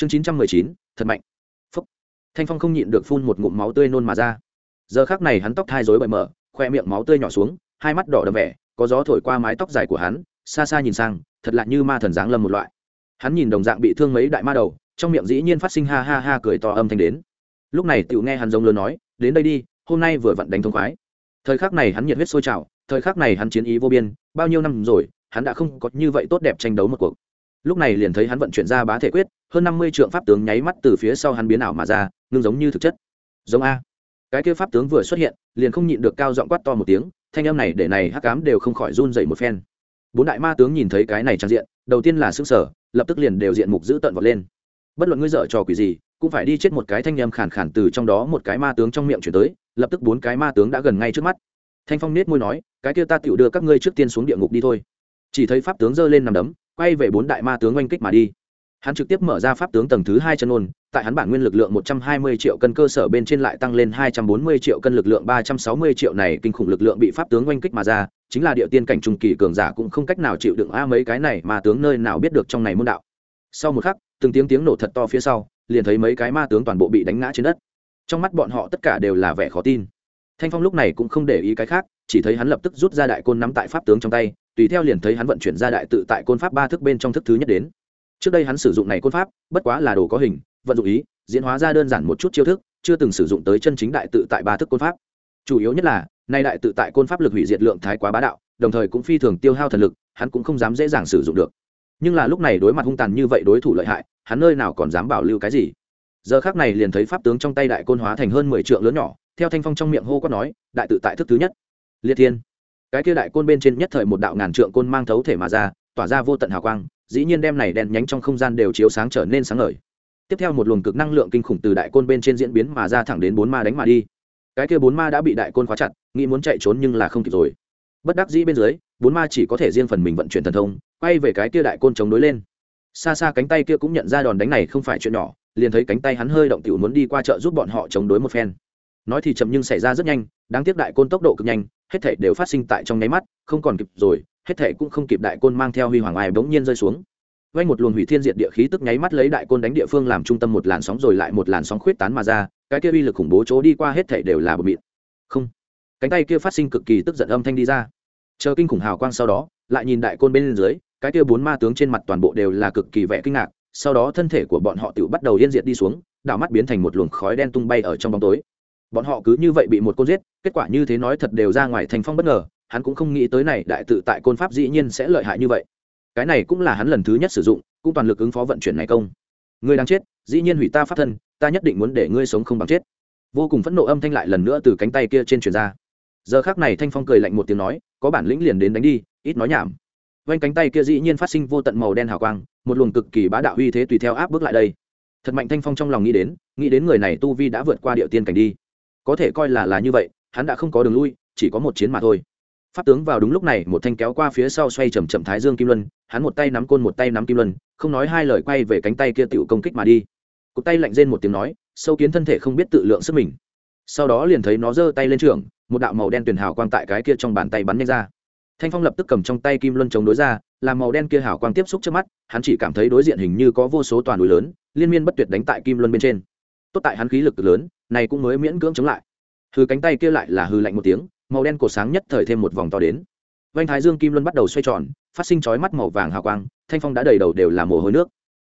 chương chín trăm mười chín, thật mạnh. Phúc. Thanh phong không nhịn được phun một ngụm máu tươi nôn mà ra. Giờ khác này hắn tóc thai rối bời mở, khoe miệng máu tươi nhỏ xuống, hai mắt đỏ đầm vẻ, có gió thổi qua mái tóc dài của hắn, xa xa nhìn sang, thật lạ như ma thần giáng lâm một loại. Hắn nhìn đồng dạng bị thương mấy đại ma đầu, trong miệng dĩ nhiên phát sinh ha ha ha cười to âm thanh đến. Lúc này tựu nghe hắn giống lớn nói, đến đây đi, hôm nay vừa vặn đánh thông khoái. Thời khắc này hắn nhiệt huyết sôi trào, thời khắc này hắn chiến ý vô biên, bao nhiêu năm rồi, hắn đã không có như vậy tốt đẹp tranh đấu một cuộc lúc này liền thấy hắn vận chuyển ra bá thể quyết, hơn năm mươi trượng pháp tướng nháy mắt từ phía sau hắn biến ảo mà ra, ngưng giống như thực chất. Giống a. Cái kia pháp tướng vừa xuất hiện, liền không nhịn được cao giọng quát to một tiếng, thanh âm này để này hắc cám đều không khỏi run dậy một phen. Bốn đại ma tướng nhìn thấy cái này trang diện, đầu tiên là xương sở lập tức liền đều diện mục giữ tận vọt lên. Bất luận ngươi dở trò quỷ gì, cũng phải đi chết một cái thanh âm khản khản từ trong đó một cái ma tướng trong miệng chuyển tới, lập tức bốn cái ma tướng đã gần ngay trước mắt. Thanh phong nết môi nói, cái kia ta tựu đưa các ngươi trước tiên xuống địa ngục đi thôi. Chỉ thấy pháp tướng giơ lên nằm đấm quay về bốn đại ma tướng oanh kích mà đi. Hắn trực tiếp mở ra pháp tướng tầng thứ hai chân ôn, tại hắn bản nguyên lực lượng một trăm hai mươi triệu cân cơ sở bên trên lại tăng lên hai trăm bốn mươi triệu cân lực lượng, ba trăm sáu mươi triệu này kinh khủng lực lượng bị pháp tướng oanh kích mà ra, chính là địa tiên cảnh trung kỳ cường giả cũng không cách nào chịu đựng a mấy cái này mà tướng nơi nào biết được trong này môn đạo. Sau một khắc, từng tiếng tiếng nổ thật to phía sau, liền thấy mấy cái ma tướng toàn bộ bị đánh ngã trên đất. Trong mắt bọn họ tất cả đều là vẻ khó tin. Thanh phong lúc này cũng không để ý cái khác, chỉ thấy hắn lập tức rút ra đại côn nắm tại pháp tướng trong tay tùy theo liền thấy hắn vận chuyển ra đại tự tại côn pháp ba thức bên trong thức thứ nhất đến. Trước đây hắn sử dụng này côn pháp, bất quá là đồ có hình, vận dụng ý, diễn hóa ra đơn giản một chút chiêu thức, chưa từng sử dụng tới chân chính đại tự tại ba thức côn pháp. Chủ yếu nhất là, nay đại tự tại côn pháp lực hủy diệt lượng thái quá bá đạo, đồng thời cũng phi thường tiêu hao thần lực, hắn cũng không dám dễ dàng sử dụng được. Nhưng là lúc này đối mặt hung tàn như vậy đối thủ lợi hại, hắn nơi nào còn dám bảo lưu cái gì? Giờ khác này liền thấy pháp tướng trong tay đại côn hóa thành hơn mười trượng lớn nhỏ, theo thanh phong trong miệng hô quát nói, đại tự tại thức thứ nhất. Liệt thiên cái kia đại côn bên trên nhất thời một đạo ngàn trượng côn mang thấu thể mà ra, tỏa ra vô tận hào quang, dĩ nhiên đem này đèn nhánh trong không gian đều chiếu sáng trở nên sáng ngời. Tiếp theo một luồng cực năng lượng kinh khủng từ đại côn bên trên diễn biến mà ra thẳng đến bốn ma đánh mà đi. Cái kia bốn ma đã bị đại côn khóa chặt, nghĩ muốn chạy trốn nhưng là không kịp rồi. Bất đắc dĩ bên dưới, bốn ma chỉ có thể riêng phần mình vận chuyển thần thông, quay về cái kia đại côn chống đối lên. Xa xa cánh tay kia cũng nhận ra đòn đánh này không phải chuyện nhỏ, liền thấy cánh tay hắn hơi động tiểu muốn đi qua chợ giúp bọn họ chống đối một phen. Nói thì chậm nhưng xảy ra rất nhanh, đáng tiếc đại côn tốc độ cực nhanh hết thảy đều phát sinh tại trong nháy mắt, không còn kịp rồi, hết thảy cũng không kịp đại côn mang theo huy hoàng ai bỗng nhiên rơi xuống. Vay một luồng hủy thiên diệt địa khí tức nháy mắt lấy đại côn đánh địa phương làm trung tâm một làn sóng rồi lại một làn sóng khuyết tán mà ra, cái kia uy lực khủng bố chỗ đi qua hết thảy đều là bờ mịn. Không, cánh tay kia phát sinh cực kỳ tức giận âm thanh đi ra. Chờ kinh khủng hào quang sau đó, lại nhìn đại côn bên dưới, cái kia bốn ma tướng trên mặt toàn bộ đều là cực kỳ vẻ kinh ngạc, sau đó thân thể của bọn họ tự bắt đầu yên diệt đi xuống, đảo mắt biến thành một luồng khói đen tung bay ở trong bóng tối bọn họ cứ như vậy bị một côn giết, kết quả như thế nói thật đều ra ngoài thành phong bất ngờ, hắn cũng không nghĩ tới này đại tự tại côn pháp dĩ nhiên sẽ lợi hại như vậy. Cái này cũng là hắn lần thứ nhất sử dụng, cũng toàn lực ứng phó vận chuyển này công. Ngươi đang chết, dĩ nhiên hủy ta pháp thân, ta nhất định muốn để ngươi sống không bằng chết. Vô cùng phẫn nộ âm thanh lại lần nữa từ cánh tay kia trên truyền ra. Giờ khác này thanh phong cười lạnh một tiếng nói, có bản lĩnh liền đến đánh đi, ít nói nhảm. Vanh cánh tay kia dĩ nhiên phát sinh vô tận màu đen hào quang, một luồng cực kỳ bá đạo uy thế tùy theo áp bước lại đây. Thật mạnh thanh phong trong lòng nghĩ đến nghĩ đến người này tu vi đã vượt qua địa tiên cảnh đi có thể coi là là như vậy, hắn đã không có đường lui, chỉ có một chiến mà thôi. Pháp tướng vào đúng lúc này, một thanh kéo qua phía sau xoay chầm chậm thái dương kim luân, hắn một tay nắm côn một tay nắm kim luân, không nói hai lời quay về cánh tay kia tựu công kích mà đi. Cụt tay lạnh rên một tiếng nói, sâu kiến thân thể không biết tự lượng sức mình. Sau đó liền thấy nó giơ tay lên trường một đạo màu đen tuyền hào quang tại cái kia trong bàn tay bắn nhanh ra. Thanh phong lập tức cầm trong tay kim luân chống đối ra, làm màu đen kia hào quang tiếp xúc trước mắt, hắn chỉ cảm thấy đối diện hình như có vô số toàn núi lớn, liên miên bất tuyệt đánh tại kim luân bên trên. Tốt tại hắn khí lực lớn này cũng mới miễn cưỡng chống lại. Hư cánh tay kia lại là hư lạnh một tiếng, màu đen cổ sáng nhất thời thêm một vòng to đến. Vanh thái dương kim luân bắt đầu xoay tròn, phát sinh chói mắt màu vàng hào quang, thanh phong đã đầy đầu đều là mồ hôi nước.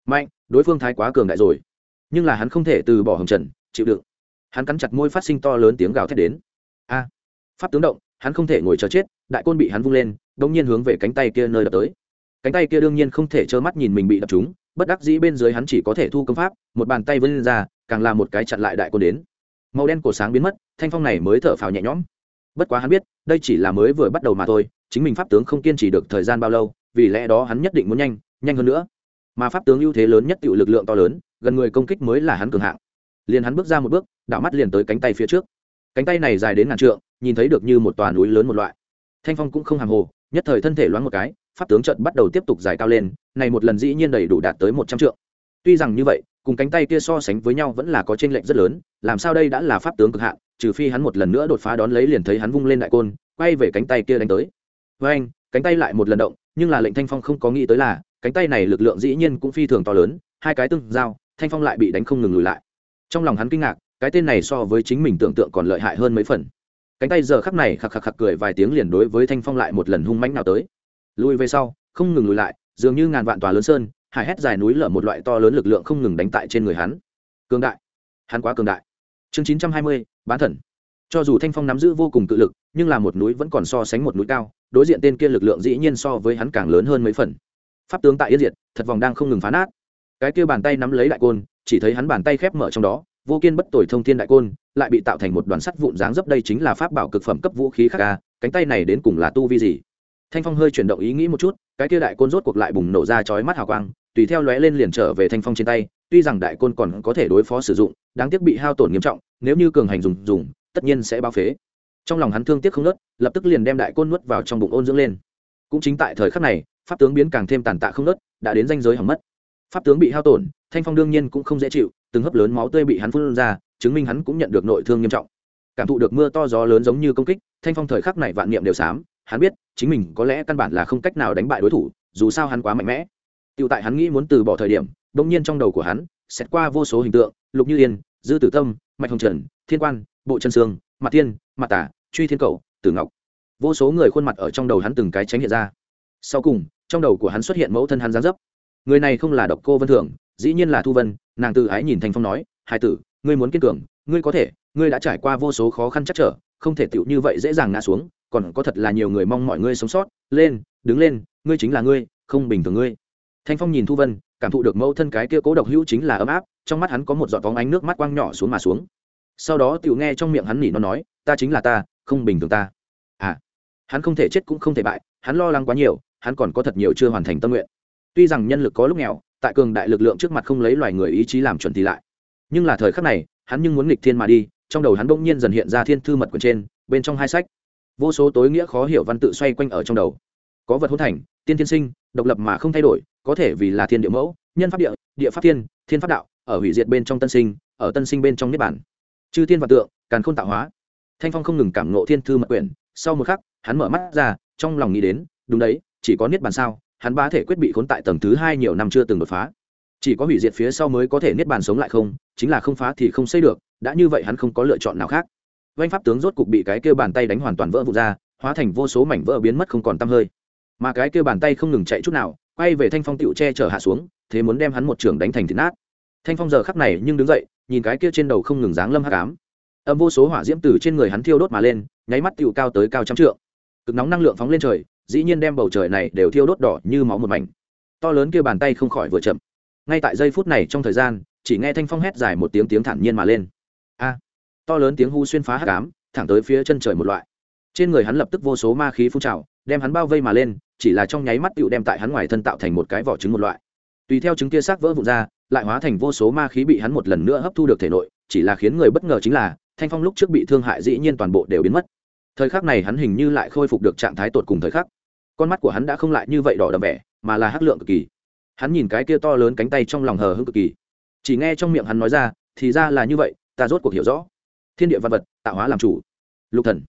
Mạnh, đối phương thái quá cường đại rồi. Nhưng là hắn không thể từ bỏ hồng trần, chịu đựng. Hắn cắn chặt môi phát sinh to lớn tiếng gào thét đến. A! Pháp tướng động, hắn không thể ngồi chờ chết, đại côn bị hắn vung lên đ nhiên hướng về cánh tay kia nơi đập tới. Cánh tay kia đương nhiên không thể trơ mắt nhìn mình bị đập trúng bất đắc dĩ bên dưới hắn chỉ có thể thu công pháp, một bàn tay vươn lên ra, càng là một cái chặn lại đại côn đến. Màu đen cổ sáng biến mất, thanh phong này mới thở phào nhẹ nhõm. Bất quá hắn biết, đây chỉ là mới vừa bắt đầu mà thôi, chính mình pháp tướng không kiên trì được thời gian bao lâu, vì lẽ đó hắn nhất định muốn nhanh nhanh hơn nữa. Mà pháp tướng ưu thế lớn nhất tự lực lượng to lớn, gần người công kích mới là hắn cường hạng. Liền hắn bước ra một bước, đảo mắt liền tới cánh tay phía trước. Cánh tay này dài đến ngàn trượng, nhìn thấy được như một tòa núi lớn một loại. Thanh phong cũng không hàng hồ, nhất thời thân thể loáng một cái pháp tướng trận bắt đầu tiếp tục dài cao lên, này một lần dĩ nhiên đầy đủ đạt tới một trăm trượng. Tuy rằng như vậy, cùng cánh tay kia so sánh với nhau vẫn là có chênh lệch rất lớn, làm sao đây đã là pháp tướng cực hạn, trừ phi hắn một lần nữa đột phá đón lấy liền thấy hắn vung lên đại côn, quay về cánh tay kia đánh tới. Với anh, cánh tay lại một lần động, nhưng là lệnh thanh phong không có nghĩ tới là, cánh tay này lực lượng dĩ nhiên cũng phi thường to lớn, hai cái tương giao, thanh phong lại bị đánh không ngừng lùi lại. Trong lòng hắn kinh ngạc, cái tên này so với chính mình tưởng tượng còn lợi hại hơn mấy phần. Cánh tay giờ khắc này khạc khạc khạc cười vài tiếng liền đối với thanh phong lại một lần hung mãnh nào tới lùi về sau, không ngừng lùi lại, dường như ngàn vạn tòa lớn sơn, hải hét dài núi lở một loại to lớn lực lượng không ngừng đánh tại trên người hắn. Cường đại. Hắn quá cường đại. Chương chín trăm hai mươi, bán thần. Cho dù thanh phong nắm giữ vô cùng tự lực, nhưng là một núi vẫn còn so sánh một núi cao, đối diện tên kia lực lượng dĩ nhiên so với hắn càng lớn hơn mấy phần. Pháp tướng tại yên diệt, thật vòng đang không ngừng phá nát cái kia bàn tay nắm lấy đại côn, chỉ thấy hắn bàn tay khép mở trong đó, vô kiên bất tội thông thiên đại côn, lại bị tạo thành một đoàn sắt vụn dáng dấp đây chính là pháp bảo cực phẩm cấp vũ khí khác ca cánh tay này đến cùng là tu vi gì? Thanh phong hơi chuyển động ý nghĩ một chút, cái kia đại côn rốt cuộc lại bùng nổ ra chói mắt hào quang, tùy theo lóe lên liền trở về thanh phong trên tay, tuy rằng đại côn còn có thể đối phó sử dụng, đáng tiếc bị hao tổn nghiêm trọng, nếu như cường hành dùng dùng, tất nhiên sẽ bao phế. Trong lòng hắn thương tiếc không nớt, lập tức liền đem đại côn nuốt vào trong bụng ôn dưỡng lên. Cũng chính tại thời khắc này, pháp tướng biến càng thêm tàn tạ không nớt, đã đến danh giới hỏng mất. Pháp tướng bị hao tổn, thanh phong đương nhiên cũng không dễ chịu, từng hấp lớn máu tươi bị hắn phun ra, chứng minh hắn cũng nhận được nội thương nghiêm trọng. Cảm thụ được mưa to gió lớn giống như công kích, thanh phong thời khắc này vạn niệm đều xám hắn biết, chính mình có lẽ căn bản là không cách nào đánh bại đối thủ, dù sao hắn quá mạnh mẽ. Tựu tại hắn nghĩ muốn từ bỏ thời điểm, bỗng nhiên trong đầu của hắn xét qua vô số hình tượng, lục như yên, dư tử tâm, mạch hồng trần, thiên quan, bộ chân sương mặt tiên mặt tả, truy thiên cầu, tử ngọc. Vô số người khuôn mặt ở trong đầu hắn từng cái tránh hiện ra. Sau cùng, trong đầu của hắn xuất hiện mẫu thân hắn gián dấp. Người này không là độc cô vân thường dĩ nhiên là thu vân, nàng tự ái nhìn thành phong nói hai tử, ngươi muốn kiên cường, ngươi có thể, ngươi đã trải qua vô số khó khăn chắc trở, không thể tựu như vậy dễ dàng ngã xuống còn có thật là nhiều người mong mọi ngươi sống sót, lên, đứng lên, ngươi chính là ngươi, không bình thường ngươi. Thanh phong nhìn thu vân, cảm thụ được mẫu thân cái kia cố độc hữu chính là ấm áp, trong mắt hắn có một giọt vóng ánh nước mắt quang nhỏ xuống mà xuống. Sau đó tiểu nghe trong miệng hắn nỉ nó nói, ta chính là ta, không bình thường ta. À hắn không thể chết cũng không thể bại, hắn lo lắng quá nhiều, hắn còn có thật nhiều chưa hoàn thành tâm nguyện. Tuy rằng nhân lực có lúc nghèo, tại cường đại lực lượng trước mặt không lấy loài người ý chí làm chuẩn thì lại. Nhưng là thời khắc này, hắn nhưng muốn nghịch thiên mà đi, trong đầu hắn bỗng nhiên dần hiện ra thiên thư mật quyển trên, bên trong hai sách vô số tối nghĩa khó hiểu văn tự xoay quanh ở trong đầu. Có vật hôn thành, tiên thiên sinh, độc lập mà không thay đổi, có thể vì là thiên địa mẫu, nhân pháp địa địa pháp thiên thiên pháp đạo, ở hủy diệt bên trong tân sinh, ở tân sinh bên trong niết bản chư thiên và tượng, càn khôn tạo hóa. Thanh phong không ngừng cảm nộ thiên thư mật quyển, sau một khắc, hắn mở mắt ra, trong lòng nghĩ đến, đúng đấy, chỉ có niết bàn sao, hắn ba thể quyết bị khốn tại tầng thứ hai nhiều năm chưa từng đột phá. Chỉ có hủy diệt phía sau mới có thể niết bàn sống lại không, chính là không phá thì không xây được, đã như vậy hắn không có lựa chọn nào khác vanh pháp tướng rốt cục bị cái kêu bàn tay đánh hoàn toàn vỡ vụt ra, hóa thành vô số mảnh vỡ biến mất không còn tăm hơi. Mà cái kêu bàn tay không ngừng chạy chút nào, quay về thanh phong tựu che chở hạ xuống, thế muốn đem hắn một trường đánh thành thịt nát. Thanh phong giờ khắc này nhưng đứng dậy, nhìn cái kia trên đầu không ngừng dáng lâm hắc ám. Âm vô số hỏa diễm từ trên người hắn thiêu đốt mà lên, nháy mắt tựu cao tới cao trăm trượng. Cực nóng năng lượng phóng lên trời, dĩ nhiên đem bầu trời này đều thiêu đốt đỏ như máu một mảnh. To lớn kia bàn tay không khỏi vừa chậm. Ngay tại giây phút này trong thời gian, chỉ nghe thanh phong hét dài một tiếng tiếng thản nhiên mà lên. A! To lớn tiếng hu xuyên phá hắc ám, thẳng tới phía chân trời một loại. Trên người hắn lập tức vô số ma khí phun trào, đem hắn bao vây mà lên, chỉ là trong nháy mắt tựu đem tại hắn ngoài thân tạo thành một cái vỏ trứng một loại. Tùy theo trứng kia xác vỡ vụn ra, lại hóa thành vô số ma khí bị hắn một lần nữa hấp thu được thể nội, chỉ là khiến người bất ngờ chính là, thanh phong lúc trước bị thương hại dĩ nhiên toàn bộ đều biến mất. Thời khắc này hắn hình như lại khôi phục được trạng thái tột cùng thời khắc. Con mắt của hắn đã không lại như vậy đỏ đậm vẻ, mà là hắc lượng cực kỳ. Hắn nhìn cái kia to lớn cánh tay trong lòng hờ hững cực kỳ. Chỉ nghe trong miệng hắn nói ra, thì ra là như vậy, ta rốt cuộc hiểu rõ thiên địa văn vật, tạo hóa làm chủ. Lục thần.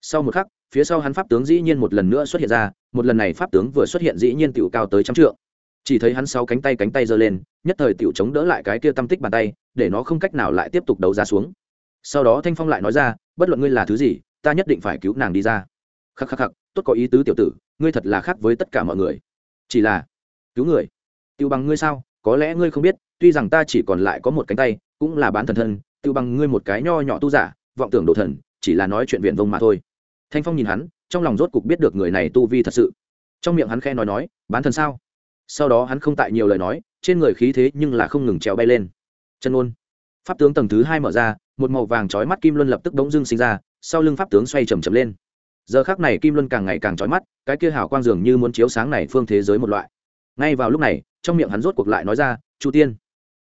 Sau một khắc, phía sau hắn pháp tướng dĩ nhiên một lần nữa xuất hiện ra, một lần này pháp tướng vừa xuất hiện dĩ nhiên tiểu cao tới trăm trượng. Chỉ thấy hắn sáu cánh tay cánh tay giơ lên, nhất thời tiểu chống đỡ lại cái kia tâm tích bàn tay, để nó không cách nào lại tiếp tục đấu ra xuống. Sau đó thanh phong lại nói ra, bất luận ngươi là thứ gì, ta nhất định phải cứu nàng đi ra. Khắc khắc khắc, tốt có ý tứ tiểu tử, ngươi thật là khác với tất cả mọi người. Chỉ là, cứu người. Tiêu bằng ngươi sao? Có lẽ ngươi không biết, tuy rằng ta chỉ còn lại có một cánh tay, cũng là bán thần thân tự bằng ngươi một cái nho nhỏ tu giả, vọng tưởng đồ thần, chỉ là nói chuyện viện vông mà thôi. Thanh phong nhìn hắn, trong lòng rốt cục biết được người này tu vi thật sự. Trong miệng hắn khe nói nói, bán thần sao? Sau đó hắn không tại nhiều lời nói, trên người khí thế nhưng là không ngừng trèo bay lên. Chân ôn. Pháp tướng tầng thứ hai mở ra, một màu vàng trói mắt kim luân lập tức bỗng dưng sinh ra, sau lưng pháp tướng xoay chầm chầm lên. Giờ khác này kim luân càng ngày càng trói mắt, cái kia hào quang dường như muốn chiếu sáng này phương thế giới một loại. Ngay vào lúc này, trong miệng hắn rốt cuộc lại nói ra, chu tiên.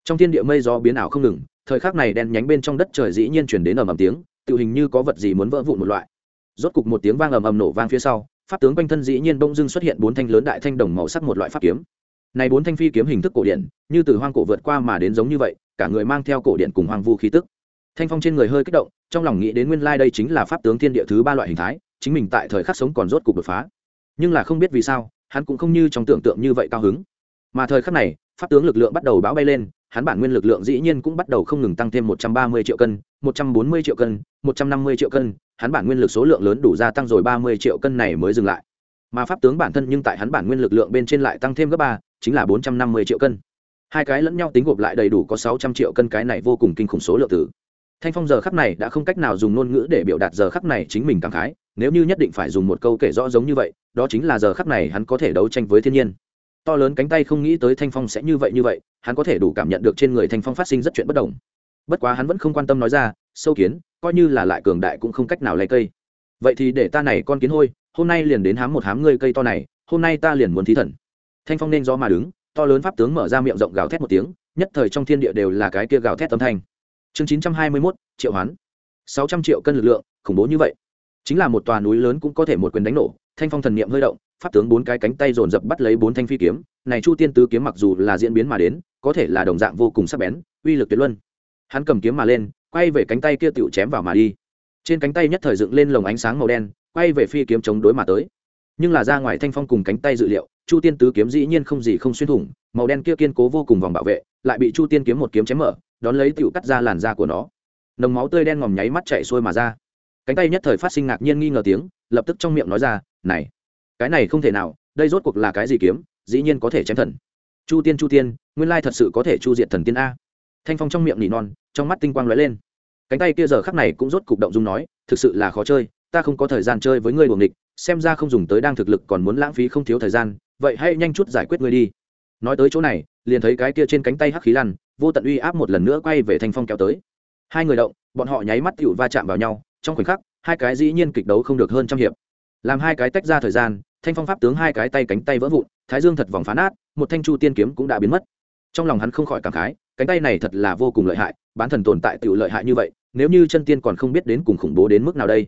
Trong thiên địa mây gió biến ảo không ngừng thời khắc này đen nhánh bên trong đất trời dĩ nhiên chuyển đến ầm ầm tiếng tự hình như có vật gì muốn vỡ vụn một loại. Rốt cục một tiếng vang ầm ầm nổ vang phía sau, pháp tướng quanh thân dĩ nhiên bỗng dưng xuất hiện bốn thanh lớn đại thanh đồng màu sắc một loại pháp kiếm. Này bốn thanh phi kiếm hình thức cổ điển, như từ hoang cổ vượt qua mà đến giống như vậy, cả người mang theo cổ điển cùng hoang vu khí tức. Thanh phong trên người hơi kích động, trong lòng nghĩ đến nguyên lai đây chính là pháp tướng thiên địa thứ ba loại hình thái, chính mình tại thời khắc sống còn rốt cục đột phá. Nhưng là không biết vì sao, hắn cũng không như trong tưởng tượng như vậy cao hứng. Mà thời khắc này, pháp tướng lực lượng bắt đầu bão bay lên hắn bản nguyên lực lượng dĩ nhiên cũng bắt đầu không ngừng tăng thêm một trăm ba mươi triệu cân, một trăm bốn mươi triệu cân, một trăm năm mươi triệu cân, hắn bản nguyên lực số lượng lớn đủ gia tăng rồi ba mươi triệu cân này mới dừng lại. Mà pháp tướng bản thân nhưng tại hắn bản nguyên lực lượng bên trên lại tăng thêm gấp ba, chính là bốn trăm năm mươi triệu cân. Hai cái lẫn nhau tính gộp lại đầy đủ có sáu trăm triệu cân cái này vô cùng kinh khủng số lượng tử. Thanh phong giờ khắc này đã không cách nào dùng ngôn ngữ để biểu đạt giờ khắc này chính mình cảm khái, nếu như nhất định phải dùng một câu kể rõ giống như vậy, đó chính là giờ khắc này hắn có thể đấu tranh với thiên nhiên to lớn cánh tay không nghĩ tới thanh phong sẽ như vậy như vậy, hắn có thể đủ cảm nhận được trên người thanh phong phát sinh rất chuyện bất đồng. Bất quá hắn vẫn không quan tâm nói ra, sâu kiến, coi như là lại cường đại cũng không cách nào lấy cây. Vậy thì để ta này con kiến hôi, hôm nay liền đến hám một hám ngươi cây to này, hôm nay ta liền muốn thí thần. Thanh phong nên do mà đứng, to lớn pháp tướng mở ra miệng rộng gào thét một tiếng, nhất thời trong thiên địa đều là cái kia gào thét âm thanh. Chương chín trăm hai mươi mốt, triệu hoán. Sáu trăm triệu cân lực lượng, khủng bố như vậy. Chính là một tòa núi lớn cũng có thể một quyền đánh nổ thanh phong thần niệm hơi động, pháp tướng bốn cái cánh tay dồn dập bắt lấy bốn thanh phi kiếm. Này chu tiên tứ kiếm mặc dù là diễn biến mà đến, có thể là đồng dạng vô cùng sắc bén, uy lực tuyệt luân. Hắn cầm kiếm mà lên, quay về cánh tay kia tựu chém vào mà đi. Trên cánh tay nhất thời dựng lên lồng ánh sáng màu đen, quay về phi kiếm chống đối mà tới. Nhưng là ra ngoài thanh phong cùng cánh tay dự liệu, chu tiên tứ kiếm dĩ nhiên không gì không xuyên thủng, màu đen kia kiên cố vô cùng vòng bảo vệ, lại bị chu tiên kiếm một kiếm chém mở, đón lấy tựu cắt ra làn da của nó. Nồng máu tươi đen ngòm nháy mắt chạy xuôi mà ra. Cánh tay nhất thời phát sinh ngạc nhiên nghi ngờ tiếng lập tức trong miệng nói ra, này, cái này không thể nào, đây rốt cuộc là cái gì kiếm, dĩ nhiên có thể chém thần. Chu tiên chu tiên, nguyên lai thật sự có thể chu diệt thần tiên a. Thanh phong trong miệng nỉ non, trong mắt tinh quang lóe lên. Cánh tay kia giờ khắc này cũng rốt cục động dung nói, thực sự là khó chơi, ta không có thời gian chơi với ngươi buồng địch xem ra không dùng tới đang thực lực còn muốn lãng phí không thiếu thời gian, vậy hãy nhanh chút giải quyết ngươi đi. Nói tới chỗ này, liền thấy cái kia trên cánh tay hắc khí lăn, vô tận uy áp một lần nữa quay về thanh phong kéo tới. Hai người động, bọn họ nháy mắt tựu va chạm vào nhau, trong khoảnh khắc hai cái dĩ nhiên kịch đấu không được hơn trăm hiệp. Làm hai cái tách ra thời gian, thanh phong pháp tướng hai cái tay cánh tay vỡ vụn, thái dương thật vòng phá nát, một thanh chu tiên kiếm cũng đã biến mất. Trong lòng hắn không khỏi cảm khái, cánh tay này thật là vô cùng lợi hại, bán thần tồn tại tự lợi hại như vậy, nếu như chân tiên còn không biết đến cùng khủng bố đến mức nào đây.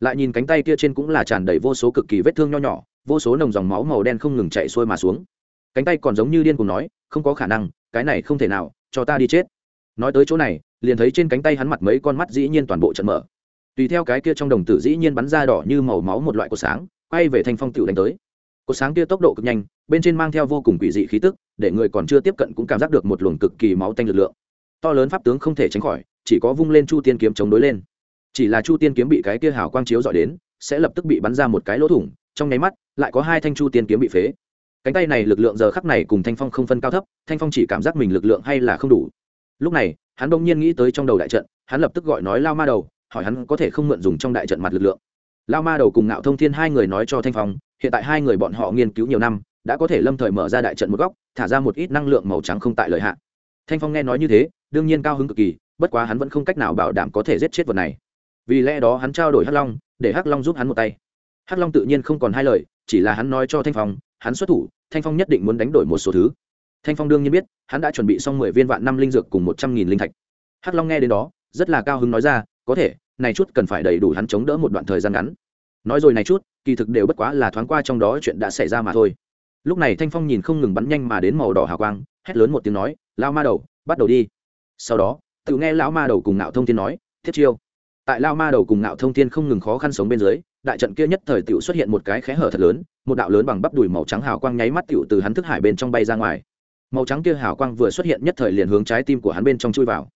Lại nhìn cánh tay kia trên cũng là tràn đầy vô số cực kỳ vết thương nho nhỏ, vô số nồng dòng máu màu đen không ngừng chạy xuôi mà xuống. Cánh tay còn giống như điên cùng nói, không có khả năng, cái này không thể nào, cho ta đi chết. Nói tới chỗ này, liền thấy trên cánh tay hắn mặt mấy con mắt dĩ nhiên toàn bộ trận mở tùy theo cái kia trong đồng tử dĩ nhiên bắn ra đỏ như màu máu một loại cột sáng, quay về thanh phong tựu đánh tới. Cột sáng kia tốc độ cực nhanh, bên trên mang theo vô cùng quỷ dị khí tức, để người còn chưa tiếp cận cũng cảm giác được một luồng cực kỳ máu tanh lực lượng. To lớn pháp tướng không thể tránh khỏi, chỉ có vung lên chu tiên kiếm chống đối lên. Chỉ là chu tiên kiếm bị cái kia hào quang chiếu dọi đến, sẽ lập tức bị bắn ra một cái lỗ thủng, trong nháy mắt, lại có hai thanh chu tiên kiếm bị phế. Cánh tay này lực lượng giờ khắc này cùng thanh phong không phân cao thấp, thanh phong chỉ cảm giác mình lực lượng hay là không đủ. Lúc này, hắn đông nhiên nghĩ tới trong đầu đại trận, hắn lập tức gọi nói lao ma đầu hỏi hắn có thể không mượn dùng trong đại trận mặt lực lượng. Lao ma đầu cùng ngạo thông thiên hai người nói cho thanh phong, hiện tại hai người bọn họ nghiên cứu nhiều năm, đã có thể lâm thời mở ra đại trận một góc, thả ra một ít năng lượng màu trắng không tại lợi hạn thanh phong nghe nói như thế, đương nhiên cao hứng cực kỳ, bất quá hắn vẫn không cách nào bảo đảm có thể giết chết vật này. Vì lẽ đó hắn trao đổi hắc long, để hắc long giúp hắn một tay. Hắc long tự nhiên không còn hai lời, chỉ là hắn nói cho thanh phong, hắn xuất thủ, thanh phong nhất định muốn đánh đổi một số thứ. Thanh phong đương nhiên biết, hắn đã chuẩn bị xong mười viên vạn năm linh dược cùng một trăm nghìn linh thạch. Hắc long nghe đến đó, rất là cao hứng nói ra có thể, này chút cần phải đầy đủ hắn chống đỡ một đoạn thời gian ngắn. Nói rồi này chút, kỳ thực đều bất quá là thoáng qua trong đó chuyện đã xảy ra mà thôi. Lúc này thanh phong nhìn không ngừng bắn nhanh mà đến màu đỏ hào quang, hét lớn một tiếng nói lao ma đầu, bắt đầu đi. Sau đó, tự nghe lão ma đầu cùng ngạo thông thiên nói, thiết chiêu. Tại lao ma đầu cùng ngạo thông thiên không ngừng khó khăn sống bên dưới, đại trận kia nhất thời tựu xuất hiện một cái khẽ hở thật lớn, một đạo lớn bằng bắp đùi màu trắng hào quang nháy mắt tựu từ hắn thức hải bên trong bay ra ngoài. Màu trắng kia hào quang vừa xuất hiện nhất thời liền hướng trái tim của hắn bên trong chui vào.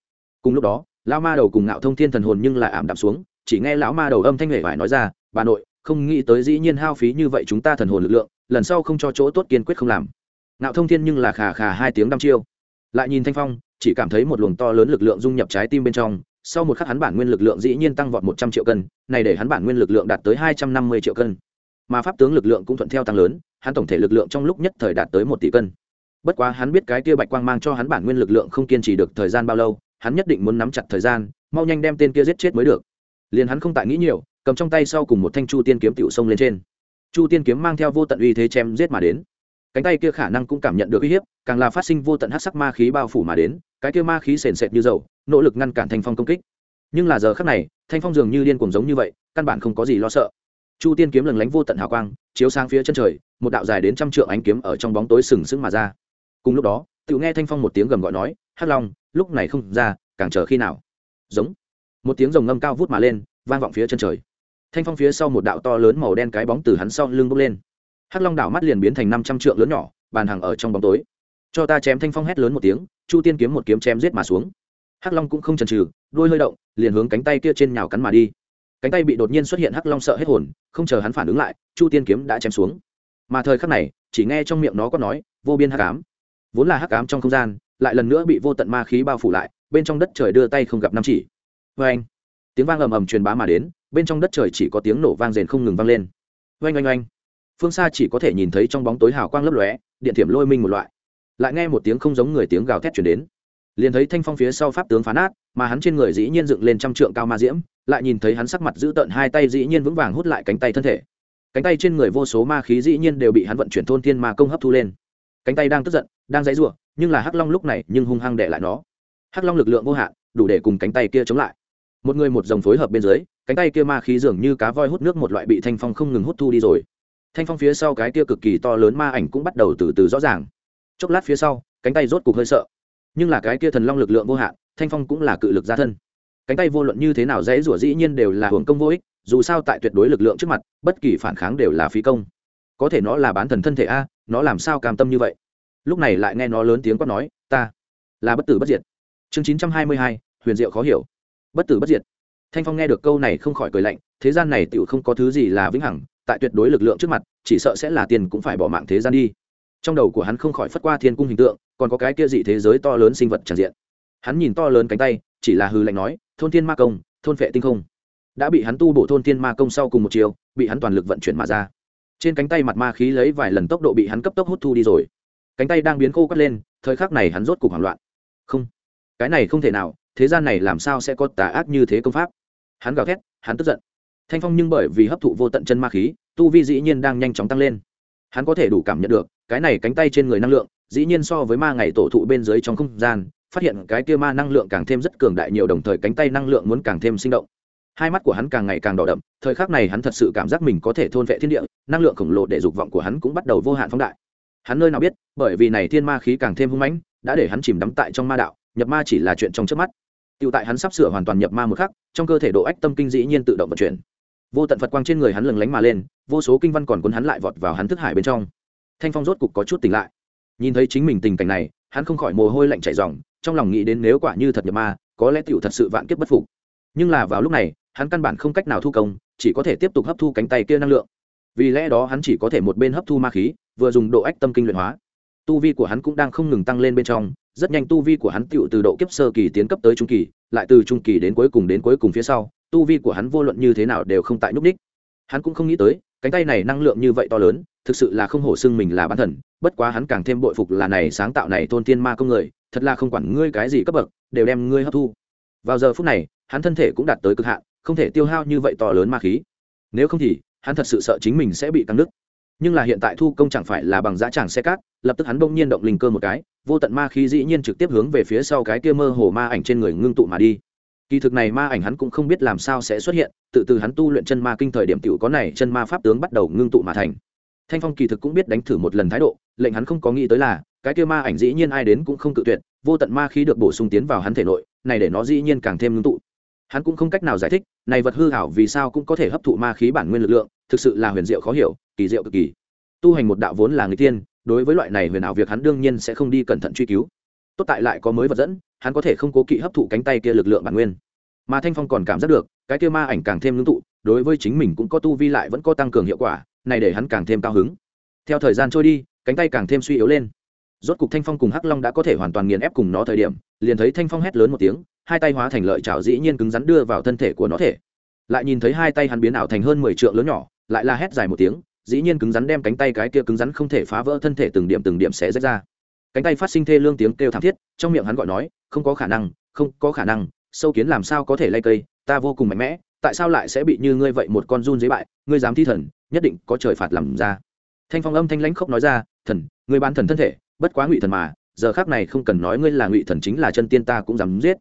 Cùng lúc đó lão ma đầu cùng ngạo thông thiên thần hồn nhưng lại ảm đạm xuống, chỉ nghe lão ma đầu âm thanh nghệ vải nói ra, bà nội, không nghĩ tới dĩ nhiên hao phí như vậy chúng ta thần hồn lực lượng, lần sau không cho chỗ tốt kiên quyết không làm. Ngạo thông thiên nhưng là khà khà hai tiếng đăm chiêu. Lại nhìn thanh phong, chỉ cảm thấy một luồng to lớn lực lượng dung nhập trái tim bên trong, sau một khắc hắn bản nguyên lực lượng dĩ nhiên tăng vọt một trăm triệu cân, này để hắn bản nguyên lực lượng đạt tới hai trăm năm mươi triệu cân. Mà pháp tướng lực lượng cũng thuận theo tăng lớn, hắn tổng thể lực lượng trong lúc nhất thời đạt tới một tỷ cân. Bất quá hắn biết cái kia bạch quang mang cho hắn bản nguyên lực lượng không kiên trì được thời gian bao lâu hắn nhất định muốn nắm chặt thời gian, mau nhanh đem tên kia giết chết mới được. Liền hắn không tại nghĩ nhiều, cầm trong tay sau cùng một thanh chu tiên kiếm tiểu sông lên trên. Chu tiên kiếm mang theo vô tận uy thế chém giết mà đến. Cánh tay kia khả năng cũng cảm nhận được uy hiếp, càng là phát sinh vô tận hát sắc ma khí bao phủ mà đến, cái kia ma khí sền sệt như dầu, nỗ lực ngăn cản thanh phong công kích. Nhưng là giờ khắc này, thanh phong dường như điên cuồng giống như vậy, căn bản không có gì lo sợ. Chu tiên kiếm lừng lánh vô tận hào quang, chiếu sang phía chân trời, một đạo dài đến trăm trượng ánh kiếm ở trong bóng tối sừng sững mà ra. Cùng lúc đó tự nghe thanh phong một tiếng gầm gọi nói, hắc long, lúc này không ra, càng chờ khi nào? Giống. Một tiếng rồng ngâm cao vút mà lên, vang vọng phía chân trời. Thanh phong phía sau một đạo to lớn màu đen cái bóng từ hắn sau lưng bốc lên. Hắc long đảo mắt liền biến thành năm trăm trượng lớn nhỏ, bàn hàng ở trong bóng tối. Cho ta chém. Thanh phong hét lớn một tiếng, chu tiên kiếm một kiếm chém giết mà xuống. Hắc long cũng không chần chừ đuôi hơi động, liền hướng cánh tay kia trên nhào cắn mà đi. Cánh tay bị đột nhiên xuất hiện, hắc long sợ hết hồn, không chờ hắn phản ứng lại, chu tiên kiếm đã chém xuống. Mà thời khắc này, chỉ nghe trong miệng nó có nói, vô biên hắc ám vốn là hắc ám trong không gian, lại lần nữa bị vô tận ma khí bao phủ lại, bên trong đất trời đưa tay không gặp năm chỉ. Vê anh. Tiếng vang ầm ầm truyền bá mà đến, bên trong đất trời chỉ có tiếng nổ vang rền không ngừng vang lên. Vâng oanh oanh vâng oanh phương xa chỉ có thể nhìn thấy trong bóng tối hào quang lấp lóe, điện thiểm lôi minh một loại. Lại nghe một tiếng không giống người tiếng gào thét chuyển đến. Liền thấy thanh phong phía sau pháp tướng phá nát, mà hắn trên người dĩ nhiên dựng lên trăm trượng cao ma diễm, lại nhìn thấy hắn sắc mặt giữ tợn hai tay dĩ nhiên vững vàng hút lại cánh tay thân thể. Cánh tay trên người vô số ma khí dĩ nhiên đều bị hắn vận chuyển thôn thiên ma công hấp thu lên. Cánh tay đang tức giận đang dãy rủa, nhưng là hắc long lúc này nhưng hung hăng để lại nó. Hắc long lực lượng vô hạn, đủ để cùng cánh tay kia chống lại. Một người một dòng phối hợp bên dưới, cánh tay kia ma khí dường như cá voi hút nước một loại bị thanh phong không ngừng hút thu đi rồi. Thanh phong phía sau cái kia cực kỳ to lớn ma ảnh cũng bắt đầu từ từ rõ ràng. Chốc lát phía sau, cánh tay rốt cục hơi sợ. Nhưng là cái kia thần long lực lượng vô hạn, thanh phong cũng là cự lực gia thân. Cánh tay vô luận như thế nào dễ rủa dĩ nhiên đều là hưởng công vô ích, dù sao tại tuyệt đối lực lượng trước mặt, bất kỳ phản kháng đều là phí công. Có thể nó là bán thần thân thể a, nó làm sao cam tâm như vậy? Lúc này lại nghe nó lớn tiếng quát nói, ta là bất tử bất diệt. Chương chín trăm hai mươi hai, huyền diệu khó hiểu. Bất tử bất diệt. Thanh phong nghe được câu này không khỏi cười lạnh, thế gian này tựu không có thứ gì là vĩnh hằng, tại tuyệt đối lực lượng trước mặt, chỉ sợ sẽ là tiền cũng phải bỏ mạng thế gian đi. Trong đầu của hắn không khỏi phất qua thiên cung hình tượng, còn có cái kia dị thế giới to lớn sinh vật tràn diện. Hắn nhìn to lớn cánh tay, chỉ là hư lạnh nói, thôn thiên ma công, thôn phệ tinh không. Đã bị hắn tu bổ thôn thiên ma công sau cùng một chiều, bị hắn toàn lực vận chuyển mà ra. Trên cánh tay mặt ma khí lấy vài lần tốc độ bị hắn cấp tốc hút thu đi rồi cánh tay đang biến khô cắt lên, thời khắc này hắn rốt cục hoảng loạn. Không, cái này không thể nào, thế gian này làm sao sẽ có tà ác như thế công pháp? Hắn gào thét, hắn tức giận. Thanh phong nhưng bởi vì hấp thụ vô tận chân ma khí, tu vi dĩ nhiên đang nhanh chóng tăng lên. Hắn có thể đủ cảm nhận được, cái này cánh tay trên người năng lượng, dĩ nhiên so với ma ngày tổ thụ bên dưới trong không gian, phát hiện cái kia ma năng lượng càng thêm rất cường đại nhiều đồng thời cánh tay năng lượng muốn càng thêm sinh động. Hai mắt của hắn càng ngày càng đỏ đậm, thời khắc này hắn thật sự cảm giác mình có thể thôn vệ thiên địa, năng lượng khổng lồ để dục vọng của hắn cũng bắt đầu vô hạn phóng đại hắn nơi nào biết bởi vì này thiên ma khí càng thêm hung mãnh đã để hắn chìm đắm tại trong ma đạo nhập ma chỉ là chuyện trong trước mắt Tiêu tại hắn sắp sửa hoàn toàn nhập ma một khắc, trong cơ thể độ ách tâm kinh dĩ nhiên tự động vận chuyển. Vô tận Phật quang trên người hắn lừng lánh mà lên, vô số kinh văn còn cuốn hắn lại vọt vào hắn thức hải bên trong. Thanh Phong rốt cục có chút tỉnh lại. Nhìn thấy chính mình tình cảnh này, hắn không khỏi mồ hôi lạnh chảy ròng, trong lòng nghĩ đến nếu quả như thật nhập ma, có lẽ tiểu thật sự vạn kiếp bất phục. Nhưng là vào lúc này, hắn căn bản không cách nào thu công, chỉ có thể tiếp tục hấp thu cánh tay kia năng lượng. Vì lẽ đó hắn chỉ có thể một bên hấp thu ma khí, vừa dùng độ ách tâm kinh luyện hóa. Tu vi của hắn cũng đang không ngừng tăng lên bên trong, rất nhanh tu vi của hắn tựu từ độ kiếp sơ kỳ tiến cấp tới trung kỳ, lại từ trung kỳ đến cuối cùng đến cuối cùng phía sau, tu vi của hắn vô luận như thế nào đều không tại núp đích. Hắn cũng không nghĩ tới, cánh tay này năng lượng như vậy to lớn, thực sự là không hổ xưng mình là bán thần, bất quá hắn càng thêm bội phục là này sáng tạo này thôn tiên ma công người, thật là không quản ngươi cái gì cấp bậc, đều đem ngươi hấp thu. Vào giờ phút này, hắn thân thể cũng đạt tới cực hạn, không thể tiêu hao như vậy to lớn ma khí. Nếu không thì, hắn thật sự sợ chính mình sẽ bị căng nứt. Nhưng là hiện tại thu công chẳng phải là bằng giá tràng xe cát, lập tức hắn bỗng nhiên động linh cơ một cái, vô tận ma khí dĩ nhiên trực tiếp hướng về phía sau cái kia mơ hồ ma ảnh trên người ngưng tụ mà đi. Kỳ thực này ma ảnh hắn cũng không biết làm sao sẽ xuất hiện tự từ hắn tu luyện chân ma kinh thời điểm tiểu có này chân ma pháp tướng bắt đầu ngưng tụ mà thành. Thanh phong kỳ thực cũng biết đánh thử một lần thái độ lệnh hắn không có nghĩ tới là cái kia ma ảnh dĩ nhiên ai đến cũng không cự tuyệt vô tận ma khí được bổ sung tiến vào hắn thể nội này để nó dĩ nhiên càng thêm ngưng tụ hắn cũng không cách nào giải thích, này vật hư hảo vì sao cũng có thể hấp thụ ma khí bản nguyên lực lượng, thực sự là huyền diệu khó hiểu, kỳ diệu cực kỳ. Tu hành một đạo vốn là người tiên, đối với loại này huyền ảo việc hắn đương nhiên sẽ không đi cẩn thận truy cứu. Tốt tại lại có mới vật dẫn, hắn có thể không cố kỵ hấp thụ cánh tay kia lực lượng bản nguyên. Mà thanh phong còn cảm giác được, cái kia ma ảnh càng thêm ngưng tụ, đối với chính mình cũng có tu vi lại vẫn có tăng cường hiệu quả, này để hắn càng thêm cao hứng. Theo thời gian trôi đi, cánh tay càng thêm suy yếu lên rốt cục thanh phong cùng hắc long đã có thể hoàn toàn nghiền ép cùng nó thời điểm, liền thấy thanh phong hét lớn một tiếng, hai tay hóa thành lợi chảo dĩ nhiên cứng rắn đưa vào thân thể của nó thể. Lại nhìn thấy hai tay hắn biến ảo thành hơn mười trượng lớn nhỏ, lại la hét dài một tiếng, dĩ nhiên cứng rắn đem cánh tay cái kia cứng rắn không thể phá vỡ thân thể từng điểm từng điểm sẽ rách ra. Cánh tay phát sinh thê lương tiếng kêu thảm thiết, trong miệng hắn gọi nói, không có khả năng, không có khả năng, sâu kiến làm sao có thể lay cây, ta vô cùng mạnh mẽ, tại sao lại sẽ bị như ngươi vậy một con run dế bại, ngươi dám thi thần, nhất định có trời phạt làm ra. Thanh phong âm thanh lãnh khốc nói ra, thần, ngươi ban thần thân thể bất quá ngụy thần mà, giờ khác này không cần nói ngươi là ngụy thần chính là chân tiên ta cũng dám giết.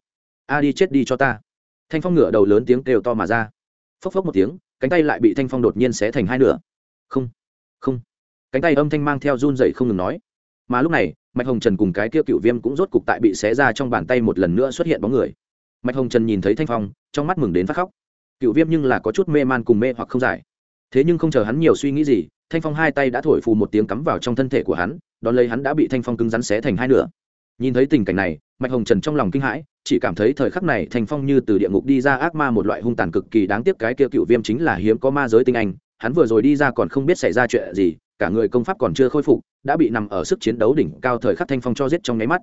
A đi chết đi cho ta. Thanh phong ngửa đầu lớn tiếng kêu to mà ra. Phốc phốc một tiếng, cánh tay lại bị thanh phong đột nhiên xé thành hai nửa. Không không. Cánh tay âm thanh mang theo run dậy không ngừng nói. Mà lúc này, mạch hồng trần cùng cái kia cựu viêm cũng rốt cục tại bị xé ra trong bàn tay một lần nữa xuất hiện bóng người. Mạch hồng trần nhìn thấy thanh phong, trong mắt mừng đến phát khóc. Cựu viêm nhưng là có chút mê man cùng mê hoặc không giải. Thế nhưng không chờ hắn nhiều suy nghĩ gì, thanh phong hai tay đã thổi phù một tiếng cắm vào trong thân thể của hắn đón lấy hắn đã bị thanh phong cứng rắn xé thành hai nửa. Nhìn thấy tình cảnh này, mạch hồng trần trong lòng kinh hãi, chỉ cảm thấy thời khắc này thanh phong như từ địa ngục đi ra ác ma một loại hung tàn cực kỳ đáng tiếc cái kia cựu viêm chính là hiếm có ma giới tinh anh, hắn vừa rồi đi ra còn không biết xảy ra chuyện gì, cả người công pháp còn chưa khôi phục, đã bị nằm ở sức chiến đấu đỉnh cao thời khắc thanh phong cho giết trong nháy mắt.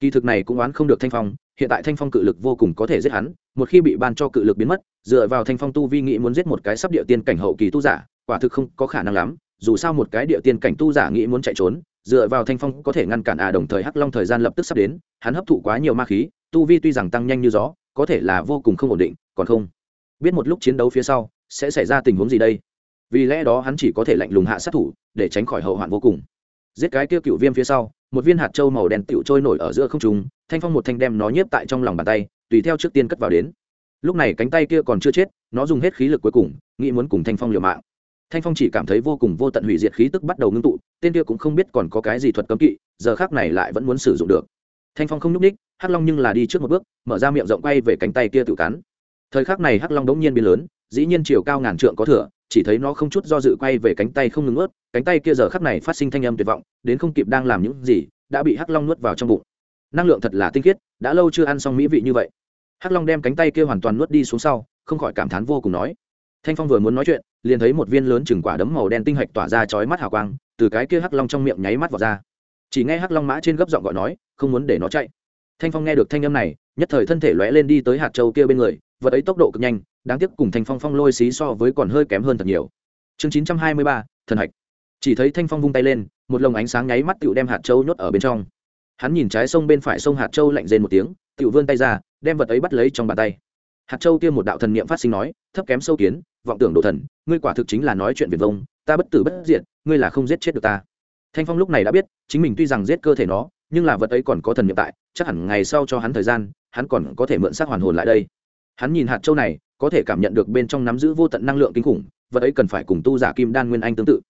Kỳ thực này cũng oán không được thanh phong, hiện tại thanh phong cự lực vô cùng có thể giết hắn, một khi bị ban cho cự lực biến mất, dựa vào thanh phong tu vi nghĩ muốn giết một cái sắp địa tiên cảnh hậu kỳ tu giả, quả thực không có khả năng lắm, dù sao một cái địa tiên cảnh tu giả nghĩ muốn chạy trốn dựa vào thanh phong có thể ngăn cản à đồng thời hắc long thời gian lập tức sắp đến, hắn hấp thụ quá nhiều ma khí, tu vi tuy rằng tăng nhanh như gió, có thể là vô cùng không ổn định, còn không biết một lúc chiến đấu phía sau sẽ xảy ra tình huống gì đây. Vì lẽ đó hắn chỉ có thể lạnh lùng hạ sát thủ, để tránh khỏi hậu hoạn vô cùng. Giết cái kia cựu viêm phía sau, một viên hạt trâu màu đen tựu trôi nổi ở giữa không trung, thanh phong một thanh đem nó nhiếp tại trong lòng bàn tay, tùy theo trước tiên cất vào đến. Lúc này cánh tay kia còn chưa chết, nó dùng hết khí lực cuối cùng, nghĩ muốn cùng thanh phong liều mạng thanh phong chỉ cảm thấy vô cùng vô tận hủy diệt khí tức bắt đầu ngưng tụ, tên kia cũng không biết còn có cái gì thuật cấm kỵ, giờ khác này lại vẫn muốn sử dụng được. Thanh phong không n ú c ních hắc long nhưng là đi trước một bước, mở ra miệng rộng quay về cánh tay kia tự cắn thời khắc này hắc long đống nhiên biến lớn, dĩ nhiên chiều cao ngàn trượng có thừa, chỉ thấy nó không chút do dự quay về cánh tay không ngừng ướt cánh tay kia giờ khắc này phát sinh thanh âm tuyệt vọng, đến không kịp đang làm những gì, đã bị hắc long nuốt vào trong bụng. Năng lượng thật là tinh khiết, đã lâu chưa ăn xong mỹ vị như vậy. Hắc long đem cánh tay kia hoàn toàn nuốt đi xuống sau, không khỏi cảm thán vô cùng nói thanh phong vừa muốn nói chuyện, liền thấy một viên lớn chừng quả đấm màu đen tinh hạch tỏa ra chói mắt hào quang, từ cái kia hắc long trong miệng nháy mắt vào ra. Chỉ nghe hắc long mã trên gấp giọng gọi nói, không muốn để nó chạy. Thanh phong nghe được thanh âm này, nhất thời thân thể lóe lên đi tới hạt châu kia bên người, vật ấy tốc độ cực nhanh, đáng tiếc cùng thanh phong phong lôi xí so với còn hơi kém hơn thật nhiều. Chương chín trăm hai mươi ba, thần hạch. Chỉ thấy thanh phong vung tay lên, một lồng ánh sáng nháy mắt tựu đem hạt châu nhốt ở bên trong. Hắn nhìn trái sông bên phải sông hạt châu lạnh rên một tiếng, tựu vươn tay ra, đem vật ấy bắt lấy trong bàn tay. Hạt châu kia một đạo thần niệm phát sinh nói, thấp kém sâu kiến vọng tưởng đồ thần, ngươi quả thực chính là nói chuyện việt vông, ta bất tử bất diệt, ngươi là không giết chết được ta. Thanh phong lúc này đã biết, chính mình tuy rằng giết cơ thể nó, nhưng là vật ấy còn có thần nhiệm tại, chắc hẳn ngày sau cho hắn thời gian, hắn còn có thể mượn xác hoàn hồn lại đây. Hắn nhìn hạt châu này, có thể cảm nhận được bên trong nắm giữ vô tận năng lượng kinh khủng, vật ấy cần phải cùng tu giả kim đan nguyên anh tương tự.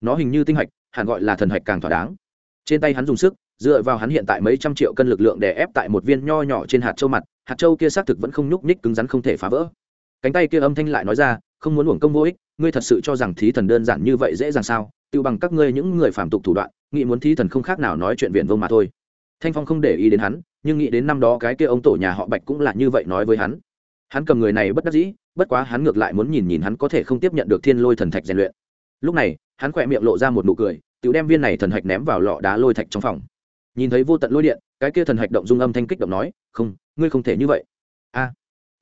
Nó hình như tinh hạch, hẳn gọi là thần hạch càng thỏa đáng. Trên tay hắn dùng sức, dựa vào hắn hiện tại mấy trăm triệu cân lực lượng để ép tại một viên nho nhỏ trên hạt châu mặt, hạt châu kia xác thực vẫn không nhúc nhích, cứng rắn không thể phá vỡ cánh tay kia âm thanh lại nói ra, không muốn uổng công vô ích, ngươi thật sự cho rằng thí thần đơn giản như vậy dễ dàng sao? Tự bằng các ngươi những người phạm tục thủ đoạn, nghĩ muốn thí thần không khác nào nói chuyện viện vông mà thôi. Thanh phong không để ý đến hắn, nhưng nghĩ đến năm đó cái kia ông tổ nhà họ bạch cũng là như vậy nói với hắn. Hắn cầm người này bất đắc dĩ, bất quá hắn ngược lại muốn nhìn nhìn hắn có thể không tiếp nhận được thiên lôi thần thạch rèn luyện. Lúc này, hắn khỏe miệng lộ ra một nụ cười tự đem viên này thần hạch ném vào lọ đá lôi thạch trong phòng. Nhìn thấy vô tận lôi điện, cái kia thần hạch động dung âm thanh kích động nói, không, ngươi không thể như vậy. A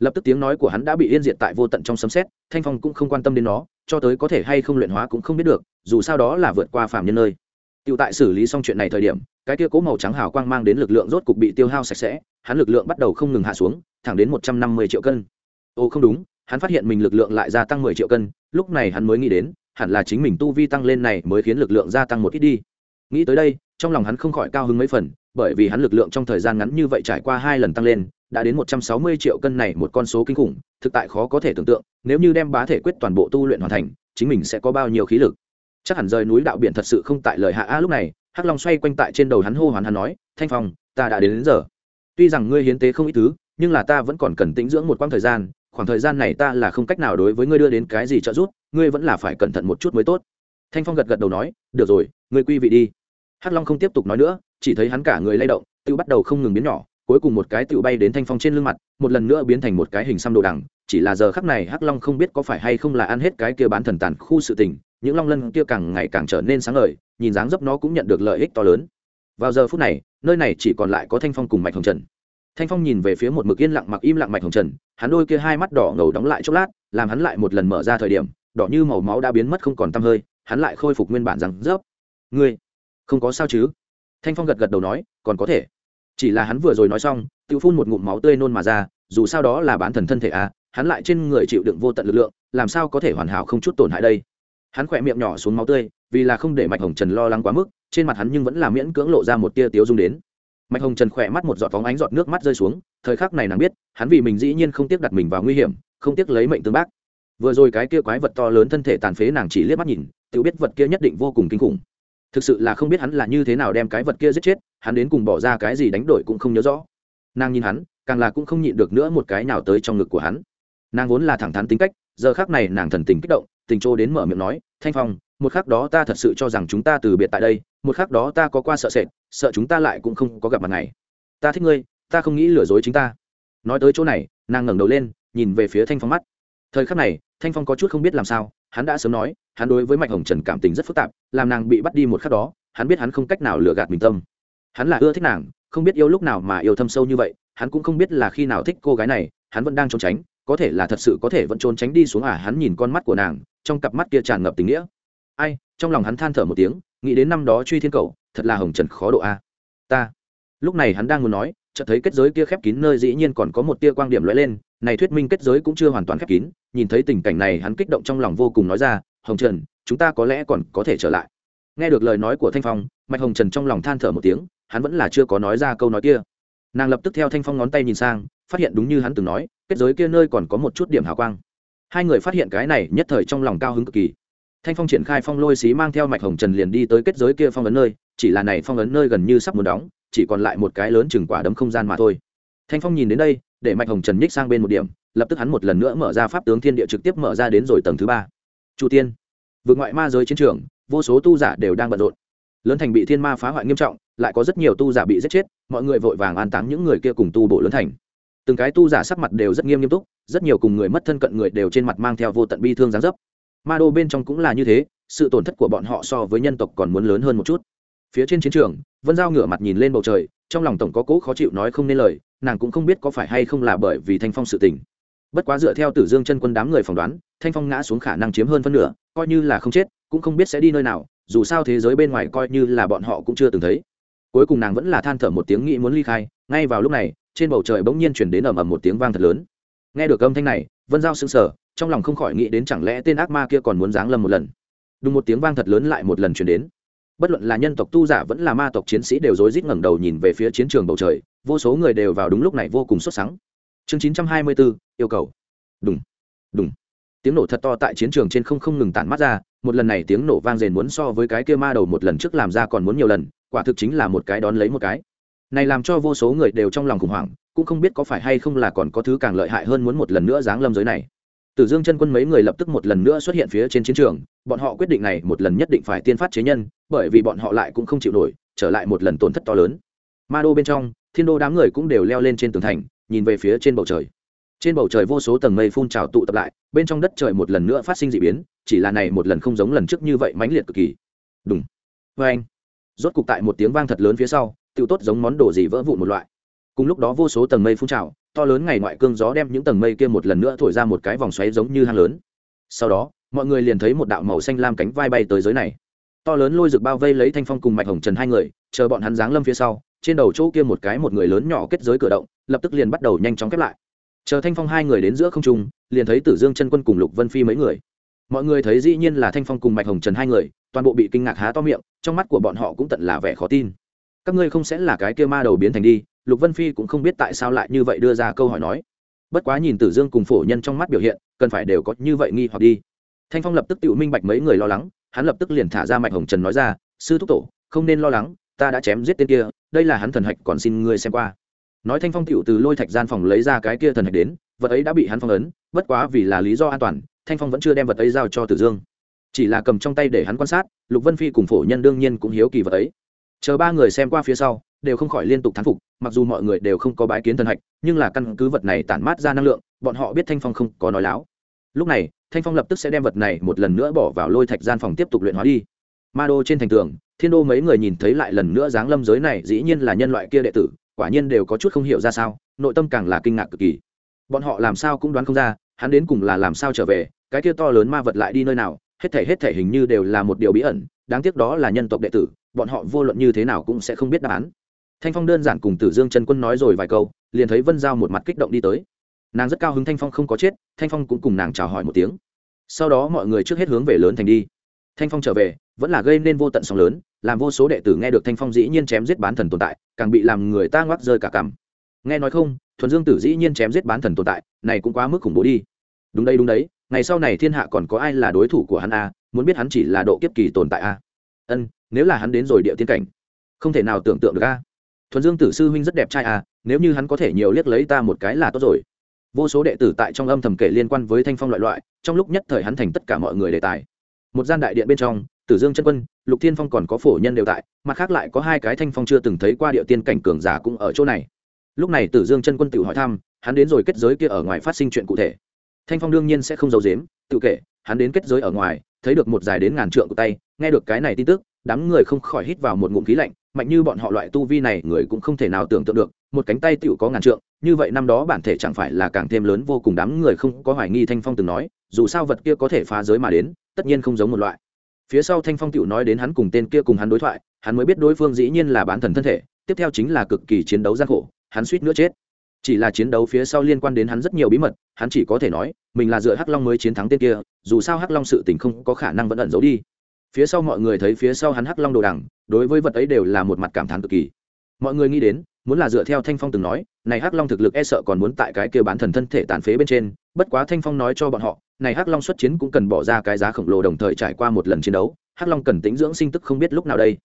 lập tức tiếng nói của hắn đã bị yên diệt tại vô tận trong sấm xét thanh phong cũng không quan tâm đến nó cho tới có thể hay không luyện hóa cũng không biết được dù sao đó là vượt qua phạm nhân nơi Tiêu tại xử lý xong chuyện này thời điểm, cái kia cố màu trắng hào quang mang đến lực lượng rốt cục bị tiêu hao sạch sẽ, hắn lực lượng bắt đầu không ngừng hạ xuống, thẳng đến một trăm năm mươi triệu cân. Ô không đúng, hắn phát hiện mình lực lượng lại gia tăng mười triệu cân, lúc này hắn mới nghĩ đến, hẳn là chính mình tu vi tăng lên này mới khiến lực lượng gia tăng một ít đi. Nghĩ tới đây, trong lòng hắn không khỏi cao hứng mấy phần, bởi vì hắn lực lượng trong thời gian ngắn như vậy trải qua hai lần tăng lên, đã đến một trăm sáu mươi triệu cân này một con số kinh khủng, thực tại khó có thể tưởng tượng, nếu như đem bá thể quyết toàn bộ tu luyện hoàn thành, chính mình sẽ có bao nhiêu khí lực. Chắc hẳn rời núi đạo biển thật sự không tại lời hạ a lúc này hắc long xoay quanh tại trên đầu hắn hô hoán hắn nói thanh phong ta đã đến, đến giờ. Tuy rằng ngươi hiến tế không ít thứ nhưng là ta vẫn còn cần tĩnh dưỡng một quãng thời gian khoảng thời gian này ta là không cách nào đối với ngươi đưa đến cái gì trợ giúp ngươi vẫn là phải cẩn thận một chút mới tốt. Thanh phong gật gật đầu nói được rồi ngươi quy vị đi. Hắc long không tiếp tục nói nữa chỉ thấy hắn cả người lay động tự bắt đầu không ngừng biến nhỏ cuối cùng một cái tựu bay đến thanh phong trên lưng mặt, một lần nữa biến thành một cái hình xăm đồ đằng. Chỉ là giờ khắc này hắc long không biết có phải hay không là ăn hết cái kia bán thần tàn khu sự tình, những long lân kia càng ngày càng trở nên sáng ngời, nhìn dáng dấp nó cũng nhận được lợi ích to lớn. Vào giờ phút này, nơi này chỉ còn lại có thanh phong cùng mạch hồng trần. Thanh phong nhìn về phía một mực yên lặng mặc im lặng mạch hồng trần, hắn đôi kia hai mắt đỏ ngầu đóng lại chốc lát, làm hắn lại một lần mở ra thời điểm, đỏ như màu máu đã biến mất không còn t hơi, hắn lại khôi phục nguyên bản rằng rớp ngươi, không có sao chứ? Thanh phong gật gật đầu nói, còn có thể chỉ là hắn vừa rồi nói xong tự phun một ngụm máu tươi nôn mà ra, dù sao đó là bán thần thân thể à hắn lại trên người chịu đựng vô tận lực lượng, làm sao có thể hoàn hảo không chút tổn hại đây? Hắn khỏe miệng nhỏ xuống máu tươi, vì là không để mạch hồng trần lo lắng quá mức, trên mặt hắn nhưng vẫn là miễn cưỡng lộ ra một tia tiếu dung đến. Mạch hồng trần khỏe mắt một giọt phóng ánh giọt nước mắt rơi xuống, thời khắc này nàng biết, hắn vì mình dĩ nhiên không tiếc đặt mình vào nguy hiểm, không tiếc lấy mệnh tương bác. Vừa rồi cái kia quái vật to lớn thân thể tàn phế nàng chỉ liếc mắt nhìn tự biết vật kia nhất định vô cùng kinh khủng thực sự là không biết hắn là như thế nào đem cái vật kia giết chết, hắn đến cùng bỏ ra cái gì đánh đổi cũng không nhớ rõ. Nàng nhìn hắn, càng là cũng không nhịn được nữa một cái nào tới trong ngực của hắn. Nàng vốn là thẳng thắn tính cách, giờ khác này nàng thần tình kích động, tình trô đến mở miệng nói, thanh phong, một khắc đó ta thật sự cho rằng chúng ta từ biệt tại đây, một khắc đó ta có qua sợ sệt, sợ chúng ta lại cũng không có gặp mặt này ta thích ngươi, ta không nghĩ lừa dối chính ta. Nói tới chỗ này, nàng ngẩng đầu lên, nhìn về phía thanh phong mắt. Thời khắc này, thanh phong có chút không biết làm sao hắn đã sớm nói, hắn đối với mạch hồng trần cảm tình rất phức tạp, làm nàng bị bắt đi một khắc đó, hắn biết hắn không cách nào lừa gạt mình tâm. Hắn là ưa thích nàng, không biết yêu lúc nào mà yêu thâm sâu như vậy, hắn cũng không biết là khi nào thích cô gái này, hắn vẫn đang trốn tránh, có thể là thật sự có thể vẫn trốn tránh đi xuống à hắn nhìn con mắt của nàng, trong cặp mắt kia tràn ngập tình nghĩa. Ai, trong lòng hắn than thở một tiếng, nghĩ đến năm đó truy thiên cầu, thật là hồng trần khó độ a. À. Ta. Lúc này hắn đang muốn nói, chợt thấy kết giới kia khép kín nơi dĩ nhiên còn có một tia quang điểm lóe lên này thuyết minh kết giới cũng chưa hoàn toàn khép kín, nhìn thấy tình cảnh này hắn kích động trong lòng vô cùng nói ra, hồng trần, chúng ta có lẽ còn có thể trở lại. Nghe được lời nói của thanh phong, mạch hồng trần trong lòng than thở một tiếng, hắn vẫn là chưa có nói ra câu nói kia. Nàng lập tức theo thanh phong ngón tay nhìn sang, phát hiện đúng như hắn từng nói, kết giới kia nơi còn có một chút điểm hào quang. Hai người phát hiện cái này nhất thời trong lòng cao hứng cực kỳ. Thanh phong triển khai phong lôi xí mang theo mạch hồng trần liền đi tới kết giới kia phong ấn nơi, chỉ là này phong ấn nơi gần như sắp muốn đóng, chỉ còn lại một cái lớn chừng quả đấm không gian mà thôi. Thanh phong nhìn đến đây để mạch hồng trần nhích sang bên một điểm, lập tức hắn một lần nữa mở ra pháp tướng thiên địa trực tiếp mở ra đến rồi tầng thứ ba. Chu tiên, vượt ngoại ma giới chiến trường, vô số tu giả đều đang bận rộn. Lớn thành bị thiên ma phá hoại nghiêm trọng, lại có rất nhiều tu giả bị giết chết, mọi người vội vàng an táng những người kia cùng tu bộ lớn thành. Từng cái tu giả sắc mặt đều rất nghiêm nghiêm túc, rất nhiều cùng người mất thân cận người đều trên mặt mang theo vô tận bi thương gián dấp. Ma đô bên trong cũng là như thế, sự tổn thất của bọn họ so với nhân tộc còn muốn lớn hơn một chút. Phía trên chiến trường, vân giao ngửa mặt nhìn lên bầu trời, trong lòng tổng có cố khó chịu nói không nên lời nàng cũng không biết có phải hay không là bởi vì thanh phong sự tình. Bất quá dựa theo tử dương chân quân đám người phỏng đoán, thanh phong ngã xuống khả năng chiếm hơn phân nửa, coi như là không chết, cũng không biết sẽ đi nơi nào, dù sao thế giới bên ngoài coi như là bọn họ cũng chưa từng thấy. Cuối cùng nàng vẫn là than thở một tiếng nghĩ muốn ly khai, ngay vào lúc này, trên bầu trời bỗng nhiên chuyển đến ầm ầm một tiếng vang thật lớn. Nghe được âm thanh này, vân giao sững sờ, trong lòng không khỏi nghĩ đến chẳng lẽ tên ác ma kia còn muốn giáng lâm một lần. Đúng một tiếng vang thật lớn lại một lần chuyển đến bất luận là nhân tộc tu giả vẫn là ma tộc chiến sĩ đều rối rít ngẩng đầu nhìn về phía chiến trường bầu trời, vô số người đều vào đúng lúc này vô cùng xuất sắng. Chương chín trăm hai mươi bốn yêu cầu. Đúng đúng tiếng nổ thật to tại chiến trường trên không không ngừng tản mắt ra, một lần này tiếng nổ vang rền muốn so với cái kia ma đầu một lần trước làm ra còn muốn nhiều lần, quả thực chính là một cái đón lấy một cái. Này làm cho vô số người đều trong lòng khủng hoảng, cũng không biết có phải hay không là còn có thứ càng lợi hại hơn muốn một lần nữa giáng lâm giới này. Tử Dương chân quân mấy người lập tức một lần nữa xuất hiện phía trên chiến trường, bọn họ quyết định này một lần nhất định phải tiên phát chế nhân, bởi vì bọn họ lại cũng không chịu nổi, trở lại một lần tổn thất to lớn. Ma đô bên trong, Thiên đô đám người cũng đều leo lên trên tường thành, nhìn về phía trên bầu trời. Trên bầu trời vô số tầng mây phun trào tụ tập lại, bên trong đất trời một lần nữa phát sinh dị biến, chỉ là này một lần không giống lần trước như vậy mãnh liệt cực kỳ. Đùng. Oeng. Rốt cục tại một tiếng vang thật lớn phía sau, tiêu tốt giống món đồ gì vỡ vụn một loại. Cùng lúc đó vô số tầng mây phun trào, to lớn ngày ngoại cương gió đem những tầng mây kia một lần nữa thổi ra một cái vòng xoáy giống như hang lớn. Sau đó, mọi người liền thấy một đạo màu xanh lam cánh vai bay tới giới này. To lớn lôi rực bao vây lấy thanh phong cùng mạch hồng trần hai người, chờ bọn hắn giáng lâm phía sau, trên đầu chỗ kia một cái một người lớn nhỏ kết giới cửa động, lập tức liền bắt đầu nhanh chóng khép lại. Chờ thanh phong hai người đến giữa không trung, liền thấy tử dương chân quân cùng lục vân phi mấy người. Mọi người thấy dĩ nhiên là thanh phong cùng mạch hồng trần hai người, toàn bộ bị kinh ngạc há to miệng, trong mắt của bọn họ cũng tận là vẻ khó tin. Các ngươi không sẽ là cái kia ma đầu biến thành đi lục vân phi cũng không biết tại sao lại như vậy đưa ra câu hỏi nói. Bất quá nhìn tử dương cùng phổ nhân trong mắt biểu hiện, cần phải đều có như vậy nghi hoặc đi. Thanh phong lập tức tự minh bạch mấy người lo lắng, hắn lập tức liền thả ra mạch hồng trần nói ra, sư thúc tổ, không nên lo lắng, ta đã chém giết tên kia, đây là hắn thần hạch còn xin ngươi xem qua. Nói thanh phong tựu từ lôi thạch gian phòng lấy ra cái kia thần hạch đến, vật ấy đã bị hắn phong ấn, bất quá vì là lý do an toàn, thanh phong vẫn chưa đem vật ấy giao cho tử dương. Chỉ là cầm trong tay để hắn quan sát, lục vân phi cùng phổ nhân đương nhiên cũng hiếu kỳ vật ấy. Chờ ba người xem qua phía sau đều không khỏi liên tục thán phục, mặc dù mọi người đều không có bái kiến thần hạch, nhưng là căn cứ vật này tản mát ra năng lượng, bọn họ biết thanh phong không có nói láo. Lúc này, thanh phong lập tức sẽ đem vật này một lần nữa bỏ vào lôi thạch gian phòng tiếp tục luyện hóa đi. Ma đô trên thành tường, thiên đô mấy người nhìn thấy lại lần nữa dáng lâm giới này dĩ nhiên là nhân loại kia đệ tử, quả nhiên đều có chút không hiểu ra sao, nội tâm càng là kinh ngạc cực kỳ. Bọn họ làm sao cũng đoán không ra, hắn đến cùng là làm sao trở về, cái kia to lớn ma vật lại đi nơi nào, hết thể hết thể hình như đều là một điều bí ẩn, đáng tiếc đó là nhân tộc đệ tử, bọn họ vô luận như thế nào cũng sẽ không biết đáp án thanh phong đơn giản cùng tử dương chân quân nói rồi vài câu, liền thấy vân giao một mặt kích động đi tới. Nàng rất cao hứng thanh phong không có chết, thanh phong cũng cùng nàng chào hỏi một tiếng. Sau đó mọi người trước hết hướng về lớn thành đi. Thanh phong trở về, vẫn là gây nên vô tận sóng lớn, làm vô số đệ tử nghe được thanh phong dĩ nhiên chém giết bán thần tồn tại, càng bị làm người ta ngoắc rơi cả cằm. Nghe nói không, thuần dương tử dĩ nhiên chém giết bán thần tồn tại, này cũng quá mức khủng bố đi. Đúng đây đúng đấy, ngày sau này thiên hạ còn có ai là đối thủ của hắn a à? muốn biết hắn chỉ là độ kiếp kỳ tồn tại a à? ân, nếu là hắn đến rồi địa tiên cảnh, không thể nào tưởng tượng được a thuần dương tử sư huynh rất đẹp trai à nếu như hắn có thể nhiều liếc lấy ta một cái là tốt rồi. Vô số đệ tử tại trong âm thầm kể liên quan với thanh phong loại loại, trong lúc nhất thời hắn thành tất cả mọi người đề tài. Một gian đại điện bên trong, tử dương chân quân, lục thiên phong còn có phổ nhân đều tại, mặt khác lại có hai cái thanh phong chưa từng thấy qua địa tiên cảnh cường giả cũng ở chỗ này. Lúc này tử dương chân quân tự hỏi thăm, hắn đến rồi kết giới kia ở ngoài phát sinh chuyện cụ thể. Thanh phong đương nhiên sẽ không giấu dếm tự kể, hắn đến kết giới ở ngoài, thấy được một dài đến ngàn trượng của tay, nghe được cái này tin tức đám người không khỏi hít vào một ngụm khí lạnh, mạnh như bọn họ loại tu vi này, người cũng không thể nào tưởng tượng được, một cánh tay tựu có ngàn trượng, như vậy năm đó bản thể chẳng phải là càng thêm lớn vô cùng, đám người không có hoài nghi thanh phong từng nói, dù sao vật kia có thể phá giới mà đến, tất nhiên không giống một loại. Phía sau thanh phong tựu nói đến hắn cùng tên kia cùng hắn đối thoại, hắn mới biết đối phương dĩ nhiên là bán thần thân thể, tiếp theo chính là cực kỳ chiến đấu gian khổ, hắn suýt nữa chết. Chỉ là chiến đấu phía sau liên quan đến hắn rất nhiều bí mật, hắn chỉ có thể nói, mình là dựa hắc long mới chiến thắng tên kia, dù sao hắc long sự tình không có khả năng vẫn ẩn giấu đi phía sau mọi người thấy phía sau hắn hắc long đồ đằng, đối với vật ấy đều là một mặt cảm thán cực kỳ. Mọi người nghĩ đến, muốn là dựa theo thanh phong từng nói, này hắc long thực lực e sợ còn muốn tại cái kia bán thần thân thể tàn phế bên trên, bất quá thanh phong nói cho bọn họ, này hắc long xuất chiến cũng cần bỏ ra cái giá khổng lồ đồng thời trải qua một lần chiến đấu, hắc long cần tính dưỡng sinh tức không biết lúc nào đây.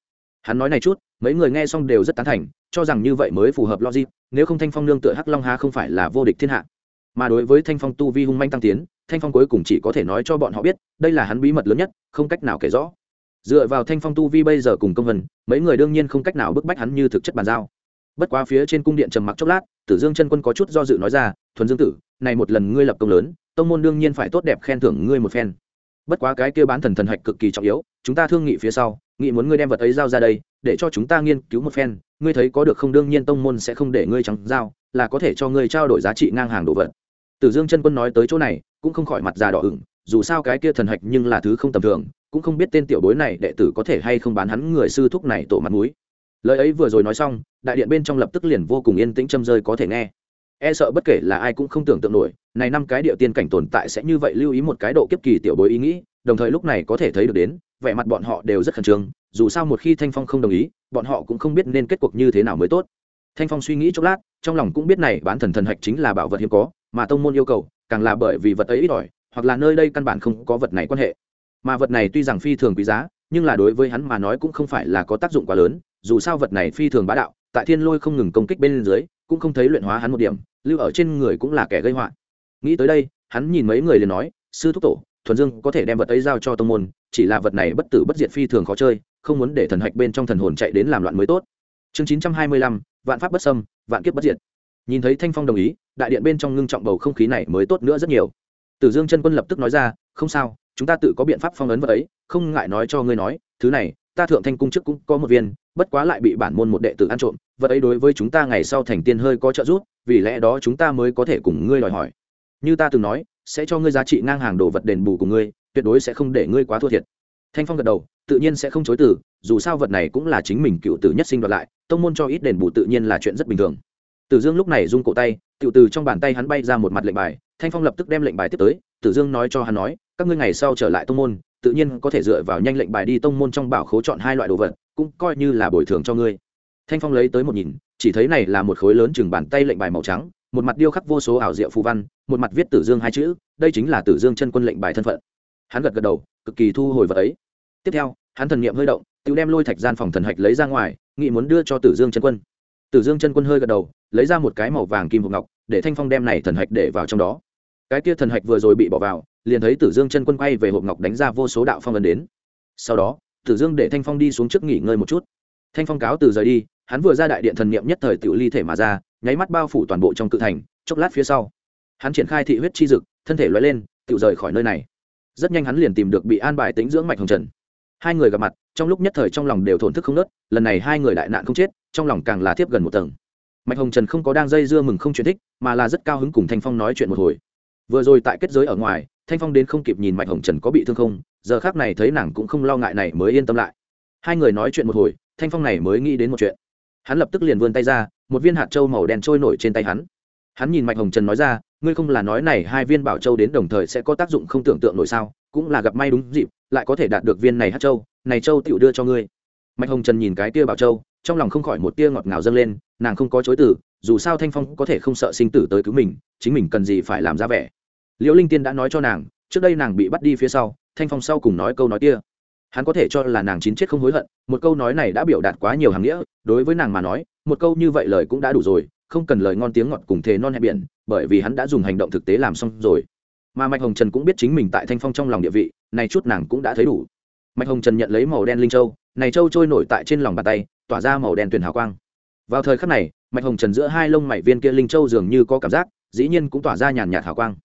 Hắn nói này chút, mấy người nghe xong đều rất tán thành, cho rằng như vậy mới phù hợp logic, nếu không thanh phong nương tựa hắc long ha không phải là vô địch thiên hạ. Mà đối với thanh phong tu vi hung manh tăng tiến thanh phong cuối cùng chỉ có thể nói cho bọn họ biết, đây là hắn bí mật lớn nhất, không cách nào kể rõ. Dựa vào thanh phong tu vi bây giờ cùng công vân, mấy người đương nhiên không cách nào bức bách hắn như thực chất bàn giao. Bất quá phía trên cung điện trầm mặc chốc lát, tử dương chân quân có chút do dự nói ra, thuần dương tử, này một lần ngươi lập công lớn, tông môn đương nhiên phải tốt đẹp khen thưởng ngươi một phen. Bất quá cái kia bán thần thần hạch cực kỳ trọng yếu, chúng ta thương nghị phía sau, nghị muốn ngươi đem vật ấy giao ra đây, để cho chúng ta nghiên cứu một phen, ngươi thấy có được không đương nhiên tông môn sẽ không để ngươi trắng giao, là có thể cho ngươi trao đổi giá trị ngang hàng đồ vật tử dương chân quân nói tới chỗ này, cũng không khỏi mặt già đỏ ửng, dù sao cái kia thần hạch nhưng là thứ không tầm thường, cũng không biết tên tiểu bối này đệ tử có thể hay không bán hắn người sư thúc này tổ mặt mũi. Lời ấy vừa rồi nói xong, đại điện bên trong lập tức liền vô cùng yên tĩnh châm rơi có thể nghe. E sợ bất kể là ai cũng không tưởng tượng nổi, này năm cái địa tiên cảnh tồn tại sẽ như vậy lưu ý một cái độ kiếp kỳ tiểu bối ý nghĩ, đồng thời lúc này có thể thấy được đến, vẻ mặt bọn họ đều rất khẩn trương, dù sao một khi thanh phong không đồng ý, bọn họ cũng không biết nên kết cuộc như thế nào mới tốt. Thanh phong suy nghĩ chốc lát, trong lòng cũng biết này bán thần thần hạch chính là bảo vật hiếm có mà tông môn yêu cầu, càng là bởi vì vật ấy ít ỏi, hoặc là nơi đây căn bản không có vật này quan hệ. Mà vật này tuy rằng phi thường quý giá, nhưng là đối với hắn mà nói cũng không phải là có tác dụng quá lớn, dù sao vật này phi thường bá đạo, tại thiên lôi không ngừng công kích bên dưới, cũng không thấy luyện hóa hắn một điểm, lưu ở trên người cũng là kẻ gây họa. Nghĩ tới đây, hắn nhìn mấy người liền nói, sư thúc tổ, thuần dương có thể đem vật ấy giao cho tông môn, chỉ là vật này bất tử bất diệt phi thường khó chơi, không muốn để thần hạch bên trong thần hồn chạy đến làm loạn mới tốt. Chương chín trăm hai mươi lăm, vạn pháp bất sâm vạn kiếp bất diệt nhìn thấy thanh phong đồng ý, đại điện bên trong ngưng trọng bầu không khí này mới tốt nữa rất nhiều. Tử dương chân quân lập tức nói ra, không sao, chúng ta tự có biện pháp phong ấn vật ấy, không ngại nói cho ngươi nói, thứ này, ta thượng thanh cung trước cũng có một viên, bất quá lại bị bản môn một đệ tử ăn trộm, vật ấy đối với chúng ta ngày sau thành tiên hơi có trợ giúp, vì lẽ đó chúng ta mới có thể cùng ngươi đòi hỏi. Như ta từng nói, sẽ cho ngươi giá trị ngang hàng đồ vật đền bù của ngươi, tuyệt đối sẽ không để ngươi quá thua thiệt. Thanh phong gật đầu, tự nhiên sẽ không chối từ, dù sao vật này cũng là chính mình cựu tử nhất sinh đoạt lại, tông môn cho ít đền bù tự nhiên là chuyện rất bình thường tử dương lúc này rung cổ tay cựu từ trong bàn tay hắn bay ra một mặt lệnh bài, thanh phong lập tức đem lệnh bài tiếp tới, tử dương nói cho hắn nói, các ngươi ngày sau trở lại tông môn, tự nhiên có thể dựa vào nhanh lệnh bài đi tông môn trong bảo khố chọn hai loại đồ vật, cũng coi như là bồi thường cho ngươi. Thanh phong lấy tới một nhìn, chỉ thấy này là một khối lớn chừng bàn tay lệnh bài màu trắng, một mặt điêu khắc vô số ảo diệu phù văn, một mặt viết tử dương hai chữ, đây chính là tử dương chân quân lệnh bài thân phận. Hắn gật gật đầu, cực kỳ thu hồi vật ấy. Tiếp theo, hắn thần niệm hơi động tự đem lôi thạch gian phòng thần hạch lấy ra ngoài, nghị muốn đưa cho tử dương chân quân tử dương chân quân hơi gật đầu, lấy ra một cái màu vàng kim hộp ngọc, để thanh phong đem này thần hạch để vào trong đó. Cái kia thần hạch vừa rồi bị bỏ vào, liền thấy tử dương chân quân quay về hộp ngọc đánh ra vô số đạo phong ấn đến. Sau đó, tử dương để thanh phong đi xuống trước nghỉ ngơi một chút. Thanh phong cáo từ rời đi, hắn vừa ra đại điện thần niệm nhất thời tự ly thể mà ra, nháy mắt bao phủ toàn bộ trong cự thành, chốc lát phía sau, hắn triển khai thị huyết chi dực, thân thể lóe lên tự rời khỏi nơi này. Rất nhanh hắn liền tìm được bị an bài tính dưỡng mạch hồng trần. Hai người gặp mặt, trong lúc nhất thời trong lòng đều thổn thức không nớt, lần này hai người đại nạn không chết trong lòng càng là tiếp gần một tầng. Mạch hồng trần không có đang dây dưa mừng không chuyện thích, mà là rất cao hứng cùng thanh phong nói chuyện một hồi. Vừa rồi tại kết giới ở ngoài, thanh phong đến không kịp nhìn mạch hồng trần có bị thương không, giờ khác này thấy nàng cũng không lo ngại này mới yên tâm lại. Hai người nói chuyện một hồi, thanh phong này mới nghĩ đến một chuyện. Hắn lập tức liền vươn tay ra, một viên hạt trâu màu đen trôi nổi trên tay hắn. Hắn nhìn mạch hồng trần nói ra, ngươi không là nói này hai viên bảo châu đến đồng thời sẽ có tác dụng không tưởng tượng nổi sao, cũng là gặp may đúng dịp, lại có thể đạt được viên này hạt châu, này châu tựu đưa cho ngươi. Mạch hồng trần nhìn cái tia bảo châu trong lòng không khỏi một tia ngọt ngào dâng lên, nàng không có chối từ, dù sao thanh phong có thể không sợ sinh tử tới cứu mình, chính mình cần gì phải làm ra vẻ. Liễu linh tiên đã nói cho nàng, trước đây nàng bị bắt đi phía sau, thanh phong sau cùng nói câu nói kia. Hắn có thể cho là nàng chín chết không hối hận, một câu nói này đã biểu đạt quá nhiều hàng nghĩa, đối với nàng mà nói, một câu như vậy lời cũng đã đủ rồi, không cần lời ngon tiếng ngọt cùng thề non hẹp biển, bởi vì hắn đã dùng hành động thực tế làm xong rồi. Mà mạch hồng trần cũng biết chính mình tại thanh phong trong lòng địa vị này chút nàng cũng đã thấy đủ. Mạch hồng trần nhận lấy màu đen linh châu, này châu trôi nổi tại trên lòng bàn tay tỏa ra màu đen tuyền hào quang. Vào thời khắc này, mạch hồng trần giữa hai lông mảy viên kia linh châu dường như có cảm giác, dĩ nhiên cũng tỏa ra nhàn nhạt hào quang.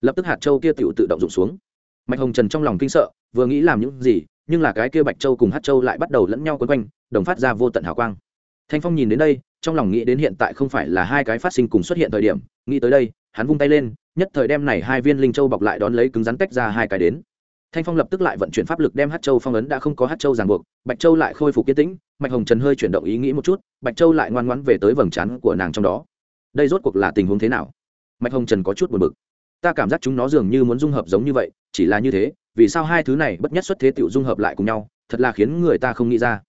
Lập tức hạt châu kia tự tự động rụng xuống. Mạch hồng trần trong lòng kinh sợ, vừa nghĩ làm những gì, nhưng là cái kia bạch châu cùng hát châu lại bắt đầu lẫn nhau quấn quanh, đồng phát ra vô tận hào quang. Thanh phong nhìn đến đây, trong lòng nghĩ đến hiện tại không phải là hai cái phát sinh cùng xuất hiện thời điểm, nghĩ tới đây, hắn vung tay lên, nhất thời đem này hai viên linh châu bọc lại đón lấy cứng rắn tách ra hai cái đến. Thanh phong lập tức lại vận chuyển pháp lực đem hát châu phong ấn đã không có hát châu ràng buộc, bạch châu lại khôi phục kiên tĩnh mạch hồng trần hơi chuyển động ý nghĩ một chút, bạch châu lại ngoan ngoãn về tới vầng trán của nàng trong đó. Đây rốt cuộc là tình huống thế nào? Mạch hồng trần có chút buồn bực. Ta cảm giác chúng nó dường như muốn dung hợp giống như vậy, chỉ là như thế, vì sao hai thứ này bất nhất xuất thế tiểu dung hợp lại cùng nhau, thật là khiến người ta không nghĩ ra.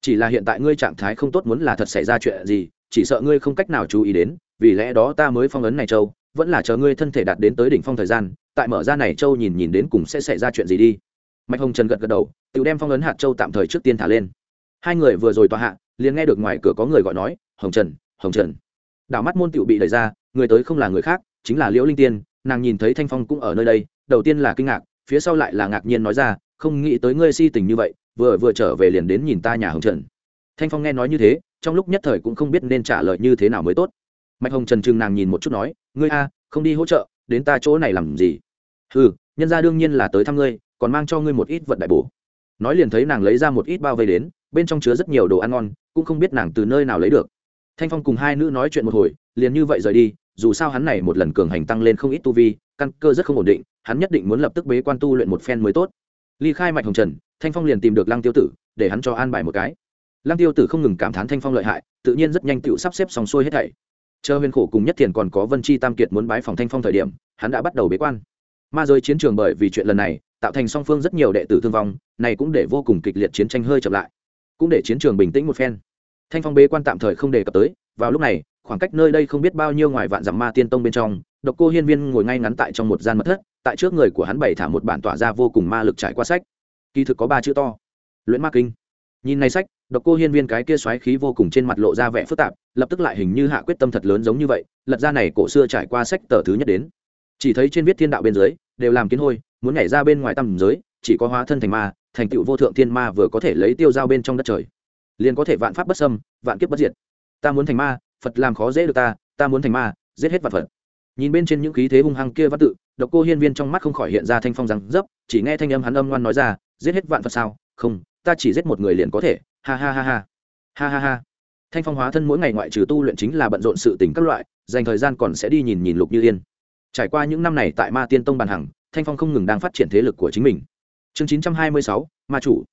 Chỉ là hiện tại ngươi trạng thái không tốt muốn là thật xảy ra chuyện gì, chỉ sợ ngươi không cách nào chú ý đến, vì lẽ đó ta mới phong ấn này châu, vẫn là chờ ngươi thân thể đạt đến tới đỉnh phong thời gian, tại mở ra này châu nhìn nhìn đến cùng sẽ xảy ra chuyện gì đi. Mạch hồng trần gật gật đầu tự đem phong ấn hạt châu tạm thời trước tiên thả lên hai người vừa rồi tòa hạ, liền nghe được ngoài cửa có người gọi nói, hồng trần hồng trần. Đảo mắt môn tựu bị đẩy ra, người tới không là người khác, chính là liễu linh tiên. Nàng nhìn thấy thanh phong cũng ở nơi đây, đầu tiên là kinh ngạc, phía sau lại là ngạc nhiên nói ra, không nghĩ tới ngươi si tình như vậy, vừa vừa trở về liền đến nhìn ta nhà hồng trần. Thanh phong nghe nói như thế, trong lúc nhất thời cũng không biết nên trả lời như thế nào mới tốt. Mạch hồng trần chừng nàng nhìn một chút nói, ngươi a, không đi hỗ trợ, đến ta chỗ này làm gì? Ừ nhân ra đương nhiên là tới thăm ngươi, còn mang cho ngươi một ít vật đại bổ. Nói liền thấy nàng lấy ra một ít bao vây đến bên trong chứa rất nhiều đồ ăn ngon, cũng không biết nàng từ nơi nào lấy được. Thanh phong cùng hai nữ nói chuyện một hồi, liền như vậy rời đi, dù sao hắn này một lần cường hành tăng lên không ít tu vi, căn cơ rất không ổn định, hắn nhất định muốn lập tức bế quan tu luyện một phen mới tốt. Ly khai mạch hồng trần, thanh phong liền tìm được lăng tiêu tử, để hắn cho an bài một cái. Lăng tiêu tử không ngừng cảm thán thanh phong lợi hại, tự nhiên rất nhanh tựu sắp xếp xong xuôi hết thảy. Chờ huyền khổ cùng nhất thiền còn có vân chi tam kiệt muốn bái phòng thanh phong thời điểm, hắn đã bắt đầu bế quan. Ma giới chiến trường bởi vì chuyện lần này, tạo thành song phương rất nhiều đệ tử thương vong, này cũng để vô cùng kịch liệt chiến tranh hơi chậm lại cũng để chiến trường bình tĩnh một phen. Thanh phong bế quan tạm thời không đề cập tới, vào lúc này, khoảng cách nơi đây không biết bao nhiêu ngoài vạn dặm ma tiên tông bên trong, độc cô hiên viên ngồi ngay ngắn tại trong một gian mật thất, tại trước người của hắn bày thả một bản tỏa ra vô cùng ma lực trải qua sách. Kỳ thực có ba chữ to. Luyện ma kinh. Nhìn này sách, độc cô hiên viên cái kia xoáy khí vô cùng trên mặt lộ ra vẻ phức tạp, lập tức lại hình như hạ quyết tâm thật lớn giống như vậy, lật ra này cổ xưa trải qua sách tờ thứ nhất đến. Chỉ thấy trên viết thiên đạo bên dưới, đều làm kiến hôi, muốn nhảy ra bên ngoài tầm giới chỉ có hóa thân thành ma, thành tựu vô thượng thiên ma vừa có thể lấy tiêu dao bên trong đất trời. Liền có thể vạn pháp bất xâm, vạn kiếp bất diệt. Ta muốn thành ma, phật làm khó dễ được ta ta muốn thành ma, giết hết vạn phật. Nhìn bên trên những khí thế hung hăng kia văn tự, độc cô hiên viên trong mắt không khỏi hiện ra thanh phong rằng dấp, chỉ nghe thanh âm hắn âm ngoan nói ra, giết hết vạn phật sao? Không, ta chỉ giết một người liền có thể. Ha ha ha ha. Ha ha ha. Thanh phong hóa thân mỗi ngày ngoại trừ tu luyện chính là bận rộn sự tình các loại, dành thời gian còn sẽ đi nhìn nhìn lục như yên. Trải qua những năm này tại ma tiên tông bàn hằng, thanh phong không ngừng đang phát triển thế lực của chính mình chương chín trăm hai mươi sáu, ma chủ.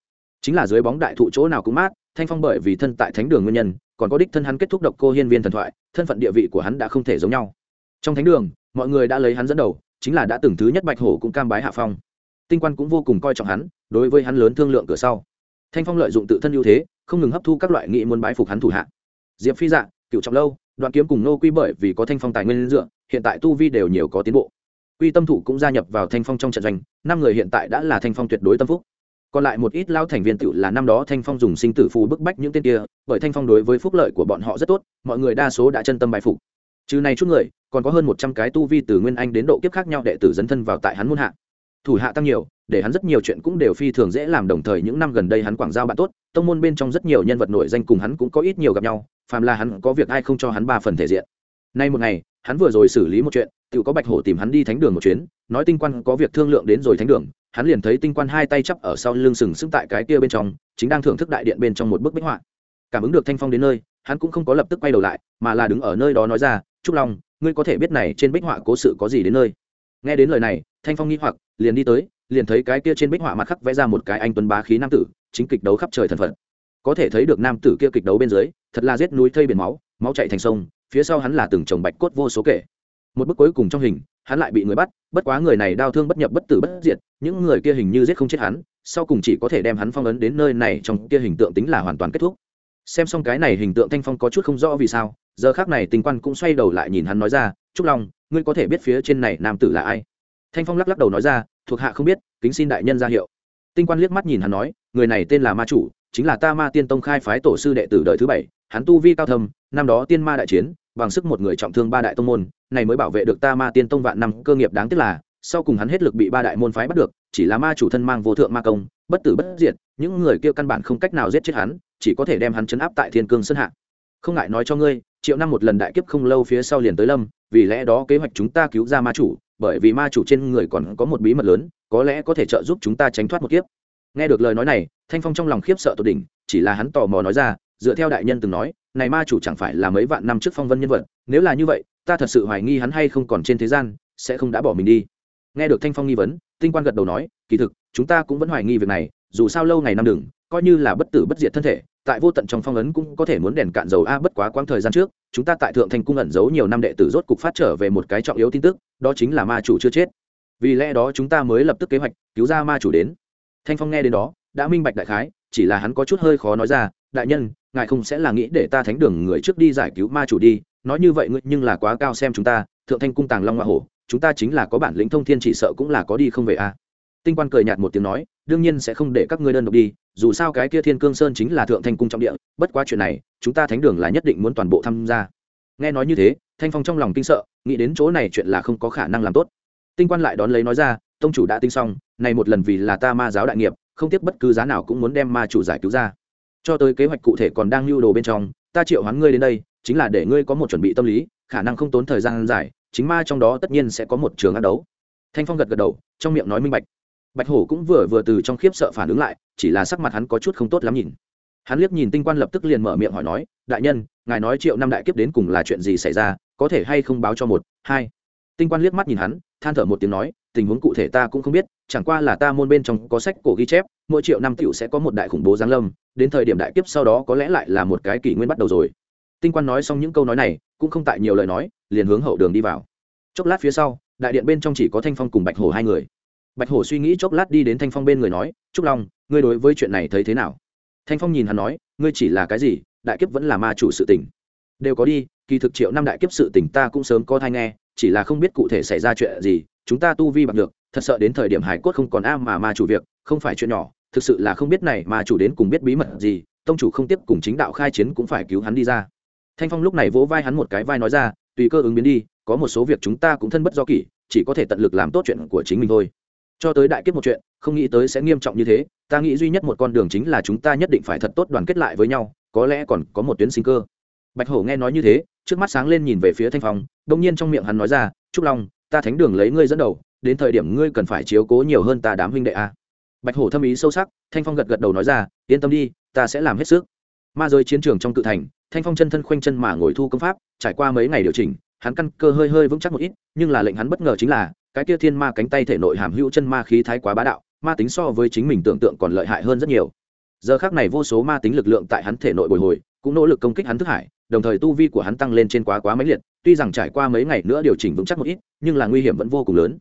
Chính là dưới bóng đại thụ chỗ nào cũng mát, thanh phong bởi vì thân tại thánh đường nguyên nhân, còn có đích thân hắn kết thúc độc cô hiên viên thần thoại, thân phận địa vị của hắn đã không thể giống nhau. Trong thánh đường, mọi người đã lấy hắn dẫn đầu, chính là đã từng thứ nhất bạch hổ cũng cam bái hạ phong. Tinh quan cũng vô cùng coi trọng hắn, đối với hắn lớn thương lượng cửa sau. Thanh phong lợi dụng tự thân ưu thế, không ngừng hấp thu các loại nghị muốn bái phục hắn thủ hạ. Diệp phi dạ cựu trọng lâu, đoạn kiếm cùng nô quy bởi vì có thanh phong tài nguyên dựa, hiện tại tu vi đều nhiều có tiến bộ quy tâm thủ cũng gia nhập vào thanh phong trong trận doanh, năm người hiện tại đã là thanh phong tuyệt đối tâm phúc. Còn lại một ít lao thành viên tự là năm đó thanh phong dùng sinh tử phù bức bách những tên kia, bởi thanh phong đối với phúc lợi của bọn họ rất tốt, mọi người đa số đã chân tâm bài phục. Trừ này chút người, còn có hơn một trăm cái tu vi từ nguyên anh đến độ kiếp khác nhau đệ tử dấn thân vào tại hắn môn hạ. Thủ hạ tăng nhiều, để hắn rất nhiều chuyện cũng đều phi thường dễ làm, đồng thời những năm gần đây hắn quảng giao bạn tốt, tông môn bên trong rất nhiều nhân vật nổi danh cùng hắn cũng có ít nhiều gặp nhau, phàm là hắn có việc ai không cho hắn ba phần thể diện. Nay một ngày, hắn vừa rồi xử lý một chuyện tự có bạch hổ tìm hắn đi thánh đường một chuyến, nói tinh quan có việc thương lượng đến rồi thánh đường, hắn liền thấy tinh quan hai tay chắp ở sau lưng sừng sững tại cái kia bên trong, chính đang thưởng thức đại điện bên trong một bức bích họa. Cảm ứng được thanh phong đến nơi, hắn cũng không có lập tức quay đầu lại, mà là đứng ở nơi đó nói ra, trúc long, ngươi có thể biết này trên bích họa cố sự có gì đến nơi? Nghe đến lời này, thanh phong nghĩ hoặc, liền đi tới, liền thấy cái kia trên bích họa mặt khắc vẽ ra một cái anh tuấn bá khí nam tử, chính kịch đấu khắp trời thần phận có thể thấy được nam tử kia kịch đấu bên dưới, thật là giết núi thây biển máu máu chạy thành sông, phía sau hắn là từng chồng bạch cốt vô số kể một bức cuối cùng trong hình, hắn lại bị người bắt, bất quá người này đau thương bất nhập bất tử bất diệt, những người kia hình như giết không chết hắn, sau cùng chỉ có thể đem hắn phong ấn đến nơi này trong kia hình tượng tính là hoàn toàn kết thúc. Xem xong cái này hình tượng thanh phong có chút không rõ vì sao, giờ khác này tình quan cũng xoay đầu lại nhìn hắn nói ra, trúc long, ngươi có thể biết phía trên này nam tử là ai? Thanh phong lắc lắc đầu nói ra, thuộc hạ không biết, kính xin đại nhân ra hiệu. Tinh quan liếc mắt nhìn hắn nói, người này tên là ma chủ, chính là ta ma tiên tông khai phái tổ sư đệ tử đời thứ bảy, hắn tu vi cao thâm, năm đó tiên ma đại chiến bằng sức một người trọng thương ba đại tông môn, này mới bảo vệ được ta ma tiên tông vạn năm cơ nghiệp đáng tiếc là, sau cùng hắn hết lực bị ba đại môn phái bắt được, chỉ là ma chủ thân mang vô thượng ma công, bất tử bất diệt, những người kia căn bản không cách nào giết chết hắn, chỉ có thể đem hắn chấn áp tại thiên cương sơn hạ. Không ngại nói cho ngươi, triệu năm một lần đại kiếp không lâu phía sau liền tới lâm, vì lẽ đó kế hoạch chúng ta cứu ra ma chủ, bởi vì ma chủ trên người còn có một bí mật lớn, có lẽ có thể trợ giúp chúng ta tránh thoát một kiếp. Nghe được lời nói này, thanh phong trong lòng khiếp sợ tột đỉnh, chỉ là hắn tò mò nói ra dựa theo đại nhân từng nói, này ma chủ chẳng phải là mấy vạn năm trước phong vân nhân vật, nếu là như vậy, ta thật sự hoài nghi hắn hay không còn trên thế gian, sẽ không đã bỏ mình đi. Nghe được thanh phong nghi vấn, tinh quan gật đầu nói, kỳ thực, chúng ta cũng vẫn hoài nghi việc này, dù sao lâu ngày năm đừng, coi như là bất tử bất diệt thân thể, tại vô tận trong phong ấn cũng có thể muốn đèn cạn dầu a bất quá quãng thời gian trước, chúng ta tại thượng thành cung ẩn giấu nhiều năm đệ tử rốt cục phát trở về một cái trọng yếu tin tức, đó chính là ma chủ chưa chết. Vì lẽ đó chúng ta mới lập tức kế hoạch, cứu ra ma chủ đến. Thanh phong nghe đến đó, đã minh bạch đại khái, chỉ là hắn có chút hơi khó nói ra, đại nhân ngài không sẽ là nghĩ để ta thánh đường người trước đi giải cứu ma chủ đi, nói như vậy ngươi nhưng là quá cao xem chúng ta, thượng thanh cung tàng long hoa hổ, chúng ta chính là có bản lĩnh thông thiên chỉ sợ cũng là có đi không về a tinh quan cười nhạt một tiếng nói, đương nhiên sẽ không để các ngươi đơn độc đi, dù sao cái kia thiên cương sơn chính là thượng thanh cung trọng địa, bất quá chuyện này, chúng ta thánh đường là nhất định muốn toàn bộ tham gia. Nghe nói như thế, thanh phong trong lòng kinh sợ, nghĩ đến chỗ này chuyện là không có khả năng làm tốt. Tinh quan lại đón lấy nói ra, tông chủ đã tinh xong, này một lần vì là ta ma giáo đại nghiệp, không tiếc bất cứ giá nào cũng muốn đem ma chủ giải cứu ra cho tới kế hoạch cụ thể còn đang lưu đồ bên trong, ta triệu hoán ngươi đến đây, chính là để ngươi có một chuẩn bị tâm lý, khả năng không tốn thời gian dài, chính ma trong đó tất nhiên sẽ có một trường ác đấu. Thanh phong gật gật đầu, trong miệng nói minh bạch. Bạch hổ cũng vừa vừa từ trong khiếp sợ phản ứng lại, chỉ là sắc mặt hắn có chút không tốt lắm nhìn. Hắn liếc nhìn tinh quan lập tức liền mở miệng hỏi nói, đại nhân, ngài nói triệu năm đại kiếp đến cùng là chuyện gì xảy ra, có thể hay không báo cho một, hai? Tinh quan liếc mắt nhìn hắn, than thở một tiếng nói, tình huống cụ thể ta cũng không biết, chẳng qua là ta môn bên trong có sách cổ ghi chép, mỗi triệu năm tiểu sẽ có một đại khủng bố giáng lâm đến thời điểm đại kiếp sau đó có lẽ lại là một cái kỷ nguyên bắt đầu rồi. Tinh quan nói xong những câu nói này, cũng không tại nhiều lời nói, liền hướng hậu đường đi vào. Chốc lát phía sau, đại điện bên trong chỉ có thanh phong cùng bạch hổ hai người. Bạch hổ suy nghĩ chốc lát đi đến thanh phong bên người nói, trúc long, ngươi đối với chuyện này thấy thế nào? Thanh phong nhìn hắn nói, ngươi chỉ là cái gì, đại kiếp vẫn là ma chủ sự tình. Đều có đi, kỳ thực triệu năm đại kiếp sự tình ta cũng sớm có thai nghe, chỉ là không biết cụ thể xảy ra chuyện gì, chúng ta tu vi bằng được thật sợ đến thời điểm hải cốt không còn a mà ma chủ việc, không phải chuyện nhỏ thực sự là không biết này mà chủ đến cùng biết bí mật gì, tông chủ không tiếp cùng chính đạo khai chiến cũng phải cứu hắn đi ra. Thanh phong lúc này vỗ vai hắn một cái vai nói ra, tùy cơ ứng biến đi, có một số việc chúng ta cũng thân bất do kỷ, chỉ có thể tận lực làm tốt chuyện của chính mình thôi. Cho tới đại kiếp một chuyện, không nghĩ tới sẽ nghiêm trọng như thế, ta nghĩ duy nhất một con đường chính là chúng ta nhất định phải thật tốt đoàn kết lại với nhau, có lẽ còn có một tuyến sinh cơ. Bạch hổ nghe nói như thế, trước mắt sáng lên nhìn về phía thanh phong đông nhiên trong miệng hắn nói ra, trúc long, ta thánh đường lấy ngươi dẫn đầu, đến thời điểm ngươi cần phải chiếu cố nhiều hơn ta đám huynh đệ a bạch hổ thâm ý sâu sắc, thanh phong gật gật đầu nói ra, yên tâm đi, ta sẽ làm hết sức. Ma giới chiến trường trong cự thành, thanh phong chân thân khoanh chân mà ngồi thu công pháp, trải qua mấy ngày điều chỉnh, hắn căn cơ hơi hơi vững chắc một ít, nhưng là lệnh hắn bất ngờ chính là, cái kia thiên ma cánh tay thể nội hàm hữu chân ma khí thái quá bá đạo, ma tính so với chính mình tưởng tượng còn lợi hại hơn rất nhiều. Giờ khác này vô số ma tính lực lượng tại hắn thể nội bồi hồi, cũng nỗ lực công kích hắn thức hải, đồng thời tu vi của hắn tăng lên trên quá quá mấy liệt, tuy rằng trải qua mấy ngày nữa điều chỉnh vững chắc một ít, nhưng là nguy hiểm vẫn vô cùng lớn.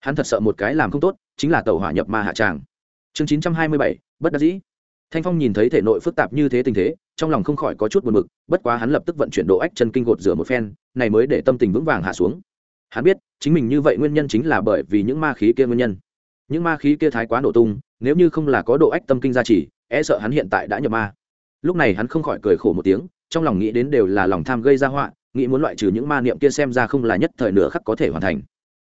Hắn thật sợ một cái làm không tốt, chính là tàu hỏa nhập ma hạ tràng chương chín trăm hai mươi bảy, bất đắc dĩ. Thanh phong nhìn thấy thể nội phức tạp như thế tình thế, trong lòng không khỏi có chút buồn mực bất quá hắn lập tức vận chuyển độ ách chân kinh gột rửa một phen, này mới để tâm tình vững vàng hạ xuống. Hắn biết, chính mình như vậy nguyên nhân chính là bởi vì những ma khí kia nguyên nhân. Những ma khí kia thái quá nổ tung, nếu như không là có độ ách tâm kinh gia trì e sợ hắn hiện tại đã nhập ma. Lúc này hắn không khỏi cười khổ một tiếng, trong lòng nghĩ đến đều là lòng tham gây ra họa, nghĩ muốn loại trừ những ma niệm kia xem ra không là nhất thời nửa khắc có thể hoàn thành.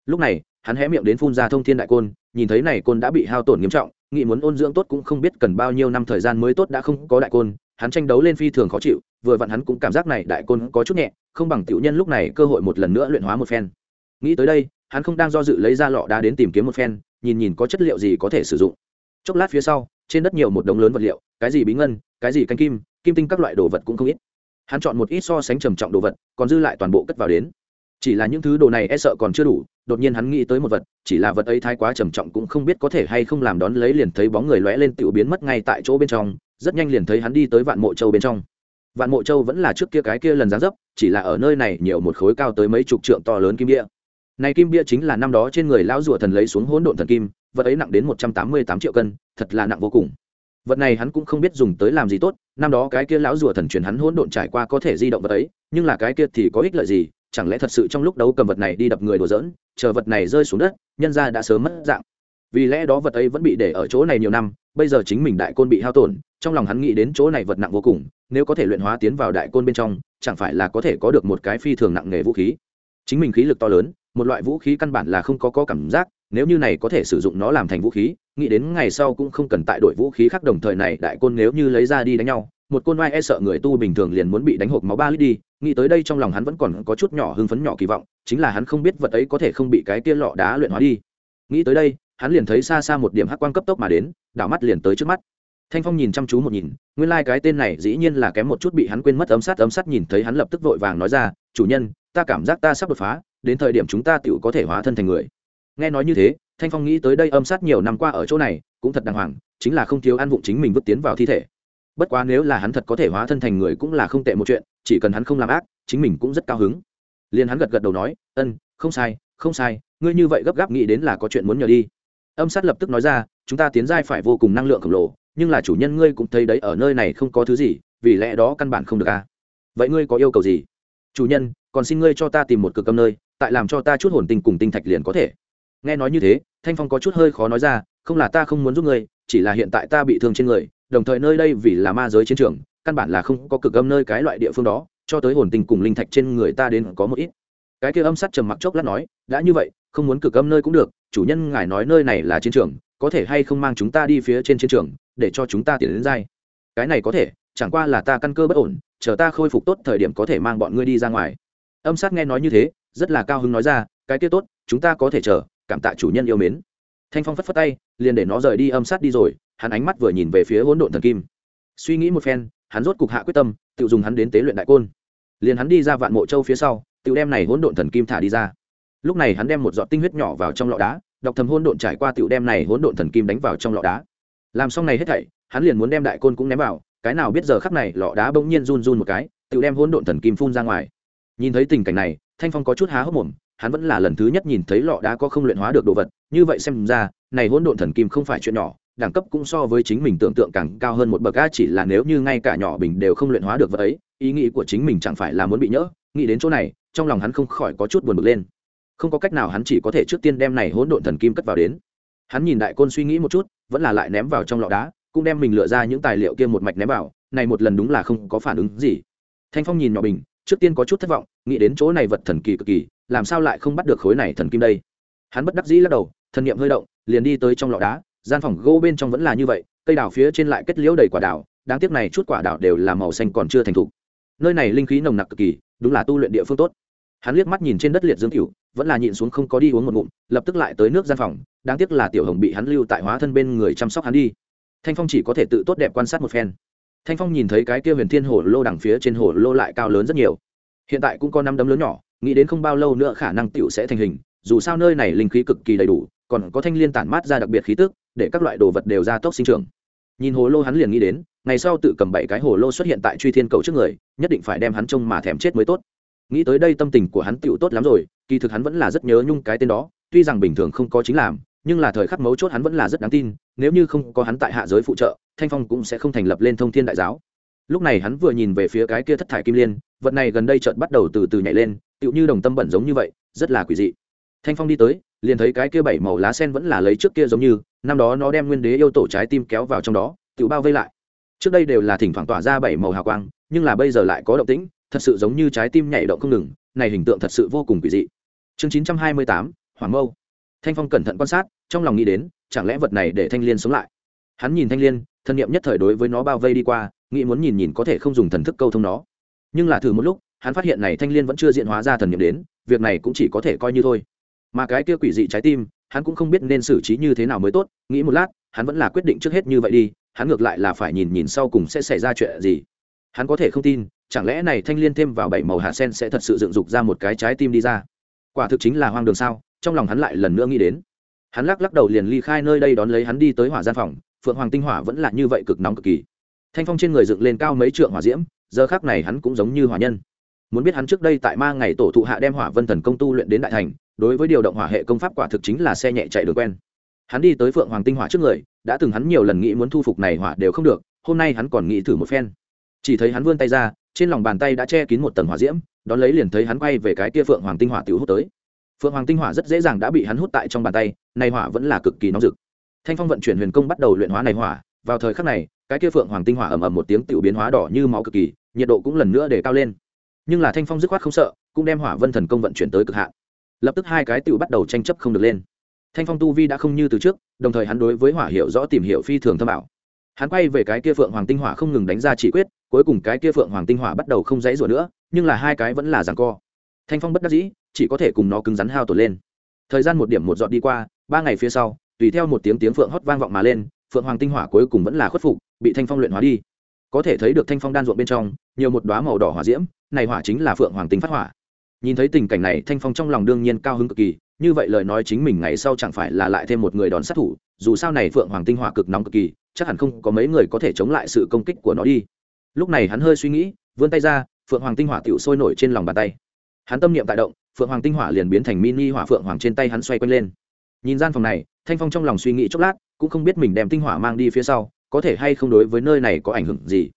Lúc này, hắn hé miệng đến phun ra thông thiên đại côn, nhìn thấy này côn đã bị hao tổn nghiêm trọng nghĩ muốn ôn dưỡng tốt cũng không biết cần bao nhiêu năm thời gian mới tốt đã không có đại côn, hắn tranh đấu lên phi thường khó chịu, vừa vặn hắn cũng cảm giác này đại côn có chút nhẹ, không bằng tiểu nhân lúc này cơ hội một lần nữa luyện hóa một phen. Nghĩ tới đây, hắn không đang do dự lấy ra lọ đá đến tìm kiếm một phen, nhìn nhìn có chất liệu gì có thể sử dụng. Chốc lát phía sau, trên đất nhiều một đống lớn vật liệu, cái gì bí ngân, cái gì canh kim kim tinh các loại đồ vật cũng không ít. Hắn chọn một ít so sánh trầm trọng đồ vật, còn dư lại toàn bộ cất vào đến chỉ là những thứ đồ này e sợ còn chưa đủ, đột nhiên hắn nghĩ tới một vật, chỉ là vật ấy thái quá trầm trọng cũng không biết có thể hay không làm đón lấy liền thấy bóng người lóe lên tự biến mất ngay tại chỗ bên trong, rất nhanh liền thấy hắn đi tới vạn mộ châu bên trong vạn mộ châu vẫn là trước kia cái kia lần gián dấp, chỉ là ở nơi này nhiều một khối cao tới mấy chục trượng to lớn kim bia. này kim bia chính là năm đó trên người lão rùa thần lấy xuống hỗn độn thần kim, vật ấy nặng đến một trăm tám mươi tám triệu cân, thật là nặng vô cùng vật này hắn cũng không biết dùng tới làm gì tốt, năm đó cái kia lão rùa thần truyền hắn hỗn độn trải qua có thể di động vật ấy, nhưng là cái kia thì có ích lợi gì chẳng lẽ thật sự trong lúc đấu cầm vật này đi đập người đùa giỡn, chờ vật này rơi xuống đất, nhân ra đã sớm mất dạng. Vì lẽ đó vật ấy vẫn bị để ở chỗ này nhiều năm, bây giờ chính mình đại côn bị hao tổn, trong lòng hắn nghĩ đến chỗ này vật nặng vô cùng, nếu có thể luyện hóa tiến vào đại côn bên trong, chẳng phải là có thể có được một cái phi thường nặng nghề vũ khí. Chính mình khí lực to lớn, một loại vũ khí căn bản là không có có cảm giác, nếu như này có thể sử dụng nó làm thành vũ khí, nghĩ đến ngày sau cũng không cần tại đội vũ khí khác đồng thời này, đại côn nếu như lấy ra đi đánh nhau một côn oai e sợ người tu bình thường liền muốn bị đánh hộp máu ba lít đi, nghĩ tới đây trong lòng hắn vẫn còn có chút nhỏ hưng phấn nhỏ kỳ vọng, chính là hắn không biết vật ấy có thể không bị cái kia lọ đá luyện hóa đi. Nghĩ tới đây, hắn liền thấy xa xa một điểm hắc quang cấp tốc mà đến, đảo mắt liền tới trước mắt. Thanh phong nhìn chăm chú một nhìn, nguyên lai、like、cái tên này dĩ nhiên là kém một chút bị hắn quên mất ấm sát ấm sát nhìn thấy hắn lập tức vội vàng nói ra, chủ nhân, ta cảm giác ta sắp đột phá, đến thời điểm chúng ta tự có thể hóa thân thành người. Nghe nói như thế, thanh phong nghĩ tới đây âm sát nhiều năm qua ở chỗ này, cũng thật đàng hoàng, chính là không thiếu ăn vụng chính mình vứt tiến vào thi thể bất quá nếu là hắn thật có thể hóa thân thành người cũng là không tệ một chuyện, chỉ cần hắn không làm ác, chính mình cũng rất cao hứng. Liền hắn gật gật đầu nói, ân, không sai không sai, ngươi như vậy gấp gáp nghĩ đến là có chuyện muốn nhờ đi. Âm sát lập tức nói ra, chúng ta tiến giai phải vô cùng năng lượng khổng lồ, nhưng là chủ nhân ngươi cũng thấy đấy, ở nơi này không có thứ gì, vì lẽ đó căn bản không được à. Vậy ngươi có yêu cầu gì? Chủ nhân, còn xin ngươi cho ta tìm một cực âm nơi, tại làm cho ta chút hồn tinh cùng tinh thạch liền có thể. Nghe nói như thế, thanh phong có chút hơi khó nói ra, không là ta không muốn giúp ngươi, chỉ là hiện tại ta bị thương trên người đồng thời nơi đây vì là ma giới chiến trường, căn bản là không có cực âm nơi cái loại địa phương đó, cho tới hồn tình cùng linh thạch trên người ta đến có một ít. Cái kia âm sắt trầm mặc chốc lát nói, đã như vậy, không muốn cực âm nơi cũng được, chủ nhân ngài nói nơi này là chiến trường, có thể hay không mang chúng ta đi phía trên chiến trường, để cho chúng ta tiến đến dai? Cái này có thể, chẳng qua là ta căn cơ bất ổn, chờ ta khôi phục tốt thời điểm có thể mang bọn ngươi đi ra ngoài. Âm sát nghe nói như thế, rất là cao hứng nói ra, cái kia tốt, chúng ta có thể chờ, cảm tạ chủ nhân yêu mến. Thanh phong phất phất tay, liền để nó rời đi, âm sát đi rồi hắn ánh mắt vừa nhìn về phía hỗn độn thần kim. Suy nghĩ một phen, hắn rốt cục hạ quyết tâm, tự dùng hắn đến tế luyện đại côn. Liền hắn đi ra vạn mộ châu phía sau, tự đem này hỗn độn thần kim thả đi ra. Lúc này hắn đem một giọt tinh huyết nhỏ vào trong lọ đá, đọc thầm hỗn độn trải qua tự đem này hỗn độn thần kim đánh vào trong lọ đá. Làm xong này hết thảy, hắn liền muốn đem đại côn cũng ném vào, cái nào biết giờ khắc này lọ đá bỗng nhiên run run một cái, tự đem hỗn độn thần kim phun ra ngoài. Nhìn thấy tình cảnh này, thanh phong có chút há hốc mồm, hắn vẫn là lần thứ nhất nhìn thấy lọ đá có không luyện hóa được đồ vật, như vậy xem ra, này hỗn độn thần kim không phải chuyện nhỏ đẳng cấp cũng so với chính mình tưởng tượng càng cao hơn một bậc a chỉ là nếu như ngay cả nhỏ bình đều không luyện hóa được vật ấy ý nghĩ của chính mình chẳng phải là muốn bị nhỡ. Nghĩ đến chỗ này, trong lòng hắn không khỏi có chút buồn bực lên. Không có cách nào hắn chỉ có thể trước tiên đem này hỗn độn thần kim cất vào đến. Hắn nhìn đại côn suy nghĩ một chút, vẫn là lại ném vào trong lọ đá, cũng đem mình lựa ra những tài liệu kia một mạch ném vào, này một lần đúng là không có phản ứng gì. Thanh phong nhìn nhỏ bình, trước tiên có chút thất vọng, nghĩ đến chỗ này vật thần kỳ cực kỳ, làm sao lại không bắt được khối này thần kim đây? Hắn bất đắc dĩ lắc đầu, thần niệm hơi động, liền đi tới trong lọ đá gian phòng gỗ bên trong vẫn là như vậy, cây đào phía trên lại kết liễu đầy quả đào, đáng tiếc này chút quả đào đều là màu xanh còn chưa thành thục. Nơi này linh khí nồng nặc cực kỳ, đúng là tu luyện địa phương tốt. Hắn liếc mắt nhìn trên đất liệt dương cửu vẫn là nhịn xuống không có đi uống một ngụm, lập tức lại tới nước gian phòng, đáng tiếc là tiểu hồng bị hắn lưu tại hóa thân bên người chăm sóc hắn đi. Thanh phong chỉ có thể tự tốt đẹp quan sát một phen. Thanh phong nhìn thấy cái kia huyền thiên hồ lô đằng phía trên hồ lô lại cao lớn rất nhiều. Hiện tại cũng có năm đấm lớn nhỏ, nghĩ đến không bao lâu nữa khả năng tiểu sẽ thành hình, dù sao nơi này linh khí cực kỳ đầy đủ còn có thanh liên tản mát ra đặc biệt khí tức, để các loại đồ vật đều ra tốc sinh trưởng. Nhìn hồ lô hắn liền nghĩ đến, ngày sau tự cầm bảy cái hồ lô xuất hiện tại truy thiên cầu trước người, nhất định phải đem hắn trông mà thèm chết mới tốt. Nghĩ tới đây tâm tình của hắn tựu tốt lắm rồi, kỳ thực hắn vẫn là rất nhớ nhung cái tên đó, tuy rằng bình thường không có chính làm, nhưng là thời khắc mấu chốt hắn vẫn là rất đáng tin, nếu như không có hắn tại hạ giới phụ trợ, thanh phong cũng sẽ không thành lập lên thông thiên đại giáo. Lúc này hắn vừa nhìn về phía cái kia thất thải kim liên, vật này gần đây chợt bắt đầu từ từ nhảy lên, tựu như đồng tâm bẩn giống như vậy, rất là quỷ dị. Thanh phong đi tới liền thấy cái kia bảy màu lá sen vẫn là lấy trước kia giống như, năm đó nó đem nguyên đế yêu tổ trái tim kéo vào trong đó, tự bao vây lại. Trước đây đều là thỉnh thoảng tỏa ra bảy màu hào quang, nhưng là bây giờ lại có động tĩnh, thật sự giống như trái tim nhảy động không ngừng, này hình tượng thật sự vô cùng kỳ dị. Chương chín trăm hai mươi tám, hoàng mâu. Thanh phong cẩn thận quan sát, trong lòng nghĩ đến, chẳng lẽ vật này để thanh liên sống lại? Hắn nhìn thanh liên, thân nhiệm nhất thời đối với nó bao vây đi qua, nghĩ muốn nhìn nhìn có thể không dùng thần thức câu thông nó. Nhưng là thử một lúc, hắn phát hiện này thanh liên vẫn chưa diện hóa ra thần nhiệm đến, việc này cũng chỉ có thể coi như thôi mà cái kia quỷ dị trái tim, hắn cũng không biết nên xử trí như thế nào mới tốt, nghĩ một lát, hắn vẫn là quyết định trước hết như vậy đi, hắn ngược lại là phải nhìn nhìn sau cùng sẽ xảy ra chuyện gì. Hắn có thể không tin, chẳng lẽ này thanh liên thêm vào bảy màu hạ sen sẽ thật sự dựng dục ra một cái trái tim đi ra? Quả thực chính là hoang đường sao, trong lòng hắn lại lần nữa nghĩ đến. Hắn lắc lắc đầu liền ly khai nơi đây đón lấy hắn đi tới hỏa gian phòng, phượng hoàng tinh hỏa vẫn là như vậy cực nóng cực kỳ. Thanh phong trên người dựng lên cao mấy trượng hỏa diễm, giờ khác này hắn cũng giống như hỏa nhân. Muốn biết hắn trước đây tại ma ngày tổ thụ hạ đem hỏa vân thần công tu luyện đến đại thành đối với điều động hỏa hệ công pháp quả thực chính là xe nhẹ chạy đường quen. Hắn đi tới phượng hoàng tinh hỏa trước người, đã từng hắn nhiều lần nghĩ muốn thu phục này hỏa đều không được, hôm nay hắn còn nghĩ thử một phen. Chỉ thấy hắn vươn tay ra, trên lòng bàn tay đã che kín một tầng hỏa diễm, đón lấy liền thấy hắn quay về cái kia phượng hoàng tinh hỏa tiểu hút tới. Phượng hoàng tinh hỏa rất dễ dàng đã bị hắn hút tại trong bàn tay, này hỏa vẫn là cực kỳ nóng rực. Thanh phong vận chuyển huyền công bắt đầu luyện hóa này hỏa, vào thời khắc này, cái kia phượng hoàng tinh hỏa ầm ầm một tiếng tiểu biến hóa đỏ như máu cực kỳ, nhiệt độ cũng lần nữa để cao lên. Nhưng là thanh phong dứt khoát không sợ, cũng đem hỏa vân thần công vận chuyển tới cực hạn lập tức hai cái tựu bắt đầu tranh chấp không được lên. Thanh phong tu vi đã không như từ trước, đồng thời hắn đối với hỏa hiệu rõ tìm hiểu phi thường thâm ảo. Hắn quay về cái kia phượng hoàng tinh hỏa không ngừng đánh ra chỉ quyết, cuối cùng cái kia phượng hoàng tinh hỏa bắt đầu không dãy rủa nữa, nhưng là hai cái vẫn là giằng co. Thanh phong bất đắc dĩ, chỉ có thể cùng nó cứng rắn hao tổn lên. Thời gian một điểm một dọn đi qua, ba ngày phía sau, tùy theo một tiếng tiếng phượng hót vang vọng mà lên, phượng hoàng tinh hỏa cuối cùng vẫn là khuất phục, bị thanh phong luyện hóa đi. Có thể thấy được thanh phong đan ruộng bên trong, nhiều một đoá màu đỏ hỏa diễm, này hỏa chính là phượng hoàng tinh phát hỏa nhìn thấy tình cảnh này, thanh phong trong lòng đương nhiên cao hứng cực kỳ, như vậy lời nói chính mình ngày sau chẳng phải là lại thêm một người đón sát thủ, dù sao này phượng hoàng tinh hỏa cực nóng cực kỳ, chắc hẳn không có mấy người có thể chống lại sự công kích của nó đi. Lúc này hắn hơi suy nghĩ, vươn tay ra, phượng hoàng tinh hỏa tựu sôi nổi trên lòng bàn tay. Hắn tâm niệm tại động, phượng hoàng tinh hỏa liền biến thành mini hỏa phượng hoàng trên tay hắn xoay quanh lên. Nhìn gian phòng này, thanh phong trong lòng suy nghĩ chốc lát, cũng không biết mình đem tinh hỏa mang đi phía sau, có thể hay không đối với nơi này có ảnh hưởng gì.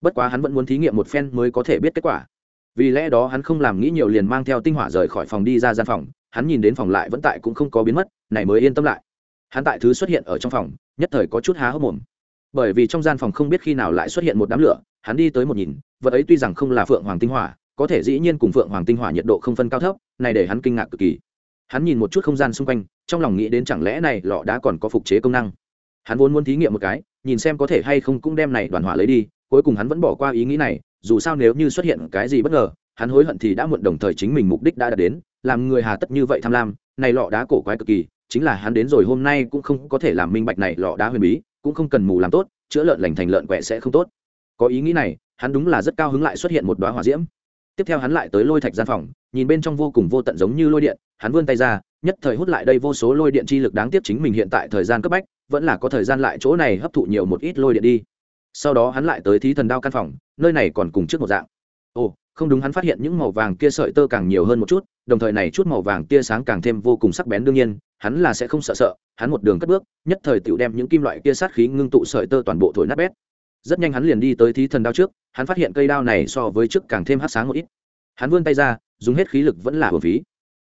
Bất quá hắn vẫn muốn thí nghiệm một phen mới có thể biết kết quả vì lẽ đó hắn không làm nghĩ nhiều liền mang theo tinh hỏa rời khỏi phòng đi ra gian phòng, hắn nhìn đến phòng lại vẫn tại cũng không có biến mất, này mới yên tâm lại. Hắn tại thứ xuất hiện ở trong phòng, nhất thời có chút há hốc mồm. Bởi vì trong gian phòng không biết khi nào lại xuất hiện một đám lửa, hắn đi tới một nhìn, vật ấy tuy rằng không là phượng hoàng tinh hỏa, có thể dĩ nhiên cùng phượng hoàng tinh hỏa nhiệt độ không phân cao thấp, này để hắn kinh ngạc cực kỳ. Hắn nhìn một chút không gian xung quanh, trong lòng nghĩ đến chẳng lẽ này lọ đá còn có phục chế công năng. Hắn vốn muốn thí nghiệm một cái, nhìn xem có thể hay không cũng đem này đoàn hỏa lấy đi, cuối cùng hắn vẫn bỏ qua ý nghĩ này dù sao nếu như xuất hiện cái gì bất ngờ, hắn hối hận thì đã muộn đồng thời chính mình mục đích đã đạt đến, làm người hà tất như vậy tham lam, này lọ đá cổ quái cực kỳ, chính là hắn đến rồi hôm nay cũng không có thể làm minh bạch này lọ đá huyền bí, cũng không cần mù làm tốt, chữa lợn lành thành lợn quẹ sẽ không tốt. Có ý nghĩ này, hắn đúng là rất cao hứng lại xuất hiện một đoá hỏa diễm. Tiếp theo hắn lại tới lôi thạch gian phòng, nhìn bên trong vô cùng vô tận giống như lôi điện, hắn vươn tay ra, nhất thời hút lại đây vô số lôi điện chi lực đáng tiếc chính mình hiện tại thời gian cấp bách, vẫn là có thời gian lại chỗ này hấp thụ nhiều một ít lôi điện đi sau đó hắn lại tới thí thần đao căn phòng, nơi này còn cùng trước một dạng. Ồ, không đúng, hắn phát hiện những màu vàng kia sợi tơ càng nhiều hơn một chút, đồng thời này chút màu vàng tia sáng càng thêm vô cùng sắc bén đương nhiên, hắn là sẽ không sợ sợ, hắn một đường cất bước, nhất thời tự đem những kim loại kia sát khí ngưng tụ sợi tơ toàn bộ thổi nát bét. Rất nhanh hắn liền đi tới thí thần đao trước, hắn phát hiện cây đao này so với trước càng thêm hát sáng một ít. Hắn vươn tay ra, dùng hết khí lực vẫn là hồn phí.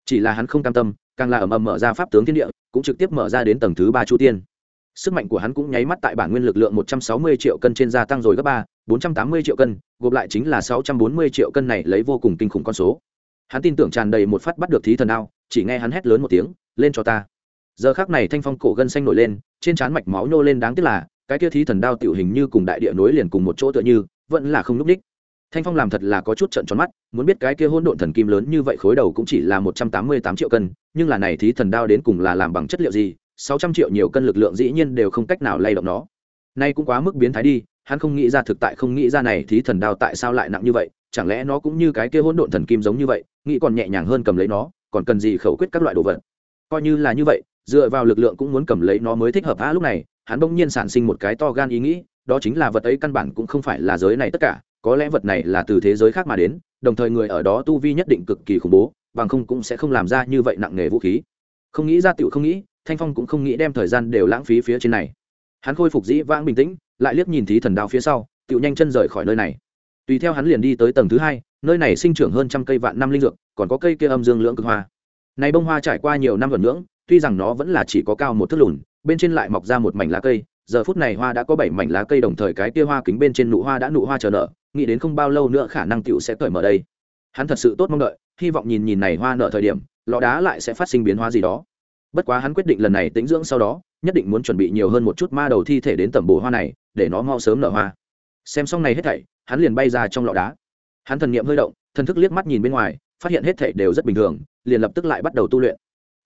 Chỉ là hắn không cam tâm, càng là ầm ầm mở ra pháp tướng thiên địa, cũng trực tiếp mở ra đến tầng thứ ba chu tiên sức mạnh của hắn cũng nháy mắt tại bản nguyên lực lượng một trăm sáu mươi triệu cân trên gia tăng rồi gấp ba, bốn trăm tám mươi triệu cân, gộp lại chính là sáu trăm bốn mươi triệu cân này lấy vô cùng kinh khủng con số. Hắn tin tưởng tràn đầy một phát bắt được thí thần đao, chỉ nghe hắn hét lớn một tiếng, lên cho ta. Giờ khác này thanh phong cổ gân xanh nổi lên, trên trán mạch máu nhô lên đáng tiếc là, cái kia thí thần đao tiểu hình như cùng đại địa nối liền cùng một chỗ tựa như, vẫn là không núp đích thanh phong làm thật là có chút trận tròn mắt, muốn biết cái kia hỗn độn thần kim lớn như vậy khối đầu cũng chỉ là một trăm tám mươi tám triệu cân, nhưng là này thí thần đao đến cùng là làm bằng chất liệu gì sáu trăm triệu nhiều cân lực lượng dĩ nhiên đều không cách nào lay động nó. Nay cũng quá mức biến thái đi, hắn không nghĩ ra thực tại, không nghĩ ra này thí thần đao tại sao lại nặng như vậy, chẳng lẽ nó cũng như cái kia hỗn độn thần kim giống như vậy, nghĩ còn nhẹ nhàng hơn cầm lấy nó, còn cần gì khẩu quyết các loại đồ vật. Coi như là như vậy, dựa vào lực lượng cũng muốn cầm lấy nó mới thích hợp. Á lúc này, hắn bỗng nhiên sản sinh một cái to gan ý nghĩ, đó chính là vật ấy căn bản cũng không phải là giới này tất cả, có lẽ vật này là từ thế giới khác mà đến, đồng thời người ở đó tu vi nhất định cực kỳ khủng bố, bằng không cũng sẽ không làm ra như vậy nặng nghề vũ khí. Không nghĩ ra tựu không nghĩ thanh phong cũng không nghĩ đem thời gian đều lãng phí phía trên này. Hắn khôi phục dĩ vãng bình tĩnh, lại liếc nhìn thí thần đao phía sau tựu nhanh chân rời khỏi nơi này. Tùy theo hắn liền đi tới tầng thứ hai, nơi này sinh trưởng hơn trăm cây vạn năm linh dược, còn có cây kia âm dương lưỡng cực hoa. Này bông hoa trải qua nhiều năm vẩn nhưỡng tuy rằng nó vẫn là chỉ có cao một thước lùn, bên trên lại mọc ra một mảnh lá cây, giờ phút này hoa đã có bảy mảnh lá cây đồng thời cái kia hoa kính bên trên nụ hoa đã nụ hoa chờ nở nghĩ đến không bao lâu nữa khả năng tựu sẽ cởi mở đây. Hắn thật sự tốt mong đợi, hy vọng nhìn nhìn này hoa nở thời điểm, lọ đá lại sẽ phát sinh biến hóa gì đó bất quá hắn quyết định lần này tĩnh dưỡng sau đó, nhất định muốn chuẩn bị nhiều hơn một chút ma đầu thi thể đến tẩm bồ hoa này, để nó mau sớm nở hoa. Xem xong này hết thảy, hắn liền bay ra trong lọ đá. Hắn thần niệm hơi động, thần thức liếc mắt nhìn bên ngoài, phát hiện hết thảy đều rất bình thường, liền lập tức lại bắt đầu tu luyện.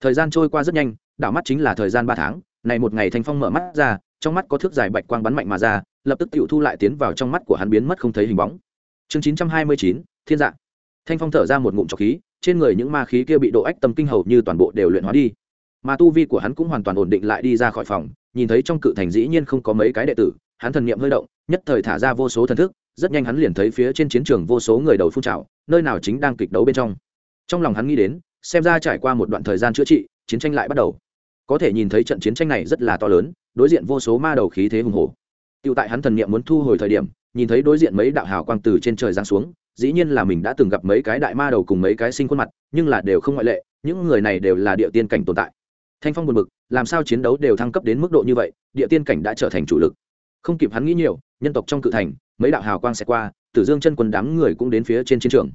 Thời gian trôi qua rất nhanh, đảo mắt chính là thời gian ba tháng, này một ngày thanh phong mở mắt ra, trong mắt có thước dài bạch quang bắn mạnh mà ra, lập tức tựu thu lại tiến vào trong mắt của hắn biến mất không thấy hình bóng. Chương chín trăm hai mươi chín, thiên dạng thanh phong thở ra một ngụm trọc khí, trên người những ma khí kia bị độ ách tâm kinh hầu như toàn bộ đều luyện hóa đi mà tu vi của hắn cũng hoàn toàn ổn định lại đi ra khỏi phòng, nhìn thấy trong cự thành dĩ nhiên không có mấy cái đệ tử, hắn thần niệm hơi động, nhất thời thả ra vô số thần thức, rất nhanh hắn liền thấy phía trên chiến trường vô số người đầu phun trào, nơi nào chính đang kịch đấu bên trong. Trong lòng hắn nghĩ đến, xem ra trải qua một đoạn thời gian chữa trị, chiến tranh lại bắt đầu. Có thể nhìn thấy trận chiến tranh này rất là to lớn, đối diện vô số ma đầu khí thế hùng hổ. Tựu tại hắn thần niệm muốn thu hồi thời điểm, nhìn thấy đối diện mấy đạo hào quang từ trên trời giáng xuống, dĩ nhiên là mình đã từng gặp mấy cái đại ma đầu cùng mấy cái sinh khuôn mặt, nhưng là đều không ngoại lệ, những người này đều là địa tiên cảnh tồn tại thanh phong buồn bực, làm sao chiến đấu đều thăng cấp đến mức độ như vậy, địa tiên cảnh đã trở thành chủ lực. Không kịp hắn nghĩ nhiều, nhân tộc trong cự thành, mấy đạo hào quang sẽ qua, tử dương chân quân đám người cũng đến phía trên chiến trường.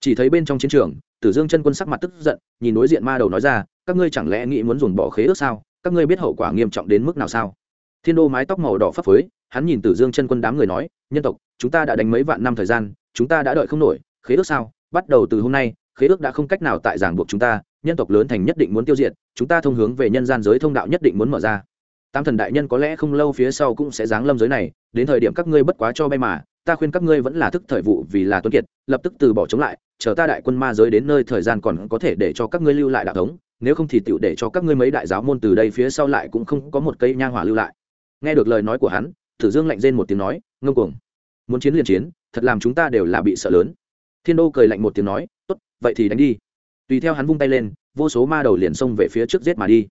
Chỉ thấy bên trong chiến trường, tử dương chân quân sắc mặt tức giận, nhìn đối diện ma đầu nói ra, các ngươi chẳng lẽ nghĩ muốn dồn bỏ khế ước sao? Các ngươi biết hậu quả nghiêm trọng đến mức nào sao? Thiên đô mái tóc màu đỏ phấp phới, hắn nhìn tử dương chân quân đám người nói, nhân tộc, chúng ta đã đánh mấy vạn năm thời gian, chúng ta đã đợi không nổi, khế ước sao? Bắt đầu từ hôm nay, khế ước đã không cách nào tại giảng buộc chúng ta nhân tộc lớn thành nhất định muốn tiêu diệt, chúng ta thông hướng về nhân gian giới thông đạo nhất định muốn mở ra. Tam thần đại nhân có lẽ không lâu phía sau cũng sẽ giáng lâm giới này, đến thời điểm các ngươi bất quá cho bay mà, ta khuyên các ngươi vẫn là thức thời vụ vì là tuấn kiệt, lập tức từ bỏ chống lại, chờ ta đại quân ma giới đến nơi thời gian còn có thể để cho các ngươi lưu lại đạo thống, nếu không thì tựu để cho các ngươi mấy đại giáo môn từ đây phía sau lại cũng không có một cây nhang hỏa lưu lại. Nghe được lời nói của hắn tử dương lạnh rên một tiếng nói, ngông cuồng, muốn chiến liền chiến, thật làm chúng ta đều là bị sợ lớn. Thiên đô cười lạnh một tiếng nói, tốt, vậy thì đánh đi tùy theo hắn vung tay lên, vô số ma đầu liền xông về phía trước giết mà đi.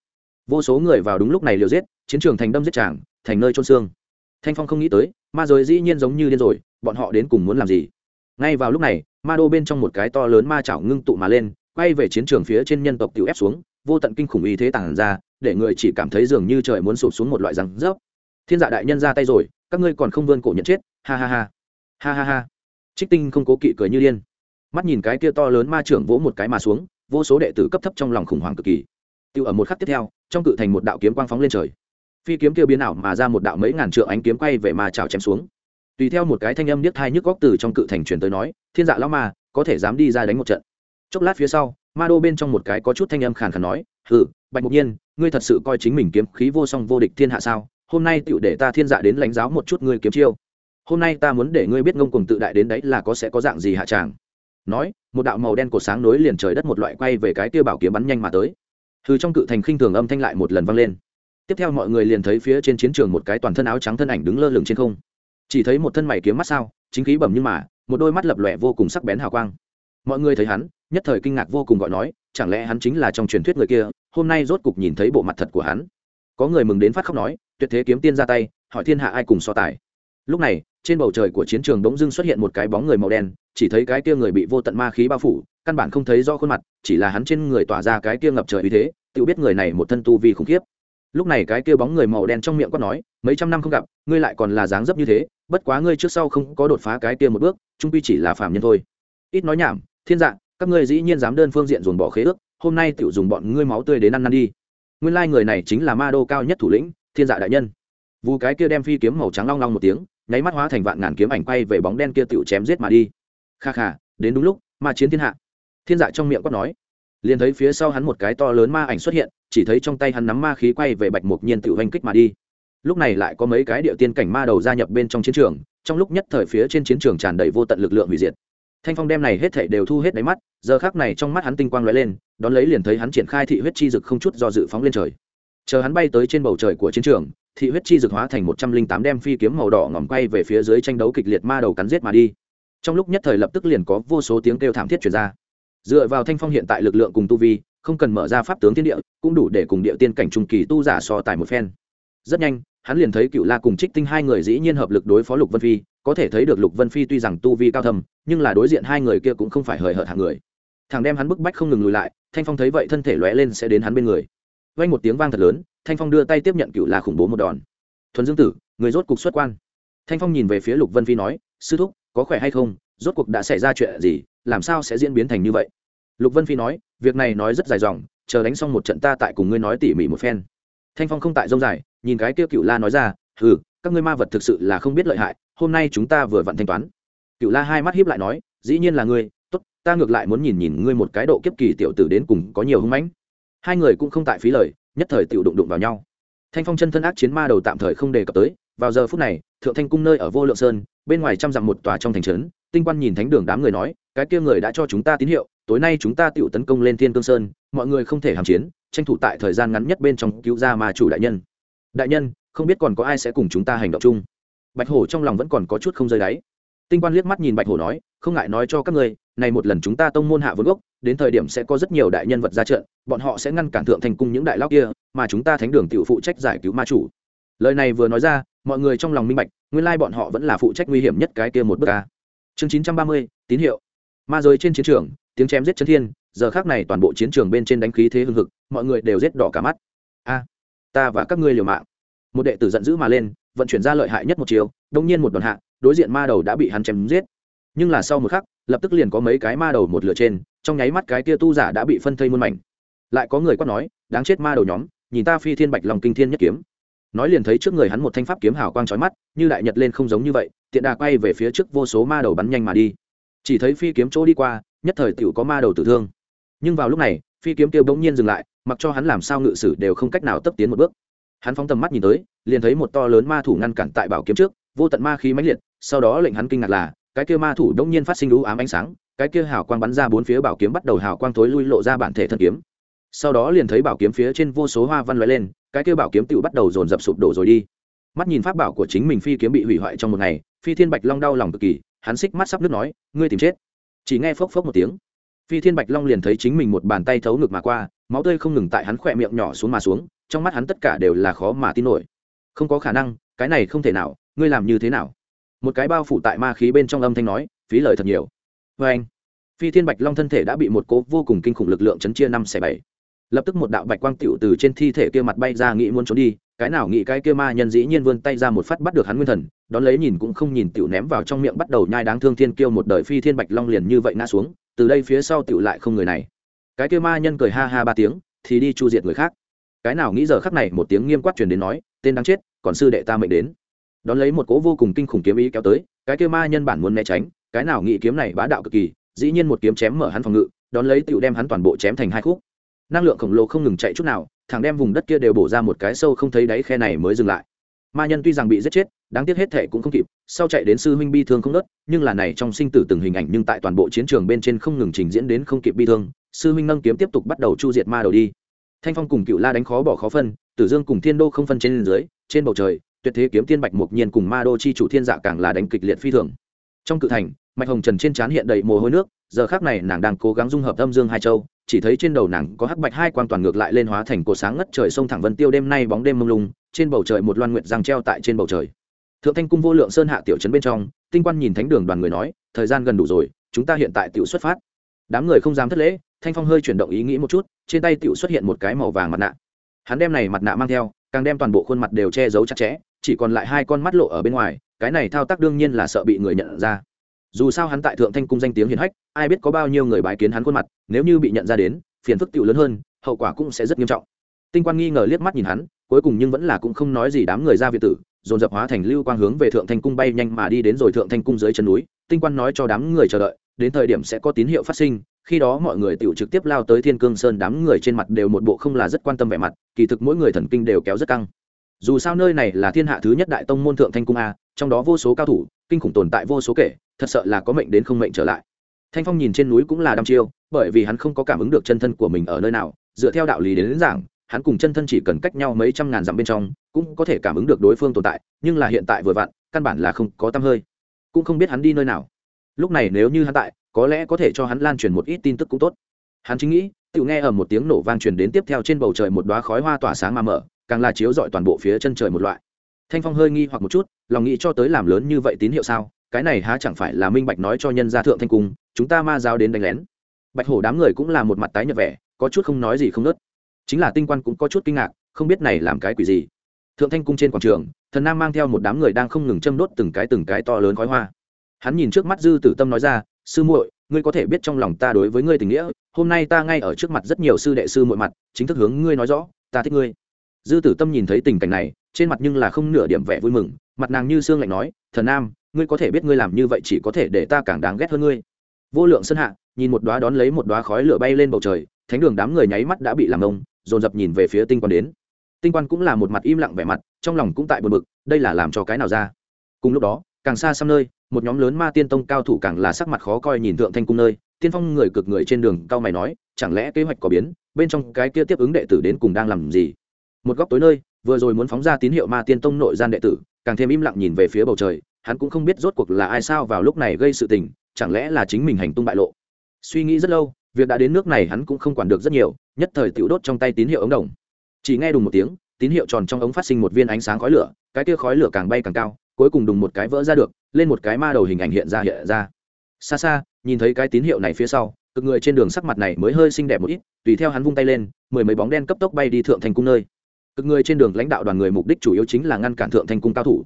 Vô số người vào đúng lúc này liều giết, chiến trường thành đâm giết tràng thành nơi trôn xương. Thanh phong không nghĩ tới, ma giới dĩ nhiên giống như điên rồi, bọn họ đến cùng muốn làm gì? Ngay vào lúc này, ma đô bên trong một cái to lớn ma chảo ngưng tụ mà lên, quay về chiến trường phía trên nhân tộc tiểu ép xuống, vô tận kinh khủng ý thế tàng ra, để người chỉ cảm thấy dường như trời muốn sụp xuống một loại răng rớp. Thiên dạ đại nhân ra tay rồi, các ngươi còn không vươn cổ nhận chết, ha ha ha. Ha ha ha. Trích tinh không cố kỵ cười như điên mắt nhìn cái kia to lớn ma trưởng vỗ một cái mà xuống, vô số đệ tử cấp thấp trong lòng khủng hoảng cực kỳ. Tiêu ở một khắc tiếp theo, trong cự thành một đạo kiếm quang phóng lên trời. Phi kiếm kia biến ảo mà ra một đạo mấy ngàn trượng ánh kiếm quay về ma chảo chém xuống. Tùy theo một cái thanh âm niết thai nhức góc từ trong cự thành truyền tới nói, thiên dạ lão ma, có thể dám đi ra đánh một trận. Chốc lát phía sau, ma đô bên trong một cái có chút thanh âm khàn khàn nói, hừ, bạch mục nhiên, ngươi thật sự coi chính mình kiếm khí vô song vô địch thiên hạ sao? Hôm nay tựu để ta thiên dạ đến lãnh giáo một chút ngươi kiếm chiêu. Hôm nay ta muốn để ngươi biết ngông cùng tự đại đến đấy là có sẽ có dạng gì hạ tràng nói, một đạo màu đen cột sáng nối liền trời đất một loại quay về cái tiêu bảo kiếm bắn nhanh mà tới. Từ trong cự thành khinh thường âm thanh lại một lần vang lên. Tiếp theo mọi người liền thấy phía trên chiến trường một cái toàn thân áo trắng thân ảnh đứng lơ lửng trên không. Chỉ thấy một thân mày kiếm mắt sao, chính khí bẩm nhưng mà, một đôi mắt lập lòe vô cùng sắc bén hào quang. Mọi người thấy hắn, nhất thời kinh ngạc vô cùng gọi nói, chẳng lẽ hắn chính là trong truyền thuyết người kia, hôm nay rốt cục nhìn thấy bộ mặt thật của hắn. Có người mừng đến phát khóc nói, tuyệt thế kiếm tiên ra tay, hỏi thiên hạ ai cùng so tài. Lúc này trên bầu trời của chiến trường bỗng dưng xuất hiện một cái bóng người màu đen, chỉ thấy cái kia người bị vô tận ma khí bao phủ, căn bản không thấy do khuôn mặt, chỉ là hắn trên người tỏa ra cái kia ngập trời uy thế, tự biết người này một thân tu vi khủng khiếp. Lúc này cái kia bóng người màu đen trong miệng quát nói, mấy trăm năm không gặp, ngươi lại còn là dáng dấp như thế, bất quá ngươi trước sau không có đột phá cái kia một bước, trung quy chỉ là phàm nhân thôi. Ít nói nhảm, thiên dạng các ngươi dĩ nhiên dám đơn phương diện dồn bỏ khế ước, hôm nay tự dùng bọn ngươi máu tươi đến ăn năn đi. Nguyên lai người này chính là ma đô cao nhất thủ lĩnh, thiên dạ đại nhân. Vu cái kia đem phi kiếm màu trắng long long một tiếng nháy mắt hóa thành vạn ngàn kiếm ảnh quay về bóng đen kia tựu chém giết mà đi. Kha kha, đến đúng lúc, ma chiến thiên hạ. Thiên dạ trong miệng quát nói. Liền thấy phía sau hắn một cái to lớn ma ảnh xuất hiện, chỉ thấy trong tay hắn nắm ma khí quay về bạch mục nhiên tựu hành kích mà đi. Lúc này lại có mấy cái địa tiên cảnh ma đầu gia nhập bên trong chiến trường, trong lúc nhất thời phía trên chiến trường tràn đầy vô tận lực lượng hủy diệt. Thanh phong đem này hết thảy đều thu hết đáy mắt, giờ khác này trong mắt hắn tinh quang lóe lên, đón lấy liền thấy hắn triển khai thị huyết chi dực không chút do dự phóng lên trời. Chờ hắn bay tới trên bầu trời của chiến trường thị huyết chi dược hóa thành một trăm linh tám đem phi kiếm màu đỏ ngòm quay về phía dưới tranh đấu kịch liệt ma đầu cắn giết mà đi. Trong lúc nhất thời lập tức liền có vô số tiếng kêu thảm thiết truyền ra. Dựa vào thanh phong hiện tại lực lượng cùng tu vi, không cần mở ra pháp tướng thiên địa, cũng đủ để cùng địa tiên cảnh trung kỳ tu giả so tài một phen. Rất nhanh, hắn liền thấy cựu la cùng trích tinh hai người dĩ nhiên hợp lực đối phó lục vân phi, có thể thấy được lục vân phi tuy rằng tu vi cao thầm nhưng là đối diện hai người kia cũng không phải hời hợt hạng người. Thằng đem hắn bức bách không ngừng lùi lại, thanh phong thấy vậy thân thể lóe lên sẽ đến hắn bên người. Vang một tiếng vang thật lớn thanh phong đưa tay tiếp nhận cựu la khủng bố một đòn. Thuần dương tử, người rốt cuộc xuất quan. Thanh phong nhìn về phía lục vân phi nói, sư thúc, có khỏe hay không? Rốt cuộc đã xảy ra chuyện gì? Làm sao sẽ diễn biến thành như vậy? Lục vân phi nói, việc này nói rất dài dòng, chờ đánh xong một trận ta tại cùng ngươi nói tỉ mỉ một phen. Thanh phong không tại rông dài, nhìn cái kia cựu la nói ra ừ các ngươi ma vật thực sự là không biết lợi hại, hôm nay chúng ta vừa vặn thanh toán. Cựu la hai mắt hiếp lại nói, dĩ nhiên là ngươi, tốt, ta ngược lại muốn nhìn nhìn ngươi một cái độ kiếp kỳ tiểu tử đến cùng có nhiều hưng mãnh. Hai người cũng không tại phí lời nhất thời tiểu đụng đụng vào nhau. Thanh phong chân thân ác chiến ma đầu tạm thời không đề cập tới, vào giờ phút này, thượng thanh cung nơi ở vô lượng sơn, bên ngoài trăm dặm một tòa trong thành trấn, tinh quan nhìn thánh đường đám người nói, cái kia người đã cho chúng ta tín hiệu, tối nay chúng ta tự tấn công lên thiên cương sơn, mọi người không thể hàm chiến, tranh thủ tại thời gian ngắn nhất bên trong cứu ra ma chủ đại nhân. Đại nhân, không biết còn có ai sẽ cùng chúng ta hành động chung. Bạch hổ trong lòng vẫn còn có chút không rơi đáy tinh quan liếc mắt nhìn bạch hổ nói, không ngại nói cho các ngươi, này một lần chúng ta tông môn hạ vốn gốc, đến thời điểm sẽ có rất nhiều đại nhân vật ra trận, bọn họ sẽ ngăn cản thượng thành cung những đại lao kia, mà chúng ta thánh đường tự phụ trách giải cứu ma chủ. Lời này vừa nói ra, mọi người trong lòng minh bạch, nguyên lai bọn họ vẫn là phụ trách nguy hiểm nhất cái kia một bước ca chương chín trăm ba mươi, tín hiệu. Ma giới trên chiến trường, tiếng chém giết chân thiên, giờ khác này toàn bộ chiến trường bên trên đánh khí thế hưng hực, mọi người đều giết đỏ cả mắt. A, ta và các ngươi liều mạng. Một đệ tử giận dữ mà lên, vận chuyển ra lợi hại nhất một chiều, đông nhiên một đòn hạ đối diện ma đầu đã bị hắn chém giết. Nhưng là sau một khắc, lập tức liền có mấy cái ma đầu một lửa trên, trong nháy mắt cái kia tu giả đã bị phân thây muôn mảnh. Lại có người quát nói, đáng chết ma đầu nhóm, nhìn ta phi thiên bạch lòng kinh thiên nhất kiếm. Nói liền thấy trước người hắn một thanh pháp kiếm hào quang trói mắt, như đại nhật lên không giống như vậy, tiện đà quay về phía trước vô số ma đầu bắn nhanh mà đi. Chỉ thấy phi kiếm chỗ đi qua, nhất thời tiểu có ma đầu tử thương. Nhưng vào lúc này, phi kiếm kêu bỗng nhiên dừng lại, mặc cho hắn làm sao ngự sử đều không cách nào tấp tiến một bước. Hắn phóng tầm mắt nhìn tới, liền thấy một to lớn ma thủ ngăn cản tại bảo kiếm trước vô tận ma khí mãnh liệt, sau đó lệnh hắn kinh ngạc là, cái kia ma thủ đông nhiên phát sinh lũ ám ánh sáng, cái kia hào quang bắn ra bốn phía bảo kiếm bắt đầu hào quang tối lui lộ ra bản thể thân kiếm. Sau đó liền thấy bảo kiếm phía trên vô số hoa văn lóe lên, cái kia bảo kiếm tự bắt đầu dồn dập sụp đổ rồi đi. Mắt nhìn pháp bảo của chính mình phi kiếm bị hủy hoại trong một ngày, phi thiên bạch long đau lòng cực kỳ, hắn xích mắt sắp nước nói, ngươi tìm chết. Chỉ nghe phốc phốc một tiếng, phi thiên bạch long liền thấy chính mình một bàn tay thấu ngực mà qua, máu tươi không ngừng tại hắn khỏe miệng nhỏ xuống mà xuống, trong mắt hắn tất cả đều là khó mà tin nổi. Không có khả năng, cái này không thể nào ngươi làm như thế nào? Một cái bao phủ tại ma khí bên trong âm thanh nói, phí lời thật nhiều. Vê anh, phi thiên bạch long thân thể đã bị một cố vô cùng kinh khủng lực lượng chấn chia năm xẻ bảy. Lập tức một đạo bạch quang tựu từ trên thi thể kia mặt bay ra nghĩ muốn trốn đi, cái nào nghĩ cái kia ma nhân dĩ nhiên vươn tay ra một phát bắt được hắn nguyên thần, đón lấy nhìn cũng không nhìn tựu ném vào trong miệng bắt đầu nhai đáng thương thiên kiêu một đời phi thiên bạch long liền như vậy ngã xuống, từ đây phía sau tựu lại không người này. Cái kia ma nhân cười ha ha ba tiếng, thì đi chu diệt người khác. Cái nào nghĩ giờ khắc này một tiếng nghiêm quát truyền đến nói, tên đáng chết, còn sư đệ ta mệnh đến đón lấy một cố vô cùng kinh khủng kiếm ý kéo tới, cái kia ma nhân bản muốn né tránh, cái nào nghĩ kiếm này bá đạo cực kỳ, dĩ nhiên một kiếm chém mở hắn phòng ngự, đón lấy tựu đem hắn toàn bộ chém thành hai khúc. Năng lượng khổng lồ không ngừng chạy chút nào, thằng đem vùng đất kia đều bổ ra một cái sâu không thấy đáy khe này mới dừng lại. Ma nhân tuy rằng bị giết chết, đáng tiếc hết thể cũng không kịp, sau chạy đến sư huynh bi thương không nớt nhưng là này trong sinh tử từng hình ảnh nhưng tại toàn bộ chiến trường bên trên không ngừng trình diễn đến không kịp bi thương, sư huynh nâng kiếm tiếp tục bắt đầu chu diệt ma đầu đi. Thanh phong cùng cựu la đánh khó bỏ khó phân, tử dương cùng thiên đô không phân trên dưới, trên bầu trời tuyệt thế kiếm tiên bạch mục nhiên cùng ma đô chi chủ thiên dạ càng là đánh kịch liệt phi thường. Trong cự thành, mạch hồng trần trên trán hiện đầy mồ hôi nước, giờ khác này nàng đang cố gắng dung hợp âm dương hai châu, chỉ thấy trên đầu nàng có hắc bạch hai quan toàn ngược lại lên hóa thành cột sáng ngất trời sông thẳng vân tiêu đêm nay bóng đêm mông lung, trên bầu trời một loan nguyệt giang treo tại trên bầu trời. Thượng thanh cung vô lượng sơn hạ tiểu trấn bên trong, tinh quan nhìn thánh đường đoàn người nói, thời gian gần đủ rồi, chúng ta hiện tại tiểu xuất phát. Đám người không dám thất lễ, thanh phong hơi chuyển động ý nghĩ một chút, trên tay tiểu xuất hiện một cái màu vàng mặt nạ. Hắn đem này mặt nạ mang theo càng đem toàn bộ khuôn mặt đều che giấu chặt chẽ, chỉ còn lại hai con mắt lộ ở bên ngoài, cái này thao tác đương nhiên là sợ bị người nhận ra. Dù sao hắn tại thượng thanh cung danh tiếng hiền hách, ai biết có bao nhiêu người bái kiến hắn khuôn mặt, nếu như bị nhận ra đến, phiền phức tiểu lớn hơn, hậu quả cũng sẽ rất nghiêm trọng. Tinh quan nghi ngờ liếc mắt nhìn hắn, cuối cùng nhưng vẫn là cũng không nói gì đám người ra việt tử, dồn dập hóa thành lưu quang hướng về thượng thanh cung bay nhanh mà đi đến rồi thượng thanh cung dưới chân núi. Tinh quan nói cho đám người chờ đợi, đến thời điểm sẽ có tín hiệu phát sinh khi đó mọi người tiểu trực tiếp lao tới thiên cương sơn đám người trên mặt đều một bộ không là rất quan tâm vẻ mặt kỳ thực mỗi người thần kinh đều kéo rất căng. Dù sao nơi này là thiên hạ thứ nhất đại tông môn thượng thanh cung a trong đó vô số cao thủ kinh khủng tồn tại vô số kể thật sợ là có mệnh đến không mệnh trở lại. Thanh phong nhìn trên núi cũng là đăm chiêu bởi vì hắn không có cảm ứng được chân thân của mình ở nơi nào dựa theo đạo lý đến, đến giảng hắn cùng chân thân chỉ cần cách nhau mấy trăm ngàn dặm bên trong cũng có thể cảm ứng được đối phương tồn tại nhưng là hiện tại vừa vặn căn bản là không có tăm hơi. Cũng không biết hắn đi nơi nào. Lúc này nếu như hắn tại có lẽ có thể cho hắn lan truyền một ít tin tức cũng tốt. Hắn chính nghĩ tự nghe ở một tiếng nổ vang truyền đến tiếp theo trên bầu trời một đoá khói hoa tỏa sáng mà mở, càng là chiếu rọi toàn bộ phía chân trời một loại. Thanh phong hơi nghi hoặc một chút, lòng nghĩ cho tới làm lớn như vậy tín hiệu sao? Cái này há chẳng phải là minh bạch nói cho nhân gia thượng thanh cung, chúng ta ma giao đến đánh lén. Bạch hổ đám người cũng là một mặt tái nhợt vẻ, có chút không nói gì không nớt. Chính là tinh quan cũng có chút kinh ngạc, không biết này làm cái quỷ gì. Thượng thanh cung trên quảng trường, thần nam mang theo một đám người đang không ngừng châm đốt từng cái từng cái to lớn khói hoa. Hắn nhìn trước mắt dư tử tâm nói ra sư muội, ngươi có thể biết trong lòng ta đối với ngươi tình nghĩa, hôm nay ta ngay ở trước mặt rất nhiều sư đệ sư muội mặt, chính thức hướng ngươi nói rõ, ta thích ngươi. Dư tử tâm nhìn thấy tình cảnh này, trên mặt nhưng là không nửa điểm vẻ vui mừng, mặt nàng như xương lạnh nói, thần nam, ngươi có thể biết ngươi làm như vậy chỉ có thể để ta càng đáng ghét hơn ngươi. Vô lượng sân hạ, nhìn một đoá đón lấy một đoá khói lửa bay lên bầu trời, thánh đường đám người nháy mắt đã bị làm ông dồn dập nhìn về phía tinh quan đến. Tinh quan cũng là một mặt im lặng vẻ mặt, trong lòng cũng tại buồn bực, đây là làm cho cái nào ra? Cùng lúc đó, càng xa xăm nơi một nhóm lớn ma tiên tông cao thủ càng là sắc mặt khó coi nhìn thượng thanh cung nơi, tiên phong người cực người trên đường cao mày nói, chẳng lẽ kế hoạch có biến, bên trong cái kia tiếp ứng đệ tử đến cùng đang làm gì? Một góc tối nơi, vừa rồi muốn phóng ra tín hiệu ma tiên tông nội gian đệ tử, càng thêm im lặng nhìn về phía bầu trời, hắn cũng không biết rốt cuộc là ai sao vào lúc này gây sự tình, chẳng lẽ là chính mình hành tung bại lộ? Suy nghĩ rất lâu, việc đã đến nước này hắn cũng không quản được rất nhiều, nhất thời tiểu đốt trong tay tín hiệu ống đồng. Chỉ nghe đùng một tiếng, tín hiệu tròn trong ống phát sinh một viên ánh sáng khói lửa, cái kia khói lửa càng bay càng cao, cuối cùng đùng một cái vỡ ra được lên một cái ma đầu hình ảnh hiện ra hiện ra. Xa xa, nhìn thấy cái tín hiệu này phía sau, cực người trên đường sắc mặt này mới hơi xinh đẹp một ít, tùy theo hắn vung tay lên, mười mấy bóng đen cấp tốc bay đi thượng thành cung nơi. Cực người trên đường lãnh đạo đoàn người mục đích chủ yếu chính là ngăn cản thượng thành cung cao thủ.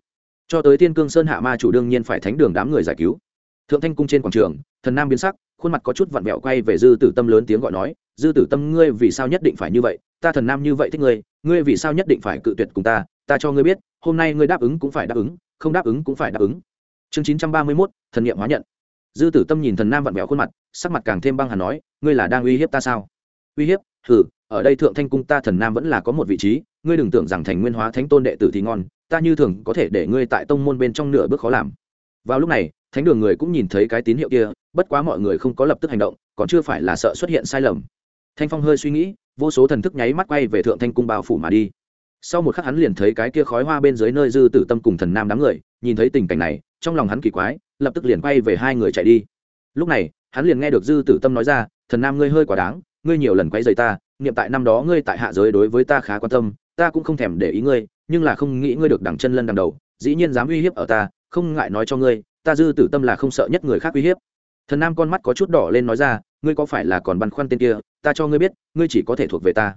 Cho tới thiên cương sơn hạ ma chủ đương nhiên phải thánh đường đám người giải cứu. Thượng thanh cung trên quảng trường, thần nam biến sắc, khuôn mặt có chút vặn vẹo quay về dư tử tâm lớn tiếng gọi nói, dư tử tâm, ngươi vì sao nhất định phải như vậy? Ta thần nam như vậy thích ngươi ngươi vì sao nhất định phải cự tuyệt cùng ta? Ta cho ngươi biết, hôm nay ngươi đáp ứng cũng phải đáp ứng, không đáp ứng cũng phải đáp ứng chương chín trăm ba mươi mốt, thần nghiệm hóa nhận. Dư tử tâm nhìn thần nam vặn vẹo khuôn mặt, sắc mặt càng thêm băng hà nói, ngươi là đang uy hiếp ta sao? Uy hiếp? Hừ, ở đây thượng thanh cung ta thần nam vẫn là có một vị trí, ngươi đừng tưởng rằng thành nguyên hóa thánh tôn đệ tử thì ngon, ta như thường có thể để ngươi tại tông môn bên trong nửa bước khó làm. Vào lúc này, thánh đường người cũng nhìn thấy cái tín hiệu kia, bất quá mọi người không có lập tức hành động, còn chưa phải là sợ xuất hiện sai lầm. Thanh phong hơi suy nghĩ, vô số thần thức nháy mắt quay về thượng thanh cung bao phủ mà đi sau một khắc hắn liền thấy cái kia khói hoa bên dưới nơi dư tử tâm cùng thần nam đám người, nhìn thấy tình cảnh này, trong lòng hắn kỳ quái, lập tức liền quay về hai người chạy đi. Lúc này, hắn liền nghe được dư tử tâm nói ra, thần nam ngươi hơi quá đáng, ngươi nhiều lần quay dày ta, niệm tại năm đó ngươi tại hạ giới đối với ta khá quan tâm, ta cũng không thèm để ý ngươi, nhưng là không nghĩ ngươi được đằng chân lân đằng đầu, dĩ nhiên dám uy hiếp ở ta, không ngại nói cho ngươi, ta dư tử tâm là không sợ nhất người khác uy hiếp. Thần nam con mắt có chút đỏ lên nói ra, ngươi có phải là còn băn khoăn tên kia, ta cho ngươi biết, ngươi chỉ có thể thuộc về ta.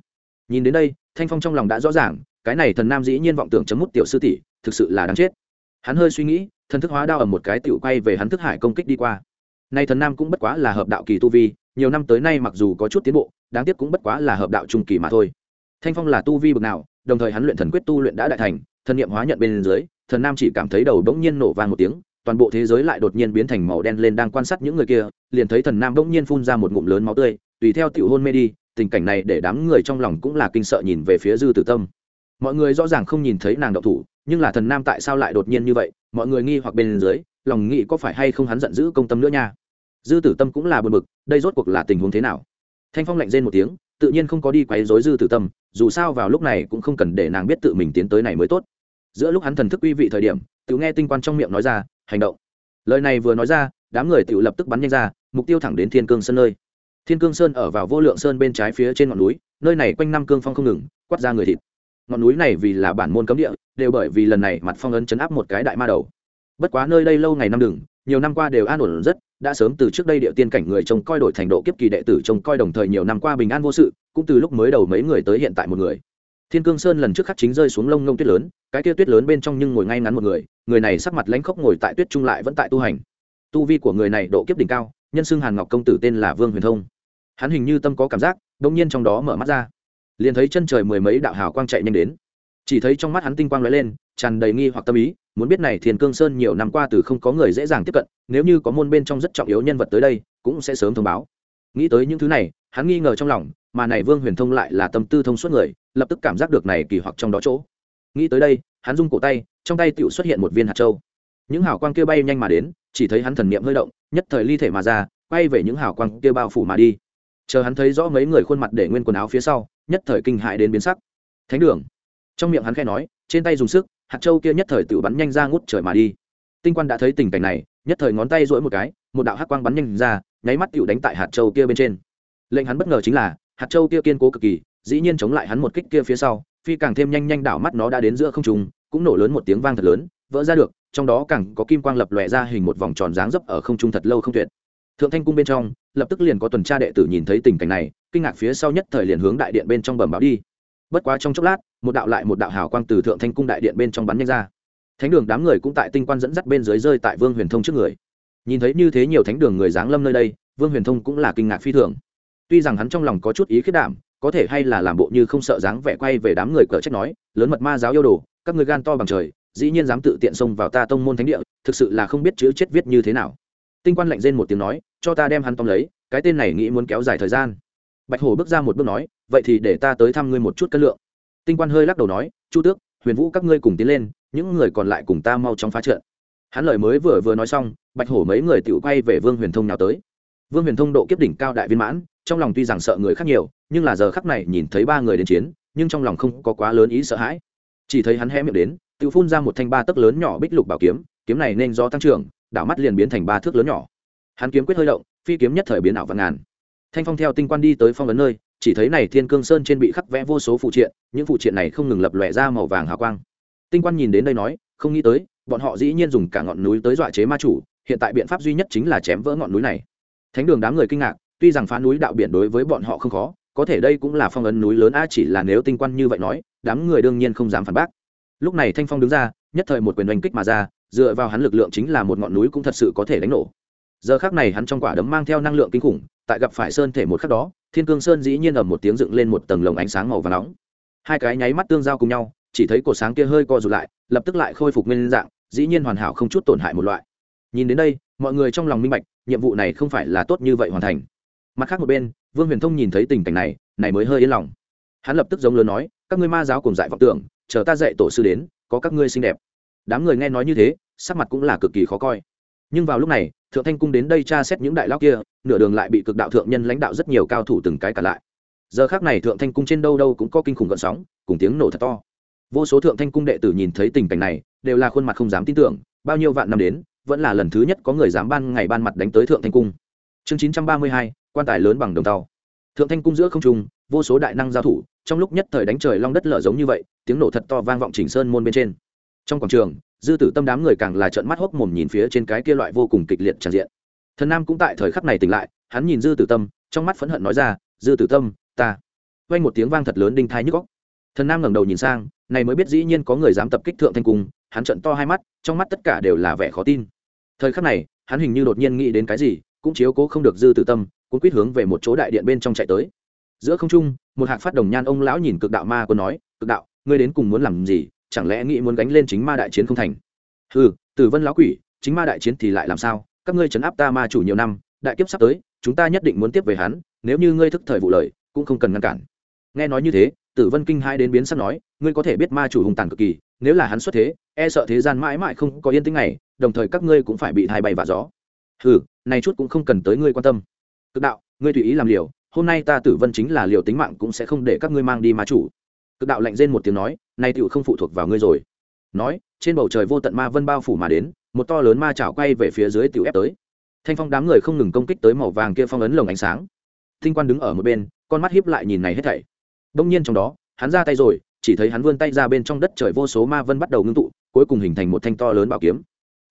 Nhìn đến đây, thanh phong trong lòng đã rõ ràng cái này thần nam dĩ nhiên vọng tưởng chấm mút tiểu sư tỷ, thực sự là đáng chết. Hắn hơi suy nghĩ, thần thức hóa đao ở một cái tiểu quay về hắn thức hải công kích đi qua. Nay thần nam cũng bất quá là hợp đạo kỳ tu vi, nhiều năm tới nay mặc dù có chút tiến bộ, đáng tiếc cũng bất quá là hợp đạo trung kỳ mà thôi. Thanh phong là tu vi bực nào, đồng thời hắn luyện thần quyết tu luyện đã đại thành, thần niệm hóa nhận bên dưới, thần nam chỉ cảm thấy đầu bỗng nhiên nổ vang một tiếng, toàn bộ thế giới lại đột nhiên biến thành màu đen lên đang quan sát những người kia, liền thấy thần nam bỗng nhiên phun ra một ngụm lớn máu tươi, tùy theo tiểu hôn mê đi, tình cảnh này để đám người trong lòng cũng là kinh sợ nhìn về phía dư tử tâm mọi người rõ ràng không nhìn thấy nàng đậu thủ, nhưng là thần nam tại sao lại đột nhiên như vậy? Mọi người nghi hoặc bên dưới, lòng nghĩ có phải hay không hắn giận dữ công tâm nữa nha? Dư tử tâm cũng là bực bực, đây rốt cuộc là tình huống thế nào? Thanh phong lạnh rên một tiếng, tự nhiên không có đi quấy rối dư tử tâm, dù sao vào lúc này cũng không cần để nàng biết tự mình tiến tới này mới tốt. Giữa lúc hắn thần thức uy vị thời điểm tự nghe tinh quan trong miệng nói ra, hành động. Lời này vừa nói ra, đám người tự lập tức bắn nhanh ra, mục tiêu thẳng đến thiên cương sơn nơi. Thiên cương sơn ở vào vô lượng sơn bên trái phía trên ngọn núi, nơi này quanh năm cương phong không ngừng quắt ra người thịt ngọn núi này vì là bản môn cấm địa, đều bởi vì lần này mặt phong ấn chấn áp một cái đại ma đầu. Bất quá nơi đây lâu ngày năm đừng, nhiều năm qua đều an ổn rất, đã sớm từ trước đây địa tiên cảnh người trông coi đổi thành độ kiếp kỳ đệ tử trông coi đồng thời nhiều năm qua bình an vô sự, cũng từ lúc mới đầu mấy người tới hiện tại một người. Thiên cương sơn lần trước khắc chính rơi xuống lông ngông tuyết lớn, cái kia tuyết lớn bên trong nhưng ngồi ngay ngắn một người người này sắc mặt lãnh khốc ngồi tại tuyết trung lại vẫn tại tu hành. Tu vi của người này độ kiếp đỉnh cao, nhân xưng hàn ngọc công tử tên là vương huyền thông. Hắn hình như tâm có cảm giác đông nhiên trong đó mở mắt ra liền thấy chân trời mười mấy đạo hào quang chạy nhanh đến. Chỉ thấy trong mắt hắn tinh quang lóe lên, tràn đầy nghi hoặc tâm ý, muốn biết này thiền cương sơn nhiều năm qua từ không có người dễ dàng tiếp cận, nếu như có môn bên trong rất trọng yếu nhân vật tới đây, cũng sẽ sớm thông báo. Nghĩ tới những thứ này, hắn nghi ngờ trong lòng, mà này vương huyền thông lại là tâm tư thông suốt người, lập tức cảm giác được này kỳ hoặc trong đó chỗ. Nghĩ tới đây, hắn rung cổ tay, trong tay tựu xuất hiện một viên hạt châu. Những hào quang kia bay nhanh mà đến, chỉ thấy hắn thần niệm hơi động, nhất thời ly thể mà ra, quay về những hào quang kia bao phủ mà đi. Chờ hắn thấy rõ mấy người khuôn mặt để nguyên quần áo phía sau nhất thời kinh hại đến biến sắc. Thánh đường. Trong miệng hắn khẽ nói, trên tay dùng sức, hạt châu kia nhất thời tự bắn nhanh ra ngút trời mà đi. Tinh quan đã thấy tình cảnh này, nhất thời ngón tay rỗi một cái, một đạo hắc quang bắn nhanh ra, nháy mắt tự đánh tại hạt châu kia bên trên. Lệnh hắn bất ngờ chính là, hạt châu kia kiên cố cực kỳ, dĩ nhiên chống lại hắn một kích kia phía sau, phi càng thêm nhanh nhanh đảo mắt nó đã đến giữa không trung, cũng nổ lớn một tiếng vang thật lớn, vỡ ra được, trong đó càng có kim quang lập lòe ra hình một vòng tròn dáng dấp ở không trung thật lâu không tuyệt. Thượng thanh cung bên trong, lập tức liền có tuần tra đệ tử nhìn thấy tình cảnh này kinh ngạc phía sau nhất thời liền hướng đại điện bên trong bẩm báo đi. Bất quá trong chốc lát, một đạo lại một đạo hào quang từ thượng thanh cung đại điện bên trong bắn nhanh ra. Thánh đường đám người cũng tại tinh quan dẫn dắt bên dưới rơi tại vương huyền thông trước người. Nhìn thấy như thế nhiều thánh đường người giáng lâm nơi đây, vương huyền thông cũng là kinh ngạc phi thường. Tuy rằng hắn trong lòng có chút ý khiết đảm, có thể hay là làm bộ như không sợ dáng vẻ quay về đám người cờ trách nói, lớn mật ma giáo yêu đồ, các người gan to bằng trời, dĩ nhiên dám tự tiện xông vào ta tông môn thánh địa, thực sự là không biết chữ chết viết như thế nào. Tinh quan lạnh rên một tiếng nói, cho ta đem hắn tóm lấy, cái tên này nghĩ muốn kéo dài thời gian bạch hổ bước ra một bước nói, vậy thì để ta tới thăm ngươi một chút cân lượng. Tinh quan hơi lắc đầu nói, chu tước, huyền vũ các ngươi cùng tiến lên, những người còn lại cùng ta mau chóng phá trận. Hắn lời mới vừa vừa nói xong, bạch hổ mấy người tự quay về vương huyền thông nào tới. Vương huyền thông độ kiếp đỉnh cao đại viên mãn, trong lòng tuy rằng sợ người khác nhiều, nhưng là giờ khắc này nhìn thấy ba người đến chiến, nhưng trong lòng không có quá lớn ý sợ hãi. Chỉ thấy hắn hé miệng đến, tự phun ra một thanh ba tấc lớn nhỏ bích lục bảo kiếm kiếm này nên do tăng trưởng, đảo mắt liền biến thành ba thước lớn nhỏ. Hắn kiếm quyết hơi động, phi kiếm nhất thời biến ảo văn ngàn thanh phong theo tinh quan đi tới phong ấn nơi, chỉ thấy này thiên cương sơn trên bị khắc vẽ vô số phụ triện, những phụ triện này không ngừng lập lòe ra màu vàng hào quang. Tinh quan nhìn đến đây nói, không nghĩ tới, bọn họ dĩ nhiên dùng cả ngọn núi tới dọa chế ma chủ, hiện tại biện pháp duy nhất chính là chém vỡ ngọn núi này. Thánh đường đám người kinh ngạc, tuy rằng phá núi đạo biển đối với bọn họ không khó, có thể đây cũng là phong ấn núi lớn a chỉ là nếu tinh quan như vậy nói, đám người đương nhiên không dám phản bác. Lúc này thanh phong đứng ra, nhất thời một quyền đánh kích mà ra, dựa vào hắn lực lượng chính là một ngọn núi cũng thật sự có thể đánh nổ giờ khác này hắn trong quả đấm mang theo năng lượng kinh khủng, tại gặp phải sơn thể một khắc đó, thiên cương sơn dĩ nhiên ầm một tiếng dựng lên một tầng lồng ánh sáng màu và nóng. Hai cái nháy mắt tương giao cùng nhau, chỉ thấy cổ sáng kia hơi co rụt lại, lập tức lại khôi phục nguyên dạng, dĩ nhiên hoàn hảo không chút tổn hại một loại. Nhìn đến đây, mọi người trong lòng minh bạch, nhiệm vụ này không phải là tốt như vậy hoàn thành. Mặt khác một bên, vương huyền thông nhìn thấy tình cảnh này này mới hơi yên lòng. Hắn lập tức giống lớn nói, các ngươi ma giáo cùng dại vọng tưởng, chờ ta dạy tổ sư đến, có các ngươi xinh đẹp. Đám người nghe nói như thế, sắc mặt cũng là cực kỳ khó coi. Nhưng vào lúc này thượng thanh cung đến đây tra xét những đại lao kia, nửa đường lại bị cực đạo thượng nhân lãnh đạo rất nhiều cao thủ từng cái cả lại. Giờ khác này thượng thanh cung trên đâu đâu cũng có kinh khủng gợn sóng, cùng tiếng nổ thật to. Vô số thượng thanh cung đệ tử nhìn thấy tình cảnh này, đều là khuôn mặt không dám tin tưởng, bao nhiêu vạn năm đến, vẫn là lần thứ nhất có người dám ban ngày ban mặt đánh tới thượng thanh cung. Chương chín trăm ba mươi hai, quan tài lớn bằng đồng tàu thượng thanh cung giữa không trung, vô số đại năng giao thủ, trong lúc nhất thời đánh trời long đất lở giống như vậy, tiếng nổ thật to vang vọng chỉnh sơn môn bên trên. Trong quảng trường dư tử tâm đám người càng là trợn mắt hốc mồm nhìn phía trên cái kia loại vô cùng kịch liệt tràn diện. Thần nam cũng tại thời khắc này tỉnh lại, hắn nhìn dư tử tâm, trong mắt phẫn hận nói ra, dư tử tâm, ta. Quanh một tiếng vang thật lớn đinh thai nhức góc thần nam ngẩng đầu nhìn sang, này mới biết dĩ nhiên có người dám tập kích thượng thanh cung, hắn trận to hai mắt, trong mắt tất cả đều là vẻ khó tin. Thời khắc này, hắn hình như đột nhiên nghĩ đến cái gì, cũng chiếu cố không được dư tử tâm cũng quyết hướng về một chỗ đại điện bên trong chạy tới. Giữa không trung, một hạc phát đồng nhan ông lão nhìn cực đạo ma quân nói, cực đạo, ngươi đến cùng muốn làm gì? Chẳng lẽ nghĩ muốn gánh lên chính ma đại chiến không thành? Ừ tử vân lão quỷ, chính ma đại chiến thì lại làm sao? Các ngươi chấn áp ta ma chủ nhiều năm, đại kiếp sắp tới, chúng ta nhất định muốn tiếp về hắn, nếu như ngươi thức thời vụ lời, cũng không cần ngăn cản. Nghe nói như thế, tử vân kinh hai đến biến sắc nói, ngươi có thể biết ma chủ hùng tàn cực kỳ, nếu là hắn xuất thế e sợ thế gian mãi mãi không có yên tĩnh này, đồng thời các ngươi cũng phải bị hai bay và gió. Hừ, này chút cũng không cần tới ngươi quan tâm. Cực đạo, ngươi tùy ý làm liều, hôm nay ta tử vân chính là liều tính mạng cũng sẽ không để các ngươi mang đi ma chủ. Cực đạo lạnh rên một tiếng nói nay tựu không phụ thuộc vào ngươi rồi. Nói, trên bầu trời vô tận ma vân bao phủ mà đến, một to lớn ma chảo quay về phía dưới tiểu ép tới. Thanh phong đám người không ngừng công kích tới màu vàng kia phong ấn lồng ánh sáng. Tinh quan đứng ở một bên, con mắt hiếp lại nhìn này hết thảy. Đông nhiên trong đó, hắn ra tay rồi, chỉ thấy hắn vươn tay ra bên trong đất trời vô số ma vân bắt đầu ngưng tụ, cuối cùng hình thành một thanh to lớn bảo kiếm.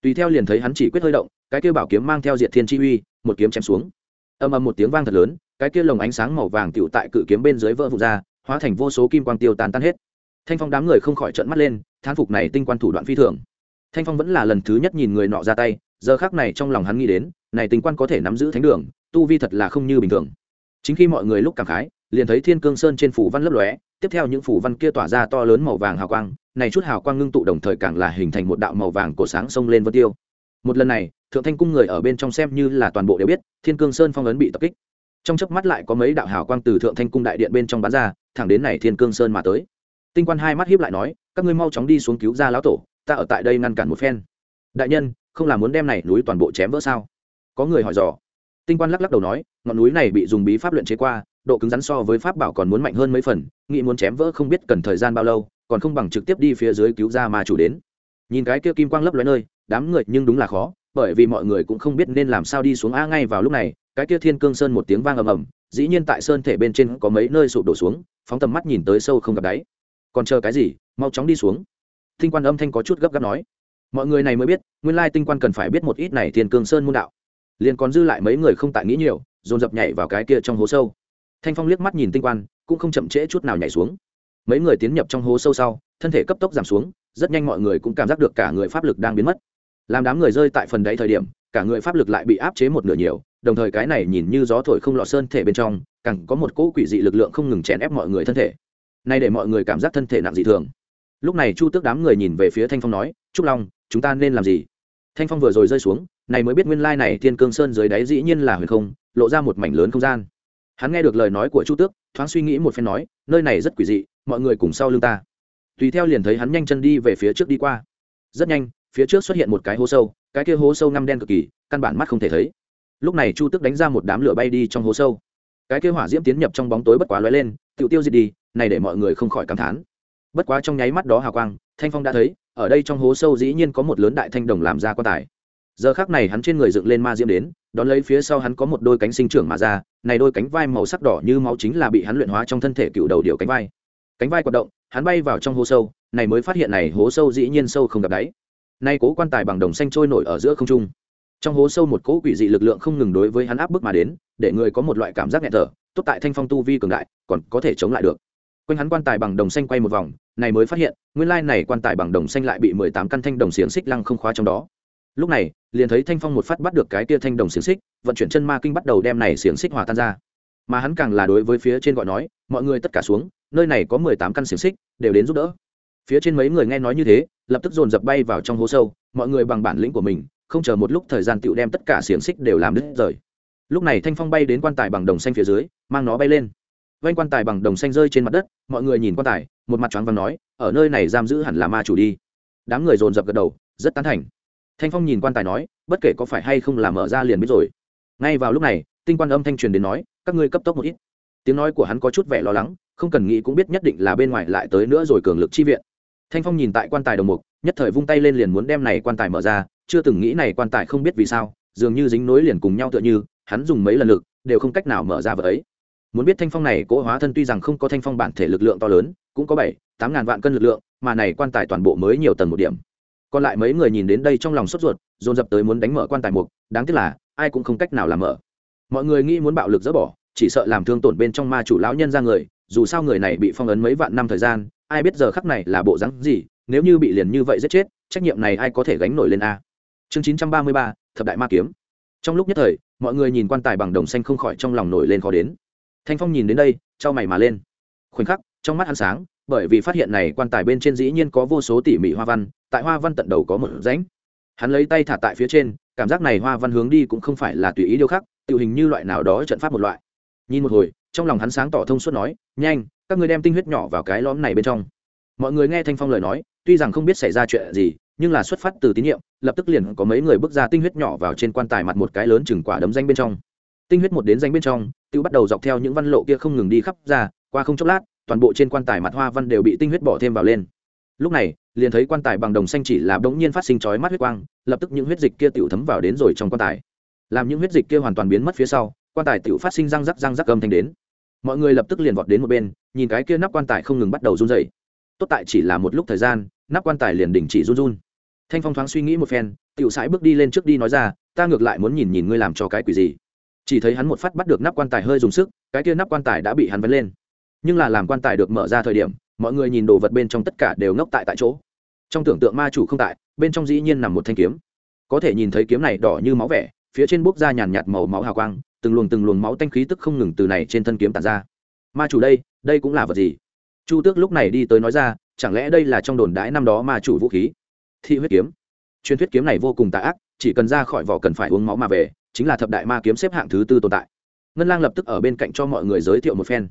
Tùy theo liền thấy hắn chỉ quyết hơi động, cái kia bảo kiếm mang theo diệt thiên chi uy, một kiếm chém xuống. Âm âm một tiếng vang thật lớn, cái kia lồng ánh sáng màu vàng tựu tại cự kiếm bên dưới vỡ vụt ra, hóa thành vô số kim quang tiêu tàn tan hết thanh phong đám người không khỏi trợn mắt lên, thán phục này tinh quan thủ đoạn phi thường. Thanh phong vẫn là lần thứ nhất nhìn người nọ ra tay, giờ khác này trong lòng hắn nghĩ đến, này tinh quan có thể nắm giữ thánh đường, tu vi thật là không như bình thường. Chính khi mọi người lúc cảm khái, liền thấy thiên cương sơn trên phủ văn lấp lóe, tiếp theo những phủ văn kia tỏa ra to lớn màu vàng hào quang, này chút hào quang ngưng tụ đồng thời càng là hình thành một đạo màu vàng cổ sáng sông lên vân tiêu. Một lần này, thượng thanh cung người ở bên trong xem như là toàn bộ đều biết, thiên cương sơn phong ấn bị tập kích. Trong chớp mắt lại có mấy đạo hào quang từ thượng thanh cung đại điện bên trong bán ra, thẳng đến này thiên cương sơn mà tới tinh quan hai mắt hiếp lại nói, các ngươi mau chóng đi xuống cứu ra lão tổ, ta ở tại đây ngăn cản một phen. Đại nhân, không là muốn đem này núi toàn bộ chém vỡ sao? Có người hỏi dò. Tinh quan lắc lắc đầu nói, ngọn núi này bị dùng bí pháp luyện chế qua, độ cứng rắn so với pháp bảo còn muốn mạnh hơn mấy phần, nghĩ muốn chém vỡ không biết cần thời gian bao lâu, còn không bằng trực tiếp đi phía dưới cứu ra ma chủ đến. Nhìn cái kia kim quang lấp lóe nơi, đám người nhưng đúng là khó, bởi vì mọi người cũng không biết nên làm sao đi xuống a ngay vào lúc này, cái kia thiên cương sơn một tiếng vang ầm ầm, dĩ nhiên tại sơn thể bên trên có mấy nơi sụp đổ xuống, phóng tầm mắt nhìn tới sâu không gặp đáy còn chờ cái gì, mau chóng đi xuống. Tinh quan âm thanh có chút gấp gáp nói. Mọi người này mới biết, nguyên lai tinh quan cần phải biết một ít này thiên cương sơn môn đạo. Liền còn dư lại mấy người không tại nghĩ nhiều, dồn dập nhảy vào cái kia trong hố sâu. Thanh phong liếc mắt nhìn tinh quan, cũng không chậm trễ chút nào nhảy xuống. Mấy người tiến nhập trong hố sâu sau, thân thể cấp tốc giảm xuống, rất nhanh mọi người cũng cảm giác được cả người pháp lực đang biến mất. Làm đám người rơi tại phần đáy thời điểm, cả người pháp lực lại bị áp chế một nửa nhiều, đồng thời cái này nhìn như gió thổi không lọt sơn thể bên trong, càng có một cỗ quỷ dị lực lượng không ngừng chèn ép mọi người thân thể nay để mọi người cảm giác thân thể nặng dị thường. Lúc này chu tước đám người nhìn về phía thanh phong nói, trúc long, chúng ta nên làm gì? Thanh phong vừa rồi rơi xuống, này mới biết nguyên lai này thiên cương sơn dưới đáy dĩ nhiên là huyền không, lộ ra một mảnh lớn không gian. Hắn nghe được lời nói của chu tước, thoáng suy nghĩ một phen nói, nơi này rất quỷ dị, mọi người cùng sau lưng ta. Tùy theo liền thấy hắn nhanh chân đi về phía trước đi qua. Rất nhanh, phía trước xuất hiện một cái hố sâu, cái kia hố sâu ngăm đen cực kỳ, căn bản mắt không thể thấy. Lúc này chu tước đánh ra một đám lửa bay đi trong hố sâu. Cái kia hỏa diễm tiến nhập trong bóng tối bất quá lóe lên tự tiêu diệt đi này để mọi người không khỏi cảm thán. Bất quá trong nháy mắt đó hào quang, thanh phong đã thấy, ở đây trong hố sâu dĩ nhiên có một lớn đại thanh đồng làm ra quan tài. Giờ khác này hắn trên người dựng lên ma diễm đến, đón lấy phía sau hắn có một đôi cánh sinh trưởng mà ra, này đôi cánh vai màu sắc đỏ như máu chính là bị hắn luyện hóa trong thân thể cựu đầu điệu cánh vai. Cánh vai hoạt động, hắn bay vào trong hố sâu, này mới phát hiện này hố sâu dĩ nhiên sâu không gặp đáy. Nay cố quan tài bằng đồng xanh trôi nổi ở giữa không trung. Trong hố sâu một cỗ quỷ dị lực lượng không ngừng đối với hắn áp bức mà đến, để người có một loại cảm giác nghẹt thở, tốt tại thanh phong tu vi cường đại, còn có thể chống lại được quanh hắn quan tài bằng đồng xanh quay một vòng, này mới phát hiện, nguyên lai này quan tài bằng đồng xanh lại bị mười tám căn thanh đồng xiềng xích lăng không khóa trong đó. Lúc này, liền thấy thanh phong một phát bắt được cái tia thanh đồng xiềng xích, vận chuyển chân ma kinh bắt đầu đem này xiềng xích hòa tan ra. Mà hắn càng là đối với phía trên gọi nói, mọi người tất cả xuống, nơi này có mười tám căn xiềng xích, đều đến giúp đỡ. Phía trên mấy người nghe nói như thế, lập tức dồn dập bay vào trong hố sâu, mọi người bằng bản lĩnh của mình, không chờ một lúc thời gian tựu đem tất cả xiềng xích đều làm đứt rời. Lúc này thanh phong bay đến quan tài bằng đồng xanh phía dưới, mang nó bay lên vanh quan tài bằng đồng xanh rơi trên mặt đất, mọi người nhìn quan tài, một mặt choáng vàng nói, ở nơi này giam giữ hẳn là ma chủ đi. Đám người dồn dập gật đầu, rất tán thành. Thanh phong nhìn quan tài nói, bất kể có phải hay không là mở ra liền biết rồi. Ngay vào lúc này, tinh quan âm thanh truyền đến nói, các ngươi cấp tốc một ít. Tiếng nói của hắn có chút vẻ lo lắng, không cần nghĩ cũng biết nhất định là bên ngoài lại tới nữa rồi cường lực chi viện. Thanh phong nhìn tại quan tài đồng mục, nhất thời vung tay lên liền muốn đem này quan tài mở ra, chưa từng nghĩ này quan tài không biết vì sao, dường như dính nối liền cùng nhau tựa như, hắn dùng mấy lần lực, đều không cách nào mở ra vợ ấy muốn biết thanh phong này cỗ hóa thân tuy rằng không có thanh phong bản thể lực lượng to lớn, cũng có bảy, tám ngàn vạn cân lực lượng, mà này quan tài toàn bộ mới nhiều tầng một điểm. Còn lại mấy người nhìn đến đây trong lòng sốt ruột, dồn dập tới muốn đánh mở quan tài mục, đáng tiếc là, ai cũng không cách nào làm mở. Mọi người nghĩ muốn bạo lực dỡ bỏ, chỉ sợ làm thương tổn bên trong ma chủ lão nhân ra người, dù sao người này bị phong ấn mấy vạn năm thời gian, ai biết giờ khắc này là bộ rắn gì, nếu như bị liền như vậy giết chết, trách nhiệm này ai có thể gánh nổi lên a? Chương chín trăm ba mươi ba, thập đại ma kiếm. Trong lúc nhất thời, mọi người nhìn quan tài bằng đồng xanh không khỏi trong lòng nổi lên khó đến thanh phong nhìn đến đây, trao mày mà lên. Khoảnh khắc, trong mắt hắn sáng, bởi vì phát hiện này quan tài bên trên dĩ nhiên có vô số tỉ mỉ hoa văn, tại hoa văn tận đầu có một rãnh. Hắn lấy tay thả tại phía trên, cảm giác này hoa văn hướng đi cũng không phải là tùy ý điều khắc, tự hình như loại nào đó trận pháp một loại. Nhìn một hồi, trong lòng hắn sáng tỏ thông suốt nói, nhanh, các người đem tinh huyết nhỏ vào cái lõm này bên trong. Mọi người nghe thanh phong lời nói, tuy rằng không biết xảy ra chuyện gì, nhưng là xuất phát từ tín nhiệm, lập tức liền có mấy người bước ra tinh huyết nhỏ vào trên quan tài mặt một cái lớn chừng quả đấm danh bên trong tinh huyết một đến danh bên trong tự bắt đầu dọc theo những văn lộ kia không ngừng đi khắp ra, qua không chốc lát, toàn bộ trên quan tài mặt hoa văn đều bị tinh huyết bỏ thêm vào lên. Lúc này, liền thấy quan tài bằng đồng xanh chỉ là bỗng nhiên phát sinh chói mắt huyết quang, lập tức những huyết dịch kia tiểu thấm vào đến rồi trong quan tài. Làm những huyết dịch kia hoàn toàn biến mất phía sau, quan tài tiểu phát sinh răng rắc răng rắc âm thanh đến. Mọi người lập tức liền vọt đến một bên, nhìn cái kia nắp quan tài không ngừng bắt đầu run dày tốt tại chỉ là một lúc thời gian, nắp quan tài liền đình chỉ run run. Thanh phong thoáng suy nghĩ một phen, tiểu sải bước đi lên trước đi nói ra, ta ngược lại muốn nhìn nhìn ngươi làm cho cái quỷ gì chỉ thấy hắn một phát bắt được nắp quan tài hơi dùng sức, cái kia nắp quan tài đã bị hắn vấn lên. Nhưng là làm quan tài được mở ra thời điểm, mọi người nhìn đồ vật bên trong tất cả đều ngốc tại tại chỗ. Trong tưởng tượng ma chủ không tại, bên trong dĩ nhiên nằm một thanh kiếm. Có thể nhìn thấy kiếm này đỏ như máu vẻ, phía trên bốc ra nhàn nhạt màu máu hào quang, từng luồng từng luồng máu tanh khí tức không ngừng từ này trên thân kiếm tàn ra. Ma chủ đây đây cũng là vật gì? Chu tước lúc này đi tới nói ra, chẳng lẽ đây là trong đồn đãi năm đó ma chủ vũ khí? Thị huyết kiếm. Truyền thuyết kiếm này vô cùng tà ác chỉ cần ra khỏi vỏ cần phải uống máu mà về, chính là thập đại ma kiếm xếp hạng thứ tư tồn tại. Ngân lang lập tức ở bên cạnh cho mọi người giới thiệu một phen.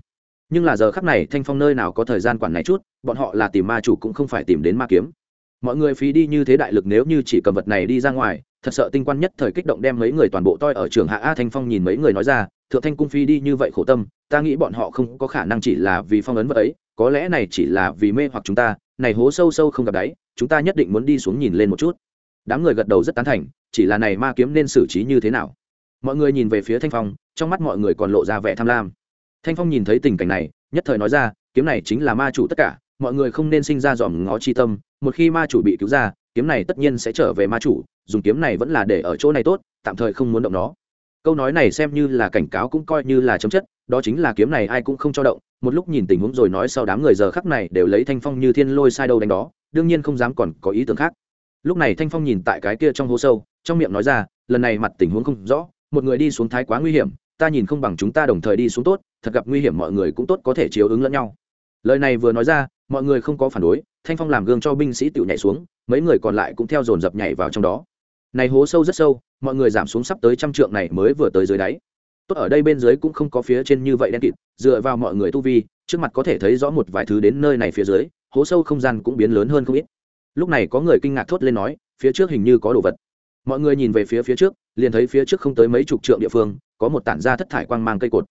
Nhưng là giờ khắc này, thanh phong nơi nào có thời gian quản này chút, bọn họ là tìm ma chủ cũng không phải tìm đến ma kiếm. Mọi người phí đi như thế đại lực nếu như chỉ cầm vật này đi ra ngoài, thật sợ tinh quan nhất thời kích động đem mấy người toàn bộ toi ở trường hạ a thanh phong nhìn mấy người nói ra, thượng thanh cung phi đi như vậy khổ tâm, ta nghĩ bọn họ không có khả năng chỉ là vì phong ấn vật ấy, có lẽ này chỉ là vì mê hoặc chúng ta, này hố sâu sâu không gặp đáy, chúng ta nhất định muốn đi xuống nhìn lên một chút đám người gật đầu rất tán thành, chỉ là này ma kiếm nên xử trí như thế nào? Mọi người nhìn về phía thanh phong, trong mắt mọi người còn lộ ra vẻ tham lam. Thanh phong nhìn thấy tình cảnh này, nhất thời nói ra, kiếm này chính là ma chủ tất cả, mọi người không nên sinh ra dòm ngó chi tâm, một khi ma chủ bị cứu ra, kiếm này tất nhiên sẽ trở về ma chủ, dùng kiếm này vẫn là để ở chỗ này tốt, tạm thời không muốn động nó. Câu nói này xem như là cảnh cáo cũng coi như là chấm chất, đó chính là kiếm này ai cũng không cho động, một lúc nhìn tình huống rồi nói sau đám người giờ khắc này đều lấy thanh phong như thiên lôi sai đâu đánh đó, đương nhiên không dám còn có ý tưởng khác lúc này thanh phong nhìn tại cái kia trong hố sâu, trong miệng nói ra, lần này mặt tình huống không rõ, một người đi xuống thái quá nguy hiểm, ta nhìn không bằng chúng ta đồng thời đi xuống tốt, thật gặp nguy hiểm mọi người cũng tốt có thể chiếu ứng lẫn nhau. Lời này vừa nói ra, mọi người không có phản đối, thanh phong làm gương cho binh sĩ tự nhảy xuống, mấy người còn lại cũng theo dồn dập nhảy vào trong đó. Này hố sâu rất sâu, mọi người giảm xuống sắp tới trăm trượng này mới vừa tới dưới đáy. Tốt ở đây bên dưới cũng không có phía trên như vậy đen kịt, dựa vào mọi người tu vi, trước mặt có thể thấy rõ một vài thứ đến nơi này phía dưới, hố sâu không gian cũng biến lớn hơn không ít lúc này có người kinh ngạc thốt lên nói, phía trước hình như có đồ vật. Mọi người nhìn về phía phía trước, liền thấy phía trước không tới mấy chục trượng địa phương, có một tản ra thất thải quang mang cây cột.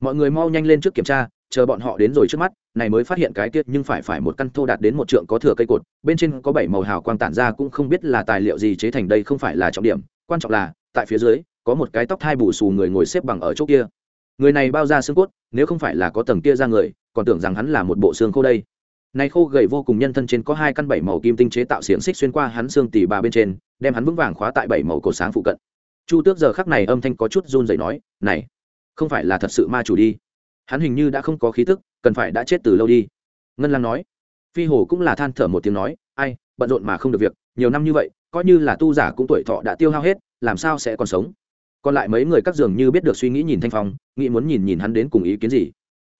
Mọi người mau nhanh lên trước kiểm tra, chờ bọn họ đến rồi trước mắt, này mới phát hiện cái tiết nhưng phải phải một căn thô đạt đến một trượng có thừa cây cột, bên trên có bảy màu hào quang tản ra cũng không biết là tài liệu gì chế thành đây không phải là trọng điểm, quan trọng là, tại phía dưới, có một cái tóc thai bù xù người ngồi xếp bằng ở chỗ kia. Người này bao ra xương cốt, nếu không phải là có tầng kia ra người, còn tưởng rằng hắn là một bộ xương khô đây này khô gầy vô cùng nhân thân trên có hai căn bảy màu kim tinh chế tạo xiềng xích xuyên qua hắn xương tỉ bà bên trên, đem hắn vững vàng khóa tại bảy màu cổ sáng phụ cận. Chu tước giờ khắc này âm thanh có chút run rẩy nói, này, không phải là thật sự ma chủ đi. Hắn hình như đã không có khí tức, cần phải đã chết từ lâu đi. Ngân lang nói. Phi hồ cũng là than thở một tiếng nói, ai, bận rộn mà không được việc, nhiều năm như vậy, coi như là tu giả cũng tuổi thọ đã tiêu hao hết, làm sao sẽ còn sống? Còn lại mấy người các dường như biết được suy nghĩ nhìn thanh phong, nghĩ muốn nhìn nhìn hắn đến cùng ý kiến gì.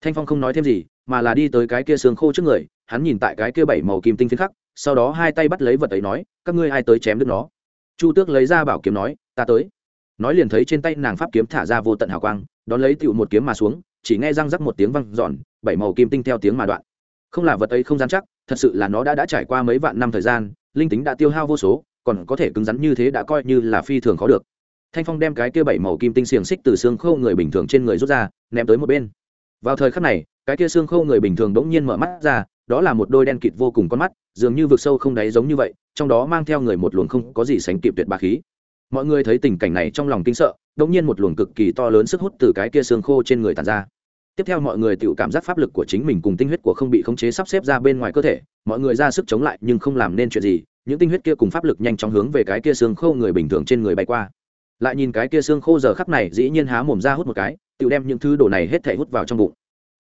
Thanh phong không nói thêm gì, mà là đi tới cái kia xương khô trước người hắn nhìn tại cái kia bảy màu kim tinh phiến khắc, sau đó hai tay bắt lấy vật ấy nói, các ngươi ai tới chém đứt nó? Chu tước lấy ra bảo kiếm nói, ta tới. Nói liền thấy trên tay nàng pháp kiếm thả ra vô tận hào quang, đón lấy tựu một kiếm mà xuống, chỉ nghe răng rắc một tiếng văng giòn bảy màu kim tinh theo tiếng mà đoạn. Không là vật ấy không dám chắc, thật sự là nó đã đã trải qua mấy vạn năm thời gian, linh tính đã tiêu hao vô số, còn có thể cứng rắn như thế đã coi như là phi thường khó được. Thanh phong đem cái kia bảy màu kim tinh xiềng xích từ xương khâu người bình thường trên người rút ra, ném tới một bên. Vào thời khắc này, cái kia xương khâu người bình thường bỗng nhiên mở mắt ra đó là một đôi đen kịt vô cùng con mắt, dường như vực sâu không đáy giống như vậy, trong đó mang theo người một luồng không có gì sánh kịp tuyệt bà khí. Mọi người thấy tình cảnh này trong lòng kinh sợ, đột nhiên một luồng cực kỳ to lớn sức hút từ cái kia xương khô trên người tàn ra. Tiếp theo mọi người tự cảm giác pháp lực của chính mình cùng tinh huyết của không bị khống chế sắp xếp ra bên ngoài cơ thể, mọi người ra sức chống lại nhưng không làm nên chuyện gì, những tinh huyết kia cùng pháp lực nhanh chóng hướng về cái kia xương khô người bình thường trên người bay qua. Lại nhìn cái kia xương khô giờ khắc này dĩ nhiên há mồm ra hút một cái tự đem những thứ đồ này hết thể hút vào trong bụng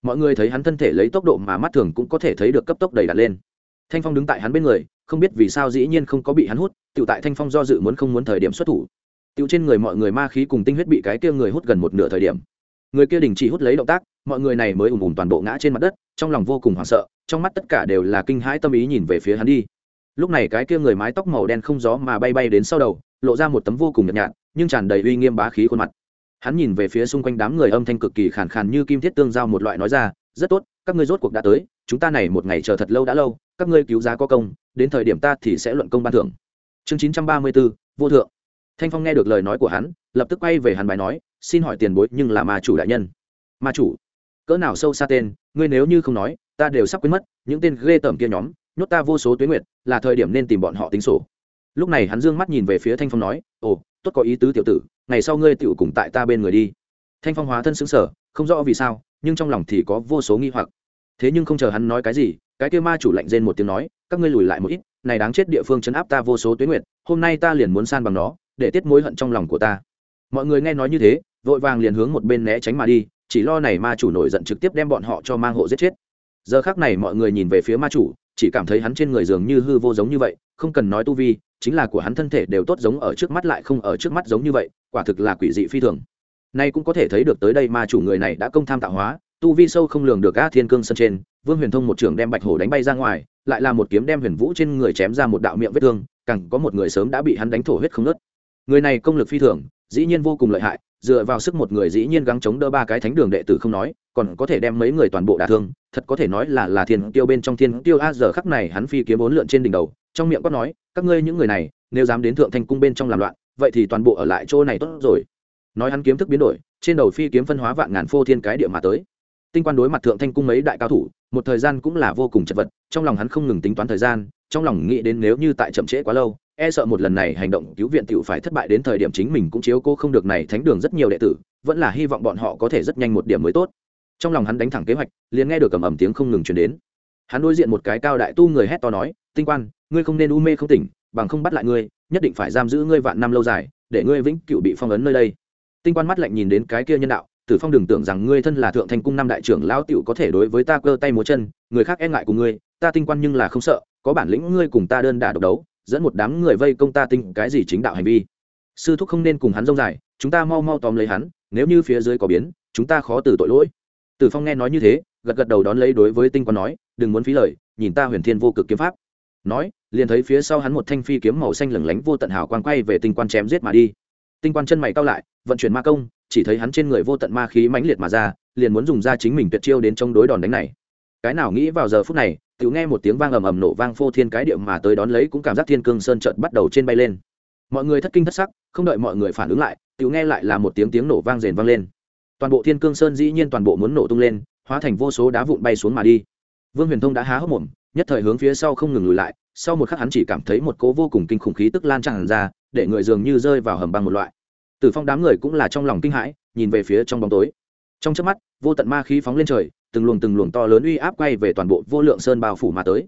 mọi người thấy hắn thân thể lấy tốc độ mà mắt thường cũng có thể thấy được cấp tốc đầy đặt lên. Thanh phong đứng tại hắn bên người, không biết vì sao dĩ nhiên không có bị hắn hút tự tại thanh phong do dự muốn không muốn thời điểm xuất thủ. Tự trên người mọi người ma khí cùng tinh huyết bị cái kia người hút gần một nửa thời điểm. Người kia đình chỉ hút lấy động tác, mọi người này mới ùm ùm toàn bộ ngã trên mặt đất, trong lòng vô cùng hoảng sợ, trong mắt tất cả đều là kinh hãi tâm ý nhìn về phía hắn đi. Lúc này cái kia người mái tóc màu đen không gió mà bay bay đến sau đầu, lộ ra một tấm vô cùng nhợt nhạt, nhưng tràn đầy uy nghiêm bá khí khuôn mặt hắn nhìn về phía xung quanh đám người âm thanh cực kỳ khàn khàn như kim thiết tương giao một loại nói ra, rất tốt, các ngươi rốt cuộc đã tới, chúng ta này một ngày chờ thật lâu đã lâu, các ngươi cứu giá có công, đến thời điểm ta thì sẽ luận công ban thưởng. Chương chín trăm ba mươi bốn vô thượng. Thanh phong nghe được lời nói của hắn, lập tức quay về hắn bài nói, xin hỏi tiền bối, nhưng là ma chủ đại nhân. Ma chủ? Cỡ nào sâu xa tên, ngươi nếu như không nói, ta đều sắp quên mất, những tên ghê tởm kia nhóm, nhốt ta vô số tuyến nguyệt, là thời điểm nên tìm bọn họ tính sổ lúc này hắn dương mắt nhìn về phía thanh phong nói, ồ, tốt có ý tứ tiểu tử, ngày sau ngươi tựu cùng tại ta bên người đi. Thanh phong hóa thân xứng sở không rõ vì sao, nhưng trong lòng thì có vô số nghi hoặc. Thế nhưng không chờ hắn nói cái gì, cái kia ma chủ lạnh rên một tiếng nói, các ngươi lùi lại một ít, này đáng chết địa phương chấn áp ta vô số tuyến nguyệt, hôm nay ta liền muốn san bằng nó, để tiết mối hận trong lòng của ta. Mọi người nghe nói như thế, vội vàng liền hướng một bên né tránh mà đi, chỉ lo này ma chủ nổi giận trực tiếp đem bọn họ cho mang hộ giết chết. Giờ khác này mọi người nhìn về phía ma chủ, chỉ cảm thấy hắn trên người dường như hư vô giống như vậy, không cần nói tu vi chính là của hắn thân thể đều tốt giống ở trước mắt lại không ở trước mắt giống như vậy, quả thực là quỷ dị phi thường. Nay cũng có thể thấy được tới đây ma chủ người này đã công tham tạo hóa, tu vi sâu không lường được a thiên cương sân trên, vương huyền thông một trường đem bạch hổ đánh bay ra ngoài, lại là một kiếm đem huyền vũ trên người chém ra một đạo miệng vết thương, càng có một người sớm đã bị hắn đánh thổ huyết không nớt người này công lực phi thường, dĩ nhiên vô cùng lợi hại, dựa vào sức một người dĩ nhiên gắng chống đỡ ba cái thánh đường đệ tử không nói, còn có thể đem mấy người toàn bộ đả thương, thật có thể nói là là thiên tiêu bên trong thiên tiêu a giờ khắc này hắn phi kiếm bốn lượn trên đỉnh đầu trong miệng quát nói, các ngươi những người này, nếu dám đến thượng thanh cung bên trong làm loạn, vậy thì toàn bộ ở lại chỗ này tốt rồi. Nói hắn kiếm thức biến đổi, trên đầu phi kiếm phân hóa vạn ngàn phô thiên cái địa mà tới. Tinh quan đối mặt thượng thanh cung mấy đại cao thủ, một thời gian cũng là vô cùng chật vật, trong lòng hắn không ngừng tính toán thời gian, trong lòng nghĩ đến nếu như tại chậm trễ quá lâu e sợ một lần này hành động cứu viện t phải thất bại đến thời điểm chính mình cũng chiếu cô không được này thánh đường rất nhiều đệ tử, vẫn là hy vọng bọn họ có thể rất nhanh một điểm mới tốt. Trong lòng hắn đánh thẳng kế hoạch, liền nghe được cầm ẩm tiếng không ngừng chuyển đến. Hắn đối diện một cái cao đại tu người hét to nói, tinh quan ngươi không nên u mê không tỉnh, bằng không bắt lại ngươi, nhất định phải giam giữ ngươi vạn năm lâu dài, để ngươi vĩnh cựu bị phong ấn nơi đây. Tinh quan mắt lạnh nhìn đến cái kia nhân đạo, tử phong đừng tưởng rằng ngươi thân là thượng thành cung năm đại trưởng lão tiểu có thể đối với ta cơ tay múa chân, người khác e ngại của ngươi, ta tinh quan nhưng là không sợ, có bản lĩnh ngươi cùng ta đơn đả độc đấu, dẫn một đám người vây công ta tinh, cái gì chính đạo hành vi? Sư thúc không nên cùng hắn rông dài, chúng ta mau mau tóm lấy hắn, nếu như phía dưới có biến, chúng ta khó từ tội lỗi. Tử phong nghe nói như thế, gật gật đầu đón lấy đối với tinh quan nói, đừng muốn phí lời, nhìn ta huyền thiên vô cực kiếm pháp. Nói liền thấy phía sau hắn một thanh phi kiếm màu xanh lửng lánh vô tận hào quang quay về tinh quan chém giết mà đi. Tinh quan chân mày cao lại, vận chuyển ma công, chỉ thấy hắn trên người vô tận ma khí mãnh liệt mà ra, liền muốn dùng ra chính mình tuyệt chiêu đến chống đối đòn đánh này. Cái nào nghĩ vào giờ phút này tự nghe một tiếng vang ầm ầm nổ vang phô thiên cái điệu mà tới đón lấy cũng cảm giác thiên cương sơn chợt bắt đầu trên bay lên. Mọi người thất kinh thất sắc, không đợi mọi người phản ứng lại tự nghe lại là một tiếng tiếng nổ vang rền vang lên. Toàn bộ thiên cương sơn dĩ nhiên toàn bộ muốn nổ tung lên, hóa thành vô số đá vụn bay xuống mà đi. Vương huyền thông đã há hốc mồm, nhất thời hướng phía sau không ngừng lùi lại sau một khắc hắn chỉ cảm thấy một cố vô cùng kinh khủng khí tức lan tràn ra, để người dường như rơi vào hầm băng một loại. Tử phong đám người cũng là trong lòng kinh hãi, nhìn về phía trong bóng tối. Trong chớp mắt, vô tận ma khí phóng lên trời, từng luồng từng luồng to lớn uy áp quay về toàn bộ vô lượng sơn bao phủ mà tới.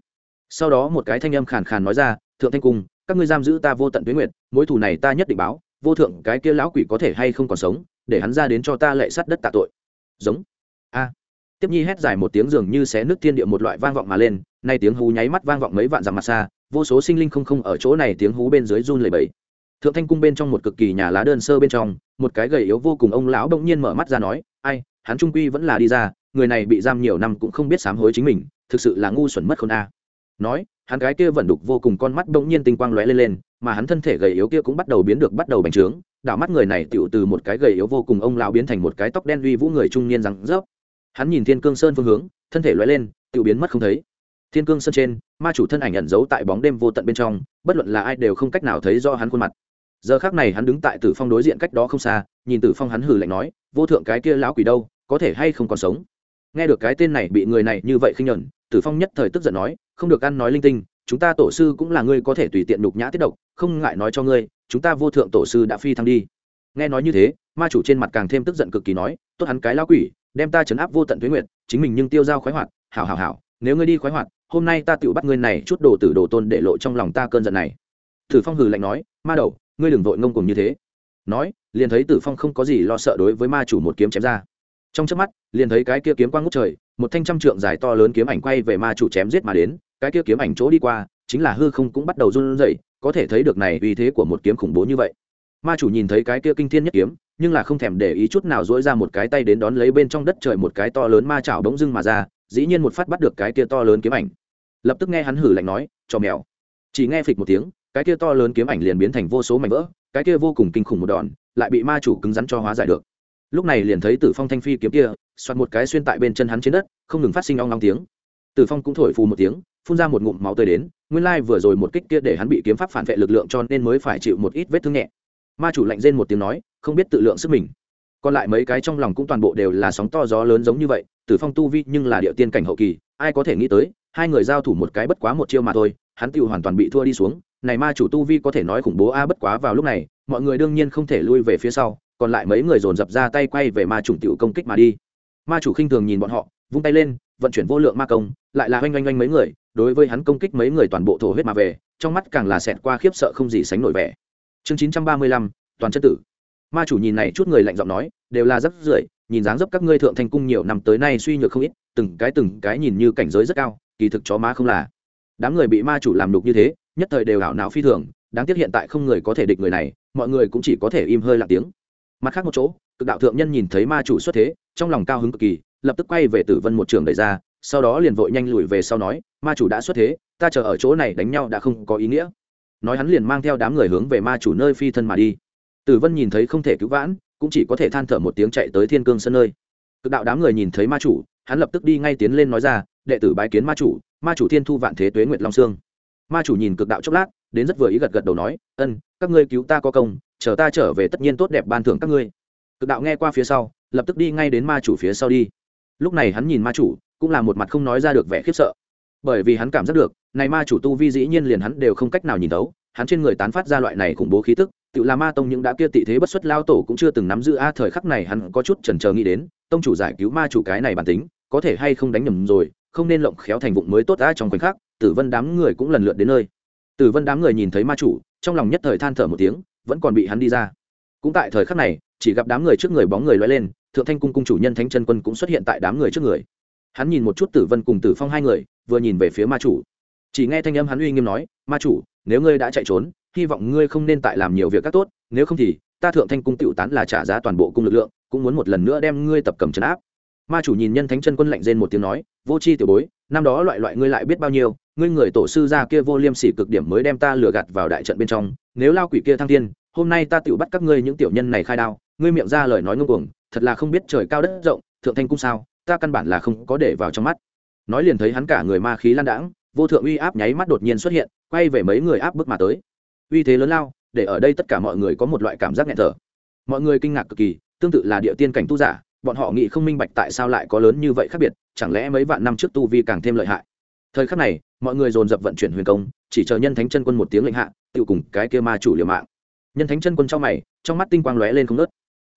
Sau đó một cái thanh âm khàn khàn nói ra, thượng thanh cung, các ngươi giam giữ ta vô tận tuyến nguyệt, mối thù này ta nhất định báo, vô thượng cái kia lão quỷ có thể hay không còn sống, để hắn ra đến cho ta lệ sát đất tạ tội. Giống. A. Tiếp nhi hét dài một tiếng dường như xé nước thiên địa một loại vang vọng mà lên nay tiếng hú nháy mắt vang vọng mấy vạn dặm mặt xa, vô số sinh linh không không ở chỗ này tiếng hú bên dưới run lẩy bẩy. Thượng thanh cung bên trong một cực kỳ nhà lá đơn sơ bên trong, một cái gầy yếu vô cùng ông lão bỗng nhiên mở mắt ra nói, ai, hắn trung quy vẫn là đi ra, người này bị giam nhiều năm cũng không biết sám hối chính mình, thực sự là ngu xuẩn mất khôn a. Nói, hắn cái kia vẫn đục vô cùng con mắt bỗng nhiên tinh quang lóe lên lên, mà hắn thân thể gầy yếu kia cũng bắt đầu biến được bắt đầu bành trướng, đảo mắt người này tựu từ một cái gầy yếu vô cùng ông lão biến thành một cái tóc đen uy vũ người trung niên rằng rớp. Hắn nhìn thiên cương sơn phương hướng, thân thể lóe lên tựu biến mất không thấy thiên cương sơn trên, ma chủ thân ảnh ẩn giấu tại bóng đêm vô tận bên trong, bất luận là ai đều không cách nào thấy do hắn khuôn mặt. Giờ khác này hắn đứng tại tử phong đối diện cách đó không xa, nhìn tử phong hắn hừ lạnh nói, vô thượng cái kia lão quỷ đâu, có thể hay không còn sống? Nghe được cái tên này bị người này như vậy khinh nhẫn, tử phong nhất thời tức giận nói, không được ăn nói linh tinh, chúng ta tổ sư cũng là ngươi có thể tùy tiện đục nhã tiết độc, không ngại nói cho ngươi, chúng ta vô thượng tổ sư đã phi thăng đi. Nghe nói như thế, ma chủ trên mặt càng thêm tức giận cực kỳ nói, tốt hắn cái lão quỷ, đem ta chấn áp vô tận tuế nguyện chính mình nhưng tiêu dao khoái hoạt, hảo hảo hảo, nếu ngươi đi khoái hoạt hôm nay ta tựu bắt ngươi này chút đồ tử đồ tôn để lộ trong lòng ta cơn giận này. Tử phong hừ lạnh nói, ma đầu, ngươi đừng vội ngông cùng như thế. Nói, liền thấy tử phong không có gì lo sợ đối với ma chủ một kiếm chém ra. Trong chớp mắt, liền thấy cái kia kiếm quang ngút trời, một thanh trăm trượng dài to lớn kiếm ảnh quay về ma chủ chém giết mà đến, cái kia kiếm ảnh chỗ đi qua, chính là hư không cũng bắt đầu run rẩy, có thể thấy được này uy thế của một kiếm khủng bố như vậy. Ma chủ nhìn thấy cái kia kinh thiên nhất kiếm, nhưng là không thèm để ý chút nào dỗi ra một cái tay đến đón lấy bên trong đất trời một cái to lớn ma chảo bỗng dưng mà ra dĩ nhiên một phát bắt được cái kia to lớn kiếm ảnh. Lập tức nghe hắn hử lạnh nói cho mèo. Chỉ nghe phịch một tiếng, cái kia to lớn kiếm ảnh liền biến thành vô số mảnh vỡ, cái kia vô cùng kinh khủng một đòn, lại bị ma chủ cứng rắn cho hóa giải được. Lúc này liền thấy tử phong thanh phi kiếm kia xoặt một cái xuyên tại bên chân hắn trên đất, không ngừng phát sinh ong ong tiếng. Tử phong cũng thổi phù một tiếng, phun ra một ngụm máu tươi đến, nguyên lai vừa rồi một kích kia để hắn bị kiếm pháp phản vệ lực lượng cho nên mới phải chịu một ít vết thương nhẹ. Ma chủ lạnh rên một tiếng nói, không biết tự lượng sức mình. Còn lại mấy cái trong lòng cũng toàn bộ đều là sóng to gió lớn giống như vậy tử phong tu vi nhưng là địa tiên cảnh hậu kỳ, ai có thể nghĩ tới, hai người giao thủ một cái bất quá một chiêu mà thôi, hắn tự hoàn toàn bị thua đi xuống. Này ma chủ tu vi có thể nói khủng bố a, bất quá vào lúc này, mọi người đương nhiên không thể lui về phía sau, còn lại mấy người dồn dập ra tay quay về ma chủng tiểu công kích mà đi. Ma chủ khinh thường nhìn bọn họ, vung tay lên, vận chuyển vô lượng ma công, lại là oanh oanh oanh mấy người, đối với hắn công kích mấy người toàn bộ thổ huyết mà về, trong mắt càng là xẹt qua khiếp sợ không gì sánh nổi vẻ. Chương chín trăm ba mươi lăm, toàn chất tử. Ma chủ nhìn này chút người lạnh giọng nói, đều là rất rưởi nhìn dáng dấp các ngươi thượng thành cung nhiều năm tới nay suy nhược không ít, từng cái từng cái nhìn như cảnh giới rất cao, kỳ thực chó má không là. Đám người bị ma chủ làm đục như thế, nhất thời đều ảo não phi thường, đáng tiếc hiện tại không người có thể địch người này, mọi người cũng chỉ có thể im hơi lặng tiếng. Mặt khác một chỗ, cực đạo thượng nhân nhìn thấy ma chủ xuất thế, trong lòng cao hứng cực kỳ, lập tức quay về tử vân một trường đẩy ra, sau đó liền vội nhanh lùi về sau nói, ma chủ đã xuất thế, ta chờ ở chỗ này đánh nhau đã không có ý nghĩa. Nói hắn liền mang theo đám người hướng về ma chủ nơi phi thân mà đi. Tử vân nhìn thấy không thể cứu vãn cũng chỉ có thể than thở một tiếng chạy tới thiên cương sân nơi. Cực đạo đám người nhìn thấy ma chủ, hắn lập tức đi ngay tiến lên nói ra, đệ tử bái kiến ma chủ ma chủ thiên thu vạn thế tuế nguyệt long sương ma chủ nhìn cực đạo chốc lát, đến rất vừa ý gật gật đầu nói, ân, các ngươi cứu ta có công, chờ ta trở về tất nhiên tốt đẹp ban thưởng các ngươi. Cực đạo nghe qua phía sau, lập tức đi ngay đến ma chủ phía sau đi. Lúc này hắn nhìn ma chủ, cũng là một mặt không nói ra được vẻ khiếp sợ. Bởi vì hắn cảm giác được, này ma chủ tu vi dĩ nhiên liền hắn đều không cách nào nhìn thấu, hắn trên người tán phát ra loại này khủng bố khí tức tự là ma tông những đã kia tị thế bất xuất lao tổ cũng chưa từng nắm giữ. A, thời khắc này hắn có chút chần chờ nghĩ đến, tông chủ giải cứu ma chủ cái này bản tính, có thể hay không đánh nhầm rồi, không nên lộng khéo thành vụng mới tốt a trong khoảnh khắc, tử vân đám người cũng lần lượt đến nơi. Tử vân đám người nhìn thấy ma chủ, trong lòng nhất thời than thở một tiếng, vẫn còn bị hắn đi ra. Cũng tại thời khắc này, chỉ gặp đám người trước người bóng người loay lên, thượng thanh cung cung chủ nhân thánh chân quân cũng xuất hiện tại đám người trước người. Hắn nhìn một chút tử vân cùng tử phong hai người, vừa nhìn về phía ma chủ. Chỉ nghe thanh âm hắn uy nghiêm nói, ma chủ, nếu ngươi đã chạy trốn hy vọng ngươi không nên tại làm nhiều việc các tốt, nếu không thì, ta thượng thanh cung tựu tán là trả giá toàn bộ cung lực lượng, cũng muốn một lần nữa đem ngươi tập cầm trấn áp. Ma chủ nhìn nhân thánh chân quân lạnh rên một tiếng nói, vô c h i tiểu bối, năm đó loại loại ngươi lại biết bao nhiêu, ngươi người tổ sư ra kia vô liêm sỉ cực điểm mới đem ta lừa gạt vào đại trận bên trong, nếu lao quỷ kia thăng thiên, hôm nay ta tựu bắt các ngươi những tiểu nhân này khai đao, ngươi miệng ra lời nói ngông cuồng, thật là không biết trời cao đất rộng, thượng thanh cung sao, ta căn bản là không có để vào trong mắt. Nói liền thấy hắn cả người ma khí lan đãng, vô thượng uy áp nháy mắt đột nhiên xuất hiện, quay về mấy người áp bức mà tới uy thế lớn lao, để ở đây tất cả mọi người có một loại cảm giác nghẹt thở. Mọi người kinh ngạc cực kỳ, tương tự là địa tiên cảnh tu giả, bọn họ nghĩ không minh bạch tại sao lại có lớn như vậy khác biệt, chẳng lẽ mấy vạn năm trước tu vi càng thêm lợi hại. Thời khắc này, mọi người dồn dập vận chuyển huyền công, chỉ chờ nhân thánh chân quân một tiếng lệnh hạ, tự cùng cái kia ma chủ liều mạng. Nhân thánh chân quân trong mày, trong mắt tinh quang lóe lên không nớt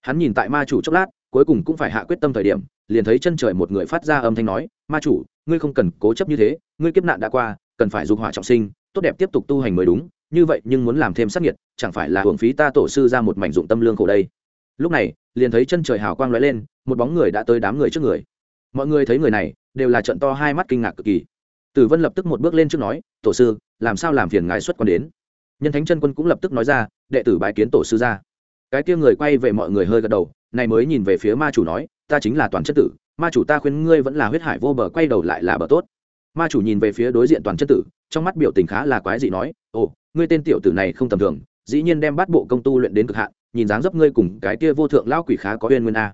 hắn nhìn tại ma chủ chốc lát, cuối cùng cũng phải hạ quyết tâm thời điểm, liền thấy chân trời một người phát ra âm thanh nói, ma chủ, ngươi không cần cố chấp như thế, ngươi kiếp nạn đã qua, cần phải dục hỏa trọng sinh, tốt đẹp tiếp tục tu hành mới đúng như vậy nhưng muốn làm thêm sát nhiệt, chẳng phải là hưởng phí ta tổ sư ra một mảnh dụng tâm lương khổ đây. Lúc này, liền thấy chân trời hào quang lóe lên, một bóng người đã tới đám người trước người. Mọi người thấy người này, đều là trận to hai mắt kinh ngạc cực kỳ. Tử vân lập tức một bước lên trước nói, tổ sư, làm sao làm phiền ngài xuất quan đến? Nhân thánh chân quân cũng lập tức nói ra, đệ tử bái kiến tổ sư ra. Cái kia người quay về mọi người hơi gật đầu, này mới nhìn về phía ma chủ nói, ta chính là toàn chất tử, ma chủ ta khuyên ngươi vẫn là huyết hải vô bờ, quay đầu lại là bờ tốt. Ma chủ nhìn về phía đối diện toàn chất tử, trong mắt biểu tình khá là quái dị nói, ồ ngươi tên tiểu tử này không tầm thường, dĩ nhiên đem bắt bộ công tu luyện đến cực hạn, nhìn dáng dấp ngươi cùng cái kia vô thượng lao quỷ khá có uyên nguyên a.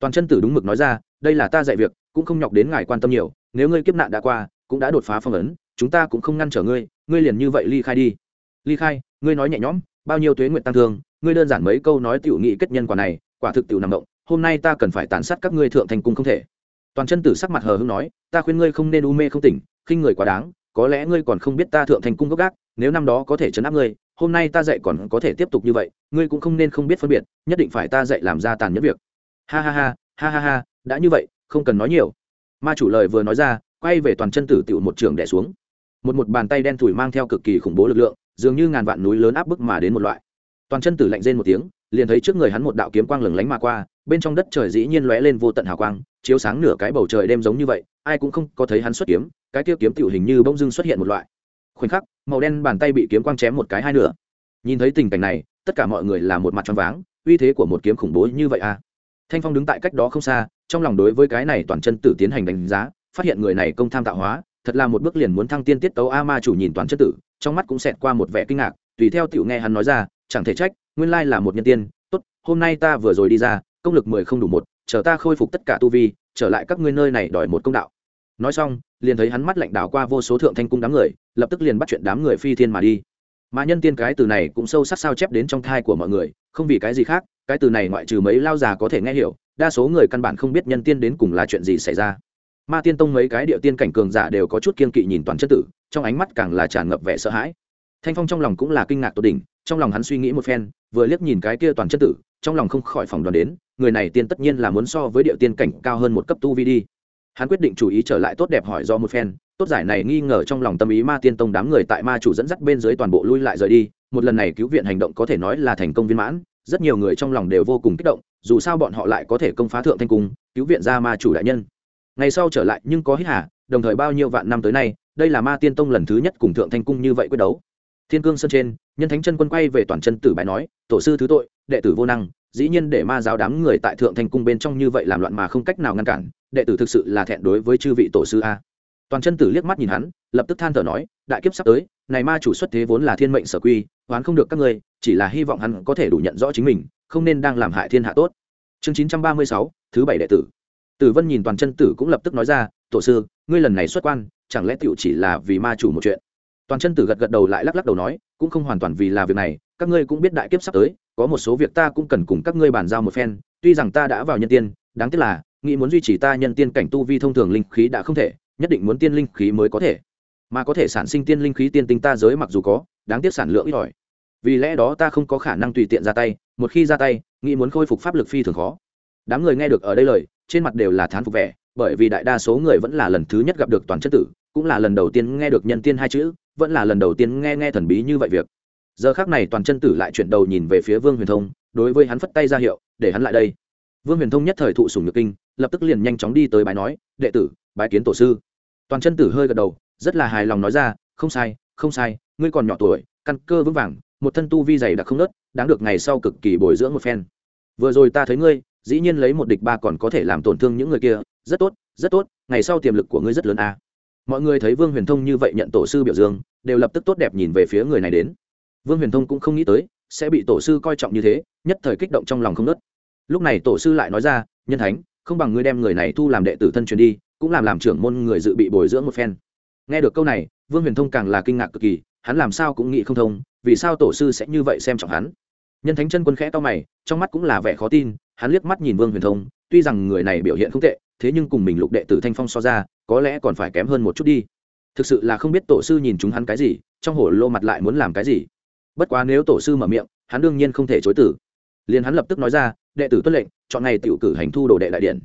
Toàn chân tử đúng mực nói ra, đây là ta dạy việc, cũng không nhọc đến ngài quan tâm nhiều, nếu ngươi kiếp nạn đã qua, cũng đã đột phá phong ấn, chúng ta cũng không ngăn trở ngươi ngươi liền như vậy ly khai đi. Ly khai? Ngươi nói nhẹ nhõm, bao nhiêu tuế nguyện tăng thương, ngươi đơn giản mấy câu nói tiểu nghị kết nhân quả này, quả thực tiểu nằm động, hôm nay ta cần phải tàn sát các ngươi thượng thành cung không thể. Toàn chân tử sắc mặt hờ hững nói, ta khuyên ngươi không nên u mê không tỉnh, khinh người quá đáng, có lẽ ngươi còn không biết ta thượng thành cung gốc gác nếu năm đó có thể chấn áp ngươi, hôm nay ta dạy còn có thể tiếp tục như vậy, ngươi cũng không nên không biết phân biệt, nhất định phải ta dạy làm ra tàn nhất việc. Ha ha ha ha ha ha, đã như vậy, không cần nói nhiều. Ma chủ lời vừa nói ra, quay về toàn chân tử tiểu một trường đẻ xuống. Một một bàn tay đen thủi mang theo cực kỳ khủng bố lực lượng, dường như ngàn vạn núi lớn áp bức mà đến một loại. Toàn chân tử lạnh rên một tiếng, liền thấy trước người hắn một đạo kiếm quang lừng lánh mà qua, bên trong đất trời dĩ nhiên lóe lên vô tận hào quang, chiếu sáng nửa cái bầu trời đêm giống như vậy, ai cũng không có thấy hắn xuất kiếm, cái tiêu kiếm tiểu hình như bỗng dưng xuất hiện một loại. Khoảnh khắc màu đen bàn tay bị kiếm quang chém một cái hai nửa. Nhìn thấy tình cảnh này, tất cả mọi người là một mặt choáng váng, uy thế của một kiếm khủng bố như vậy à? Thanh phong đứng tại cách đó không xa, trong lòng đối với cái này toàn chân tử tiến hành đánh giá, phát hiện người này công tham tạo hóa, thật là một bước liền muốn thăng tiên tiết tấu a ma chủ nhìn toàn chân tử, trong mắt cũng xẹt qua một vẻ kinh ngạc, tùy theo tiểu nghe hắn nói ra, chẳng thể trách, nguyên lai là một nhân tiên, tốt, hôm nay ta vừa rồi đi ra, công lực mười không đủ một, chờ ta khôi phục tất cả tu vi, trở lại các ngươi nơi này đòi một công đạo. Nói xong, liền thấy hắn mắt lạnh đảo qua vô số thượng thanh cung đám người lập tức liền bắt chuyện đám người phi thiên mà đi. Mà nhân tiên cái từ này cũng sâu sắc sao chép đến trong thai của mọi người, không vì cái gì khác, cái từ này ngoại trừ mấy lao già có thể nghe hiểu, đa số người căn bản không biết nhân tiên đến cùng là chuyện gì xảy ra. Ma tiên tông mấy cái địa tiên cảnh cường giả đều có chút kiên kỵ nhìn toàn chất tử, trong ánh mắt càng là tràn ngập vẻ sợ hãi. Thanh phong trong lòng cũng là kinh ngạc tột đỉnh, trong lòng hắn suy nghĩ một phen, vừa liếc nhìn cái kia toàn chất tử, trong lòng không khỏi phòng đoàn đến, người này tiên tất nhiên là muốn so với địa tiên cảnh cao hơn một cấp tu vi đi. Hắn quyết định chú ý trở lại tốt đẹp hỏi do một phen tốt giải này nghi ngờ trong lòng tâm ý ma tiên tông đám người tại ma chủ dẫn dắt bên dưới toàn bộ lui lại rời đi, một lần này cứu viện hành động có thể nói là thành công viên mãn, rất nhiều người trong lòng đều vô cùng kích động, dù sao bọn họ lại có thể công phá thượng thanh cung, cứu viện ra ma chủ đại nhân. Ngày sau trở lại nhưng có hít hà, đồng thời bao nhiêu vạn năm tới nay, đây là ma tiên tông lần thứ nhất cùng thượng thanh cung như vậy quyết đấu. Thiên cương sơn trên, nhân thánh chân quân quay về toàn chân tử bài nói, tổ sư thứ tội, đệ tử vô năng, dĩ nhiên để ma giáo đám người tại thượng thanh cung bên trong như vậy làm loạn mà không cách nào ngăn cản, đệ tử thực sự là thẹn đối với chư vị tổ sư a toàn chân tử liếc mắt nhìn hắn, lập tức than thở nói, đại kiếp sắp tới, này ma chủ xuất thế vốn là thiên mệnh sở quy, oán không được các ngươi, chỉ là hy vọng hắn có thể đủ nhận rõ chính mình, không nên đang làm hại thiên hạ tốt. Chương chín trăm ba mươi sáu, thứ bảy đệ tử. Tử vân nhìn toàn chân tử cũng lập tức nói ra, tổ sư, ngươi lần này xuất quan, chẳng lẽ tựu chỉ là vì ma chủ một chuyện? Toàn chân tử gật gật đầu lại lắc lắc đầu nói, cũng không hoàn toàn vì là việc này, các ngươi cũng biết đại kiếp sắp tới, có một số việc ta cũng cần cùng các ngươi bàn giao một phen, tuy rằng ta đã vào nhân tiên, đáng tiếc là, nghĩ muốn duy trì ta nhân tiên cảnh tu vi thông thường linh khí đã không thể nhất định muốn tiên linh khí mới có thể. Mà có thể sản sinh tiên linh khí tiên tinh ta giới mặc dù có, đáng tiếc sản lượng ít ỏi. Vì lẽ đó ta không có khả năng tùy tiện ra tay, một khi ra tay, nghĩ muốn khôi phục pháp lực phi thường khó. Đám người nghe được ở đây lời, trên mặt đều là thán phục vẻ, bởi vì đại đa số người vẫn là lần thứ nhất gặp được toàn chất tử, cũng là lần đầu tiên nghe được nhân tiên hai chữ, vẫn là lần đầu tiên nghe nghe thần bí như vậy việc. Giờ khác này toàn chân tử lại chuyển đầu nhìn về phía vương huyền thông, đối với hắn phất tay ra hiệu, để hắn lại đây. Vương huyền thông nhất thời thụ sùng nhược kinh, lập tức liền nhanh chóng đi tới bài nói, đệ tử, bái kiến tổ sư toàn chân tử hơi gật đầu, rất là hài lòng nói ra, không sai không sai, ngươi còn nhỏ tuổi, căn cơ vững vàng, một thân tu vi dày đặc không nớt, đáng được ngày sau cực kỳ bồi dưỡng một phen. Vừa rồi ta thấy ngươi, dĩ nhiên lấy một địch ba còn có thể làm tổn thương những người kia, rất tốt rất tốt, ngày sau tiềm lực của ngươi rất lớn à. mọi người thấy vương huyền thông như vậy nhận tổ sư biểu dương, đều lập tức tốt đẹp nhìn về phía người này đến. Vương huyền thông cũng không nghĩ tới, sẽ bị tổ sư coi trọng như thế, nhất thời kích động trong lòng không nớt. Lúc này tổ sư lại nói ra, nhân thánh, không bằng ngươi đem người này thu làm đệ tử thân truyền đi cũng làm làm trưởng môn người dự bị bồi dưỡng một phen. Nghe được câu này, vương huyền thông càng là kinh ngạc cực kỳ, hắn làm sao cũng nghĩ không thông, vì sao tổ sư sẽ như vậy xem trọng hắn? Nhân thánh chân quân khẽ to mày, trong mắt cũng là vẻ khó tin, hắn liếc mắt nhìn vương huyền thông, tuy rằng người này biểu hiện không tệ, thế nhưng cùng mình lục đệ tử thanh phong so ra, có lẽ còn phải kém hơn một chút đi. Thực sự là không biết tổ sư nhìn chúng hắn cái gì, trong hổ lô mặt lại muốn làm cái gì. Bất quá nếu tổ sư mở miệng, hắn đương nhiên không thể chối tử liền hắn lập tức nói ra, đệ tử tuân lệnh, chọn ngày tiểu cử hành thu đồ đệ đại điện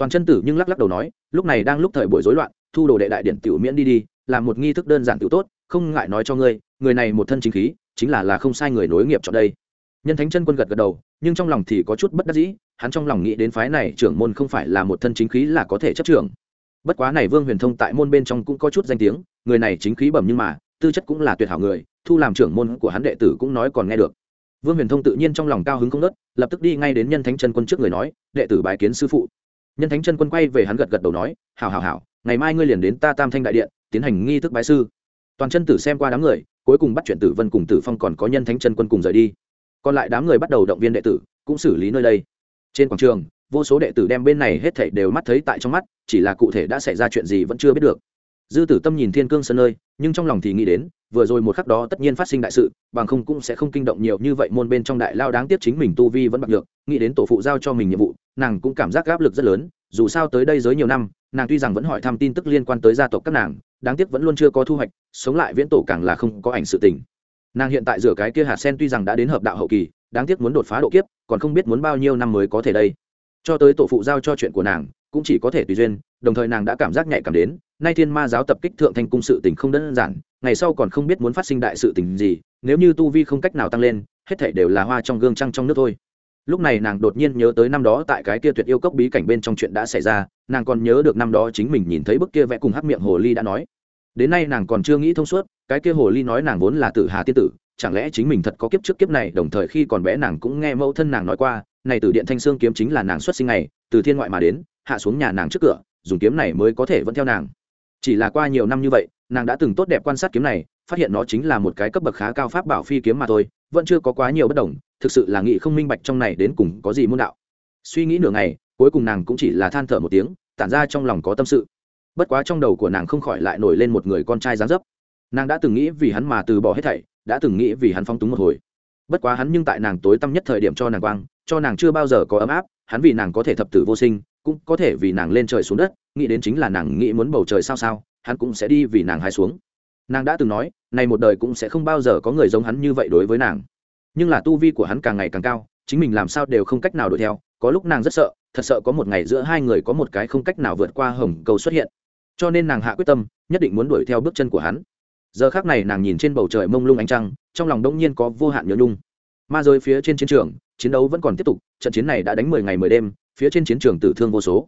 toàn chân tử nhưng lắc lắc đầu nói, lúc này đang lúc thời buổi rối loạn, thu đồ đệ đại điện tiểu miễn đi đi, làm một nghi thức đơn giản tiểu tốt, không ngại nói cho ngươi, người này một thân chính khí, chính là là không sai người nối nghiệp chọn đây. Nhân thánh chân quân gật gật đầu, nhưng trong lòng thì có chút bất đắc dĩ, hắn trong lòng nghĩ đến phái này trưởng môn không phải là một thân chính khí là có thể chấp trưởng. Bất quá này vương huyền thông tại môn bên trong cũng có chút danh tiếng, người này chính khí bẩm nhưng mà, tư chất cũng là tuyệt hảo người, thu làm trưởng môn của hắn đệ tử cũng nói còn nghe được. Vương huyền thông tự nhiên trong lòng cao hứng không nớt lập tức đi ngay đến nhân thánh chân quân trước người nói, đệ tử bái kiến sư phụ nhân thánh chân quân quay về hắn gật gật đầu nói, hảo hảo hảo, ngày mai ngươi liền đến ta tam thanh đại điện, tiến hành nghi thức bái sư. Toàn chân tử xem qua đám người, cuối cùng bắt chuyện tử vân cùng tử phong còn có nhân thánh chân quân cùng rời đi. Còn lại đám người bắt đầu động viên đệ tử, cũng xử lý nơi đây. Trên quảng trường, vô số đệ tử đem bên này hết thảy đều mắt thấy tại trong mắt, chỉ là cụ thể đã xảy ra chuyện gì vẫn chưa biết được dư tử tâm nhìn thiên cương sân nơi, nhưng trong lòng thì nghĩ đến, vừa rồi một khắc đó tất nhiên phát sinh đại sự, bằng không cũng sẽ không kinh động nhiều như vậy môn bên trong đại lao đáng tiếc chính mình tu vi vẫn bạc được nghĩ đến tổ phụ giao cho mình nhiệm vụ, nàng cũng cảm giác áp lực rất lớn, dù sao tới đây giới nhiều năm, nàng tuy rằng vẫn hỏi thăm tin tức liên quan tới gia tộc các nàng, đáng tiếc vẫn luôn chưa có thu hoạch, sống lại viễn tổ càng là không có ảnh sự tình. Nàng hiện tại rửa cái kia hạt sen tuy rằng đã đến hợp đạo hậu kỳ, đáng tiếc muốn đột phá độ kiếp, còn không biết muốn bao nhiêu năm mới có thể đây. Cho tới tổ phụ giao cho chuyện của nàng cũng chỉ có thể tùy duyên, đồng thời nàng đã cảm giác nhạy cảm đến, nay thiên ma giáo tập kích thượng thành cung sự tình không đơn giản, ngày sau còn không biết muốn phát sinh đại sự tình gì, nếu như tu vi không cách nào tăng lên, hết thảy đều là hoa trong gương trăng trong nước thôi. Lúc này nàng đột nhiên nhớ tới năm đó tại cái kia tuyệt yêu cốc bí cảnh bên trong chuyện đã xảy ra, nàng còn nhớ được năm đó chính mình nhìn thấy bức kia vẽ cùng hắc miệng hồ ly đã nói. Đến nay nàng còn chưa nghĩ thông suốt, cái kia hồ ly nói nàng vốn là tử hà tiên tử, chẳng lẽ chính mình thật có kiếp trước kiếp này, đồng thời khi còn bé nàng cũng nghe mẫu thân nàng nói qua, này từ điện thanh sương kiếm chính là nàng xuất sinh này từ thiên ngoại mà đến hạ xuống nhà nàng trước cửa, dùng kiếm này mới có thể vẫn theo nàng. Chỉ là qua nhiều năm như vậy, nàng đã từng tốt đẹp quan sát kiếm này, phát hiện nó chính là một cái cấp bậc khá cao pháp bảo phi kiếm mà thôi, vẫn chưa có quá nhiều bất đồng, thực sự là nghị không minh bạch trong này đến cùng có gì môn đạo. Suy nghĩ nửa ngày, cuối cùng nàng cũng chỉ là than thở một tiếng, tản ra trong lòng có tâm sự. Bất quá trong đầu của nàng không khỏi lại nổi lên một người con trai dáng dấp. Nàng đã từng nghĩ vì hắn mà từ bỏ hết thảy, đã từng nghĩ vì hắn phong túng một hồi. Bất quá hắn nhưng tại nàng tối tăm nhất thời điểm cho nàng quang, cho nàng chưa bao giờ có ấm áp, hắn vì nàng có thể thập tử vô sinh cũng có thể vì nàng lên trời xuống đất, nghĩ đến chính là nàng nghĩ muốn bầu trời sao sao, hắn cũng sẽ đi vì nàng hai xuống. Nàng đã từng nói, này một đời cũng sẽ không bao giờ có người giống hắn như vậy đối với nàng. Nhưng là tu vi của hắn càng ngày càng cao, chính mình làm sao đều không cách nào đuổi theo, có lúc nàng rất sợ, thật sợ có một ngày giữa hai người có một cái không cách nào vượt qua hồng cầu xuất hiện. Cho nên nàng hạ quyết tâm, nhất định muốn đuổi theo bước chân của hắn. Giờ khác này nàng nhìn trên bầu trời mông lung ánh trăng, trong lòng đông nhiên có vô hạn nhớ nhung. Ma rơi phía trên chiến trường, chiến đấu vẫn còn tiếp tục, trận chiến này đã đánh mười ngày mười đêm phía trên chiến trường tử thương vô số.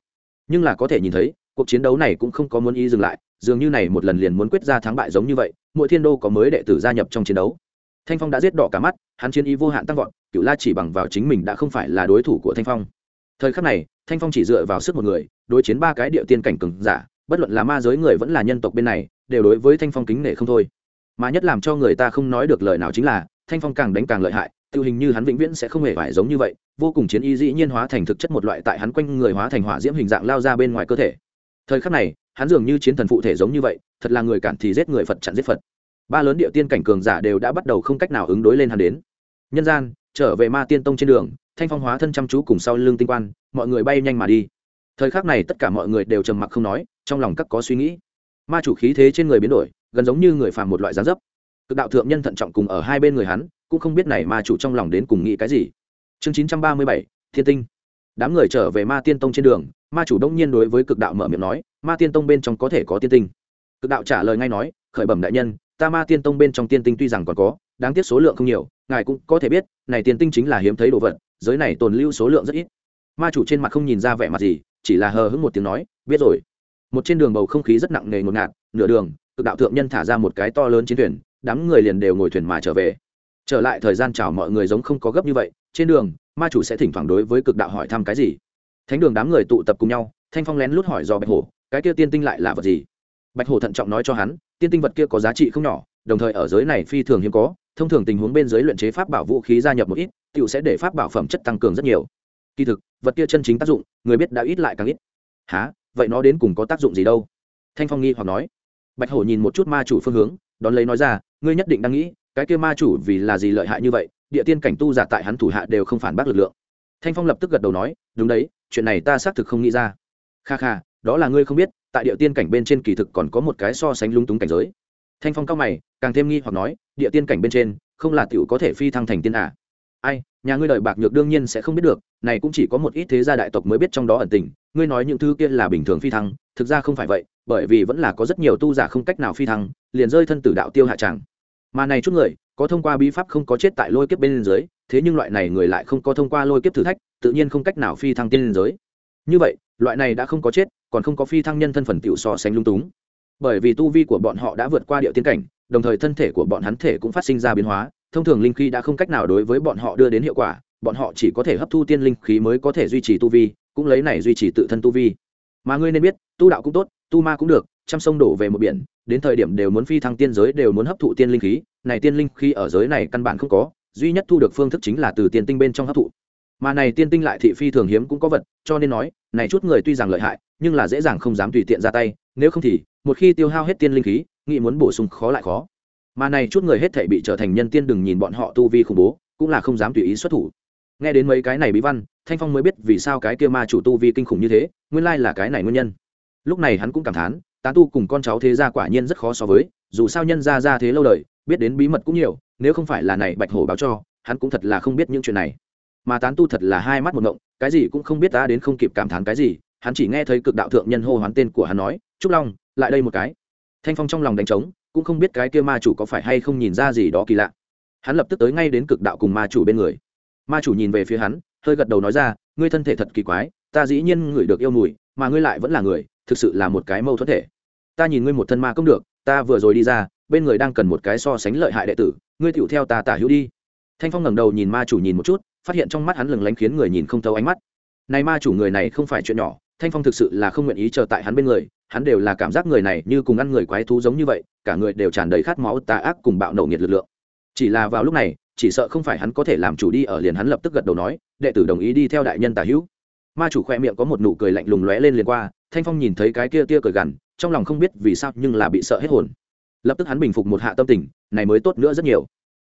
Nhưng là có thể nhìn thấy, cuộc chiến đấu này cũng không có muốn ý dừng lại, dường như này một lần liền muốn quyết ra thắng bại giống như vậy, mỗi thiên đô có mới đệ tử gia nhập trong chiến đấu. Thanh phong đã giết đỏ cả mắt, hắn chiến ý vô hạn tăng vọt cựu la chỉ bằng vào chính mình đã không phải là đối thủ của thanh phong. Thời khắc này, thanh phong chỉ dựa vào sức một người, đối chiến ba cái địa tiên cảnh cường giả, bất luận là ma giới người vẫn là nhân tộc bên này, đều đối với thanh phong kính nể không thôi. Mà nhất làm cho người ta không nói được lời nào chính là, thanh phong càng đánh càng lợi hại tự hình như hắn vĩnh viễn sẽ không hề phải giống như vậy, vô cùng chiến y dĩ nhiên hóa thành thực chất một loại tại hắn quanh người hóa thành hỏa diễm hình dạng lao ra bên ngoài cơ thể. Thời khắc này, hắn dường như chiến thần phụ thể giống như vậy, thật là người cản thì giết người phật chặn giết phật. Ba lớn địa tiên cảnh cường giả đều đã bắt đầu không cách nào ứng đối lên hắn đến. Nhân gian, trở về ma tiên tông trên đường, thanh phong hóa thân chăm chú cùng sau lưng tinh quan, mọi người bay nhanh mà đi. Thời khắc này tất cả mọi người đều trầm mặc không nói, trong lòng các có suy nghĩ. Ma chủ khí thế trên người biến đổi, gần giống như người phàm một loại gián dấp cực đạo thượng nhân thận trọng cùng ở hai bên người hắn, cũng không biết này ma chủ trong lòng đến cùng nghĩ cái gì. Chương chín trăm ba mươi bảy, thiên tinh. Đám người trở về ma tiên tông trên đường, ma chủ đông nhiên đối với cực đạo mở miệng nói, ma tiên tông bên trong có thể có tiên tinh. Cực đạo trả lời ngay nói, khởi bẩm đại nhân, ta ma tiên tông bên trong tiên tinh tuy rằng còn có, đáng tiếc số lượng không nhiều, ngài cũng có thể biết, này tiên tinh chính là hiếm thấy đồ vật, giới này tồn lưu số lượng rất ít. Ma chủ trên mặt không nhìn ra vẻ mặt gì, chỉ là hờ hững một tiếng nói, biết rồi. Một trên đường bầu không khí rất nặng nề ngột ngạt, nửa đường, cực đạo thượng nhân thả ra một cái to lớn chiến thuyền đám người liền đều ngồi thuyền mà trở về. Trở lại thời gian chào mọi người giống không có gấp như vậy, trên đường, ma chủ sẽ thỉnh thoảng đối với cực đạo hỏi thăm cái gì. Thánh đường đám người tụ tập cùng nhau, thanh phong lén lút hỏi do bạch hổ, cái kia tiên tinh lại là vật gì? Bạch hổ thận trọng nói cho hắn, tiên tinh vật kia có giá trị không nhỏ, đồng thời ở giới này phi thường hiếm có, thông thường tình huống bên giới luyện chế pháp bảo vũ khí gia nhập một ít tựu sẽ để pháp bảo phẩm chất tăng cường rất nhiều. Kỳ thực, vật kia chân chính tác dụng, người biết đã ít lại càng ít. Há vậy nó đến cùng có tác dụng gì đâu? Thanh phong nghi hoặc nói. Bạch hổ nhìn một chút ma chủ phương hướng, đón lấy nói ra ngươi nhất định đang nghĩ, cái kia ma chủ vì là gì lợi hại như vậy, địa tiên cảnh tu giả tại hắn thủ hạ đều không phản bác lực lượng. Thanh phong lập tức gật đầu nói, đúng đấy, chuyện này ta xác thực không nghĩ ra. Kha kha, đó là ngươi không biết, tại địa tiên cảnh bên trên kỳ thực còn có một cái so sánh lung túng cảnh giới. Thanh phong cao mày, càng thêm nghi hoặc nói, địa tiên cảnh bên trên, không là tiểu có thể phi thăng thành tiên à. ai, nhà ngươi đợi bạc nhược đương nhiên sẽ không biết được, này cũng chỉ có một ít thế gia đại tộc mới biết trong đó ẩn tình, ngươi nói những thứ kia là bình thường phi thăng, thực ra không phải vậy, bởi vì vẫn là có rất nhiều tu giả không cách nào phi thăng, liền rơi thân tử đạo tiêu hạ tràng mà này chút người, có thông qua bí pháp không có chết tại lôi kiếp bên dưới, thế nhưng loại này người lại không có thông qua lôi kiếp thử thách, tự nhiên không cách nào phi thăng tiên liên giới. Như vậy, loại này đã không có chết, còn không có phi thăng nhân thân phần tiểu so sánh lung túng. Bởi vì tu vi của bọn họ đã vượt qua địa tiên cảnh, đồng thời thân thể của bọn hắn thể cũng phát sinh ra biến hóa, thông thường linh khí đã không cách nào đối với bọn họ đưa đến hiệu quả, bọn họ chỉ có thể hấp thu tiên linh khí mới có thể duy trì tu vi, cũng lấy này duy trì tự thân tu vi. Mà ngươi nên biết, tu đạo cũng tốt, tu ma cũng được trăm sông đổ về một biển, đến thời điểm đều muốn phi thăng tiên giới đều muốn hấp thụ tiên linh khí, này tiên linh khí ở giới này căn bản không có, duy nhất thu được phương thức chính là từ tiên tinh bên trong hấp thụ. Mà này tiên tinh lại thị phi thường hiếm cũng có vật, cho nên nói, này chút người tuy rằng lợi hại, nhưng là dễ dàng không dám tùy tiện ra tay, nếu không thì, một khi tiêu hao hết tiên linh khí, nghĩ muốn bổ sung khó lại khó. Mà này chút người hết thể bị trở thành nhân tiên đừng nhìn bọn họ tu vi khủng bố, cũng là không dám tùy ý xuất thủ. Nghe đến mấy cái này bí văn, thanh phong mới biết vì sao cái kia ma chủ tu vi kinh khủng như thế, nguyên lai là cái này nguyên nhân. Lúc này hắn cũng cảm thán tán tu cùng con cháu thế gia quả nhiên rất khó so với, dù sao nhân gia ra thế lâu đời, biết đến bí mật cũng nhiều, nếu không phải là này bạch hổ báo cho, hắn cũng thật là không biết những chuyện này. Mà tán tu thật là hai mắt một ngộng, cái gì cũng không biết ta đến không kịp cảm thán cái gì, hắn chỉ nghe thấy cực đạo thượng nhân hô hoán tên của hắn nói, trúc long, lại đây một cái. Thanh phong trong lòng đánh trống, cũng không biết cái kia ma chủ có phải hay không nhìn ra gì đó kỳ lạ. Hắn lập tức tới ngay đến cực đạo cùng ma chủ bên người. Ma chủ nhìn về phía hắn, hơi gật đầu nói ra, ngươi thân thể thật kỳ quái, ta dĩ nhiên ngửi được yêu mùi, mà ngươi lại vẫn là người thực sự là một cái mâu thuẫn thể. Ta nhìn ngươi một thân ma công được, ta vừa rồi đi ra, bên người đang cần một cái so sánh lợi hại đệ tử, ngươi tựu theo ta tả hữu đi. Thanh phong ngẩng đầu nhìn ma chủ nhìn một chút, phát hiện trong mắt hắn lừng lánh khiến người nhìn không thấu ánh mắt. Này ma chủ người này không phải chuyện nhỏ, thanh phong thực sự là không nguyện ý chờ tại hắn bên người, hắn đều là cảm giác người này như cùng ăn người quái thú giống như vậy, cả người đều tràn đầy khát máu tà ác cùng bạo nổ nhiệt lực lượng. Chỉ là vào lúc này, chỉ sợ không phải hắn có thể làm chủ đi ở liền hắn lập tức gật đầu nói, đệ tử đồng ý đi theo đại nhân tả hữu ma chủ khoe miệng có một nụ cười lạnh lùng lóe lên liền qua, thanh phong nhìn thấy cái kia tia cười gằn, trong lòng không biết vì sao nhưng là bị sợ hết hồn. Lập tức hắn bình phục một hạ tâm tình, này mới tốt nữa rất nhiều.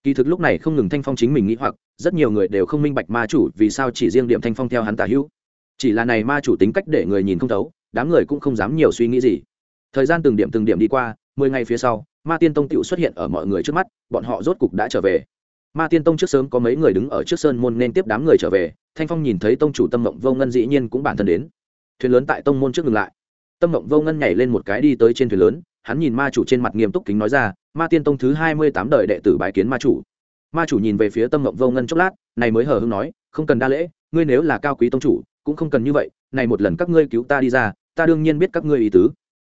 Kỳ thực lúc này không ngừng thanh phong chính mình nghĩ hoặc, rất nhiều người đều không minh bạch ma chủ vì sao chỉ riêng điểm thanh phong theo hắn tả hữu. Chỉ là này ma chủ tính cách để người nhìn không thấu, đám người cũng không dám nhiều suy nghĩ gì. Thời gian từng điểm từng điểm đi qua, mười ngày phía sau, ma tiên tông tựu xuất hiện ở mọi người trước mắt, bọn họ rốt cục đã trở về. Ma tiên tông trước sớm có mấy người đứng ở trước sơn môn nên tiếp đám người trở về thanh phong nhìn thấy tông chủ tâm mộng vô ngân dĩ nhiên cũng bản thân đến. Thuyền lớn tại tông môn trước ngừng lại. Tâm mộng vô ngân nhảy lên một cái đi tới trên thuyền lớn, hắn nhìn ma chủ trên mặt nghiêm túc kính nói ra, ma tiên tông thứ hai mươi tám đời đệ tử bái kiến ma chủ. Ma chủ nhìn về phía tâm mộng vô ngân chốc lát, này mới hờ hưng nói, không cần đa lễ, ngươi nếu là cao quý tông chủ, cũng không cần như vậy, này một lần các ngươi cứu ta đi ra, ta đương nhiên biết các ngươi ý tứ.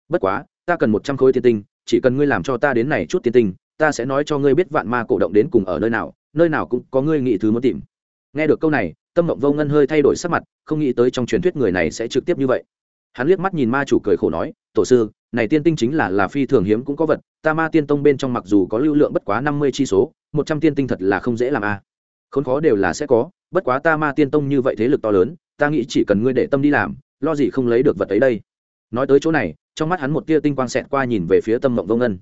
Bất quá, ta cần một trăm khối tiên tinh, chỉ cần ngươi làm cho ta đến này chút tiên tinh, ta sẽ nói cho ngươi biết vạn ma cổ động đến cùng ở nơi nào nơi nào cũng có ngươi nghĩ thứ muốn tìm. Nghe được câu này tâm mộng vô ngân hơi thay đổi sắc mặt, không nghĩ tới trong truyền thuyết người này sẽ trực tiếp như vậy. Hắn liếc mắt nhìn ma chủ cười khổ nói, tổ sư, này tiên tinh chính là là phi thường hiếm cũng có vật, ta ma tiên tông bên trong mặc dù có lưu lượng bất quá năm mươi chi số, một trăm tiên tinh thật là không dễ làm a. À. khốn khó đều là sẽ có, bất quá ta ma tiên tông như vậy thế lực to lớn, ta nghĩ chỉ cần ngươi để tâm đi làm, lo gì không lấy được vật ấy đây. Nói tới chỗ này, trong mắt hắn một tia tinh quang xẹt qua nhìn về phía tâm mộng vô ngân.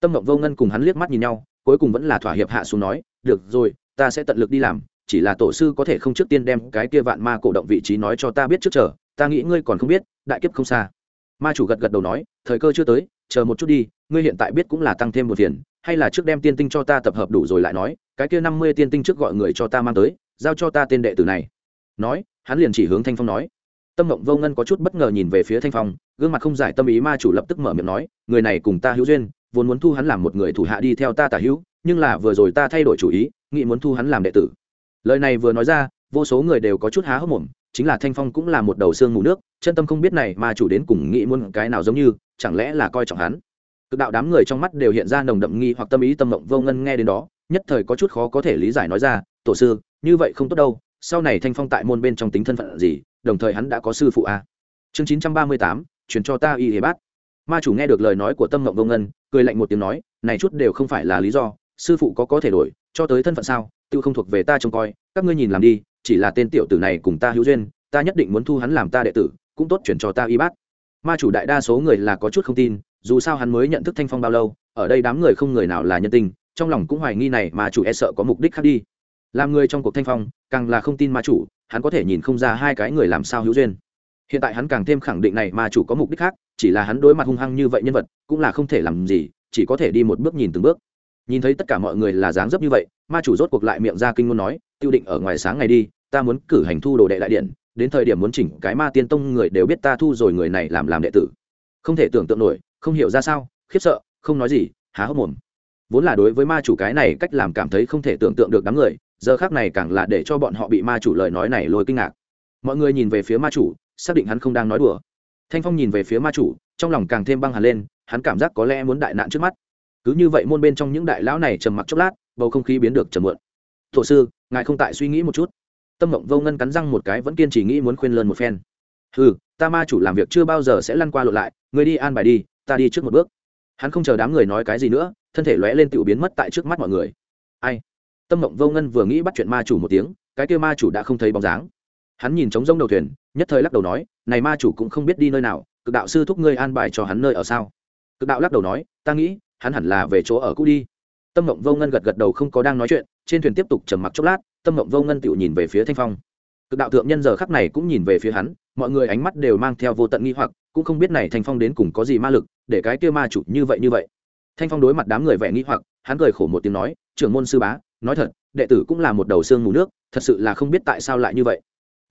Tâm mộng vô ngân cùng hắn liếc mắt nhìn nhau, cuối cùng vẫn là thỏa hiệp hạ xuống nói, được rồi, ta sẽ tận lực đi làm chỉ là tổ sư có thể không trước tiên đem cái kia vạn ma cổ động vị trí nói cho ta biết trước chờ, ta nghĩ ngươi còn không biết, đại kiếp không xa. Ma chủ gật gật đầu nói, thời cơ chưa tới, chờ một chút đi, ngươi hiện tại biết cũng là tăng thêm một tiền hay là trước đem tiên tinh cho ta tập hợp đủ rồi lại nói, cái kia năm mươi tiên tinh trước gọi người cho ta mang tới, giao cho ta tên đệ tử này. Nói, hắn liền chỉ hướng thanh phong nói. Tâm mộng vô ngân có chút bất ngờ nhìn về phía thanh phong, gương mặt không giải tâm ý ma chủ lập tức mở miệng nói, người này cùng ta hữu duyên, vốn muốn thu hắn làm một người thủ hạ đi theo ta tả hữu, nhưng là vừa rồi ta thay đổi chủ ý, nghĩ muốn thu hắn làm đệ tử lời này vừa nói ra, vô số người đều có chút há hốc mồm, chính là thanh phong cũng là một đầu xương mù nước, chân tâm không biết này mà chủ đến cùng nghĩ muốn cái nào giống như, chẳng lẽ là coi trọng hắn. Cực đạo đám người trong mắt đều hiện ra nồng đậm nghi hoặc tâm ý tâm mộng vô ngân nghe đến đó, nhất thời có chút khó có thể lý giải nói ra, tổ sư, như vậy không tốt đâu, sau này thanh phong tại môn bên trong tính thân phận gì, đồng thời hắn đã có sư phụ a chương chín trăm ba mươi tám chuyển cho ta y hề bát. Ma chủ nghe được lời nói của tâm mộng vô ngân, cười lạnh một tiếng nói, này chút đều không phải là lý do, sư phụ có có thể đổi, cho tới thân phận sao? Tự không thuộc về ta trông coi, các ngươi nhìn làm đi, chỉ là tên tiểu tử này cùng ta hữu duyên, ta nhất định muốn thu hắn làm ta đệ tử, cũng tốt chuyển cho ta y bát. Ma chủ đại đa số người là có chút không tin, dù sao hắn mới nhận thức thanh phong bao lâu, ở đây đám người không người nào là nhân tình, trong lòng cũng hoài nghi này mà chủ e sợ có mục đích khác đi. Làm người trong cuộc thanh phong, càng là không tin ma chủ, hắn có thể nhìn không ra hai cái người làm sao hữu duyên. Hiện tại hắn càng thêm khẳng định này ma chủ có mục đích khác, chỉ là hắn đối mặt hung hăng như vậy nhân vật, cũng là không thể làm gì, chỉ có thể đi một bước nhìn từng bước. Nhìn thấy tất cả mọi người là dáng dấp như vậy ma chủ rốt cuộc lại miệng ra kinh ngôn nói, tiêu định ở ngoài sáng ngày đi, ta muốn cử hành thu đồ đệ đại điện, đến thời điểm muốn chỉnh cái ma tiên tông người đều biết ta thu rồi người này làm làm đệ tử. Không thể tưởng tượng nổi, không hiểu ra sao, khiếp sợ, không nói gì, há hốc mồm. Vốn là đối với ma chủ cái này cách làm cảm thấy không thể tưởng tượng được đám người, giờ khác này càng là để cho bọn họ bị ma chủ lời nói này lôi kinh ngạc. Mọi người nhìn về phía ma chủ, xác định hắn không đang nói đùa. Thanh phong nhìn về phía ma chủ, trong lòng càng thêm băng hẳn lên, hắn cảm giác có lẽ muốn đại nạn trước mắt. Cứ như vậy môn bên trong những đại lão này trầm mặc chốc lát bầu không khí biến được trầm mượn thổ sư, ngài không tại suy nghĩ một chút. Tâm mộng vô ngân cắn răng một cái vẫn kiên trì nghĩ muốn khuyên lơn một phen. Ừ ta ma chủ làm việc chưa bao giờ sẽ lăn qua lộn lại người đi an bài đi, ta đi trước một bước. Hắn không chờ đám người nói cái gì nữa, thân thể lóe lên tự biến mất tại trước mắt mọi người. Ai? Tâm mộng vô ngân vừa nghĩ bắt chuyện ma chủ một tiếng, cái kia ma chủ đã không thấy bóng dáng. Hắn nhìn trống rông đầu thuyền, nhất thời lắc đầu nói, này ma chủ cũng không biết đi nơi nào, cực đạo sư thúc ngươi an bài cho hắn nơi ở sao? Cực đạo lắc đầu nói, ta nghĩ, hắn hẳn là về chỗ ở cũ đi tâm mộng vô ngân gật gật đầu không có đang nói chuyện, trên thuyền tiếp tục trầm mặc chốc lát, tâm mộng vô ngân tự nhìn về phía thanh phong. Cực đạo thượng nhân giờ khắc này cũng nhìn về phía hắn, mọi người ánh mắt đều mang theo vô tận nghi hoặc, cũng không biết này thanh phong đến cùng có gì ma lực, để cái kia ma chủ như vậy như vậy. Thanh phong đối mặt đám người vẻ nghi hoặc, hắn cười khổ một tiếng nói, trưởng môn sư bá, nói thật, đệ tử cũng là một đầu xương mù nước, thật sự là không biết tại sao lại như vậy.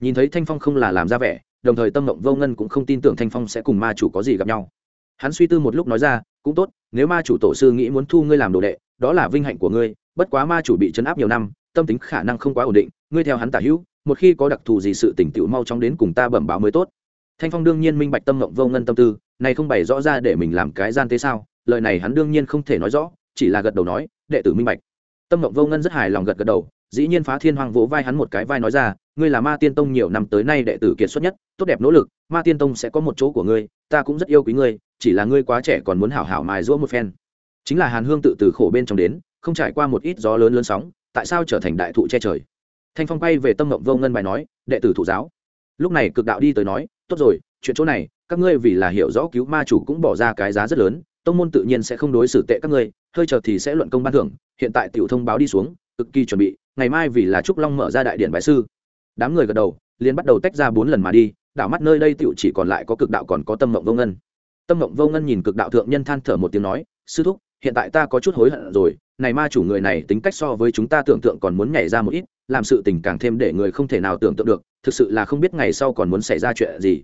Nhìn thấy thanh phong không là làm ra vẻ, đồng thời tâm mộng vô ngân cũng không tin tưởng thanh phong sẽ cùng ma chủ có gì gặp nhau. Hắn suy tư một lúc nói ra, cũng tốt, nếu ma chủ tổ sư nghĩ muốn thu ngươi làm đồ đệ đó là vinh hạnh của ngươi, bất quá ma chủ bị chấn áp nhiều năm, tâm tính khả năng không quá ổn định, ngươi theo hắn tả hữu, một khi có đặc thù gì sự tỉnh tựu mau chóng đến cùng ta bẩm báo mới tốt. Thanh phong đương nhiên minh bạch tâm mộng vô ngân tâm tư, này không bày rõ ra để mình làm cái gian tế sao, lời này hắn đương nhiên không thể nói rõ, chỉ là gật đầu nói, đệ tử minh bạch. Tâm mộng vô ngân rất hài lòng gật gật đầu, dĩ nhiên phá thiên hoàng vỗ vai hắn một cái vai nói ra, ngươi là ma tiên tông nhiều năm tới nay đệ tử kiệt xuất nhất, tốt đẹp nỗ lực, ma tiên tông sẽ có một chỗ của ngươi, ta cũng rất yêu quý ngươi, chỉ là ngươi quá trẻ còn muốn hảo hảo mài giũa một phen chính là hàn hương tự từ khổ bên trong đến, không trải qua một ít gió lớn lớn sóng, tại sao trở thành đại thụ che trời? Thanh phong bay về tâm mộng vô ngân bài nói, đệ tử thụ giáo. Lúc này cực đạo đi tới nói, tốt rồi, chuyện chỗ này, các ngươi vì là hiểu rõ cứu ma chủ cũng bỏ ra cái giá rất lớn, tông môn tự nhiên sẽ không đối xử tệ các ngươi, hơi chờ thì sẽ luận công ban thưởng, hiện tại tiểu thông báo đi xuống, cực kỳ chuẩn bị, ngày mai vì là trúc long mở ra đại điện bài sư. Đám người gật đầu, liền bắt đầu tách ra bốn lần mà đi, đảo mắt nơi đây tiểu chỉ còn lại có cực đạo còn có tâm mộng vô ngân. Tâm mộng vô ngân nhìn cực đạo thượng nhân than thở một tiếng nói, sư thúc hiện tại ta có chút hối hận rồi, này ma chủ người này tính cách so với chúng ta tưởng tượng còn muốn nhảy ra một ít, làm sự tình càng thêm để người không thể nào tưởng tượng được, thực sự là không biết ngày sau còn muốn xảy ra chuyện gì.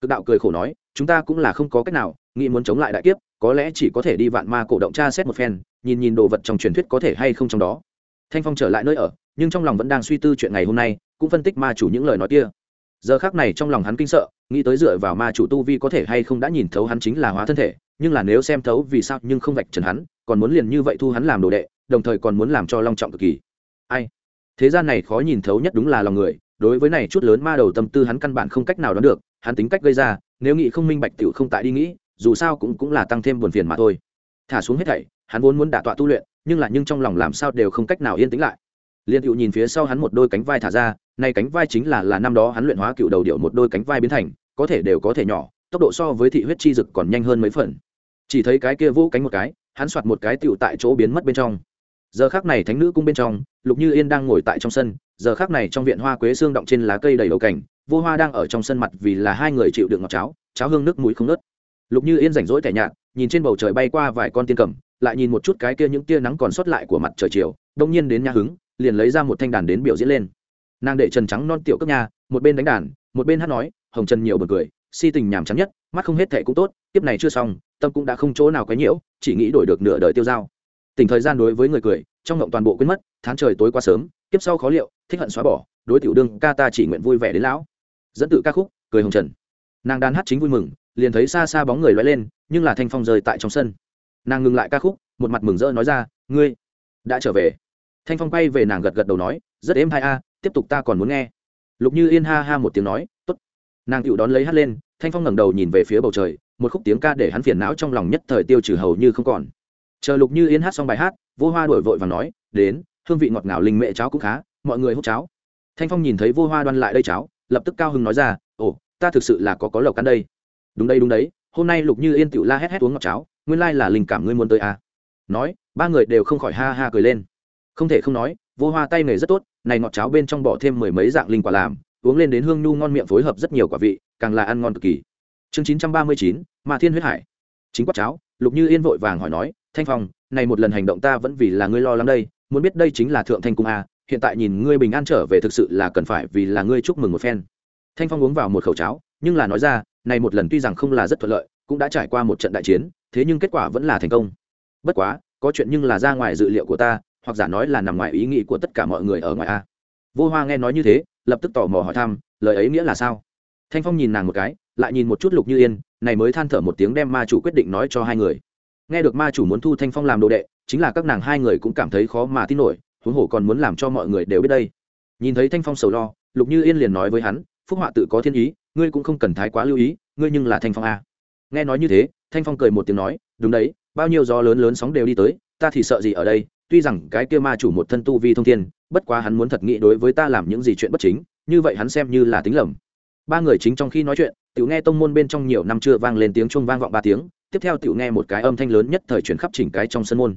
Cực đạo cười khổ nói, chúng ta cũng là không có cách nào, nghĩ muốn chống lại đại kiếp, có lẽ chỉ có thể đi vạn ma cổ động tra xét một phen, nhìn nhìn đồ vật trong truyền thuyết có thể hay không trong đó. Thanh phong trở lại nơi ở, nhưng trong lòng vẫn đang suy tư chuyện ngày hôm nay, cũng phân tích ma chủ những lời nói kia. Giờ khác này trong lòng hắn kinh sợ, nghĩ tới dựa vào ma chủ tu vi có thể hay không đã nhìn thấu hắn chính là hóa thân thể nhưng là nếu xem thấu vì sao nhưng không vạch trần hắn, còn muốn liền như vậy thu hắn làm đồ đệ, đồng thời còn muốn làm cho long trọng cực kỳ. Ai? Thế gian này khó nhìn thấu nhất đúng là lòng người, đối với này chút lớn ma đầu tâm tư hắn căn bản không cách nào đoán được, hắn tính cách gây ra, nếu nghĩ không minh bạch tiểu không tại đi nghĩ, dù sao cũng cũng là tăng thêm buồn phiền mà thôi. Thả xuống hết thảy, hắn vốn muốn đả tọa tu luyện, nhưng là nhưng trong lòng làm sao đều không cách nào yên tĩnh lại. Liên hữu nhìn phía sau hắn một đôi cánh vai thả ra, nay cánh vai chính là là năm đó hắn luyện hóa cựu đầu điệu một đôi cánh vai biến thành, có thể đều có thể nhỏ tốc độ so với thị huyết chi dực còn nhanh hơn mấy phần. Chỉ thấy cái kia vũ cánh một cái, hắn soạt một cái tựu tại chỗ biến mất bên trong. Giờ khác này thánh nữ cung bên trong, lục như yên đang ngồi tại trong sân, giờ khác này trong viện hoa quế xương động trên lá cây đầy đầu cảnh vô hoa đang ở trong sân mặt vì là hai người chịu đựng ngọt cháo cháo hương nước mũi không nớt lục như yên rảnh rỗi tẻ nhạt, nhìn trên bầu trời bay qua vài con tiên cầm, lại nhìn một chút cái kia những tia nắng còn sót lại của mặt trời chiều, đông nhiên đến nhà hứng, liền lấy ra một thanh đàn đến biểu diễn lên. Nàng để trần trắng non tiểu cấp nhà, một bên đánh đàn, một bên hát nói, hồng trần nhiều bật cười si tình nhàm chán nhất, mắt không hết thệ cũng tốt tiếp này chưa xong, tâm cũng đã không chỗ nào quấy nhiễu, chỉ nghĩ đổi được nửa đời tiêu dao. Tình thời gian đối với người cười, trong ngộng toàn bộ quên mất, tháng trời tối qua sớm, kiếp sau khó liệu, thích hận xóa bỏ, đối tiểu đương ca ta chỉ nguyện vui vẻ đến lão. Dẫn tự ca khúc, cười hồng trần. Nàng đàn hát chính vui mừng, liền thấy xa xa bóng người loay lên, nhưng là thanh phong rời tại trong sân. Nàng ngừng lại ca khúc, một mặt mừng rỡ nói ra, ngươi đã trở về. Thanh phong quay về nàng gật gật đầu nói, rất êm hai a, tiếp tục ta còn muốn nghe. Lục như yên ha ha một tiếng nói t ố t nàng tựu đón lấy hát lên, thanh phong ngẩng đầu nhìn về phía bầu trời, một khúc tiếng ca để hắn phiền não trong lòng nhất thời tiêu trừ hầu như không còn. Chờ lục như yên hát xong bài hát, vô hoa đổi vội và nói, đến, hương vị ngọt ngào linh mệ cháo cũng khá, mọi người hút cháo. Thanh phong nhìn thấy vô hoa đoan lại đây cháo, lập tức cao hưng nói ra, ồ, ta thực sự là có có lộc ăn đây. Đúng đây, đúng đấy, hôm nay lục như yên tựu la hét hét uống ngọt cháo, nguyên lai là linh cảm ngươi muốn tới à. nói, ba người đều không khỏi ha ha cười lên. Không thể không nói, vô hoa tay nghề rất tốt, này ngọt cháo bên trong bỏ thêm mười mấy dạng linh quả làm uống lên đến hương nhu ngon miệng phối hợp rất nhiều quả vị, càng là ăn ngon cực kỳ. Chương chín trăm ba mươi chín mà thiên huyết hải. Chính quát cháo, lục như yên vội vàng hỏi nói, thanh phong, này một lần hành động ta vẫn vì là ngươi lo lắng đây, muốn biết đây chính là thượng thanh cung a, hiện tại nhìn ngươi bình an trở về thực sự là cần phải vì là ngươi chúc mừng một phen. Thanh phong uống vào một khẩu cháo, nhưng là nói ra, này một lần tuy rằng không là rất thuận lợi, cũng đã trải qua một trận đại chiến, thế nhưng kết quả vẫn là thành công. Bất quá, có chuyện nhưng là ra ngoài dự liệu của ta, hoặc giả nói là nằm ngoài ý nghĩ của tất cả mọi người ở ngoài a. Vô hoa nghe nói như thế lập tức tò mò hỏi thăm, lời ấy nghĩa là sao? Thanh phong nhìn nàng một cái, lại nhìn một chút lục như yên, này mới than thở một tiếng đem ma chủ quyết định nói cho hai người. Nghe được ma chủ muốn thu thanh phong làm đồ đệ, chính là các nàng hai người cũng cảm thấy khó mà tin nổi, huống hồ còn muốn làm cho mọi người đều biết đây. Nhìn thấy thanh phong sầu lo, lục như yên liền nói với hắn, phúc họa tự có thiên ý, ngươi cũng không cần thái quá lưu ý, ngươi nhưng là thanh phong a. Nghe nói như thế, thanh phong cười một tiếng nói, đúng đấy, bao nhiêu gió lớn lớn sóng đều đi tới, ta thì sợ gì ở đây, tuy rằng cái kia ma chủ một thân tu vi thông thiên bất quá hắn muốn thật nghĩ đối với ta làm những gì chuyện bất chính, như vậy hắn xem như là tính lầm. Ba người chính trong khi nói chuyện, tiểu nghe tông môn bên trong nhiều năm chưa vang lên tiếng chuông vang vọng ba tiếng, tiếp theo tiểu nghe một cái âm thanh lớn nhất thời chuyển khắp chỉnh cái trong sân môn.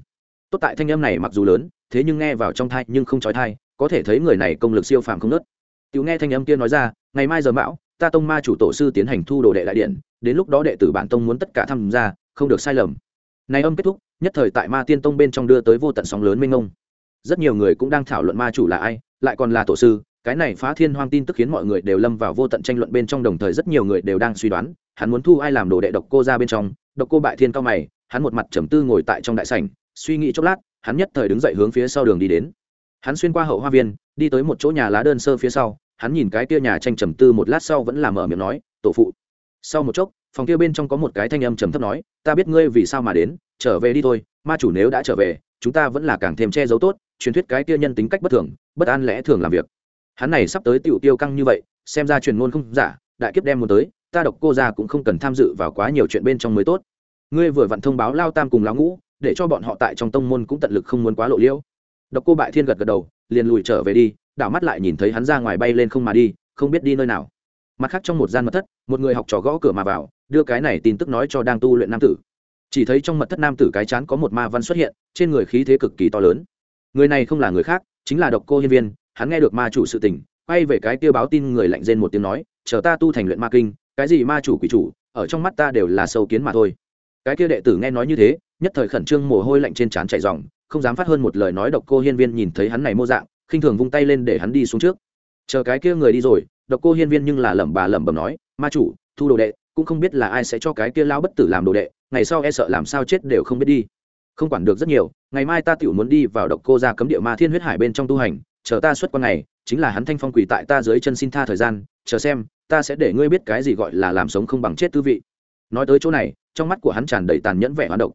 Tốt tại thanh âm này mặc dù lớn, thế nhưng nghe vào trong thai nhưng không trói thai, có thể thấy người này công lực siêu phàm không nớt tiểu nghe thanh âm kia nói ra, ngày mai giờ mão, ta tông ma chủ tổ sư tiến hành thu đồ đệ đại điện, đến lúc đó đệ tử bản tông muốn tất cả tham gia, không được sai lầm. Này âm kết thúc, nhất thời tại ma tiên tông bên trong đưa tới vô tận sóng lớn mênh mông rất nhiều người cũng đang thảo luận ma chủ là ai, lại còn là tổ sư, cái này phá thiên hoang tin tức khiến mọi người đều lâm vào vô tận tranh luận bên trong, đồng thời rất nhiều người đều đang suy đoán, hắn muốn thu ai làm đồ đệ độc cô ra bên trong. Độc cô bại thiên cao mày, hắn một mặt trầm tư ngồi tại trong đại sảnh, suy nghĩ chốc lát, hắn nhất thời đứng dậy hướng phía sau đường đi đến. Hắn xuyên qua hậu hoa viên, đi tới một chỗ nhà lá đơn sơ phía sau, hắn nhìn cái kia nhà tranh trầm tư một lát sau vẫn làm mở miệng nói, tổ phụ. Sau một chốc, phòng kia bên trong có một cái thanh âm trầm thấp nói, ta biết ngươi vì sao mà đến, trở về đi thôi, ma chủ nếu đã trở về, chúng ta vẫn là càng thêm che giấu tốt truyền thuyết cái kia nhân tính cách bất thường, bất an lẽ thường làm việc. Hắn này sắp tới tiểu tiêu căng như vậy, xem ra truyền ngôn không giả, đại kiếp đem muốn tới, ta độc cô ra cũng không cần tham dự vào quá nhiều chuyện bên trong mới tốt. Ngươi vừa vặn thông báo lao tam cùng lão ngũ, để cho bọn họ tại trong tông môn cũng tận lực không muốn quá lộ liễu. Độc cô bại thiên gật gật đầu, liền lùi trở về đi, đảo mắt lại nhìn thấy hắn ra ngoài bay lên không mà đi, không biết đi nơi nào. Mặt khác trong một gian mật thất, một người học trò gõ cửa mà vào, đưa cái này tin tức nói cho đang tu luyện nam tử. Chỉ thấy trong mật thất nam tử cái chán có một ma văn xuất hiện, trên người khí thế cực kỳ to lớn người này không là người khác, chính là độc cô hiên viên, hắn nghe được ma chủ sự tình, quay về cái tiêu báo tin người lạnh rên một tiếng nói, chờ ta tu thành luyện ma kinh, cái gì ma chủ quỷ chủ, ở trong mắt ta đều là sâu kiến mà thôi. Cái kia đệ tử nghe nói như thế, nhất thời khẩn trương mồ hôi lạnh trên trán chảy ròng, không dám phát hơn một lời nói độc cô hiên viên nhìn thấy hắn này mô dạng, khinh thường vung tay lên để hắn đi xuống trước. Chờ cái kia người đi rồi, độc cô hiên viên nhưng là lẩm bà lẩm bẩm nói, ma chủ, thu đồ đệ, cũng không biết là ai sẽ cho cái kia lao bất tử làm đồ đệ, ngày sau e sợ làm sao chết đều không biết đi không quản được rất nhiều, ngày mai ta tiểu muốn đi vào độc cô ra cấm địa ma thiên huyết hải bên trong tu hành, chờ ta xuất quan ngày chính là hắn thanh phong quỳ tại ta dưới chân xin tha thời gian, chờ xem, ta sẽ để ngươi biết cái gì gọi là làm sống không bằng chết tư vị. Nói tới chỗ này, trong mắt của hắn tràn đầy tàn nhẫn vẻ hoán độc.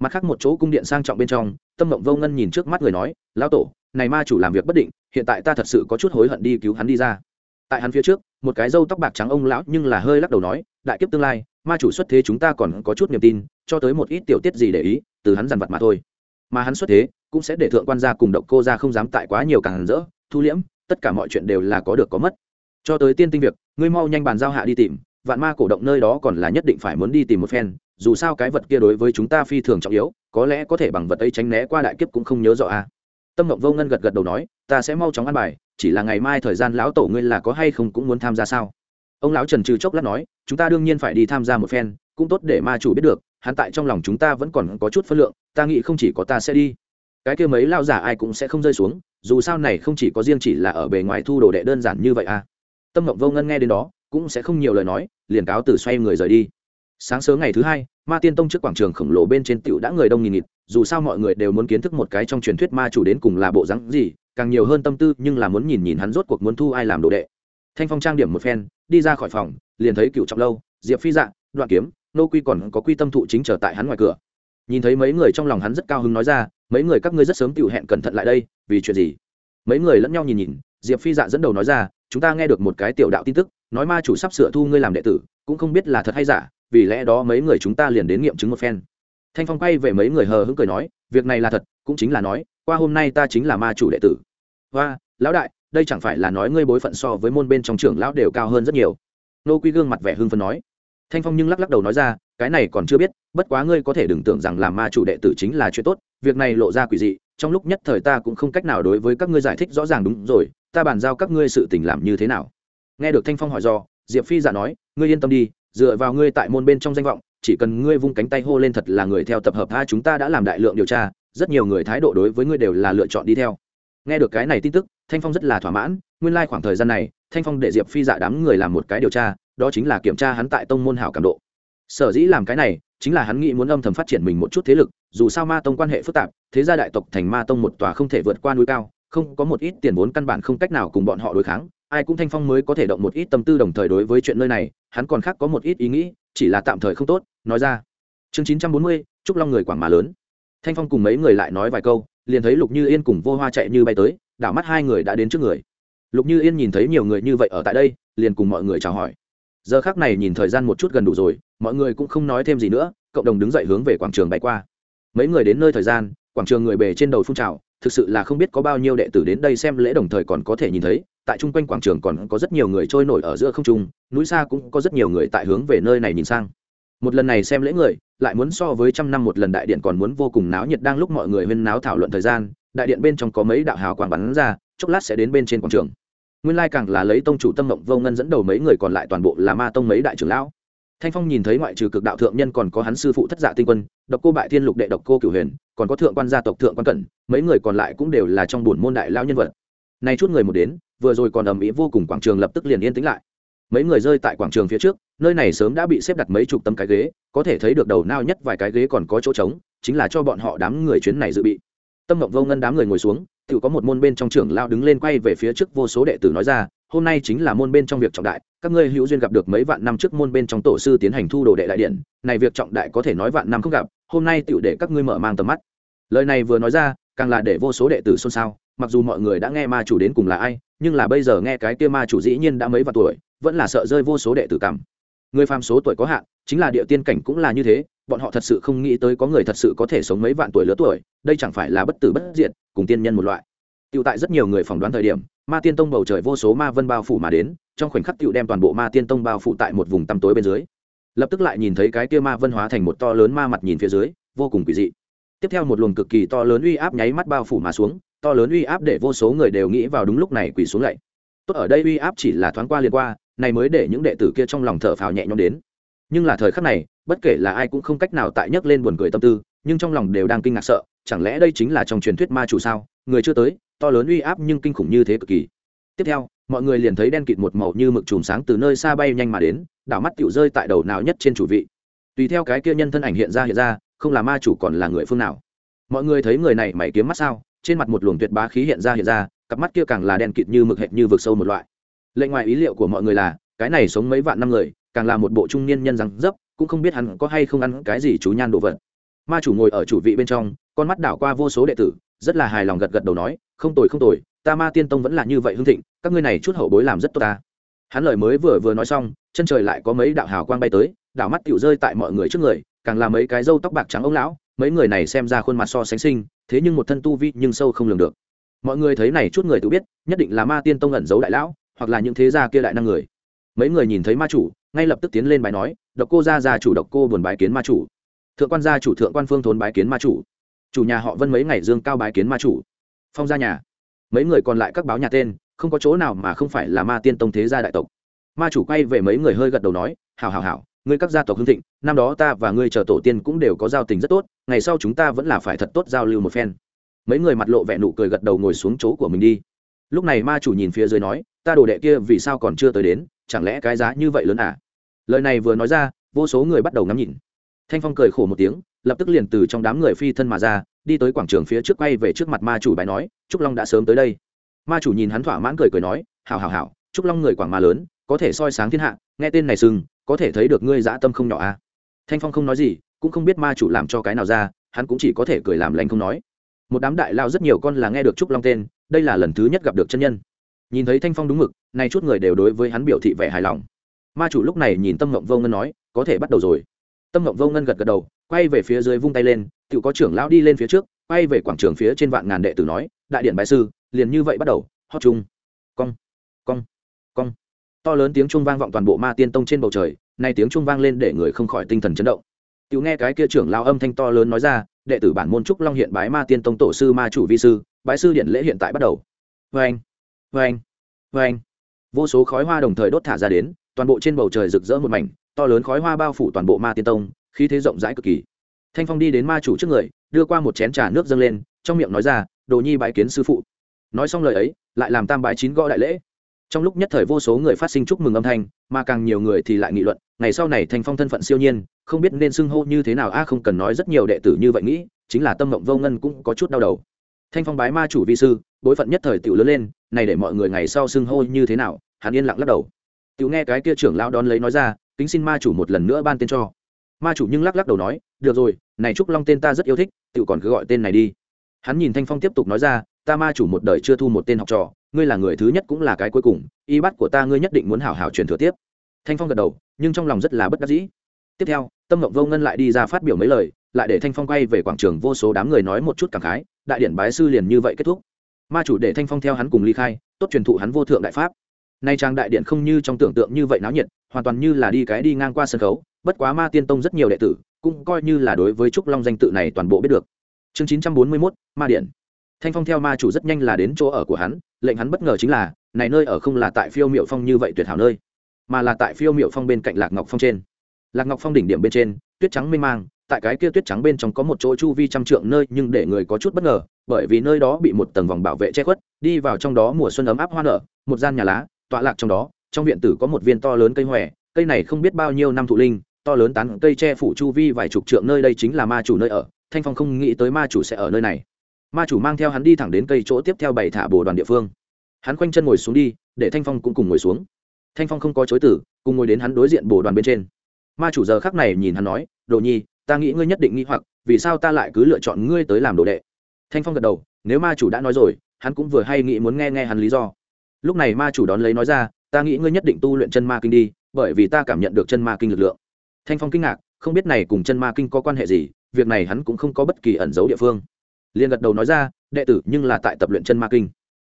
Mặt khác một chỗ cung điện sang trọng bên trong, tâm mộng vô ngân nhìn trước mắt người nói, lão tổ, này ma chủ làm việc bất định, hiện tại ta thật sự có chút hối hận đi cứu hắn đi ra. Tại hắn phía trước, một cái râu tóc bạc trắng ông lão nhưng là hơi lắc đầu nói, đại kiếp tương lai ma chủ xuất thế chúng ta còn có chút niềm tin, cho tới một ít tiểu tiết gì để ý, từ hắn dằn vặt mà thôi. Mà hắn xuất thế, cũng sẽ để thượng quan gia cùng động cô gia không dám tại quá nhiều càng rỡ, thu liễm, tất cả mọi chuyện đều là có được có mất. Cho tới tiên tinh việc, ngươi mau nhanh bàn giao hạ đi tìm, vạn ma cổ động nơi đó còn là nhất định phải muốn đi tìm một phen, dù sao cái vật kia đối với chúng ta phi thường trọng yếu, có lẽ có thể bằng vật ấy tránh né qua đại kiếp cũng không nhớ rõ a à. tâm ngộng vô ngân gật gật đầu nói, ta sẽ mau chóng ăn bài, chỉ là ngày mai thời gian lão tổ ngươi là có hay không cũng muốn tham gia sao? Ông lão trần trừ chốc lát nói, chúng ta đương nhiên phải đi tham gia một phen, cũng tốt để ma chủ biết được, hắn tại trong lòng chúng ta vẫn còn có chút phân lượng, ta nghĩ không chỉ có ta sẽ đi. Cái kia mấy lao giả ai cũng sẽ không rơi xuống, dù sao này không chỉ có riêng chỉ là ở bề ngoài thu đồ đệ đơn giản như vậy à. Tâm mộng vô ngân nghe đến đó, cũng sẽ không nhiều lời nói, liền cáo từ xoay người rời đi. Sáng sớm ngày thứ hai, ma tiên tông trước quảng trường khổng lồ bên trên tiểu đã người đông nghìn nghịt, dù sao mọi người đều muốn kiến thức một cái trong truyền thuyết ma chủ đến cùng là bộ rắn gì, càng nhiều hơn tâm tư, nhưng là muốn nhìn nhìn hắn rốt cuộc muốn thu ai làm đồ đệ. Thanh phong trang điểm một phen đi ra khỏi phòng, liền thấy cựu trọng lâu, diệp phi dạ đoạn kiếm, nô quy còn có quy tâm thụ chính trở tại hắn ngoài cửa. Nhìn thấy mấy người trong lòng hắn rất cao hứng nói ra, mấy người các ngươi rất sớm tự hẹn cẩn thận lại đây, vì chuyện gì? Mấy người lẫn nhau nhìn nhìn, diệp phi dạ dẫn đầu nói ra, chúng ta nghe được một cái tiểu đạo tin tức, nói ma chủ sắp sửa thu ngươi làm đệ tử, cũng không biết là thật hay giả, vì lẽ đó mấy người chúng ta liền đến nghiệm chứng một phen. Thanh phong quay về mấy người hờ hững cười nói, việc này là thật, cũng chính là nói, qua hôm nay ta chính là ma chủ đệ tử. Và lão đại đây chẳng phải là nói ngươi bối phận so với môn bên trong trưởng lão đều cao hơn rất nhiều. Nô quy gương mặt vẻ hưng phấn nói. Thanh phong nhưng lắc lắc đầu nói ra, cái này còn chưa biết, bất quá ngươi có thể đừng tưởng rằng làm ma chủ đệ tử chính là chuyện tốt, việc này lộ ra quỷ dị, trong lúc nhất thời ta cũng không cách nào đối với các ngươi giải thích rõ ràng đúng rồi, ta bàn giao các ngươi sự tình làm như thế nào. Nghe được thanh phong hỏi do, diệp phi giả nói, ngươi yên tâm đi, dựa vào ngươi tại môn bên trong danh vọng, chỉ cần ngươi vung cánh tay hô lên thật là người theo tập hợp tha chúng ta đã làm đại lượng điều tra, rất nhiều người thái độ đối với ngươi đều là lựa chọn đi theo nghe được cái này tin tức, thanh phong rất là thỏa mãn, nguyên lai khoảng thời gian này, thanh phong để diệp phi dạ đám người làm một cái điều tra, đó chính là kiểm tra hắn tại tông môn hảo cảm độ. Sở dĩ làm cái này, chính là hắn nghĩ muốn âm thầm phát triển mình một chút thế lực, dù sao ma tông quan hệ phức tạp, thế gia đại tộc thành ma tông một tòa không thể vượt qua núi cao, không có một ít tiền vốn căn bản không cách nào cùng bọn họ đối kháng, ai cũng thanh phong mới có thể động một ít tâm tư đồng thời đối với chuyện nơi này, hắn còn khác có một ít ý nghĩ, chỉ là tạm thời không tốt, nói ra. Chương chín trăm bốn mươi, trúc long người quảng mà lớn. Thanh phong cùng mấy người lại nói vài câu liền thấy lục như yên cùng vô hoa chạy như bay tới, đảo mắt hai người đã đến trước người. Lục như yên nhìn thấy nhiều người như vậy ở tại đây, liền cùng mọi người chào hỏi. Giờ khác này nhìn thời gian một chút gần đủ rồi, mọi người cũng không nói thêm gì nữa, cộng đồng đứng dậy hướng về quảng trường bay qua. Mấy người đến nơi thời gian, quảng trường người bề trên đầu phun trào, thực sự là không biết có bao nhiêu đệ tử đến đây xem lễ đồng thời còn có thể nhìn thấy, tại chung quanh quảng trường còn có rất nhiều người trôi nổi ở giữa không trung, núi xa cũng có rất nhiều người tại hướng về nơi này nhìn sang một lần này xem lễ người, lại muốn so với trăm năm một lần đại điện còn muốn vô cùng náo nhiệt đang lúc mọi người huyên náo thảo luận thời gian, đại điện bên trong có mấy đạo hào quảng bắn ra, chốc lát sẽ đến bên trên quảng trường. Nguyên lai càng là lấy tông chủ tâm mộng vô ngân dẫn đầu mấy người còn lại toàn bộ là ma tông mấy đại trưởng lão. Thanh phong nhìn thấy ngoại trừ cực đạo thượng nhân còn có hắn sư phụ thất dạ tinh quân, độc cô bại thiên lục đệ độc cô cửu huyền, còn có thượng quan gia tộc thượng quan cẩn, mấy người còn lại cũng đều là trong buồn môn đại lao nhân vật. Nay chút người một đến, vừa rồi còn ầm ĩ vô cùng quảng trường lập tức liền yên tĩnh lại. Mấy người rơi tại quảng trường phía trước nơi này sớm đã bị xếp đặt mấy chục tấm cái ghế, có thể thấy được đầu nao nhất vài cái ghế còn có chỗ trống, chính là cho bọn họ đám người chuyến này dự bị. Tâm mộng vô ngân đám người ngồi xuống tự có một môn bên trong trưởng lao đứng lên quay về phía trước vô số đệ tử nói ra, hôm nay chính là môn bên trong việc trọng đại, các ngươi hữu duyên gặp được mấy vạn năm trước môn bên trong tổ sư tiến hành thu đồ đệ đại điện, này việc trọng đại có thể nói vạn năm không gặp, hôm nay tựu để các ngươi mở mang tầm mắt. Lời này vừa nói ra, càng là để vô số đệ tử xôn xao, mặc dù mọi người đã nghe ma chủ đến cùng là ai, nhưng là bây giờ nghe cái kia ma chủ dĩ nhiên đã mấy vạn tuổi, vẫn là sợ rơi vô số đệ tử cảm người phàm số tuổi có hạn chính là địa tiên cảnh cũng là như thế bọn họ thật sự không nghĩ tới có người thật sự có thể sống mấy vạn tuổi lứa tuổi đây chẳng phải là bất tử bất diệt cùng tiên nhân một loại tựu tại rất nhiều người phỏng đoán thời điểm, Ma Tiên Tông bầu trời vô số ma vân bao phủ mà đến, trong khoảnh khắc tựu đem toàn bộ Ma Tiên Tông bao phủ tại một vùng tăm tối bên dưới. Lập tức lại nhìn thấy cái kia ma vân hóa thành một to lớn ma mặt nhìn phía dưới, vô cùng quỷ dị. Tiếp theo một luồng cực kỳ to lớn uy áp nháy mắt bao phủ mà xuống, to lớn uy áp để vô số người đều nghĩ vào đúng lúc này quỳ xuống lại. Tốt ở đây uy áp chỉ là thoáng qua liền qua, này mới để những đệ tử kia trong lòng thở phào nhẹ nhõm đến. Nhưng là thời khắc này, bất kể là ai cũng không cách nào tại nhấc lên buồn cười tâm tư, nhưng trong lòng đều đang kinh ngạc sợ, chẳng lẽ đây chính là trong truyền thuyết ma chủ sao? Người chưa tới, to lớn uy áp nhưng kinh khủng như thế cực kỳ tiếp theo mọi người liền thấy đen kịt một màu như mực chùm sáng từ nơi xa bay nhanh mà đến đảo mắt tựu rơi tại đầu nào nhất trên chủ vị tùy theo cái kia nhân thân ảnh hiện ra hiện ra không là ma chủ còn là người phương nào mọi người thấy người này mày kiếm mắt sao trên mặt một luồng tuyệt bá khí hiện ra hiện ra cặp mắt kia càng là đen kịt như mực hệt như vực sâu một loại lệnh ngoài ý liệu của mọi người là, cái này sống mấy vạn năm người, càng là một bộ trung niên nhân răng dấp, cũng không biết hắn có hay không ăn cái gì chú nhan đồ vật. Ma chủ ngồi ở chủ vị bên trong, con mắt đảo qua vô số đệ tử, rất là hài lòng gật gật đầu nói, không tồi không tồi, ta ma tiên tông vẫn là như vậy hưng thịnh, các ngươi này chút hậu bối làm rất tốt ta. Hắn lời mới vừa vừa nói xong, chân trời lại có mấy đạo hào quang bay tới đạo mắt tiểu rơi tại mọi người trước người, càng là mấy cái râu tóc bạc trắng ông lão, mấy người này xem ra khuôn mặt so sánh sinh thế nhưng một thân tu vi nhưng sâu không lường được. Mọi người thấy này chút người tự biết, nhất định là ma tiên tông ẩn giấu đại lão hoặc là những thế gia kia đại năng người. Mấy người nhìn thấy ma chủ, ngay lập tức tiến lên bài nói, độc cô gia gia chủ, độc cô buồn bái kiến ma chủ. Thượng quan gia chủ, thượng quan phương thốn bái kiến ma chủ. Chủ nhà họ vân mấy ngày dương cao bái kiến ma chủ. Phong gia nhà. Mấy người còn lại các báo nhà tên, không có chỗ nào mà không phải là ma tiên tông thế gia đại tộc. Ma chủ quay về mấy người hơi gật đầu nói, hảo hảo hảo, ngươi các gia tộc hưng thịnh, năm đó ta và ngươi chờ tổ tiên cũng đều có giao tình rất tốt, ngày sau chúng ta vẫn là phải thật tốt giao lưu một phen. Mấy người mặt lộ vẻ nụ cười gật đầu ngồi xuống chỗ của mình đi. Lúc này ma chủ nhìn phía dưới nói ta đồ đệ kia vì sao còn chưa tới đến, chẳng lẽ cái giá như vậy lớn à? Lời này vừa nói ra, vô số người bắt đầu ngắm nhìn. Thanh phong cười khổ một tiếng, lập tức liền từ trong đám người phi thân mà ra, đi tới quảng trường phía trước quay về trước mặt ma chủ bài nói, trúc long đã sớm tới đây. Ma chủ nhìn hắn thỏa mãn cười cười nói, hảo hảo hảo, trúc long người quảng ma lớn, có thể soi sáng thiên hạ, nghe tên này sừng, có thể thấy được ngươi dã tâm không nhỏ à? Thanh phong không nói gì, cũng không biết ma chủ làm cho cái nào ra, hắn cũng chỉ có thể cười làm lành không nói. Một đám đại lao rất nhiều con là nghe được trúc long tên, đây là lần thứ nhất gặp được chân nhân nhìn thấy thanh phong đúng mực, nay chút người đều đối với hắn biểu thị vẻ hài lòng. Ma chủ lúc này nhìn tâm ngộng vô ngân nói, có thể bắt đầu rồi. Tâm ngộng vô ngân gật gật đầu, quay về phía dưới vung tay lên tự có trưởng lão đi lên phía trước, quay về quảng trường phía trên vạn ngàn đệ tử nói, đại điện bài sư, liền như vậy bắt đầu, hót chung. Cong cong cong. To lớn tiếng trung vang vọng toàn bộ ma tiên tông trên bầu trời, nay tiếng trung vang lên để người không khỏi tinh thần chấn động. Tự nghe cái kia trưởng lão âm thanh to lớn nói ra, đệ tử bản môn trúc long hiện bái ma tiên tông tổ sư, ma chủ vi sư, bái sư điện lễ hiện tại bắt đầu. Vê anh vê anh vê anh. Vô số khói hoa đồng thời đốt thả ra đến, toàn bộ trên bầu trời rực rỡ một mảnh, to lớn khói hoa bao phủ toàn bộ ma tiên tông, khí thế rộng rãi cực kỳ. Thanh phong đi đến ma chủ trước người, đưa qua một chén trà nước dâng lên, trong miệng nói ra, đồ nhi bái kiến sư phụ. Nói xong lời ấy, lại làm tam bái chín gõ đại lễ. Trong lúc nhất thời vô số người phát sinh chúc mừng âm thanh, mà càng nhiều người thì lại nghị luận, ngày sau này thanh phong thân phận siêu nhiên, không biết nên xưng hô như thế nào, a, không cần nói, rất nhiều đệ tử như vậy nghĩ, chính là tâm mộng vô ngân cũng có chút đau đầu. Thanh phong bái ma chủ vi sư bối phận nhất thời tiểu lớn lên, này để mọi người ngày sau xưng hô như thế nào, hắn yên lặng lắc đầu. Tiểu nghe cái kia trưởng lão đón lấy nói ra, kính xin ma chủ một lần nữa ban tên cho. Ma chủ nhưng lắc lắc đầu nói, được rồi, này trúc long tên ta rất yêu thích, tiểu còn cứ gọi tên này đi. Hắn nhìn thanh phong tiếp tục nói ra, ta ma chủ một đời chưa thu một tên học trò, ngươi là người thứ nhất cũng là cái cuối cùng, y bắt của ta ngươi nhất định muốn hảo hảo truyền thừa tiếp. Thanh phong gật đầu, nhưng trong lòng rất là bất đắc dĩ. Tiếp theo, tâm ngộng vô ngân lại đi ra phát biểu mấy lời, lại để thanh phong quay về quảng trường vô số đám người nói một chút cảm khái, đại điển bái sư liền như vậy kết thúc ma chủ để thanh phong theo hắn cùng ly khai, tốt truyền thụ hắn vô thượng đại pháp. Nay trang đại điện không như trong tưởng tượng như vậy náo nhiệt, hoàn toàn như là đi cái đi ngang qua sân khấu, bất quá ma tiên tông rất nhiều đệ tử, cũng coi như là đối với trúc long danh tự này toàn bộ biết được. Chương chín trăm bốn mươi mốt, ma điện. Thanh phong theo ma chủ rất nhanh là đến chỗ ở của hắn, lệnh hắn bất ngờ chính là, này nơi ở không là tại phiêu miệu phong như vậy tuyệt hảo nơi, mà là tại phiêu miệu phong bên cạnh lạc ngọc phong trên. Lạc ngọc phong đỉnh điểm bên trên, tuyết trắng mênh mang tại cái kia tuyết trắng bên trong có một chỗ chu vi trăm trượng nơi, nhưng để người có chút bất ngờ, bởi vì nơi đó bị một tầng vòng bảo vệ che khuất, đi vào trong đó mùa xuân ấm áp hoa nở, một gian nhà lá, tọa lạc trong đó, trong viện tử có một viên to lớn cây hòe, cây này không biết bao nhiêu năm thụ linh, to lớn tán cây che phủ chu vi vài chục trượng nơi đây chính là ma chủ nơi ở, thanh phong không nghĩ tới ma chủ sẽ ở nơi này. Ma chủ mang theo hắn đi thẳng đến cây chỗ tiếp theo bày thả bồ đoàn địa phương. Hắn khoanh chân ngồi xuống đi, để thanh phong cũng cùng ngồi xuống. Thanh phong không có chối tử cùng ngồi đến hắn đối diện bồ đoàn bên trên. Ma chủ giờ khắc này nhìn hắn nói, đồ nhi ta nghĩ ngươi nhất định nghĩ hoặc, vì sao ta lại cứ lựa chọn ngươi tới làm đồ đệ? Thanh phong gật đầu, nếu ma chủ đã nói rồi, hắn cũng vừa hay nghĩ muốn nghe nghe hắn lý do. Lúc này ma chủ đón lấy nói ra, ta nghĩ ngươi nhất định tu luyện chân ma kinh đi, bởi vì ta cảm nhận được chân ma kinh lực lượng. Thanh phong kinh ngạc, không biết này cùng chân ma kinh có quan hệ gì, việc này hắn cũng không có bất kỳ ẩn dấu địa phương. Liền gật đầu nói ra, đệ tử, nhưng là tại tập luyện chân ma kinh.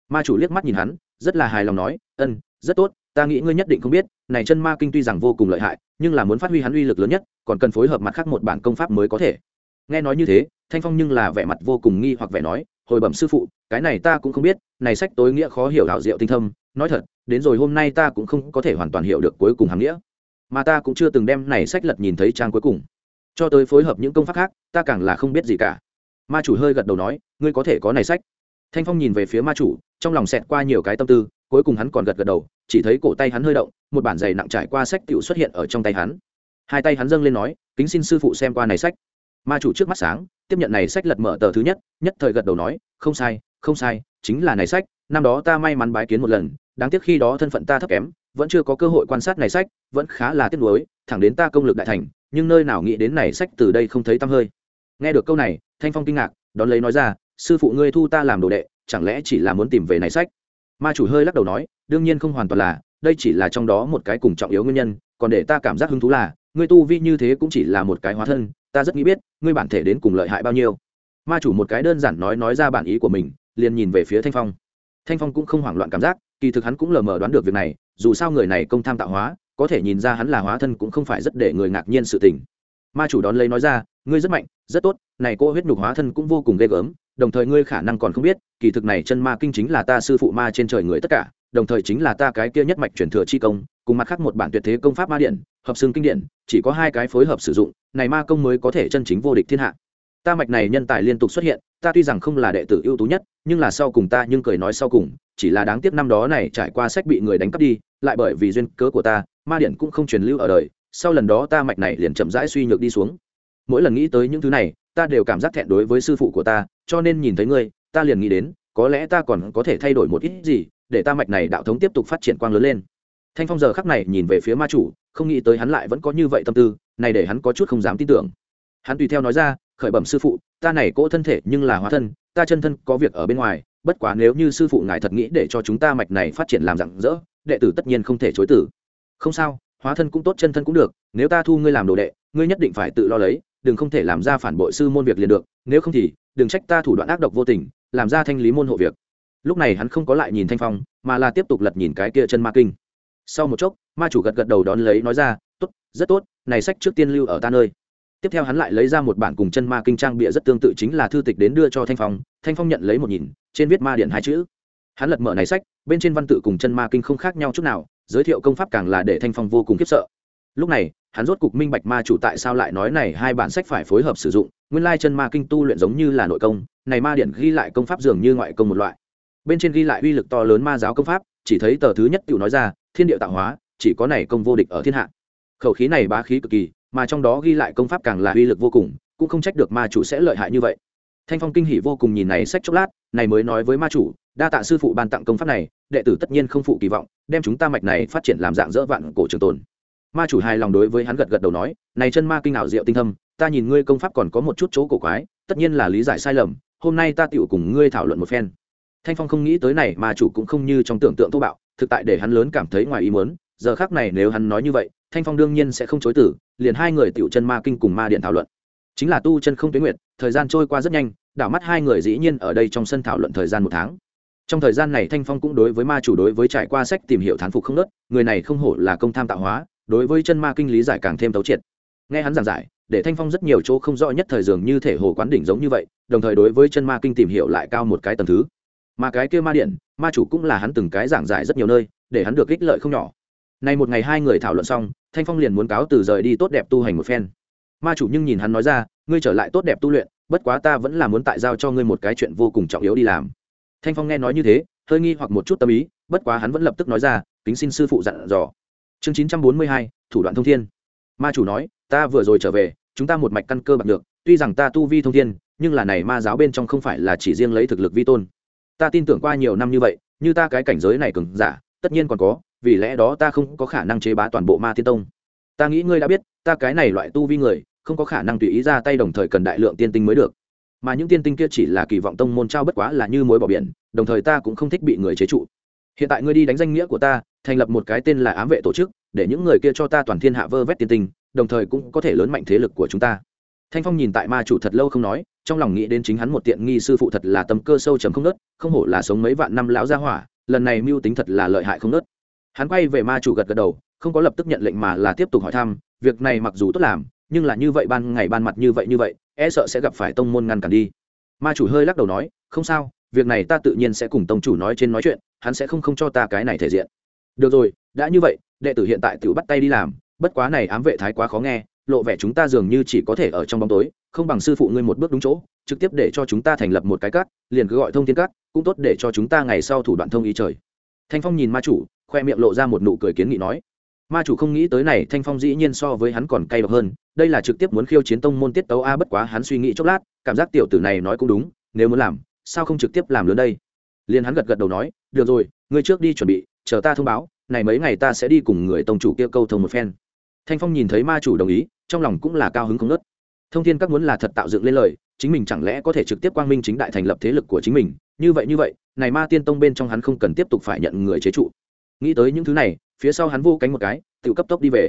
Ma chủ liếc mắt nhìn hắn, rất là hài lòng nói, ân, rất tốt, ta nghĩ ngươi nhất định không biết này chân ma kinh tuy rằng vô cùng lợi hại, nhưng là muốn phát huy hắn uy lực lớn nhất, còn cần phối hợp mặt khác một bản công pháp mới có thể. Nghe nói như thế, thanh phong nhưng là vẻ mặt vô cùng nghi hoặc vẻ nói, hồi bẩm sư phụ, cái này ta cũng không biết, này sách tối nghĩa khó hiểu đạo diệu tinh thâm, nói thật, đến rồi hôm nay ta cũng không có thể hoàn toàn hiểu được cuối cùng hàm nghĩa. Mà ta cũng chưa từng đem này sách lật nhìn thấy trang cuối cùng. Cho tới phối hợp những công pháp khác, ta càng là không biết gì cả. Ma chủ hơi gật đầu nói, ngươi có thể có này sách. Thanh phong nhìn về phía ma chủ, trong lòng xẹt qua nhiều cái tâm tư cuối cùng hắn còn gật gật đầu, chỉ thấy cổ tay hắn hơi động, một bản giày nặng trải qua sách tựu xuất hiện ở trong tay hắn. Hai tay hắn dâng lên nói, kính xin sư phụ xem qua này sách. Ma chủ trước mắt sáng, tiếp nhận này sách lật mở tờ thứ nhất nhất thời gật đầu nói, không sai không sai, chính là này sách, năm đó ta may mắn bái kiến một lần, đáng tiếc khi đó thân phận ta thấp kém, vẫn chưa có cơ hội quan sát này sách, vẫn khá là tiếc nuối, thẳng đến ta công lực đại thành, nhưng nơi nào nghĩ đến này sách từ đây không thấy tăm hơi. Nghe được câu này, thanh phong kinh ngạc, đón lấy nói ra, sư phụ ngươi thu ta làm đồ đệ, chẳng lẽ chỉ là muốn tìm về này sách? Ma chủ hơi lắc đầu nói, đương nhiên không hoàn toàn là, đây chỉ là trong đó một cái cùng trọng yếu nguyên nhân, còn để ta cảm giác hứng thú là, ngươi tu vi như thế cũng chỉ là một cái hóa thân, ta rất nghĩ biết, ngươi bản thể đến cùng lợi hại bao nhiêu. Ma chủ một cái đơn giản nói nói ra bản ý của mình, liền nhìn về phía thanh phong. Thanh phong cũng không hoảng loạn cảm giác, kỳ thực hắn cũng lờ mờ đoán được việc này, dù sao người này công tham tạo hóa, có thể nhìn ra hắn là hóa thân cũng không phải rất để người ngạc nhiên sự tình. Ma chủ đón lấy nói ra, ngươi rất mạnh, rất tốt, này cô huyết nhục hóa thân cũng vô cùng ghê gớm đồng thời ngươi khả năng còn không biết, kỳ thực này chân ma kinh chính là ta sư phụ ma trên trời người tất cả, đồng thời chính là ta cái kia nhất mạch truyền thừa chi công, cùng mặt khác một bản tuyệt thế công pháp ma điện, hợp xương kinh điển chỉ có hai cái phối hợp sử dụng, này ma công mới có thể chân chính vô địch thiên hạ. Ta mạch này nhân tài liên tục xuất hiện, ta tuy rằng không là đệ tử ưu tú nhất, nhưng là sau cùng ta nhưng cười nói sau cùng, chỉ là đáng tiếc năm đó này trải qua sách bị người đánh cắp đi, lại bởi vì duyên cớ của ta, ma điện cũng không truyền lưu ở đời, sau lần đó ta mạch này liền chậm rãi suy nhược đi xuống. Mỗi lần nghĩ tới những thứ này ta đều cảm giác thẹn đối với sư phụ của ta, cho nên nhìn thấy ngươi, ta liền nghĩ đến, có lẽ ta còn có thể thay đổi một ít gì, để ta mạch này đạo thống tiếp tục phát triển quang lớn lên. Thanh phong giờ khắc này nhìn về phía ma chủ, không nghĩ tới hắn lại vẫn có như vậy tâm tư, này để hắn có chút không dám tin tưởng. Hắn tùy theo nói ra, khởi bẩm sư phụ, ta này cỗ thân thể nhưng là hóa thân, ta chân thân có việc ở bên ngoài, bất quá nếu như sư phụ ngài thật nghĩ để cho chúng ta mạch này phát triển làm rạng rỡ, đệ tử tất nhiên không thể chối tử không sao, hóa thân cũng tốt, chân thân cũng được, nếu ta thu ngươi làm đồ đệ, ngươi nhất định phải tự lo lấy đừng không thể làm ra phản bội sư môn việc liền được, nếu không thì, đừng trách ta thủ đoạn ác độc vô tình, làm ra thanh lý môn hộ việc. Lúc này hắn không có lại nhìn thanh phong, mà là tiếp tục lật nhìn cái kia chân ma kinh. Sau một chốc, ma chủ gật gật đầu đón lấy, nói ra, tốt, rất tốt, này sách trước tiên lưu ở ta nơi. Tiếp theo hắn lại lấy ra một bản cùng chân ma kinh trang bịa rất tương tự chính là thư tịch đến đưa cho thanh phong thanh phong nhận lấy một nhìn, trên viết ma điện hai chữ. Hắn lật mở này sách, bên trên văn tự cùng chân ma kinh không khác nhau chút nào, giới thiệu công pháp càng là để thanh phong vô cùng khiếp sợ lúc này, hắn rốt cục minh bạch ma chủ tại sao lại nói này hai bản sách phải phối hợp sử dụng, nguyên lai chân ma kinh tu luyện giống như là nội công, này ma điện ghi lại công pháp dường như ngoại công một loại. Bên trên ghi lại uy lực to lớn ma giáo công pháp, chỉ thấy tờ thứ nhất tự nói ra, thiên địa tạo hóa, chỉ có này công vô địch ở thiên hạ. Khẩu khí này bá khí cực kỳ, mà trong đó ghi lại công pháp càng là uy lực vô cùng, cũng không trách được ma chủ sẽ lợi hại như vậy. Thanh phong kinh hỉ vô cùng nhìn này sách chốc lát, này mới nói với ma chủ, đa tạ sư phụ ban tặng công pháp này, đệ tử tất nhiên không phụ kỳ vọng, đem chúng ta mạch này phát triển làm dạng dỡ vạn cổ trường tồn ma chủ hài lòng đối với hắn gật gật đầu nói, này chân ma kinh ảo diệu tinh thâm, ta nhìn ngươi công pháp còn có một chút chỗ cổ quái, tất nhiên là lý giải sai lầm, hôm nay ta tựu cùng ngươi thảo luận một phen. Thanh phong không nghĩ tới này, ma chủ cũng không như trong tưởng tượng thô bạo, thực tại để hắn lớn cảm thấy ngoài ý muốn, giờ khác này nếu hắn nói như vậy, thanh phong đương nhiên sẽ không chối tử liền hai người tựu chân ma kinh cùng ma điện thảo luận. Chính là tu chân không tuyến nguyện thời gian trôi qua rất nhanh, đảo mắt hai người dĩ nhiên ở đây trong sân thảo luận thời gian một tháng. Trong thời gian này thanh phong cũng đối với ma chủ đối với trải qua sách tìm hiểu thán phục không nớt người này không hổ là công tham tạo hóa đối với chân ma kinh lý giải càng thêm tấu triệt. Nghe hắn giảng giải, để thanh phong rất nhiều chỗ không rõ nhất thời dường như thể hồ quán đỉnh giống như vậy, đồng thời đối với chân ma kinh tìm hiểu lại cao một cái tầng thứ. Mà cái kia ma điện, ma chủ cũng là hắn từng cái giảng giải rất nhiều nơi, để hắn được ích lợi không nhỏ. Nay một ngày hai người thảo luận xong, thanh phong liền muốn cáo từ rời đi tốt đẹp tu hành một phen. Ma chủ nhưng nhìn hắn nói ra, ngươi trở lại tốt đẹp tu luyện, bất quá ta vẫn là muốn tại giao cho ngươi một cái chuyện vô cùng trọng yếu đi làm. Thanh phong nghe nói như thế, hơi nghi hoặc một chút tâm ý, bất quá hắn vẫn lập tức nói ra, kính xin sư phụ dặn dò chương chín trăm bốn mươi hai, thủ đoạn thông thiên. Ma chủ nói, ta vừa rồi trở về, chúng ta một mạch căn cơ bạc được, tuy rằng ta tu vi thông thiên, nhưng là này ma giáo bên trong không phải là chỉ riêng lấy thực lực vi tôn. Ta tin tưởng qua nhiều năm như vậy, như ta cái cảnh giới này cứng giả, tất nhiên còn có, vì lẽ đó ta không có khả năng chế bá toàn bộ ma tiên tông. Ta nghĩ ngươi đã biết, ta cái này loại tu vi người, không có khả năng tùy ý ra tay đồng thời cần đại lượng tiên tinh mới được. Mà những tiên tinh kia chỉ là kỳ vọng tông môn trao bất quá là như mối bỏ biển, đồng thời ta cũng không thích bị người chế trụ hiện tại ngươi đi đánh danh nghĩa của ta thành lập một cái tên là ám vệ tổ chức để những người kia cho ta toàn thiên hạ vơ vét tiên tình, đồng thời cũng có thể lớn mạnh thế lực của chúng ta. Thanh phong nhìn tại ma chủ thật lâu không nói trong lòng nghĩ đến chính hắn một tiện nghi sư phụ thật là tâm cơ sâu chấm không nớt không hổ là sống mấy vạn năm lão gia hỏa lần này mưu tính thật là lợi hại không nớt hắn quay về ma chủ gật gật đầu không có lập tức nhận lệnh mà là tiếp tục hỏi thăm việc này mặc dù tốt làm nhưng là như vậy ban ngày ban mặt như vậy như vậy e sợ sẽ gặp phải tông môn ngăn cản đi. Ma chủ hơi lắc đầu nói không sao việc này ta tự nhiên sẽ cùng tông chủ nói trên nói chuyện hắn sẽ không không cho ta cái này thể diện. Được rồi đã như vậy đệ tử hiện tại tự bắt tay đi làm bất quá này ám vệ thái quá khó nghe lộ vẻ chúng ta dường như chỉ có thể ở trong bóng tối không bằng sư phụ ngươi một bước đúng chỗ trực tiếp để cho chúng ta thành lập một cái cát liền cứ gọi thông thiên cắt, cũng tốt để cho chúng ta ngày sau thủ đoạn thông ý trời. Thanh phong nhìn ma chủ khoe miệng lộ ra một nụ cười kiến nghị nói ma chủ không nghĩ tới này thanh phong dĩ nhiên so với hắn còn cay độc hơn đây là trực tiếp muốn khiêu chiến tông môn tiết tấu a bất quá hắn suy nghĩ chốc lát cảm giác tiểu tử này nói cũng đúng nếu muốn làm sao không trực tiếp làm lớn đây? Liền hắn gật gật đầu nói, được rồi, ngươi trước đi chuẩn bị, chờ ta thông báo, này mấy ngày ta sẽ đi cùng người tông chủ kia câu thông một phen. Thanh phong nhìn thấy ma chủ đồng ý, trong lòng cũng là cao hứng không nớt thông thiên các muốn là thật tạo dựng lên lời, chính mình chẳng lẽ có thể trực tiếp quang minh chính đại thành lập thế lực của chính mình? Như vậy như vậy, này ma tiên tông bên trong hắn không cần tiếp tục phải nhận người chế trụ. Nghĩ tới những thứ này, phía sau hắn vô cánh một cái, tự cấp tốc đi về.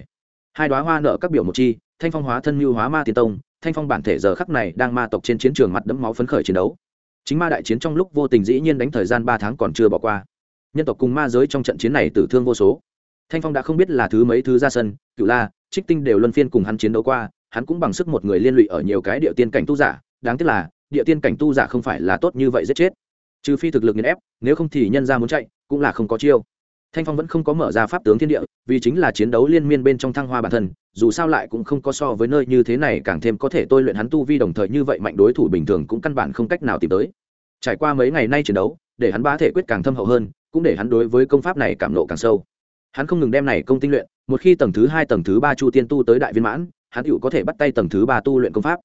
Hai đoá hoa nợ các biểu một chi, thanh phong hóa thân mưu hóa ma tiên tông, thanh phong bản thể giờ khắc này đang ma tộc trên chiến trường mặt đẫm máu phấn khởi chiến đấu chính ma đại chiến trong lúc vô tình dĩ nhiên đánh thời gian ba tháng còn chưa bỏ qua. Nhân tộc cùng ma giới trong trận chiến này tử thương vô số. Thanh phong đã không biết là thứ mấy thứ ra sân cựu la, trích tinh đều luân phiên cùng hắn chiến đấu qua, hắn cũng bằng sức một người liên lụy ở nhiều cái địa tiên cảnh tu giả. Đáng tiếc là, địa tiên cảnh tu giả không phải là tốt như vậy giết chết. Trừ phi thực lực nghiền ép, nếu không thì nhân ra muốn chạy, cũng là không có chiêu thanh phong vẫn không có mở ra pháp tướng thiên địa, vì chính là chiến đấu liên miên bên trong thăng hoa bản thân, dù sao lại cũng không có so với nơi như thế này càng thêm có thể tôi luyện hắn tu vi đồng thời như vậy mạnh đối thủ bình thường cũng căn bản không cách nào tìm tới. Trải qua mấy ngày nay chiến đấu, để hắn bá thể quyết càng thâm hậu hơn, cũng để hắn đối với công pháp này cảm nộ càng sâu. Hắn không ngừng đem này công tinh luyện, một khi tầng thứ hai, tầng thứ ba chu tiên tu tới đại viên mãn, hắn tựu có thể bắt tay tầng thứ ba tu luyện công pháp.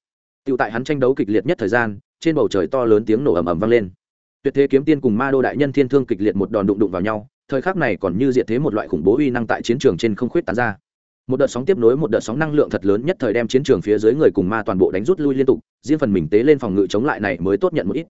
Tựu tại hắn tranh đấu kịch liệt nhất thời gian, trên bầu trời to lớn tiếng nổ ầm ầm vang lên. Tuyệt thế kiếm tiên cùng ma đô đại nhân thiên thương kịch liệt một đòn đụng đụng vào nhau thời khắc này còn như diệt thế một loại khủng bố uy năng tại chiến trường trên không khuyết tán ra. Một đợt sóng tiếp nối một đợt sóng năng lượng thật lớn nhất thời đem chiến trường phía dưới người cùng ma toàn bộ đánh rút lui liên tục, riêng phần mình tế lên phòng ngự chống lại này mới tốt nhận một ít.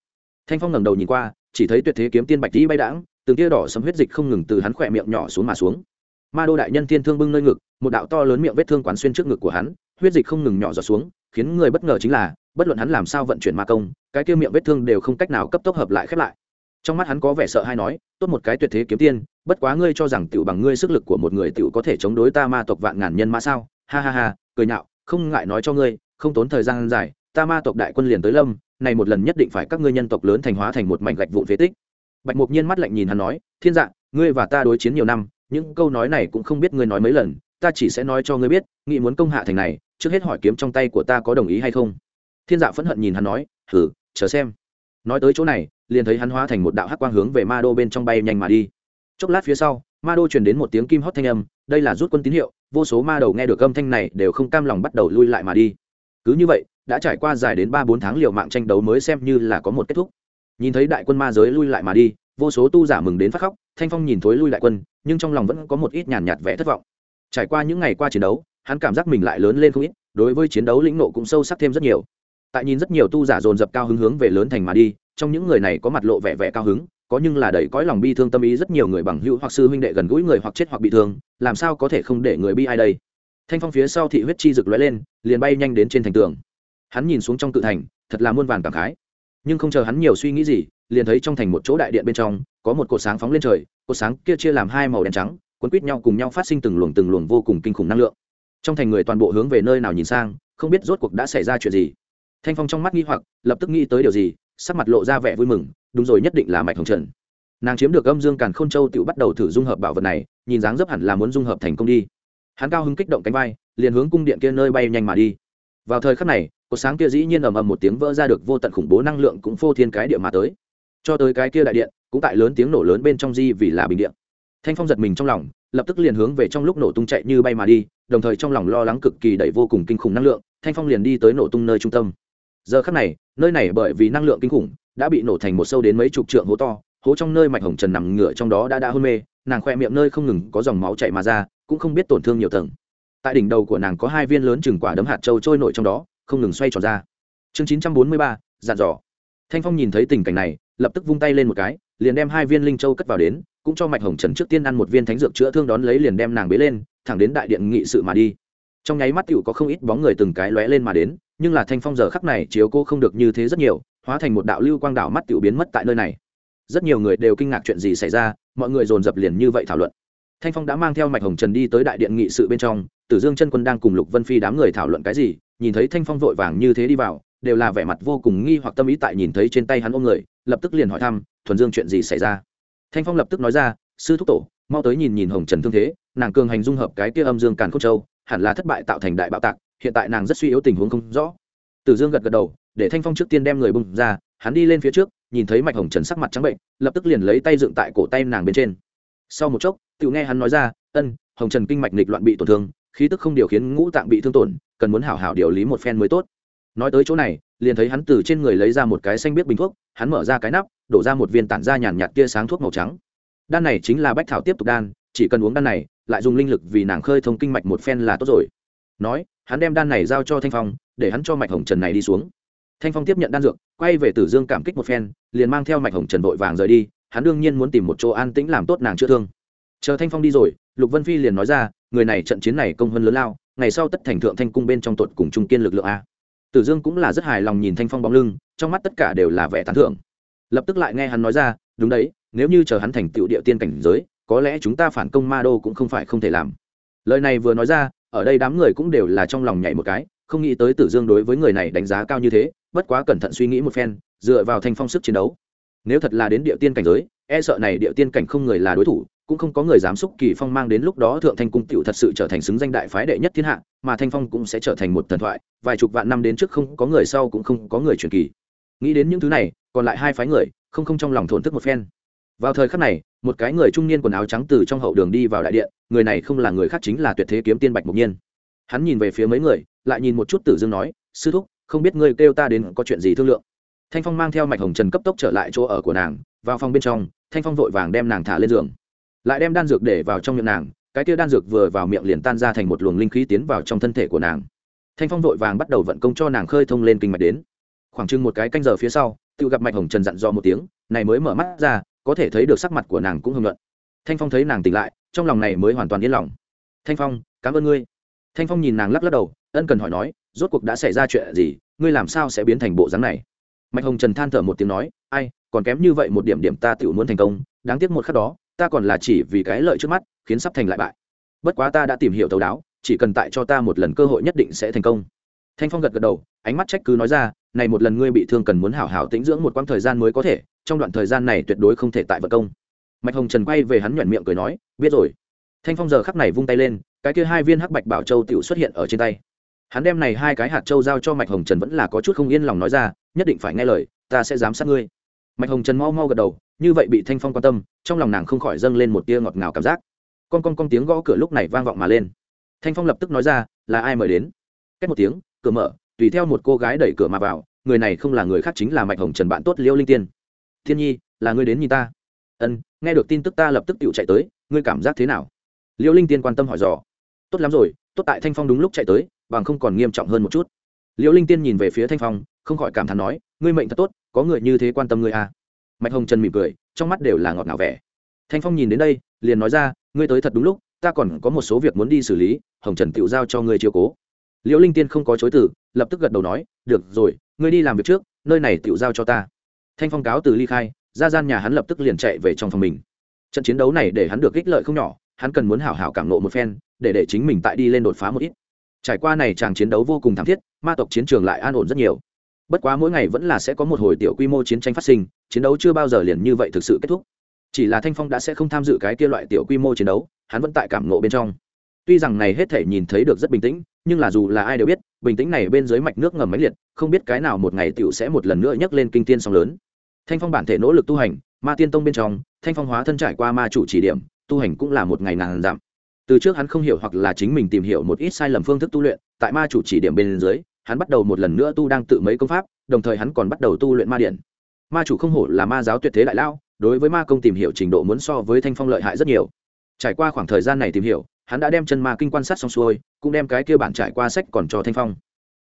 Thanh phong ngẩng đầu nhìn qua, chỉ thấy tuyệt thế kiếm tiên bạch tý bay đãng, từng tia đỏ sấm huyết dịch không ngừng từ hắn khỏe miệng nhỏ xuống mà xuống. Ma đô đại nhân thiên thương bưng nơi ngực, một đạo to lớn miệng vết thương quán xuyên trước ngực của hắn, huyết dịch không ngừng nhỏ giọt xuống, khiến người bất ngờ chính là, bất luận hắn làm sao vận chuyển ma công, cái kia miệng vết thương đều không cách nào cấp tốc hợp lại khép lại trong mắt hắn có vẻ sợ hay nói, tốt một cái tuyệt thế kiếm tiên, bất quá ngươi cho rằng tiểu bằng ngươi sức lực của một người tiểu có thể chống đối ta ma tộc vạn ngàn nhân mã sao? Ha ha ha, cười nhạo, không ngại nói cho ngươi, không tốn thời gian dài, ta ma tộc đại quân liền tới lâm, này một lần nhất định phải các ngươi nhân tộc lớn thành hóa thành một mảnh gạch vụn phế tích. Bạch mục nhiên mắt lạnh nhìn hắn nói, thiên dạng ngươi và ta đối chiến nhiều năm, những câu nói này cũng không biết ngươi nói mấy lần, ta chỉ sẽ nói cho ngươi biết, nghĩ muốn công hạ thành này, trước hết hỏi kiếm trong tay của ta có đồng ý hay không. Thiên dạ phẫn hận nhìn hắn nói thử chờ xem. Nói tới chỗ này liền thấy hắn hóa thành một đạo hắc quang hướng về ma đô bên trong bay nhanh mà đi. Chốc lát phía sau, ma đô truyền đến một tiếng kim hót thanh âm, đây là rút quân tín hiệu, vô số ma đầu nghe được âm thanh này đều không cam lòng bắt đầu lui lại mà đi. Cứ như vậy, đã trải qua dài đến ba bốn tháng liều mạng tranh đấu mới xem như là có một kết thúc. Nhìn thấy đại quân ma giới lui lại mà đi, vô số tu giả mừng đến phát khóc, thanh phong nhìn thối lui lại quân, nhưng trong lòng vẫn có một ít nhàn nhạt vẻ thất vọng. Trải qua những ngày qua chiến đấu, hắn cảm giác mình lại lớn lên không ít, đối với chiến đấu lĩnh nộ cũng sâu sắc thêm rất nhiều tại nhìn rất nhiều tu giả dồn dập cao hứng hướng về lớn thành mà đi, trong những người này có mặt lộ vẻ vẻ cao hứng, có nhưng là đầy cõi lòng bi thương tâm ý rất nhiều người bằng hữu hoặc sư huynh đệ gần gũi người hoặc chết hoặc bị thương, làm sao có thể không để người bi ai đây? Thanh phong phía sau thị huyết chi rực lóe lên, liền bay nhanh đến trên thành tường. Hắn nhìn xuống trong cự thành, thật là muôn vàn cảm khái. Nhưng không chờ hắn nhiều suy nghĩ gì, liền thấy trong thành một chỗ đại điện bên trong, có một cột sáng phóng lên trời, cột sáng kia chia làm hai màu đen trắng quấn quýt nhau cùng nhau phát sinh từng luồng từng luồng vô cùng kinh khủng năng lượng. Trong thành người toàn bộ hướng về nơi nào nhìn sang, không biết rốt cuộc đã xảy ra chuyện gì thanh phong trong mắt nghi hoặc, lập tức nghĩ tới điều gì, sắc mặt lộ ra vẻ vui mừng, đúng rồi nhất định là mạch hồng trần. Nàng chiếm được âm dương càn k h ô n châu tự bắt đầu thử dung hợp bảo vật này, nhìn dáng dấp hẳn là muốn dung hợp thành công đi. Hắn cao hứng kích động cánh vai, liền hướng cung điện kia nơi bay nhanh mà đi. Vào thời khắc này cột sáng kia dĩ nhiên ầm ầm một tiếng vỡ ra được vô tận khủng bố năng lượng cũng phô thiên cái địa mà tới. Cho tới cái kia đại điện, cũng tại lớn tiếng nổ lớn bên trong di vì là bình điện. Thanh phong giật mình trong lòng, lập tức liền hướng về trong lúc nổ tung chạy như bay mà đi, đồng thời trong lòng lo lắng cực kỳ đẩy vô cùng kinh khủng năng lượng, thanh phong liền đi tới nổ tung nơi trung tâm giờ khắc này, nơi này bởi vì năng lượng kinh khủng, đã bị nổ thành một sâu đến mấy chục trượng hố to, hố trong nơi mạch hồng trần nằm ngửa trong đó đã đã hôn mê, nàng khoe miệng nơi không ngừng có dòng máu chảy mà ra, cũng không biết tổn thương nhiều tầng. Tại đỉnh đầu của nàng có hai viên lớn chừng quả đấm hạt trâu trôi nổi trong đó, không ngừng xoay tròn ra. Chương chín trăm bốn mươi ba dàn dò. Thanh phong nhìn thấy tình cảnh này, lập tức vung tay lên một cái, liền đem hai viên linh châu cất vào đến, cũng cho mạch hồng trần trước tiên ăn một viên thánh dược chữa thương đón lấy liền đem nàng bế lên, thẳng đến đại điện nghị sự mà đi. Trong nháy mắt tựu có không ít bóng người từng cái lóe lên mà đến nhưng là thanh phong giờ khắc này chiếu cô không được như thế rất nhiều, hóa thành một đạo lưu quang đảo mắt tiểu biến mất tại nơi này. Rất nhiều người đều kinh ngạc chuyện gì xảy ra, mọi người dồn dập liền như vậy thảo luận. Thanh phong đã mang theo mạch hồng trần đi tới đại điện nghị sự bên trong, tử dương chân quân đang cùng lục vân phi đám người thảo luận cái gì, nhìn thấy thanh phong vội vàng như thế đi vào, đều là vẻ mặt vô cùng nghi hoặc tâm ý tại nhìn thấy trên tay hắn ôm người, lập tức liền hỏi thăm, thuần dương chuyện gì xảy ra? Thanh phong lập tức nói ra, sư thúc tổ, mau tới nhìn nhìn hồng trần thương thế, nàng cường hành dung hợp cái kia âm dương càn khôn châu, hẳn là thất bại tạo thành đại bạo tạc hiện tại nàng rất suy yếu tình huống không rõ. Tử dương gật gật đầu, để thanh phong trước tiên đem người bung ra, hắn đi lên phía trước, nhìn thấy mạch hồng trần sắc mặt trắng bệnh, lập tức liền lấy tay dựng tại cổ tay nàng bên trên. Sau một chốc tự nghe hắn nói ra, ân, hồng trần kinh mạch nghịch loạn bị tổn thương, khí tức không điều khiến ngũ tạng bị thương tổn, cần muốn hảo hảo điều lý một phen mới tốt. Nói tới chỗ này, liền thấy hắn từ trên người lấy ra một cái xanh biết bình thuốc, hắn mở ra cái nắp, đổ ra một viên tản ra nhàn nhạt tia sáng thuốc màu trắng. Đan này chính là bách thảo tiếp tục đan, chỉ cần uống đan này, lại dùng linh lực vì nàng khơi thông kinh mạch một phen là tốt rồi. Nói hắn đem đan này giao cho thanh phong, để hắn cho mạch hồng trần này đi xuống. Thanh phong tiếp nhận đan dược, quay về tử dương cảm kích một phen, liền mang theo mạch hồng trần vội vàng rời đi, hắn đương nhiên muốn tìm một chỗ an tĩnh làm tốt nàng chữa thương. Chờ thanh phong đi rồi, lục vân phi liền nói ra, người này trận chiến này công hơn lớn lao, ngày sau tất thành thượng thanh cung bên trong tuột cùng trung kiên lực lượng a. Tử dương cũng là rất hài lòng nhìn thanh phong bóng lưng, trong mắt tất cả đều là vẻ tán thưởng. Lập tức lại nghe hắn nói ra, đúng đấy, nếu như chờ hắn thành tựu địa tiên cảnh giới, có lẽ chúng ta phản công ma đô cũng không phải không thể làm. Lời này vừa nói ra ở đây đám người cũng đều là trong lòng nhảy một cái, không nghĩ tới tử dương đối với người này đánh giá cao như thế, bất quá cẩn thận suy nghĩ một phen, dựa vào thanh phong sức chiến đấu. Nếu thật là đến địa tiên cảnh giới e sợ này địa tiên cảnh không người là đối thủ, cũng không có người dám xúc kỳ phong mang đến lúc đó thượng thanh cung tiểu thật sự trở thành xứng danh đại phái đệ nhất thiên hạ, mà thanh phong cũng sẽ trở thành một thần thoại, vài chục vạn năm đến trước không có người sau cũng không có người truyền kỳ. Nghĩ đến những thứ này, còn lại hai phái người, không không trong lòng thổn thức một phen. Vào thời khắc này một cái người trung niên quần áo trắng từ trong hậu đường đi vào đại điện, người này không là người khác chính là tuyệt thế kiếm tiên bạch mục nhiên. Hắn nhìn về phía mấy người, lại nhìn một chút tử dương nói, sư thúc, không biết ngươi kêu ta đến có chuyện gì thương lượng? Thanh phong mang theo mạch hồng trần cấp tốc trở lại chỗ ở của nàng, vào phòng bên trong, thanh phong vội vàng đem nàng thả lên giường. Lại đem đan dược để vào trong miệng nàng, cái kia đan dược vừa vào miệng liền tan ra thành một luồng linh khí tiến vào trong thân thể của nàng. Thanh phong vội vàng bắt đầu vận công cho nàng khơi thông lên kinh mạch đến. Khoảng chừng một cái canh giờ phía sau, tự gặp mạch hồng trần dặn dò một tiếng, này mới mở mắt ra có thể thấy được sắc mặt của nàng cũng hưng luận. Thanh phong thấy nàng tỉnh lại, trong lòng này mới hoàn toàn yên lòng. Thanh phong, cảm ơn ngươi. Thanh phong nhìn nàng lắc lắc đầu, ân cần hỏi nói, rốt cuộc đã xảy ra chuyện gì? Ngươi làm sao sẽ biến thành bộ dáng này? Mạch hồng trần than thở một tiếng nói, ai, còn kém như vậy một điểm điểm ta tự muốn thành công, đáng tiếc một khắc đó, ta còn là chỉ vì cái lợi trước mắt, khiến sắp thành lại bại. Bất quá ta đã tìm hiểu thấu đáo, chỉ cần tại cho ta một lần cơ hội nhất định sẽ thành công. Thanh phong gật gật đầu, ánh mắt trách cứ nói ra, này một lần ngươi bị thương cần muốn hảo hảo tĩnh dưỡng một quãng thời gian mới có thể trong đoạn thời gian này tuyệt đối không thể tại vật công. Mạch hồng trần quay về hắn nhoẻn miệng cười nói, biết rồi. Thanh phong giờ khắc này vung tay lên, cái kia hai viên hắc bạch bảo châu tiểu xuất hiện ở trên tay. Hắn đem này hai cái hạt châu giao cho mạch hồng trần vẫn là có chút không yên lòng nói ra, nhất định phải nghe lời, ta sẽ giám sát ngươi. Mạch hồng trần mau mau gật đầu, như vậy bị thanh phong quan tâm, trong lòng nàng không khỏi dâng lên một tia ngọt ngào cảm giác. Con con con tiếng gõ cửa lúc này vang vọng mà lên. Thanh phong lập tức nói ra, là ai mời đến? Cách một tiếng, cửa mở, tùy theo một cô gái đẩy cửa mà vào, người này không là người khác chính là mạch hồng trần bạn tốt Liêu linh tiên thiên nhi, là ngươi đến nhìn ta. Ân, nghe được tin tức ta lập tức tự chạy tới, ngươi cảm giác thế nào? Liễu linh tiên quan tâm hỏi dò. Tốt lắm rồi, tốt tại thanh phong đúng lúc chạy tới, bằng không còn nghiêm trọng hơn một chút. Liễu linh tiên nhìn về phía thanh phong, không khỏi cảm thán nói, ngươi mệnh thật tốt, có người như thế quan tâm ngươi à. mạch hồng trần mỉm cười, trong mắt đều là ngọt ngào vẻ. Thanh phong nhìn đến đây, liền nói ra, ngươi tới thật đúng lúc, ta còn có một số việc muốn đi xử lý, hồng trần tự giao cho ngươi chiều cố. Liễu linh tiên không có chối từ, lập tức gật đầu nói, được rồi, ngươi đi làm việc trước, nơi này tự giao cho ta thanh phong cáo từ ly khai, ra gian nhà hắn lập tức liền chạy về trong phòng mình. Trận chiến đấu này để hắn được ích lợi không nhỏ, hắn cần muốn hảo hảo cảm nộ một phen, để để chính mình tại đi lên đột phá một ít. Trải qua này chàng chiến đấu vô cùng thảm thiết, ma tộc chiến trường lại an ổn rất nhiều. Bất quá mỗi ngày vẫn là sẽ có một hồi tiểu quy mô chiến tranh phát sinh, chiến đấu chưa bao giờ liền như vậy thực sự kết thúc. Chỉ là thanh phong đã sẽ không tham dự cái kia loại tiểu quy mô chiến đấu, hắn vẫn tại cảm nộ bên trong. Tuy rằng này hết thể nhìn thấy được rất bình tĩnh, nhưng là dù là ai đều biết, bình tĩnh này bên dưới mạch nước ngầm máy liệt, không biết cái nào một ngày tiểu sẽ một lần nữa nhấc lên kinh tiên sóng lớn thanh phong bản thể nỗ lực tu hành, ma tiên tông bên trong, thanh phong hóa thân trải qua ma chủ chỉ điểm, tu hành cũng là một ngày ngàn giảm từ trước hắn không hiểu hoặc là chính mình tìm hiểu một ít sai lầm phương thức tu luyện, tại ma chủ chỉ điểm bên dưới, hắn bắt đầu một lần nữa tu đang tự mấy công pháp, đồng thời hắn còn bắt đầu tu luyện ma điện. Ma chủ không hổ là ma giáo tuyệt thế đại lao đối với ma công tìm hiểu trình độ muốn so với thanh phong lợi hại rất nhiều. Trải qua khoảng thời gian này tìm hiểu, hắn đã đem chân ma kinh quan sát xong xuôi, cũng đem cái kia bản trải qua sách còn cho thanh phong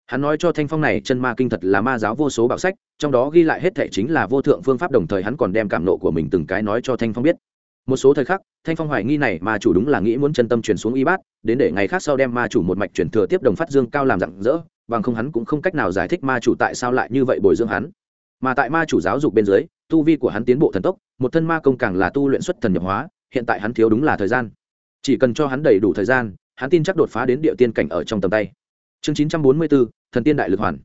hắn nói cho thanh phong này chân ma kinh thật là ma giáo vô số bảo sách, trong đó ghi lại hết thể chính là vô thượng phương pháp đồng thời hắn còn đem cảm nộ của mình từng cái nói cho thanh phong biết. Một số thời khắc, thanh phong hoài nghi này ma chủ đúng là nghĩ muốn chân tâm truyền xuống y bát, đến để ngày khác sau đem ma chủ một mạch truyền thừa tiếp đồng phát dương cao làm rặng rỡ, bằng không hắn cũng không cách nào giải thích ma chủ tại sao lại như vậy bồi dưỡng hắn. Mà tại ma chủ giáo dục bên dưới, tu vi của hắn tiến bộ thần tốc, một thân ma công càng là tu luyện xuất thần nhập hóa, hiện tại hắn thiếu đúng là thời gian. Chỉ cần cho hắn đầy đủ thời gian, hắn tin chắc đột phá đến địa tiên cảnh ở trong tầm tay. Chương chín trăm bốn mươi bốn thần tiên đại lực hoàn.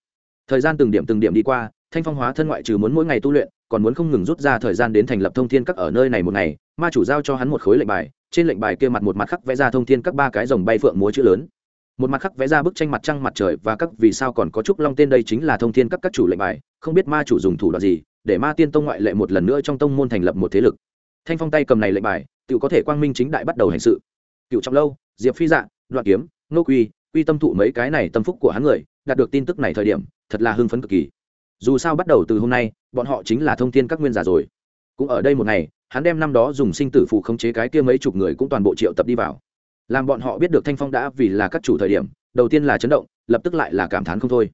Thời gian từng điểm từng điểm đi qua, thanh phong hóa thân ngoại trừ muốn mỗi ngày tu luyện, còn muốn không ngừng rút ra thời gian đến thành lập thông thiên các ở nơi này một ngày, ma chủ giao cho hắn một khối lệnh bài, trên lệnh bài kia mặt một mặt khắc vẽ ra thông thiên các ba cái dòng bay phượng múa chữ lớn. Một mặt khắc vẽ ra bức tranh mặt trăng mặt trời và các vì sao còn có trúc long tên đây chính là thông thiên các các chủ lệnh bài, không biết ma chủ dùng thủ đoạn gì, để ma tiên tông ngoại lệ một lần nữa trong tông môn thành lập một thế lực. Thanh phong tay cầm này lệnh bài, tự có thể quang minh chính đại bắt đầu hành sự. Cựu trọng lâu, diệp phi dạ đoạn kiếm nô quy quy tâm thụ mấy cái này tâm phúc của hắn người đạt được tin tức này thời điểm, thật là hưng phấn cực kỳ. Dù sao bắt đầu từ hôm nay, bọn họ chính là thông thiên các nguyên giả rồi. Cũng ở đây một ngày, hắn đem năm đó dùng sinh tử phụ khống chế cái kia mấy chục người cũng toàn bộ triệu tập đi vào. Làm bọn họ biết được thanh phong đã vì là các chủ thời điểm, đầu tiên là chấn động, lập tức lại là cảm thán không thôi.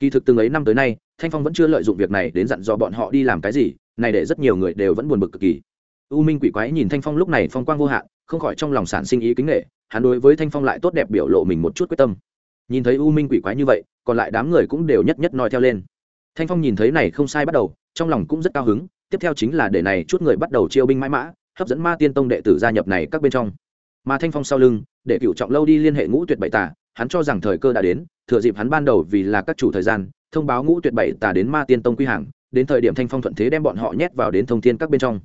Kỳ thực từng ấy năm tới nay, thanh phong vẫn chưa lợi dụng việc này đến dặn dò bọn họ đi làm cái gì, này để rất nhiều người đều vẫn buồn bực cực kỳ. U minh quỷ quái nhìn thanh phong lúc này phong quang vô hạn, không khỏi trong lòng sản sinh ý kính nghệ, hắn đối với thanh phong lại tốt đẹp biểu lộ mình một chút quyết tâm nhìn thấy u minh quỷ quái như vậy, còn lại đám người cũng đều nhất nhất nói theo lên. Thanh phong nhìn thấy này không sai bắt đầu, trong lòng cũng rất cao hứng, tiếp theo chính là để này chút người bắt đầu chiêu binh mãi mã, hấp dẫn ma tiên tông đệ tử gia nhập này các bên trong. Mà thanh phong sau lưng, để cựu trọng lâu đi liên hệ ngũ tuyệt bảy tà, hắn cho rằng thời cơ đã đến, thừa dịp hắn ban đầu vì là các chủ thời gian, thông báo ngũ tuyệt bảy tà đến ma tiên tông quy hàng, đến thời điểm thanh phong thuận thế đem bọn họ nhét vào đến thông thiên các bên trong.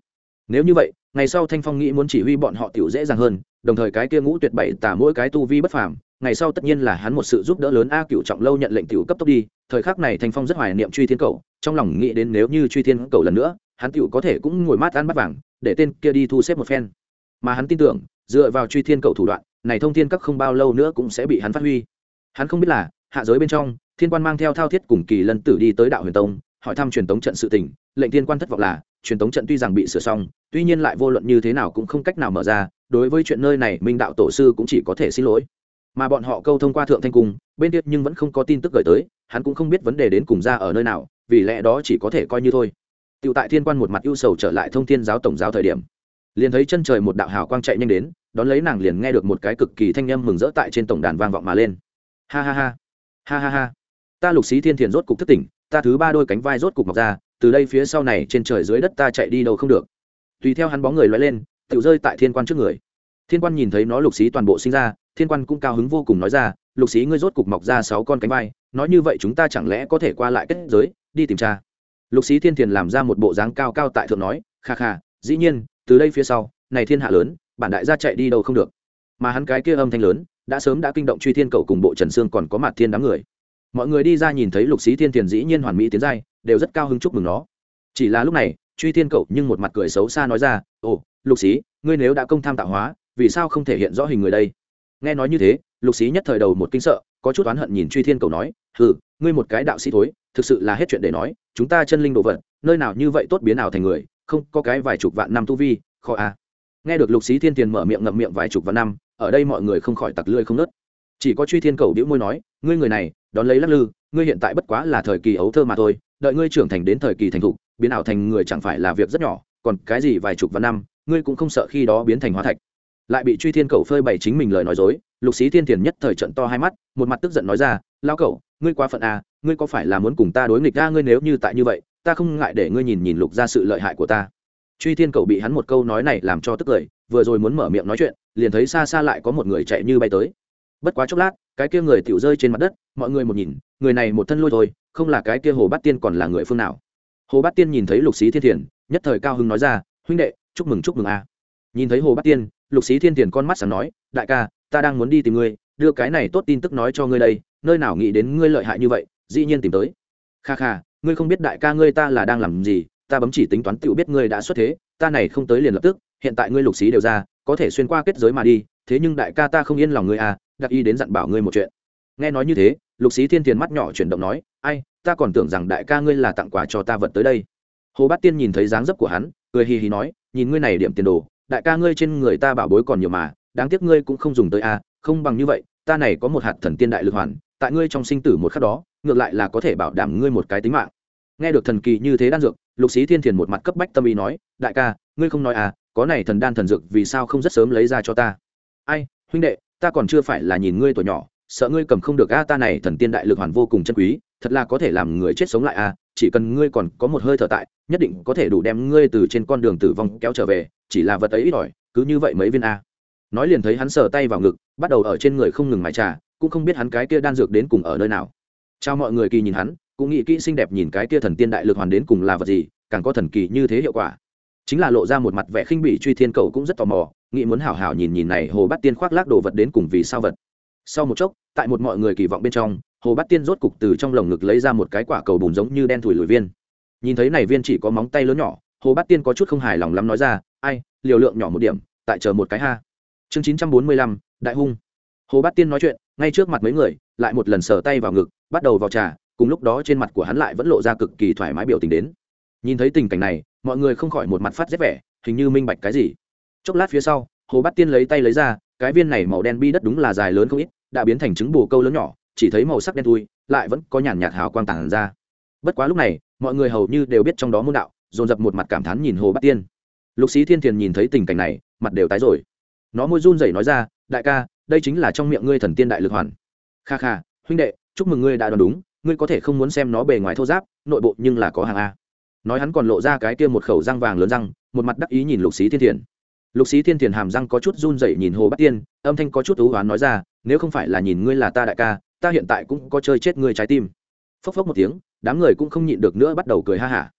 Nếu như vậy, ngày sau thanh phong nghĩ muốn chỉ huy bọn họ tiểu dễ dàng hơn, đồng thời cái kia ngũ tuyệt bảy tà mỗi cái tu vi bất phàm ngày sau tất nhiên là hắn một sự giúp đỡ lớn a cựu trọng lâu nhận lệnh tiểu cấp tốc đi, thời khắc này thanh phong rất hoài niệm truy thiên cầu, trong lòng nghĩ đến nếu như truy thiên cầu lần nữa, hắn tiểu có thể cũng ngồi mát ăn bắt vàng, để tên kia đi thu xếp một phen. Mà hắn tin tưởng, dựa vào truy thiên cầu thủ đoạn, này thông thiên các không bao lâu nữa cũng sẽ bị hắn phát huy. Hắn không biết là, hạ giới bên trong, thiên quan mang theo thao thiết cùng kỳ lân tử đi tới đạo huyền tông, hỏi thăm truyền tống trận sự tình, lệnh thiên quan thất vọng là, truyền tống trận tuy rằng bị sửa xong, tuy nhiên lại vô luận như thế nào cũng không cách nào mở ra, đối với chuyện nơi này minh đạo tổ sư cũng chỉ có thể xin lỗi mà bọn họ câu thông qua thượng thanh cung, bên tiết nhưng vẫn không có tin tức gửi tới, hắn cũng không biết vấn đề đến cùng ra ở nơi nào, vì lẽ đó chỉ có thể coi như thôi. Tựu tại thiên quan một mặt ưu sầu trở lại thông thiên giáo tổng giáo thời điểm, liền thấy chân trời một đạo hào quang chạy nhanh đến, đón lấy nàng liền nghe được một cái cực kỳ thanh âm mừng rỡ tại trên tổng đàn vang vọng mà lên. Ha ha ha ha ha ha. Ta lục xí thiên thiền rốt cục thất tỉnh, ta thứ ba đôi cánh vai rốt cục mọc ra, từ đây phía sau này trên trời dưới đất ta chạy đi đâu không được. Tùy theo hắn bóng người loay lên tự rơi tại thiên quan trước người. Thiên quan nhìn thấy nó lục xí toàn bộ sinh ra thiên quan cũng cao hứng vô cùng nói ra, lục xí ngươi rốt cục mọc ra sáu con cánh vai, nói như vậy chúng ta chẳng lẽ có thể qua lại kết giới, đi tìm cha? Lục xí thiên thiền làm ra một bộ dáng cao cao tại thượng nói, kha kha, dĩ nhiên, từ đây phía sau, này thiên hạ lớn, bản đại gia chạy đi đâu không được. Mà hắn cái kia âm thanh lớn, đã sớm đã kinh động truy thiên cầu cùng bộ trần sương còn có mặt thiên đám người. Mọi người đi ra nhìn thấy lục xí thiên thiền dĩ nhiên hoàn mỹ tiến giai, đều rất cao hứng chúc mừng nó. Chỉ là lúc này, truy thiên cậu nhưng một mặt cười xấu xa nói ra, ồ, lục xí ngươi nếu đã công tham tạo hóa, vì sao không thể hiện rõ hình người đây? Nghe nói như thế lục xí nhất thời đầu một kinh sợ có chút oán hận nhìn truy thiên cầu nói hừ, ngươi một cái đạo sĩ thối thực sự là hết chuyện để nói chúng ta chân linh đồ vật nơi nào như vậy tốt biến nào thành người không có cái vài chục vạn năm tu vi khó à. nghe được lục xí thiên tiền mở miệng ngậm miệng vài chục vạn năm ở đây mọi người không khỏi tặc lưỡi không nớt chỉ có truy thiên cầu đĩu môi nói ngươi người này đón lấy lắc lư ngươi hiện tại bất quá là thời kỳ ấu thơ mà thôi đợi ngươi trưởng thành đến thời kỳ thành thục biến ảo thành người chẳng phải là việc rất nhỏ còn cái gì vài chục vạn năm ngươi cũng không sợ khi đó biến thành hóa thạch lại bị truy thiên cầu phơi bày chính mình lời nói dối, lục sĩ thiên thiền nhất thời trận to hai mắt, một mặt tức giận nói ra lao cậu ngươi quá phận à ngươi có phải là muốn cùng ta đối nghịch ra ngươi nếu như tại như vậy, ta không ngại để ngươi nhìn nhìn lục ra sự lợi hại của ta. Truy thiên cầu bị hắn một câu nói này làm cho tức cười, vừa rồi muốn mở miệng nói chuyện, liền thấy xa xa lại có một người chạy như bay tới. Bất quá chốc lát, cái kia người tiểu rơi trên mặt đất, mọi người một nhìn, người này một thân lôi thôi, không là cái kia hồ bát tiên còn là người phương nào. Hồ bát tiên nhìn thấy lục sĩ thiên thiền, nhất thời cao hưng nói ra, huynh đệ, chúc mừng chúc mừng a. Nhìn thấy hồ bát tiên lục Xí thiên tiền con mắt sáng nói, đại ca, ta đang muốn đi tìm ngươi, đưa cái này tốt tin tức nói cho ngươi đây, nơi nào nghĩ đến ngươi lợi hại như vậy, dĩ nhiên tìm tới. Kha kha, ngươi không biết đại ca ngươi ta là đang làm gì, ta bấm chỉ tính toán tự biết ngươi đã xuất thế, ta này không tới liền lập tức, hiện tại ngươi lục Xí đều ra, có thể xuyên qua kết giới mà đi, thế nhưng đại ca ta không yên lòng ngươi à đặc y đến dặn bảo ngươi một chuyện. Nghe nói như thế, lục Xí thiên tiền mắt nhỏ chuyển động nói, ai, ta còn tưởng rằng đại ca ngươi là tặng quà cho ta vật tới đây. Hồ bát tiên nhìn thấy dáng dấp của hắn, cười hì hì nói, nhìn ngươi này điểm tiền đồ đại ca ngươi trên người ta bảo bối còn nhiều mà đáng tiếc ngươi cũng không dùng tới a à, không bằng như vậy ta này có một hạt thần tiên đại lực hoàn tại ngươi trong sinh tử một khắc đó ngược lại là có thể bảo đảm ngươi một cái tính mạng. Nghe được thần kỳ như thế đan dược lục sĩ thiên thiền một mặt cấp bách tâm ý nói đại ca ngươi không nói à có này thần đan thần dược vì sao không rất sớm lấy ra cho ta? Ai huynh đệ ta còn chưa phải là nhìn ngươi tuổi nhỏ sợ ngươi cầm không được a, ta này thần tiên đại lực hoàn vô cùng chân quý, thật là có thể làm người chết sống lại a, chỉ cần ngươi còn có một hơi thở tại, nhất định có thể đủ đem ngươi từ trên con đường tử vong kéo trở về, chỉ là vật ấy ít ỏi, cứ như vậy mấy viên a. Nói liền thấy hắn sờ tay vào ngực, bắt đầu ở trên người không ngừng mài trà, cũng không biết hắn cái kia đan dược đến cùng ở nơi nào. Chào mọi người kỳ nhìn hắn, cũng nghĩ kỹ xinh đẹp nhìn cái kia thần tiên đại lực hoàn đến cùng là vật gì, càng có thần kỳ như thế hiệu quả. Chính là lộ ra một mặt vẻ khinh bỉ truy thiên cầu cũng rất tò mò, nghĩ muốn hảo hảo nhìn nhìn này hồ bắt tiên khoác lác đồ vật đến cùng vì sao vật sau một chốc, tại một mọi người kỳ vọng bên trong, hồ bát tiên rốt cục từ trong lồng ngực lấy ra một cái quả cầu bùn giống như đen thủi lùi viên. Nhìn thấy này viên chỉ có móng tay lớn nhỏ, hồ bát tiên có chút không hài lòng lắm nói ra, ai, liều lượng nhỏ một điểm, tại chờ một cái ha. Chương chín trăm bốn mươi lăm, đại hung. Hồ bát tiên nói chuyện, ngay trước mặt mấy người, lại một lần sờ tay vào ngực, bắt đầu vào trà, cùng lúc đó trên mặt của hắn lại vẫn lộ ra cực kỳ thoải mái biểu tình đến. Nhìn thấy tình cảnh này, mọi người không khỏi một mặt phát rét vẻ, hình như minh bạch cái gì. Chốc lát phía sau, hồ bát tiên lấy tay lấy ra, cái viên này màu đen bi đất đúng là dài lớn không ít đã biến thành trứng bồ câu lớn nhỏ, chỉ thấy màu sắc đen thui, lại vẫn có nhàn nhạt hào quang tàn ra. Bất quá lúc này, mọi người hầu như đều biết trong đó môn đạo, dồn dập một mặt cảm thán nhìn hồ bát tiên. Lục sĩ thiên thiền nhìn thấy tình cảnh này, mặt đều tái rồi. Nó môi run rẩy nói ra, đại ca, đây chính là trong miệng ngươi thần tiên đại lực hoàn. Kha kha, huynh đệ, chúc mừng ngươi đã đoán đúng, ngươi có thể không muốn xem nó bề ngoài thô giáp, nội bộ nhưng là có hàng a. Nói hắn còn lộ ra cái kia một khẩu răng vàng lớn răng, một mặt đắc ý nhìn lục sĩ thiên thiền. Lục sĩ thiên thiền hàm răng có chút run rẩy nhìn hồ bát tiên, âm thanh có chút ú oán nói ra nếu không phải là nhìn ngươi là ta đại ca, ta hiện tại cũng có chơi chết ngươi trái tim. Phốc phốc một tiếng, đám người cũng không nhịn được nữa bắt đầu cười ha hả.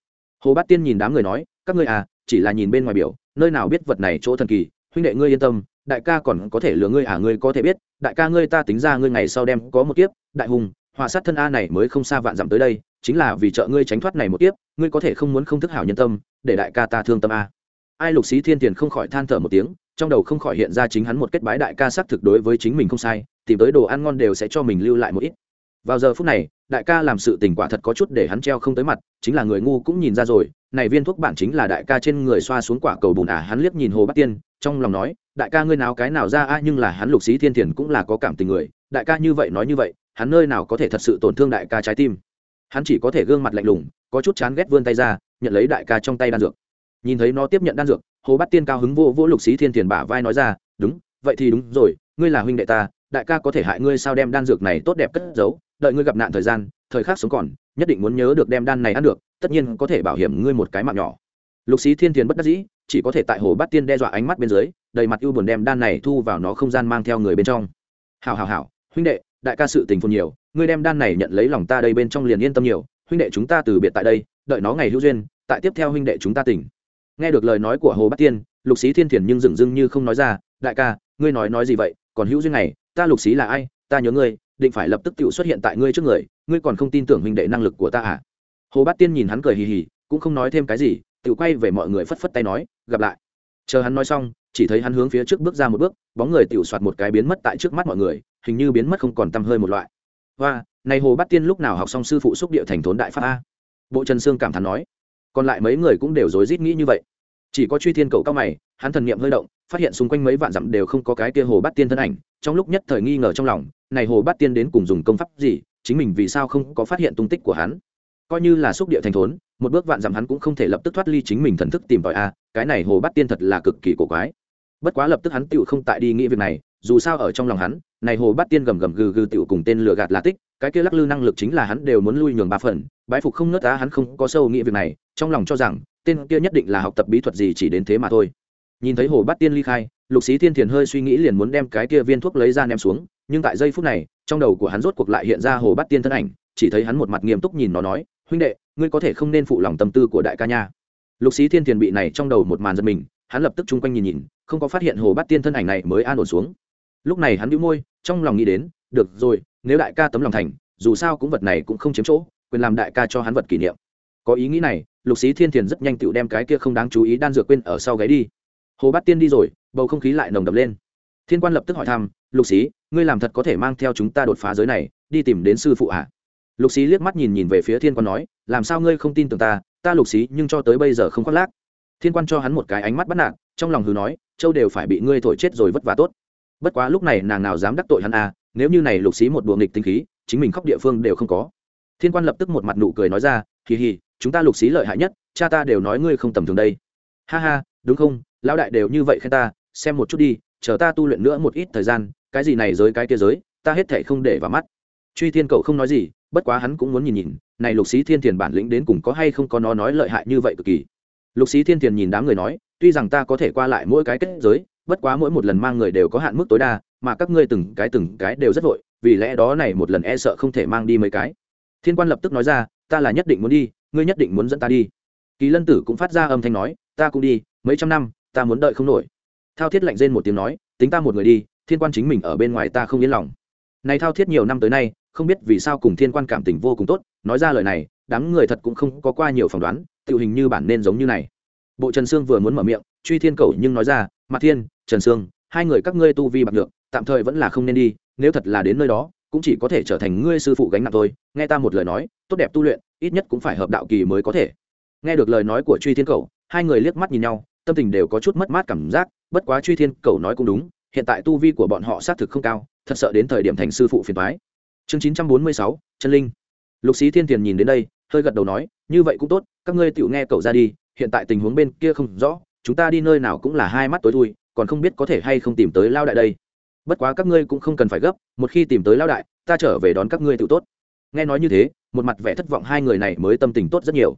Hồ bát tiên nhìn đám người nói, các ngươi à chỉ là nhìn bên ngoài biểu, nơi nào biết vật này chỗ thần kỳ, huynh đệ ngươi yên tâm, đại ca còn có thể lừa ngươi à ngươi có thể biết, đại ca ngươi ta tính ra ngươi ngày sau đem có một kiếp, đại hùng hòa sát thân a này mới không xa vạn dặm tới đây, chính là vì trợ ngươi tránh thoát này một kiếp, ngươi có thể không muốn không thức hảo nhân tâm, để đại ca ta thương tâm a. Ai lục sĩ thiên tiền không khỏi than thở một tiếng trong đầu không khỏi hiện ra chính hắn một kết bái đại ca xác thực đối với chính mình không sai, tìm tới đồ ăn ngon đều sẽ cho mình lưu lại một ít. Vào giờ phút này, đại ca làm sự tình quả thật có chút để hắn treo không tới mặt, chính là người ngu cũng nhìn ra rồi, này viên thuốc bản chính là đại ca trên người xoa xuống quả cầu bùn à hắn liếc nhìn hồ bát tiên, trong lòng nói, đại ca ngươi nào cái nào ra a, nhưng là hắn lục sĩ thiên thiền cũng là có cảm tình người, đại ca như vậy nói như vậy, hắn nơi nào có thể thật sự tổn thương đại ca trái tim. Hắn chỉ có thể gương mặt lạnh lùng, có chút chán ghét vươn tay ra, nhận lấy đại ca trong tay đan dược nhìn thấy nó tiếp nhận đan dược, hồ bát tiên cao hứng vô vô lục sĩ thiên thiền bả vai nói ra, đúng, vậy thì đúng rồi, ngươi là huynh đệ ta, đại ca có thể hại ngươi sao đem đan dược này tốt đẹp cất giấu, đợi ngươi gặp nạn thời gian, thời khắc sống còn, nhất định muốn nhớ được đem đan này ăn được, tất nhiên có thể bảo hiểm ngươi một cái mạng nhỏ. Lục sĩ thiên thiền bất đắc dĩ, chỉ có thể tại hồ bát tiên đe dọa ánh mắt bên dưới, đầy mặt ưu buồn đem đan này thu vào nó không gian mang theo người bên trong. Hào hào hào huynh đệ, đại ca sự tình phồn nhiều, ngươi đem đan này nhận lấy lòng ta đây bên trong liền yên tâm nhiều, huynh đệ chúng ta từ biệt tại đây, đợi nó ngày hữu duyên, tại tiếp theo huynh đệ chúng ta tỉnh nghe được lời nói của hồ bát tiên, lục sĩ thiên thiền nhưng dừng dưng như không nói ra, đại ca, ngươi nói nói gì vậy? Còn hữu duyên này, ta lục sĩ là ai? Ta nhớ ngươi, định phải lập tức tự xuất hiện tại ngươi trước người, ngươi còn không tin tưởng huynh đệ năng lực của ta à? Hồ bát tiên nhìn hắn cười hì hì, cũng không nói thêm cái gì, tự quay về mọi người phất phất tay nói, gặp lại. Chờ hắn nói xong, chỉ thấy hắn hướng phía trước bước ra một bước, bóng người tiểu soạt một cái biến mất tại trước mắt mọi người, hình như biến mất không còn tăm hơi một loại. Và này hồ bát tiên lúc nào học xong sư phụ xúc địa thành thốn đại pháp a? Bộ trần sương cảm thán nói còn lại mấy người cũng đều rối rít nghĩ như vậy. Chỉ có truy thiên cầu cao mày, hắn thần niệm hơi động, phát hiện xung quanh mấy vạn dặm đều không có cái kia hồ bát tiên thân ảnh, trong lúc nhất thời nghi ngờ trong lòng, này hồ bát tiên đến cùng dùng công pháp gì, chính mình vì sao không có phát hiện tung tích của hắn? Coi như là xúc địa thành thốn, một bước vạn dặm hắn cũng không thể lập tức thoát ly chính mình thần thức tìm tòi a, cái này hồ bát tiên thật là cực kỳ cổ quái. Bất quá lập tức hắn tựu không tại đi nghĩ việc này, dù sao ở trong lòng hắn, này hồ bát tiên gầm gầm gừ gừ tựu cùng tên lừa gạt là tích, cái kia lắc lư năng lực chính là hắn đều muốn lui nhường ba phần, bái phục không nớt á, hắn không có sâu nghĩ việc này trong lòng cho rằng, tên kia nhất định là học tập bí thuật gì chỉ đến thế mà thôi. Nhìn thấy hồ bát tiên ly khai, lục sĩ thiên thiền hơi suy nghĩ liền muốn đem cái kia viên thuốc lấy ra ném xuống, nhưng tại giây phút này, trong đầu của hắn rốt cuộc lại hiện ra hồ bát tiên thân ảnh, chỉ thấy hắn một mặt nghiêm túc nhìn nó nói, huynh đệ, ngươi có thể không nên phụ lòng tâm tư của đại ca nha. Lục sĩ thiên thiền bị này trong đầu một màn giật mình, hắn lập tức chung quanh nhìn nhìn, không có phát hiện hồ bát tiên thân ảnh này mới an ổn xuống. Lúc này hắn đĩu môi, trong lòng nghĩ đến, được rồi, nếu đại ca tấm lòng thành, dù sao cũng vật này cũng không chiếm chỗ, quyền làm đại ca cho hắn vật kỷ niệm. Có ý nghĩ này lục sĩ thiên thiền rất nhanh tựu đem cái kia không đáng chú ý đan dược quên ở sau gáy đi. Hồ bát tiên đi rồi, bầu không khí lại nồng đập lên. Thiên quan lập tức hỏi thăm, lục sĩ ngươi làm thật có thể mang theo chúng ta đột phá giới này, đi tìm đến sư phụ ạ? À? lục sĩ liếc mắt nhìn nhìn về phía thiên quan nói, làm sao ngươi không tin tưởng ta ta lục sĩ nhưng cho tới bây giờ không khoác lác. Thiên quan cho hắn một cái ánh mắt bắt nạt, trong lòng hừ nói, châu đều phải bị ngươi thổi chết rồi vất vả tốt. Bất quá lúc này nàng nào dám đắc tội hắn à nếu như này lục xí một đùa nghịch tinh khí, chính mình khóc địa phương đều không có. Thiên quan lập tức một mặt nụ cười nói ra kỳ hì chúng ta lục xí lợi hại nhất, cha ta đều nói ngươi không tầm thường đây. Ha ha, đúng không? Lão đại đều như vậy khen ta, xem một chút đi, chờ ta tu luyện nữa một ít thời gian, cái gì này giới cái kia giới, ta hết thể không để vào mắt. Truy thiên cậu không nói gì, bất quá hắn cũng muốn nhìn nhìn, này lục xí thiên thiền bản lĩnh đến cùng có hay không có nó nói lợi hại như vậy cực kỳ. Lục xí thiên thiền nhìn đám người nói, tuy rằng ta có thể qua lại mỗi cái kết giới, bất quá mỗi một lần mang người đều có hạn mức tối đa, mà các ngươi từng cái từng cái đều rất vội, vì lẽ đó này một lần e sợ không thể mang đi mấy cái. Thiên quan lập tức nói ra ta là nhất định muốn đi, ngươi nhất định muốn dẫn ta đi. Kỳ lân tử cũng phát ra âm thanh nói, ta cũng đi, mấy trăm năm, ta muốn đợi không nổi. Thao thiết lạnh rên một tiếng nói, tính ta một người đi, thiên quan chính mình ở bên ngoài ta không yên lòng. Này thao thiết nhiều năm tới nay, không biết vì sao cùng thiên quan cảm tình vô cùng tốt, nói ra lời này, đám người thật cũng không có qua nhiều phỏng đoán, tự hình như bản nên giống như này. Bộ trần sương vừa muốn mở miệng, truy thiên cầu nhưng nói ra mặt thiên, trần sương, hai người các ngươi tu vi bạc được tạm thời vẫn là không nên đi, nếu thật là đến nơi đó cũng chỉ có thể trở thành ngươi sư phụ gánh nặng thôi. Nghe ta một lời nói, tốt đẹp tu luyện, ít nhất cũng phải hợp đạo kỳ mới có thể. Nghe được lời nói của truy thiên cầu hai người liếc mắt nhìn nhau, tâm tình đều có chút mất mát cảm giác, bất quá truy thiên cầu nói cũng đúng, hiện tại tu vi của bọn họ xác thực không cao, thật sợ đến thời điểm thành sư phụ phiền thoái chương chín trăm bốn mươi sáu, chân linh. Lục sĩ thiên tiền nhìn đến đây, hơi gật đầu nói, như vậy cũng tốt, các ngươi tự nghe cậu ra đi, hiện tại tình huống bên kia không rõ, chúng ta đi nơi nào cũng là hai mắt tối thui, còn không biết có thể hay không tìm tới lao đại đây bất quá các ngươi cũng không cần phải gấp, một khi tìm tới lão đại, ta trở về đón các ngươi tự tốt. Nghe nói như thế, một mặt vẻ thất vọng hai người này mới tâm tình tốt rất nhiều.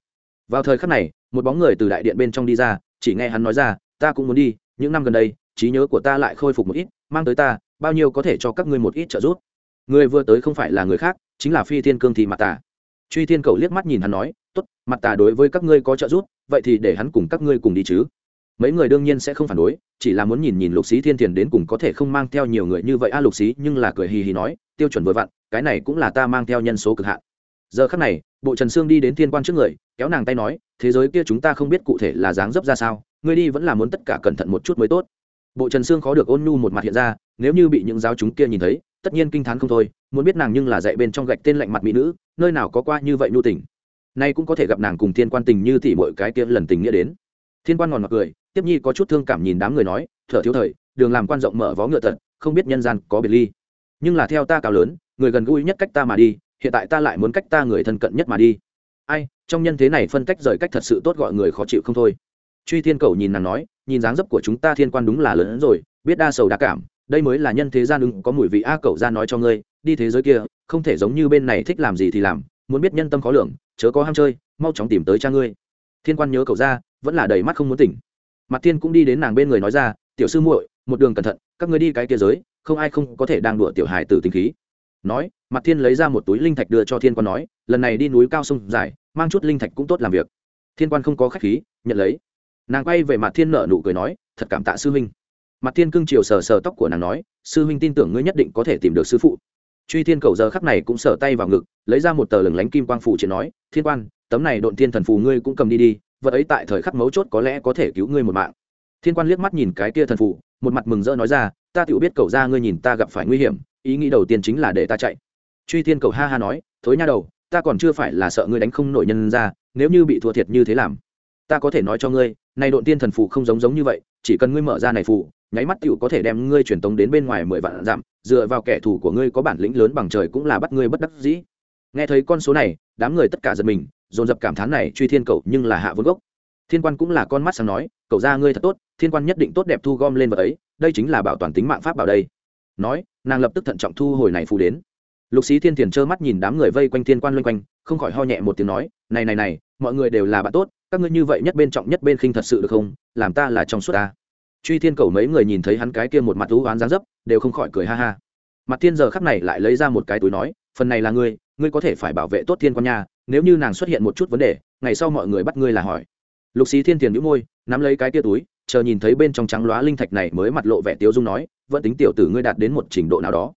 Vào thời khắc này, một bóng người từ đại điện bên trong đi ra, chỉ nghe hắn nói ra, ta cũng muốn đi, những năm gần đây, trí nhớ của ta lại khôi phục một ít, mang tới ta, bao nhiêu có thể cho các ngươi một ít trợ giúp. Người vừa tới không phải là người khác, chính là phi thiên cương thị mặt tà. Truy thiên cầu liếc mắt nhìn hắn nói, tốt, mặt tà đối với các ngươi có trợ giúp, vậy thì để hắn cùng các ngươi cùng đi chứ mấy người đương nhiên sẽ không phản đối, chỉ là muốn nhìn nhìn lục sĩ thiên thiền đến cùng có thể không mang theo nhiều người như vậy. A, lục sĩ nhưng là cười hì hì nói, tiêu chuẩn vừa vặn, cái này cũng là ta mang theo nhân số cực hạn. Giờ khắc này, bộ trần sương đi đến thiên quan trước người, kéo nàng tay nói, thế giới kia chúng ta không biết cụ thể là dáng dấp ra sao, ngươi đi vẫn là muốn tất cả cẩn thận một chút mới tốt. Bộ trần sương khó được ôn nhu một mặt hiện ra, nếu như bị những giáo chúng kia nhìn thấy, tất nhiên kinh t h á n không thôi, muốn biết nàng nhưng là dạy bên trong gạch tên lạnh mặt mỹ nữ, nơi nào có qua như vậy nhu tình. Nay cũng có thể gặp nàng cùng thiên quan tình như tỷ mọi cái kia lần tình nghĩa đến thiên quan ngòn mặt cười, tiếp nhi có chút thương cảm nhìn đám người nói, thở thiếu thời, đường làm quan rộng mở vó ngựa thật, không biết nhân gian có biệt ly. Nhưng là theo ta cao lớn, người gần gũi nhất cách ta mà đi, hiện tại ta lại muốn cách ta người thân cận nhất mà đi. Ai, trong nhân thế này phân cách rời cách thật sự tốt gọi người khó chịu không thôi. Truy thiên cầu nhìn nàng nói, nhìn dáng dấp của chúng ta thiên quan đúng là lớn hơn rồi, biết đa sầu đa cảm, đây mới là nhân thế gian ứng, có mùi vị a cậu ra nói cho ngươi, đi thế giới kia, không thể giống như bên này thích làm gì thì làm, muốn biết nhân tâm khó lường, chớ có ham chơi, mau chóng tìm tới cha ngươi thiên quan nhớ cậu ra, vẫn là đầy mắt không muốn tỉnh. Mặt thiên cũng đi đến nàng bên người nói ra, tiểu sư muội, một đường cẩn thận, các người đi cái kia giới, không ai không có thể đang đùa tiểu hài tử tình khí. Nói mặt thiên lấy ra một túi linh thạch đưa cho thiên quan nói, lần này đi núi cao sông dài, mang chút linh thạch cũng tốt làm việc. Thiên quan không có khách khí, nhận lấy. Nàng quay về mặt thiên nợ nụ cười nói, thật cảm tạ sư huynh. Mặt thiên cưng chiều sờ sờ tóc của nàng nói, sư huynh tin tưởng ngươi nhất định có thể tìm được sư phụ. Truy thiên cầu giờ khắc này cũng sờ tay vào ngực, lấy ra một tờ lửng lánh kim quang phủ chỉ nói, thiên quan tấm này độn thiên thần phù ngươi cũng cầm đi đi vật ấy tại thời khắc mấu chốt có lẽ có thể cứu ngươi một mạng. Thiên quan liếc mắt nhìn cái kia thần phù, một mặt mừng rỡ nói ra ta tự biết cầu ra ngươi nhìn ta gặp phải nguy hiểm ý nghĩ đầu tiên chính là để ta chạy. Truy thiên cầu ha ha nói thối nha đầu ta còn chưa phải là sợ ngươi đánh không nổi nhân ra nếu như bị thua thiệt như thế làm ta có thể nói cho ngươi này độn tiên thần phù không giống giống như vậy chỉ cần ngươi mở ra này phù nháy mắt tựu có thể đem ngươi truyền tống đến bên ngoài mười vạn dặm dựa vào kẻ thù của ngươi có bản lĩnh lớn bằng trời cũng là bắt ngươi bất đắc dĩ. Nghe thấy con số này đám người tất cả giật mình dồn dập cảm thán này, truy thiên cầu nhưng là hạ vốn gốc. Thiên quan cũng là con mắt sáng nói cậu ra ngươi thật tốt, thiên quan nhất định tốt đẹp thu gom lên vật ấy, đây chính là bảo toàn tính mạng pháp bảo đây. Nói, nàng lập tức thận trọng thu hồi này phù đến. Lục sĩ thiên thiền trơ mắt nhìn đám người vây quanh thiên quan loanh quanh, không khỏi ho nhẹ một tiếng nói, này này này, mọi người đều là bạn tốt, các ngươi như vậy nhất bên trọng nhất bên khinh thật sự được không? Làm ta là trong suốt ta. Truy thiên cầu mấy người nhìn thấy hắn cái kia một mặt thú oán dáng dấp, đều không khỏi cười ha ha. Mặt thiên giờ khắc này lại lấy ra một cái túi nói, phần này là ngươi ngươi có thể phải bảo vệ tốt thiên quan nha nếu như nàng xuất hiện một chút vấn đề, ngày sau mọi người bắt ngươi là hỏi. Lục xí thiên tiền nhũ môi, nắm lấy cái tia túi, chờ nhìn thấy bên trong trắng loá linh thạch này mới mặt lộ vẻ tiêu dung nói, vẫn tính tiểu tử ngươi đạt đến một trình độ nào đó.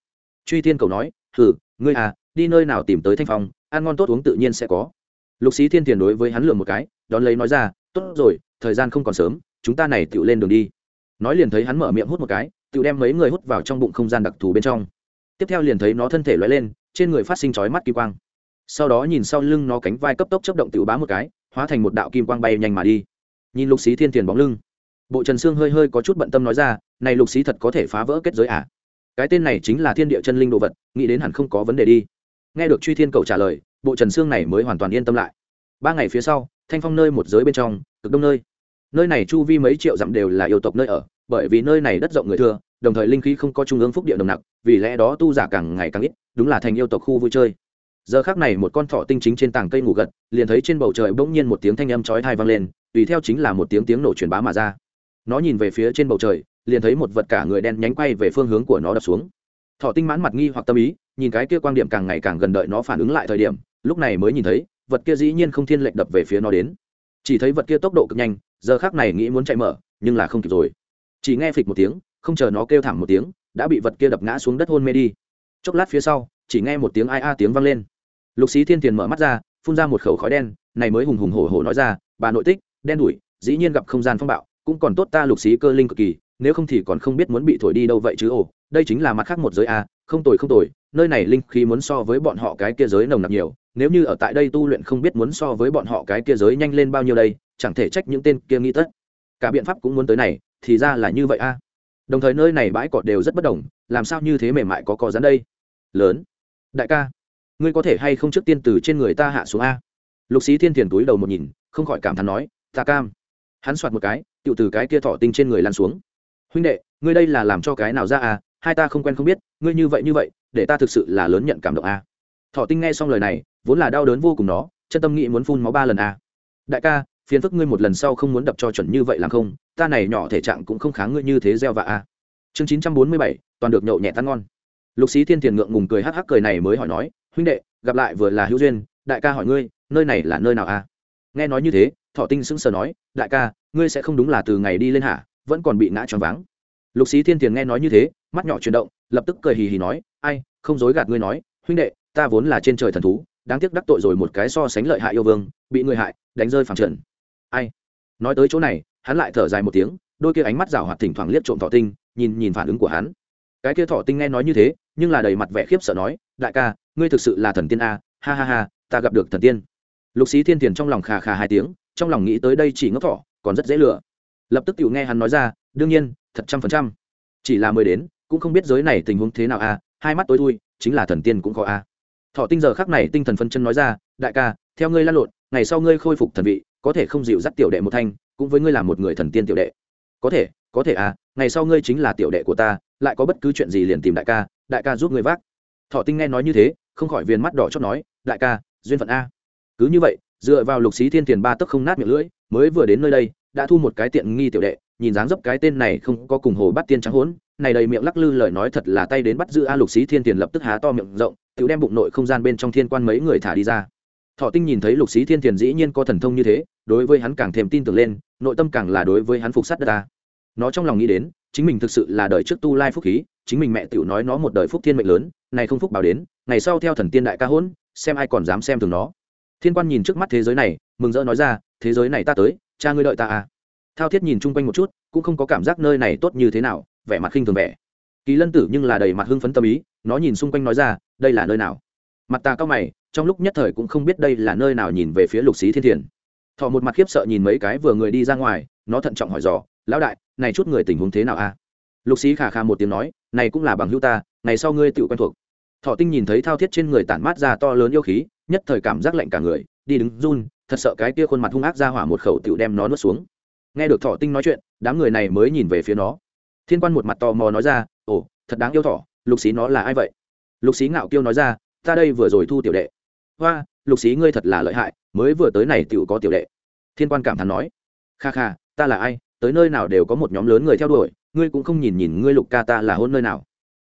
Truy thiên cầu nói, hừ, ngươi à đi nơi nào tìm tới thanh phong, ăn ngon tốt uống tự nhiên sẽ có. Lục xí thiên tiền đối với hắn lừa một cái, đón lấy nói ra, tốt rồi, thời gian không còn sớm, chúng ta này tự lên đường đi. Nói liền thấy hắn mở miệng hút một cái tự đem mấy người hút vào trong bụng không gian đặc thù bên trong. Tiếp theo liền thấy nó thân thể loay lên, trên người phát sinh chói mắt kỳ quang sau đó nhìn sau lưng nó cánh vai cấp tốc chấp động tự bá một cái, hóa thành một đạo kim quang bay nhanh mà đi. Nhìn lục xí thiên tiền bóng lưng. Bộ trần sương hơi hơi có chút bận tâm nói ra, này lục xí thật có thể phá vỡ kết giới à? Cái tên này chính là thiên địa chân linh đồ vật, nghĩ đến hẳn không có vấn đề đi. Nghe được truy thiên cầu trả lời, bộ trần sương này mới hoàn toàn yên tâm lại. Ba ngày phía sau, thanh phong nơi một giới bên trong, cực đông nơi. Nơi này chu vi mấy triệu dặm đều là yêu tộc nơi ở, bởi vì nơi này đất rộng người thừa, đồng thời linh khí không có trung ương phúc địa đồng nặng vì lẽ đó tu giả càng ngày càng ít, đúng là thành yêu tộc khu vui chơi giờ khác này một con thỏ tinh chính trên tảng cây ngủ gật, liền thấy trên bầu trời bỗng nhiên một tiếng thanh âm chói thai vang lên, tùy theo chính là một tiếng tiếng nổ truyền bá mà ra. Nó nhìn về phía trên bầu trời, liền thấy một vật cả người đen nhánh quay về phương hướng của nó đập xuống. Thỏ tinh mãn mặt nghi hoặc tâm ý, nhìn cái kia quan điểm càng ngày càng gần đợi nó phản ứng lại thời điểm, lúc này mới nhìn thấy, vật kia dĩ nhiên không thiên lệnh đập về phía nó đến. Chỉ thấy vật kia tốc độ cực nhanh, giờ khác này nghĩ muốn chạy mở, nhưng là không kịp rồi. Chỉ nghe phịch một tiếng, không chờ nó kêu thảm một tiếng, đã bị vật kia đập ngã xuống đất hôn mê đi. Chốc lát phía sau, chỉ nghe một tiếng ai a tiếng vang lên lục sĩ thiên tiền mở mắt ra, phun ra một khẩu khói đen, này mới hùng hùng hổ hổ nói ra, bà nội tích, đen đủi, dĩ nhiên gặp không gian phong bạo, cũng còn tốt ta lục sĩ cơ linh cực kỳ, nếu không thì còn không biết muốn bị thổi đi đâu vậy chứ ồ, đây chính là mặt khác một giới a, không tồi không tồi, nơi này linh khí muốn so với bọn họ cái kia giới nồng nặc nhiều, nếu như ở tại đây tu luyện không biết muốn so với bọn họ cái kia giới nhanh lên bao nhiêu đây, chẳng thể trách những tên kia nghĩ tất. Cả biện pháp cũng muốn tới này, thì ra là như vậy a. Đồng thời nơi này bãi cọt đều rất bất đồng, làm sao như thế mềm mại có cò rắn đây? Lớn. Đại ca ngươi có thể hay không trước tiên từ trên người ta hạ xuống a? Lục sĩ thiên thiền túi đầu một nhìn, không khỏi cảm thán nói, ta cam. Hắn soạt một cái tựu từ cái kia thọ tinh trên người lăn xuống. Huynh đệ, ngươi đây là làm cho cái nào ra à? Hai ta không quen không biết, ngươi như vậy như vậy, để ta thực sự là lớn nhận cảm động a. Thọ tinh nghe xong lời này, vốn là đau đớn vô cùng nó, chân tâm nghĩ muốn phun máu ba lần a. Đại ca, phiền phức ngươi một lần sau không muốn đập cho chuẩn như vậy làm không, ta này nhỏ thể trạng cũng không kháng ngươi như thế gieo vạ a. Chương chín trăm bốn mươi bảy, toàn được nhậu nhẹ tan ngon. Lục sĩ thiên tiền ngượng ngùng cười hắc hắc cười này mới hỏi nói huynh đệ, gặp lại vừa là hữu duyên, đại ca hỏi ngươi, nơi này là nơi nào à? nghe nói như thế, thọ tinh sững sờ nói, đại ca, ngươi sẽ không đúng là từ ngày đi lên hả vẫn còn bị ngã choáng váng. Lục sĩ thiên tiền nghe nói như thế, mắt nhỏ chuyển động, lập tức cười hì hì nói, ai, không dối gạt ngươi nói, huynh đệ, ta vốn là trên trời thần thú, đáng tiếc đắc tội rồi một cái so sánh lợi hại yêu vương, bị người hại, đánh rơi phẳng trần. Ai? Nói tới chỗ này, hắn lại thở dài một tiếng, đôi kia ánh mắt rào hoạt thỉnh thoảng liếc trộm thọ tinh, nhìn nhìn phản ứng của hắn. Cái kia thọ tinh nghe nói như thế, nhưng là đầy mặt vẻ khiếp sợ nói đại ca, ngươi thực sự là thần tiên a, ha ha ha, ta gặp được thần tiên. Lục sĩ thiên tiền trong lòng khà khà hai tiếng, trong lòng nghĩ tới đây chỉ ngốc thọ, còn rất dễ lựa lập tức tiểu nghe hắn nói ra, đương nhiên, thật trăm phần trăm. Chỉ là mới đến, cũng không biết giới này tình huống thế nào a, hai mắt tối thui, chính là thần tiên cũng có a. Thọ tinh giờ khác này tinh thần phân chân nói ra, đại ca, theo ngươi lan lộn, ngày sau ngươi khôi phục thần vị, có thể không dịu dắt tiểu đệ một thanh, cũng với ngươi là một người thần tiên tiểu đệ. Có thể có thể à ngày sau ngươi chính là tiểu đệ của ta, lại có bất cứ chuyện gì liền tìm đại ca đại ca giúp ngươi vác thọ tinh nghe nói như thế, không khỏi viên mắt đỏ chót nói, đại ca, duyên phận a. Cứ như vậy, dựa vào lục xí thiên tiền ba tấc không nát miệng lưỡi, mới vừa đến nơi đây, đã thu một cái tiện nghi tiểu đệ, nhìn dáng dấp cái tên này không có cùng hồ bắt tiên trắng hốn, này đầy miệng lắc lư lời nói thật là tay đến bắt giữ a lục xí thiên tiền lập tức há to miệng rộng, tự đem bụng nội không gian bên trong thiên quan mấy người thả đi ra. Thọ tinh nhìn thấy lục xí thiên tiền dĩ nhiên có thần thông như thế, đối với hắn càng thêm tin tưởng lên, nội tâm càng là đối với hắn phục sát đất ta. Nó trong lòng nghĩ đến, chính mình thực sự là đời trước tu lai phúc khí chính mình mẹ tiểu nói nó một đời phúc thiên mệnh lớn, này không phúc báo đến, ngày sau theo thần tiên đại ca hôn, xem ai còn dám xem thường nó. Thiên quan nhìn trước mắt thế giới này, mừng rỡ nói ra, thế giới này ta tới, cha ngươi đợi ta à. Thao thiết nhìn chung quanh một chút, cũng không có cảm giác nơi này tốt như thế nào, vẻ mặt khinh thường vẻ. Kỳ lân tử nhưng là đầy mặt hưng phấn tâm ý, nó nhìn xung quanh nói ra, đây là nơi nào? Mặt ta cao mày, trong lúc nhất thời cũng không biết đây là nơi nào nhìn về phía lục xí thiên thiền. Thọ một mặt khiếp sợ nhìn mấy cái vừa người đi ra ngoài, nó thận trọng hỏi dò, lão đại, này chút người tình huống thế nào a lục xí khả khà một tiếng nói, này cũng là bằng hữu ta, ngày sau ngươi tự quen thuộc. Thọ tinh nhìn thấy thao thiết trên người tản mát ra to lớn yêu khí, nhất thời cảm giác lạnh cả người, đi đứng run, thật sợ cái kia khuôn mặt hung ác ra hỏa một khẩu tựu đem nó nuốt xuống. Nghe được thọ tinh nói chuyện, đám người này mới nhìn về phía nó. Thiên quan một mặt tò mò nói ra, ồ, thật đáng yêu thọ, lục xí nó là ai vậy? Lục xí ngạo kiêu nói ra, ta đây vừa rồi thu tiểu đệ. Hoa, lục xí ngươi thật là lợi hại, mới vừa tới này tựu có tiểu đệ. Thiên quan cảm thán nói, kha kha, ta là ai, tới nơi nào đều có một nhóm lớn người theo đuổi ngươi cũng không nhìn nhìn ngươi lục ca ta là hôn nơi nào?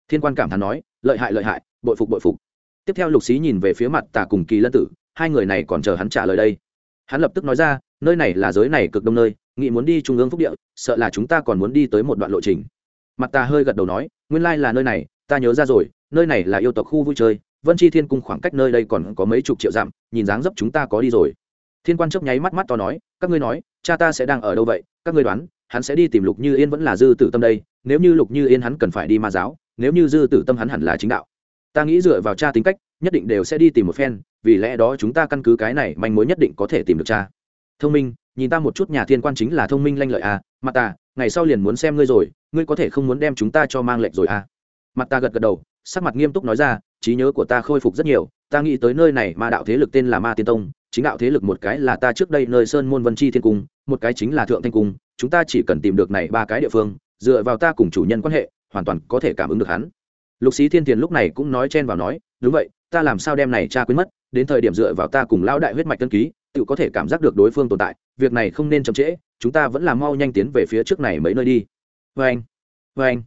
Thiên quan cảm thán nói, lợi hại lợi hại, bội phục bội phục. Tiếp theo lục xí nhìn về phía mặt tà cùng kỳ lân tử, hai người này còn chờ hắn trả lời đây. Hắn lập tức nói ra, nơi này là giới này cực đông nơi nghị muốn đi trung ương phúc địa, sợ là chúng ta còn muốn đi tới một đoạn lộ trình. Mặt ta hơi gật đầu nói, nguyên lai là nơi này, ta nhớ ra rồi, nơi này là yêu tộc khu vui chơi, vân chi thiên cung khoảng cách nơi đây còn có mấy chục triệu dặm, nhìn dáng dấp chúng ta có đi rồi. Thiên quan chớp nháy mắt mắt to nói, các ngươi nói, cha ta sẽ đang ở đâu vậy? Các ngươi đoán hắn sẽ đi tìm lục như yên vẫn là dư tử tâm đây, nếu như lục như yên hắn cần phải đi ma giáo, nếu như dư tử tâm hắn hẳn là chính đạo. Ta nghĩ dựa vào cha tính cách, nhất định đều sẽ đi tìm một phen, vì lẽ đó chúng ta căn cứ cái này manh mối nhất định có thể tìm được cha. Thông minh, nhìn ta một chút nhà thiên quan chính là thông minh lanh lợi à mặt ta, ngày sau liền muốn xem ngươi rồi, ngươi có thể không muốn đem chúng ta cho mang lệnh rồi à. Mặt ta gật gật đầu, sắc mặt nghiêm túc nói ra, trí nhớ của ta khôi phục rất nhiều ta nghĩ tới nơi này ma đạo thế lực tên là ma tiên tông, chính đạo thế lực một cái là ta trước đây nơi sơn môn vân chi thiên cung, một cái chính là thượng thanh cung, chúng ta chỉ cần tìm được này ba cái địa phương, dựa vào ta cùng chủ nhân quan hệ, hoàn toàn có thể cảm ứng được hắn. Lục sĩ thiên tiền lúc này cũng nói chen vào nói, đúng vậy, ta làm sao đem này cha quên mất, đến thời điểm dựa vào ta cùng lão đại huyết mạch tân ký, tự có thể cảm giác được đối phương tồn tại, việc này không nên chậm trễ, chúng ta vẫn là mau nhanh tiến về phía trước này mấy nơi đi. Vê anh vê anh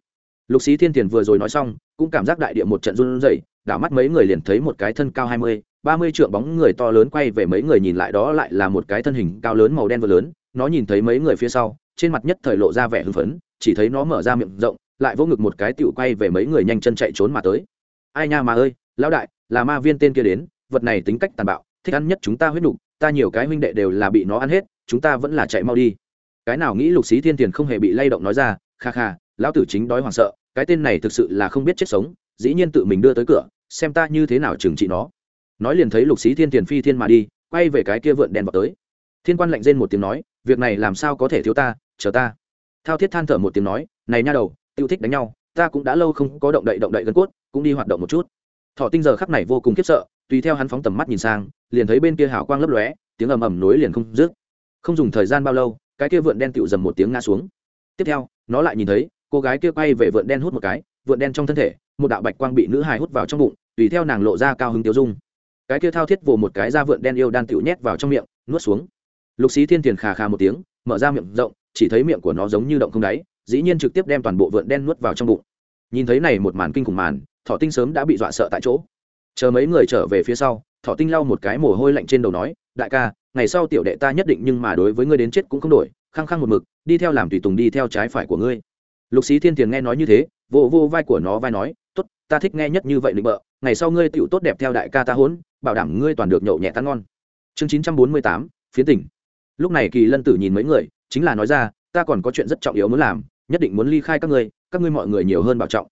lục sĩ thiên tiền vừa rồi nói xong, cũng cảm giác đại địa một trận run rẩy đảo mắt mấy người liền thấy một cái thân cao hai mươi, ba mươi trượng bóng người to lớn quay về mấy người nhìn lại đó lại là một cái thân hình cao lớn màu đen vừa lớn, nó nhìn thấy mấy người phía sau, trên mặt nhất thời lộ ra vẻ hưng phấn, chỉ thấy nó mở ra miệng rộng, lại vỗ ngực một cái tựu quay về mấy người nhanh chân chạy trốn mà tới. Ai nha mà ơi, lão đại, là ma viên tên kia đến, vật này tính cách tàn bạo, thích ăn nhất chúng ta huyết nục, ta nhiều cái huynh đệ đều là bị nó ăn hết, chúng ta vẫn là chạy mau đi. Cái nào nghĩ lục xí thiên tiền không hề bị lay động nói ra, kha kha, lão tử chính đói hoảng sợ, cái tên này thực sự là không biết chết sống dĩ nhiên tự mình đưa tới cửa, xem ta như thế nào trừng trị nó. Nói liền thấy lục xí thiên tiền phi thiên mà đi, quay về cái kia vượn đèn vào tới. Thiên quan lạnh rên một tiếng nói, việc này làm sao có thể thiếu ta, chờ ta. Thao thiết than thở một tiếng nói, này nha đầu, tiêu thích đánh nhau, ta cũng đã lâu không có động đậy động đậy gân cốt, cũng đi hoạt động một chút. Thọ tinh giờ khắc này vô cùng khiếp sợ, tùy theo hắn phóng tầm mắt nhìn sang, liền thấy bên kia hào quang lấp lóe, tiếng ầm ầm nối liền không dứt. Không dùng thời gian bao lâu, cái kia vượn đen tựu dầm một tiếng ngã xuống. Tiếp theo, nó lại nhìn thấy, cô gái kia quay về vượn đen hút một cái vượn đen trong thân thể, một đạo bạch quang bị nữ hài hút vào trong bụng, tùy theo nàng lộ ra cao hứng tiêu dung. Cái kia thao thiết vồ một cái da vượn đen yêu đan tựu nhét vào trong miệng, nuốt xuống. Lục xí thiên tiền khà khà một tiếng, mở ra miệng rộng, chỉ thấy miệng của nó giống như động không đáy, dĩ nhiên trực tiếp đem toàn bộ vượn đen nuốt vào trong bụng. Nhìn thấy này một màn kinh khủng màn, thọ tinh sớm đã bị dọa sợ tại chỗ. Chờ mấy người trở về phía sau, thọ tinh lau một cái mồ hôi lạnh trên đầu nói, đại ca, ngày sau tiểu đệ ta nhất định nhưng mà đối với ngươi đến chết cũng không đổi, khăng khăng một mực, đi theo làm tùy tùng đi theo trái phải của ngươi. Lục sĩ thiên tiền nghe nói như thế vô vô vai của nó vai nói, tốt, ta thích nghe nhất như vậy định bợ, ngày sau ngươi tựu tốt đẹp theo đại ca ta hốn, bảo đảm ngươi toàn được nhậu nhẹ tan ngon. Chương chín trăm bốn mươi tám, phiến tỉnh. Lúc này kỳ lân tử nhìn mấy người, chính là nói ra, ta còn có chuyện rất trọng yếu muốn làm, nhất định muốn ly khai các ngươi các ngươi mọi người nhiều hơn bảo trọng.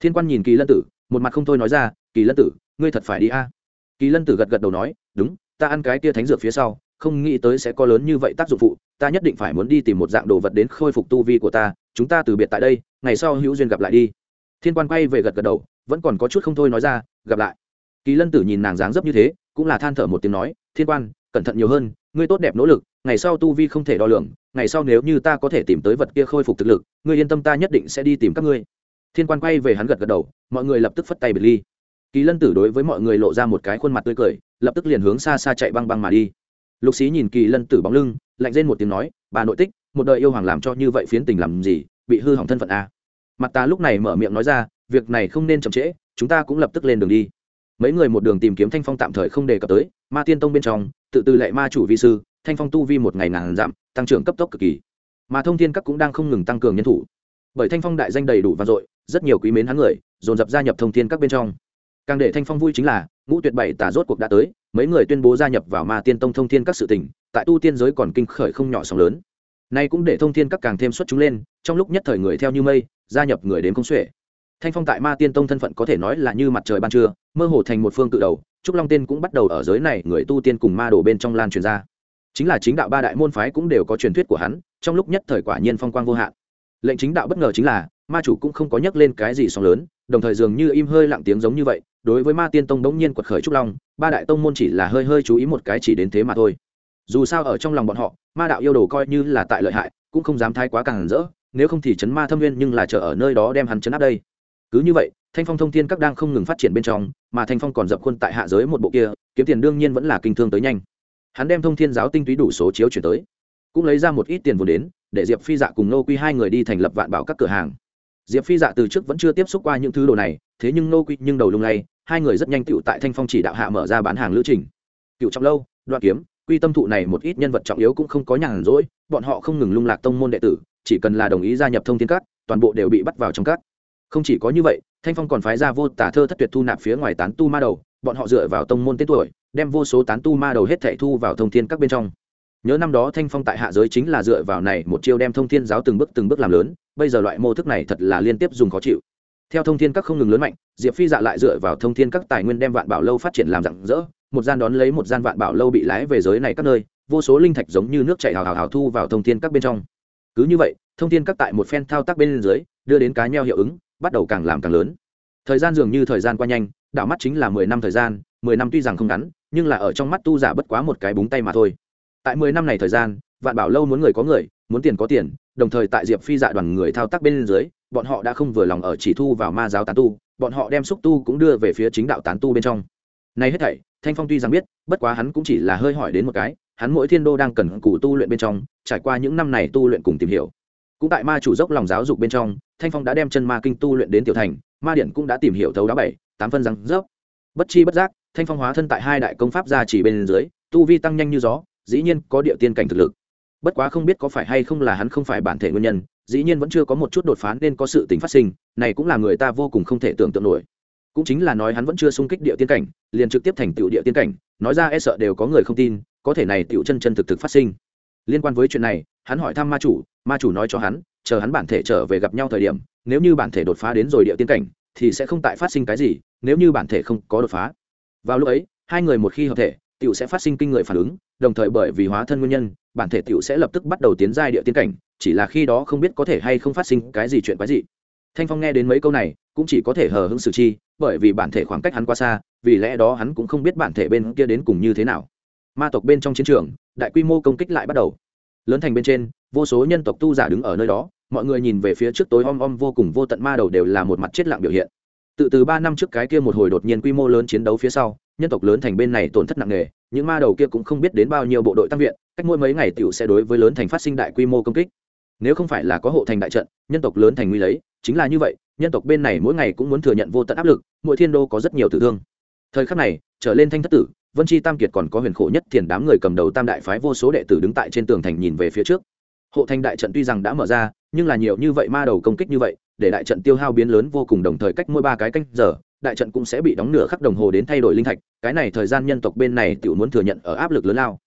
Thiên quan nhìn kỳ lân tử, một mặt không thôi nói ra, kỳ lân tử, ngươi thật phải đi a. Kỳ lân tử gật gật đầu nói, đúng, ta ăn cái tia thánh dược phía sau, không nghĩ tới sẽ có lớn như vậy tác dụng phụ, ta nhất định phải muốn đi tìm một dạng đồ vật đến khôi phục tu vi của ta, chúng ta từ biệt tại đây ngày sau hữu duyên gặp lại đi. Thiên quan quay về gật gật đầu, vẫn còn có chút không thôi nói ra, gặp lại. Kỳ lân tử nhìn nàng dáng dấp như thế, cũng là than thở một tiếng nói, thiên quan, cẩn thận nhiều hơn, ngươi tốt đẹp nỗ lực, ngày sau tu vi không thể đo lường, ngày sau nếu như ta có thể tìm tới vật kia khôi phục thực lực, ngươi yên tâm ta nhất định sẽ đi tìm các ngươi. Thiên quan quay về hắn gật gật đầu, mọi người lập tức phất tay biệt ly. Kỳ lân tử đối với mọi người lộ ra một cái khuôn mặt tươi cười, lập tức liền hướng xa xa chạy băng băng mà đi. Lục xí nhìn kỳ lân tử bóng lưng, lạnh rên một tiếng nói, bà nội tích, một đời yêu hoàng làm cho như vậy phiến tình làm gì, bị hư hỏng thân phận a à mặt ta lúc này mở miệng nói ra việc này không nên chậm trễ chúng ta cũng lập tức lên đường đi. Mấy người một đường tìm kiếm thanh phong tạm thời không đề cập tới ma tiên tông bên trong tự tư lệ ma chủ vi sư thanh phong tu vi một ngày ngàn giảm, tăng trưởng cấp tốc cực kỳ. Mà thông thiên các cũng đang không ngừng tăng cường nhân thủ. Bởi thanh phong đại danh đầy đủ vang dội rất nhiều quý mến hắn người dồn dập gia nhập thông thiên các bên trong. Càng để thanh phong vui chính là ngũ tuyệt bảy tả rốt cuộc đã tới mấy người tuyên bố gia nhập vào ma tiên tông thông thiên các sự tình tại tu tiên giới còn kinh khởi không nhỏ sóng lớn nay cũng để thông thiên các càng thêm xuất chúng lên, trong lúc nhất thời người theo như mây, gia nhập người đến công xuể. Thanh phong tại ma tiên tông thân phận có thể nói là như mặt trời ban trưa, mơ hồ thành một phương tự đầu, trúc long tiên cũng bắt đầu ở giới này người tu tiên cùng ma đổ bên trong lan truyền ra. Chính là chính đạo ba đại môn phái cũng đều có truyền thuyết của hắn, trong lúc nhất thời quả nhiên phong quang vô hạn. Lệnh chính đạo bất ngờ chính là, ma chủ cũng không có nhắc lên cái gì song lớn, đồng thời dường như im hơi lặng tiếng giống như vậy, đối với ma tiên tông đống nhiên quật khởi trúc long, ba đại tông môn chỉ là hơi hơi chú ý một cái chỉ đến thế mà thôi dù sao ở trong lòng bọn họ, ma đạo yêu đồ coi như là tại lợi hại, cũng không dám thái quá càng rỡ, nếu không thì chấn ma thâm viên nhưng là chờ ở nơi đó đem hắn chấn áp đây. Cứ như vậy, thanh phong thông thiên các đang không ngừng phát triển bên trong, mà thanh phong còn dập khuôn tại hạ giới một bộ kia, kiếm tiền đương nhiên vẫn là kinh thương tới nhanh. Hắn đem thông thiên giáo tinh túy đủ số chiếu chuyển tới, cũng lấy ra một ít tiền vốn đến, để diệp phi dạ cùng nô quy hai người đi thành lập vạn bảo các cửa hàng. Diệp phi dạ từ trước vẫn chưa tiếp xúc qua những thứ đồ này, thế nhưng nô quy nhưng đầu lung lay, hai người rất nhanh tựu tại thanh phong chỉ đạo hạ mở ra bán hàng lữ trình. Cựu trọng lâu, đoạn kiếm quy tâm thụ này một ít nhân vật trọng yếu cũng không có nhàn rỗi, bọn họ không ngừng lung lạc tông môn đệ tử, chỉ cần là đồng ý gia nhập thông thiên các, toàn bộ đều bị bắt vào trong các. Không chỉ có như vậy, thanh phong còn phái ra vô tả thơ thất tuyệt thu nạp phía ngoài tán tu ma đầu, bọn họ dựa vào tông môn tên tuổi, đem vô số tán tu ma đầu hết thảy thu vào thông thiên các bên trong. Nhớ năm đó thanh phong tại hạ giới chính là dựa vào này một chiêu đem thông thiên giáo từng bước từng bước làm lớn, bây giờ loại mô thức này thật là liên tiếp dùng khó chịu. Theo thông thiên các không ngừng lớn mạnh, diệp phi dạ lại dựa vào thông thiên các tài nguyên đem vạn bảo lâu phát triển làm rạng rỡ một gian đón lấy một gian vạn bảo lâu bị lái về giới này các nơi, vô số linh thạch giống như nước chảy hào hào hào thu vào thông thiên các bên trong. Cứ như vậy, thông thiên các tại một phen thao tác bên dưới, đưa đến cá nheo hiệu ứng, bắt đầu càng làm càng lớn. Thời gian dường như thời gian qua nhanh, đảo mắt chính là mười năm thời gian, mười năm tuy rằng không ngắn, nhưng là ở trong mắt tu giả bất quá một cái búng tay mà thôi. Tại mười năm này thời gian, vạn bảo lâu muốn người có người, muốn tiền có tiền, đồng thời tại diệp phi dạ đoàn người thao tác bên dưới, bọn họ đã không vừa lòng ở chỉ thu vào ma giáo tán tu, bọn họ đem xúc tu cũng đưa về phía chính đạo tán tu bên trong này hết thảy thanh phong tuy rằng biết bất quá hắn cũng chỉ là hơi hỏi đến một cái hắn mỗi thiên đô đang cần cụ tu luyện bên trong trải qua những năm này tu luyện cùng tìm hiểu. Cũng tại ma chủ dốc lòng giáo dục bên trong thanh phong đã đem chân ma kinh tu luyện đến tiểu thành ma điện cũng đã tìm hiểu thấu đáo bảy tám phân răng dốc, bất chi bất giác thanh phong hóa thân tại hai đại công pháp gia chỉ bên dưới tu vi tăng nhanh như gió dĩ nhiên có địa tiên cảnh thực lực. Bất quá không biết có phải hay không là hắn không phải bản thể nguyên nhân dĩ nhiên vẫn chưa có một chút đột phá nên có sự tính phát sinh này cũng là người ta vô cùng không thể tưởng tượng nổi cũng chính là nói hắn vẫn chưa xung kích địa tiên cảnh, liền trực tiếp thành tựu địa tiên cảnh, nói ra e sợ đều có người không tin, có thể này tựu chân chân thực thực phát sinh. Liên quan với chuyện này, hắn hỏi thăm ma chủ ma chủ nói cho hắn, chờ hắn bản thể trở về gặp nhau thời điểm, nếu như bản thể đột phá đến rồi địa tiên cảnh, thì sẽ không tại phát sinh cái gì, nếu như bản thể không có đột phá. Vào lúc ấy, hai người một khi hợp thể, tiểu sẽ phát sinh kinh người phản ứng, đồng thời bởi vì hóa thân nguyên nhân, bản thể tiểu sẽ lập tức bắt đầu tiến giai địa tiên cảnh, chỉ là khi đó không biết có thể hay không phát sinh cái gì chuyện quái gì thanh phong nghe đến mấy câu này cũng chỉ có thể hờ hững xử chi, bởi vì bản thể khoảng cách hắn quá xa, vì lẽ đó hắn cũng không biết bản thể bên kia đến cùng như thế nào. Ma tộc bên trong chiến trường, đại quy mô công kích lại bắt đầu. Lớn thành bên trên, vô số nhân tộc tu giả đứng ở nơi đó, mọi người nhìn về phía trước tối om om vô cùng vô tận ma đầu đều là một mặt chết lặng biểu hiện. Tự từ ba năm trước cái kia một hồi đột nhiên quy mô lớn chiến đấu phía sau, nhân tộc lớn thành bên này tổn thất nặng nề, những ma đầu kia cũng không biết đến bao nhiêu bộ đội tăng viện, cách mỗi mấy ngày t i ể u sẽ đối với lớn thành phát sinh đại quy mô công kích. Nếu không phải là có hộ thành đại trận, nhân tộc lớn thành nguy lấy, chính là như vậy nhân tộc bên này mỗi ngày cũng muốn thừa nhận vô tận áp lực, mỗi thiên đô có rất nhiều tử thương. Thời khắc này, trở lên thanh thất tử, vân chi tam kiệt còn có huyền khổ nhất thiền đám người cầm đầu tam đại phái vô số đệ tử đứng tại trên tường thành nhìn về phía trước. Hộ thành đại trận tuy rằng đã mở ra, nhưng là nhiều như vậy ma đầu công kích như vậy, để đại trận tiêu hao biến lớn vô cùng đồng thời cách mỗi ba cái canh giờ, đại trận cũng sẽ bị đóng nửa khắc đồng hồ đến thay đổi linh thạch, cái này thời gian nhân tộc bên này tự muốn thừa nhận ở áp lực lớn lao.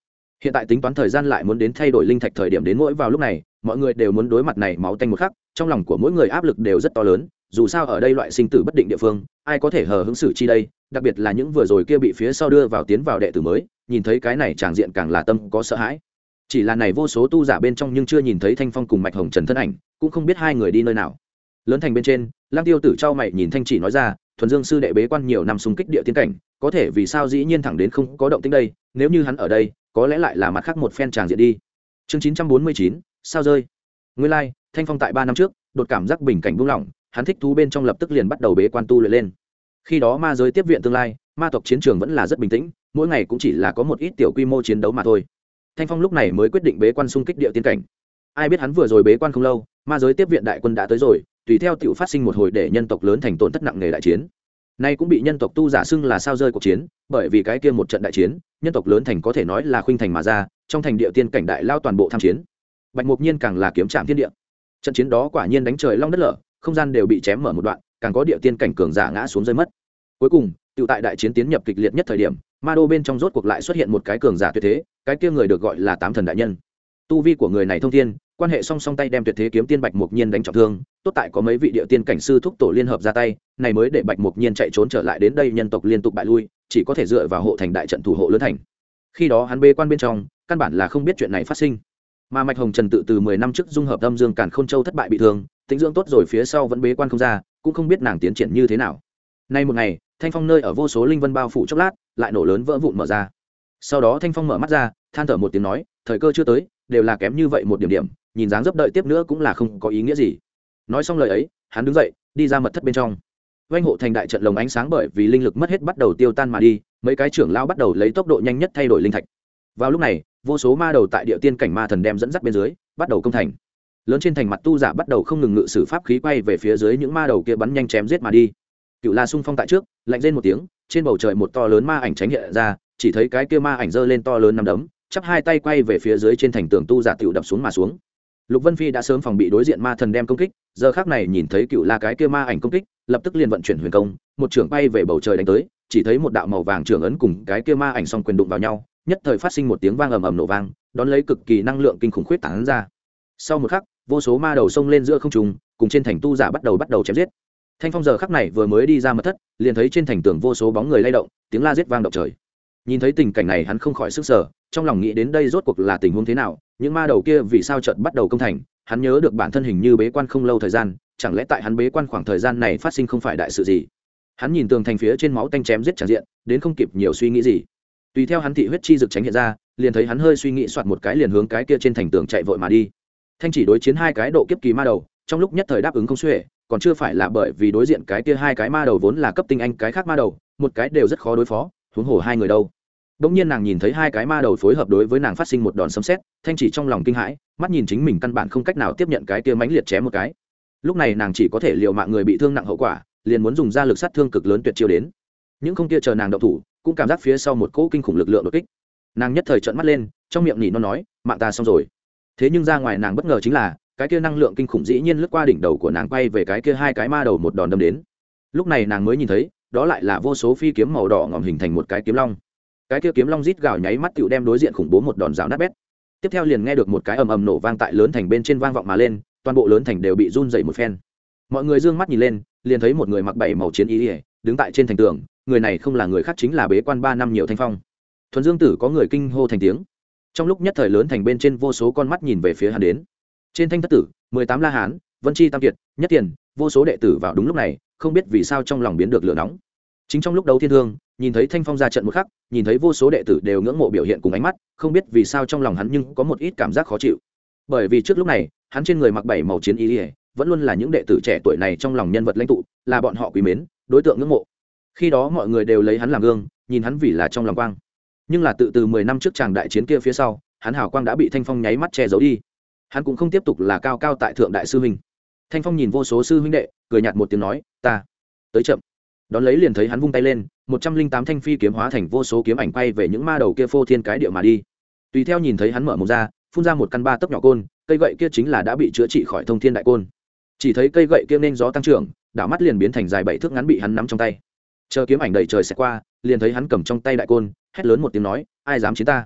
Hiện tại tính toán thời gian lại muốn đến thay đổi linh thạch thời điểm đến mỗi vào lúc này, mọi người đều muốn đối mặt này máu tanh một khắc, trong lòng của mỗi người áp lực đều rất to lớn dù sao ở đây loại sinh tử bất định địa phương ai có thể hờ hứng xử chi đây đặc biệt là những vừa rồi kia bị phía sau đưa vào tiến vào đệ tử mới nhìn thấy cái này tràng diện càng là tâm có sợ hãi. Chỉ là này vô số tu giả bên trong nhưng chưa nhìn thấy thanh phong cùng mạch hồng trần thân ảnh cũng không biết hai người đi nơi nào. Lớn thành bên trên lang tiêu tử trao mày nhìn thanh chỉ nói ra thuần dương sư đệ bế quan nhiều năm xung kích địa tiến cảnh có thể vì sao dĩ nhiên thẳng đến không có động tĩnh đây nếu như hắn ở đây có lẽ lại là mặt khác một phen tràng diện đi. Chương chín trăm bốn mươi chín sao rơi? Nguyên lai、like, thanh phong tại ba năm trước đột cảm giác bình cảnh buông lỏng hắn thích thú bên trong lập tức liền bắt đầu bế quan tu luyện lên. Khi đó ma giới tiếp viện tương lai, ma tộc chiến trường vẫn là rất bình tĩnh, mỗi ngày cũng chỉ là có một ít tiểu quy mô chiến đấu mà thôi. Thanh phong lúc này mới quyết định bế quan xung kích địa tiên cảnh. Ai biết hắn vừa rồi bế quan không lâu, ma giới tiếp viện đại quân đã tới rồi, tùy theo tiểu phát sinh một hồi để nhân tộc lớn thành tổn thất nặng nề đại chiến. Nay cũng bị nhân tộc tu giả xưng là sao rơi cuộc chiến, bởi vì cái kia một trận đại chiến, nhân tộc lớn thành có thể nói là khuynh thành mà ra, trong thành địa tiên cảnh đại lao toàn bộ tham chiến. Bạch mục nhiên càng là kiếm trạm thiên địa. Trận chiến đó quả nhiên đánh trời long đất lở không gian đều bị chém mở một đoạn, càng có địa tiên cảnh cường giả ngã xuống rơi mất. Cuối cùng tự tại đại chiến tiến nhập kịch liệt nhất thời điểm, ma đô bên trong rốt cuộc lại xuất hiện một cái cường giả tuyệt thế, cái kia người được gọi là tám thần đại nhân. Tu vi của người này thông thiên, quan hệ song song tay đem tuyệt thế kiếm tiên bạch mục nhiên đánh trọng thương, tốt tại có mấy vị địa tiên cảnh sư thúc tổ liên hợp ra tay, này mới để bạch mục nhiên chạy trốn trở lại đến đây nhân tộc liên tục bại lui, chỉ có thể dựa vào hộ thành đại trận thủ hộ lớn thành. Khi đó hắn bê quan bên trong, căn bản là không biết chuyện này phát sinh. Mà mạch hồng trần tự từ mười năm trước dung hợp âm dương càn khôn châu thất bại bị thương tính dưỡng tốt rồi phía sau vẫn bế quan không ra, cũng không biết nàng tiến triển như thế nào. Nay một ngày, thanh phong nơi ở vô số linh vân bao phủ chốc lát, lại nổ lớn vỡ vụn mở ra. Sau đó thanh phong mở mắt ra, than thở một tiếng nói, thời cơ chưa tới, đều là kém như vậy một điểm điểm, nhìn dáng dấp đợi tiếp nữa cũng là không có ý nghĩa gì. Nói xong lời ấy, hắn đứng dậy, đi ra mật thất bên trong. Oanh hộ thành đại trận lồng ánh sáng bởi vì linh lực mất hết bắt đầu tiêu tan mà đi, mấy cái trưởng lao bắt đầu lấy tốc độ nhanh nhất thay đổi linh thạch. Vào lúc này, vô số ma đầu tại địa tiên cảnh ma thần đem dẫn dắt bên dưới, bắt đầu công thành lớn trên thành mặt tu giả bắt đầu không ngừng ngự sử pháp khí quay về phía dưới những ma đầu kia bắn nhanh chém giết mà đi. Cựu la sung phong tại trước, lạnh lên một tiếng, trên bầu trời một to lớn ma ảnh tránh hiện ra, chỉ thấy cái kia ma ảnh giơ lên to lớn nằm đấm, chắp hai tay quay về phía dưới trên thành tường tu giả tựu đập xuống mà xuống. Lục vân phi đã sớm phòng bị đối diện ma thần đem công kích, giờ khác này nhìn thấy cựu la cái kia ma ảnh công kích, lập tức liền vận chuyển huyền công, một trưởng bay về bầu trời đánh tới, chỉ thấy một đạo màu vàng trưởng ấn cùng cái kia ma ảnh song quyền đụng vào nhau, nhất thời phát sinh một tiếng vang ầm ầm nổ vang, đón lấy cực kỳ năng lượng kinh khủng khuyết tảng ra. Sau một khắc vô số ma đầu xông lên giữa không trùng cùng trên thành tu giả bắt đầu bắt đầu chém giết. Thanh phong giờ khắc này vừa mới đi ra mật thất, liền thấy trên thành tường vô số bóng người lay động, tiếng la giết vang động trời. Nhìn thấy tình cảnh này hắn không khỏi sức sở trong lòng nghĩ đến đây rốt cuộc là tình huống thế nào, những ma đầu kia vì sao trận bắt đầu công thành, hắn nhớ được bản thân hình như bế quan không lâu thời gian, chẳng lẽ tại hắn bế quan khoảng thời gian này phát sinh không phải đại sự gì? Hắn nhìn tường thành phía trên máu tanh chém giết tràn diện, đến không kịp nhiều suy nghĩ gì. Tùy theo hắn thị huyết chi dực tránh hiện ra, liền thấy hắn hơi suy nghĩ soạt một cái liền hướng cái kia trên thành tường chạy vội mà đi thanh chỉ đối chiến hai cái độ kiếp kỳ ma đầu trong lúc nhất thời đáp ứng không xuể còn chưa phải là bởi vì đối diện cái kia hai cái ma đầu vốn là cấp tinh anh cái khác ma đầu một cái đều rất khó đối phó huống hồ hai người đâu Đống nhiên nàng nhìn thấy hai cái ma đầu phối hợp đối với nàng phát sinh một đòn sấm sét, thanh chỉ trong lòng kinh hãi, mắt nhìn chính mình căn bản không cách nào tiếp nhận cái kia mãnh liệt chém một cái. Lúc này nàng chỉ có thể liều mạng người bị thương nặng hậu quả, liền muốn dùng ra lực sát thương cực lớn tuyệt chiêu đến. Những không kia chờ nàng động thủ, cũng cảm giác phía sau một cỗ kinh khủng lực lượng đột kích nàng nhất thời trợn mắt lên trong miệng nỉ nó nói mạng ta xong rồi thế nhưng ra ngoài nàng bất ngờ chính là, cái kia năng lượng kinh khủng dĩ nhiên lướt qua đỉnh đầu của nàng quay về cái kia hai cái ma đầu một đòn đâm đến. Lúc này nàng mới nhìn thấy, đó lại là vô số phi kiếm màu đỏ ngòm hình thành một cái kiếm long. Cái kia kiếm long rít gào nháy mắt tựu đem đối diện khủng bố một đòn rào nát bét. Tiếp theo liền nghe được một cái ầm ầm nổ vang tại lớn thành bên trên vang vọng mà lên, toàn bộ lớn thành đều bị run dày một phen. Mọi người d ư ơ n g mắt nhìn lên, liền thấy một người mặc bảy màu chiến ý ỉa đứng tại trên thành tường, người này không là người khác chính là bế quan ba năm nhiều thanh phong. Thuần dương tử có người kinh hô thành tiếng trong lúc nhất thời lớn thành bên trên vô số con mắt nhìn về phía hắn đến. Trên thanh thất tử, mười tám la hán, vân chi tam kiệt, nhất tiền, vô số đệ tử vào đúng lúc này, không biết vì sao trong lòng biến được lửa nóng. Chính trong lúc đấu thiên thương, nhìn thấy thanh phong ra trận một khắc, nhìn thấy vô số đệ tử đều ngưỡng mộ biểu hiện cùng ánh mắt, không biết vì sao trong lòng hắn nhưng có một ít cảm giác khó chịu. Bởi vì trước lúc này, hắn trên người mặc bảy màu chiến y ỉa vẫn luôn là những đệ tử trẻ tuổi này trong lòng nhân vật lãnh tụ, là bọn họ quý mến, đối tượng ngưỡng mộ. Khi đó mọi người đều lấy hắn làm gương, nhìn hắn vì là trong lòng quang nhưng là tự từ mười năm trước tràng đại chiến kia phía sau, hắn hào quang đã bị thanh phong nháy mắt che giấu đi. Hắn cũng không tiếp tục là cao cao tại thượng đại sư huynh. Thanh phong nhìn vô số sư huynh đệ, cười nhạt một tiếng nói, ta, tới chậm. Đón lấy liền thấy hắn vung tay lên, một trăm linh tám thanh phi kiếm hóa thành vô số kiếm ảnh quay về những ma đầu kia phô thiên cái địa mà đi. Tùy theo nhìn thấy hắn mở mồm ra, phun ra một căn ba tấc nhỏ côn, cây gậy kia chính là đã bị chữa trị khỏi thông thiên đại côn. Chỉ thấy cây gậy kia nên gió tăng trưởng, đảo mắt liền biến thành dài bảy thước ngắn bị hắn nắm trong tay. Chờ kiếm ảnh đầy trời sẽ qua liền thấy hắn cầm trong tay đại côn, hét lớn một tiếng nói, ai dám chiến ta?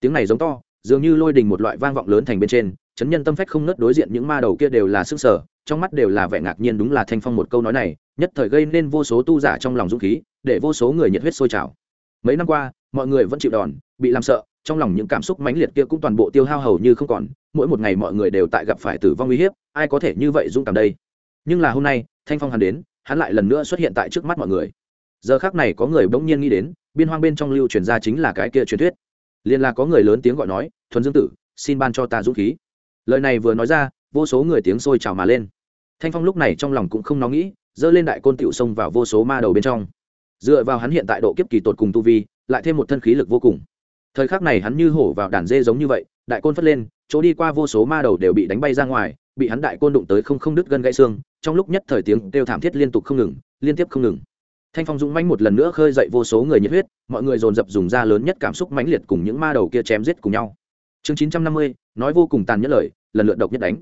Tiếng này giống to, dường như lôi đình một loại vang vọng lớn thành bên trên, chấn nhân tâm phách không nớt đối diện những ma đầu kia đều là sức sở, trong mắt đều là vẻ ngạc nhiên đúng là thanh phong một câu nói này, nhất thời gây nên vô số tu giả trong lòng dũng khí, để vô số người nhiệt huyết sôi trào. Mấy năm qua, mọi người vẫn chịu đòn, bị làm sợ, trong lòng những cảm xúc mãnh liệt kia cũng toàn bộ tiêu hao hầu như không còn, mỗi một ngày mọi người đều tại gặp phải tử vong uy hiếp, ai có thể như vậy dũng cảm đây? Nhưng là hôm nay, thanh phong hắn đến, hắn lại lần nữa xuất hiện tại trước mắt mọi người giờ khác này có người bỗng nhiên nghĩ đến, biên hoang bên trong lưu truyền ra chính là cái kia truyền thuyết. Liền là có người lớn tiếng gọi nói, thuần dương tử, xin ban cho ta dũng khí. Lời này vừa nói ra, vô số người tiếng sôi trào mà lên. Thanh phong lúc này trong lòng cũng không nó nghĩ dơ lên đại côn tựu xông vào vô số ma đầu bên trong. Dựa vào hắn hiện tại độ kiếp kỳ tột cùng tu vi, lại thêm một thân khí lực vô cùng. Thời khắc này hắn như hổ vào đàn dê giống như vậy, đại côn phất lên, chỗ đi qua vô số ma đầu đều bị đánh bay ra ngoài, bị hắn đại côn đụng tới không không đứt gân gãy xương, trong lúc nhất thời tiếng kêu thảm thiết liên tục không ngừng, liên tiếp không ngừng thanh phong dũng mãnh một lần nữa khơi dậy vô số người nhiệt huyết, mọi người dồn dập dùng ra lớn nhất cảm xúc mãnh liệt cùng những ma đầu kia chém giết cùng nhau. Chương chín trăm năm mươi, nói vô cùng tàn nhẫn lời, lần lượt độc nhất đánh.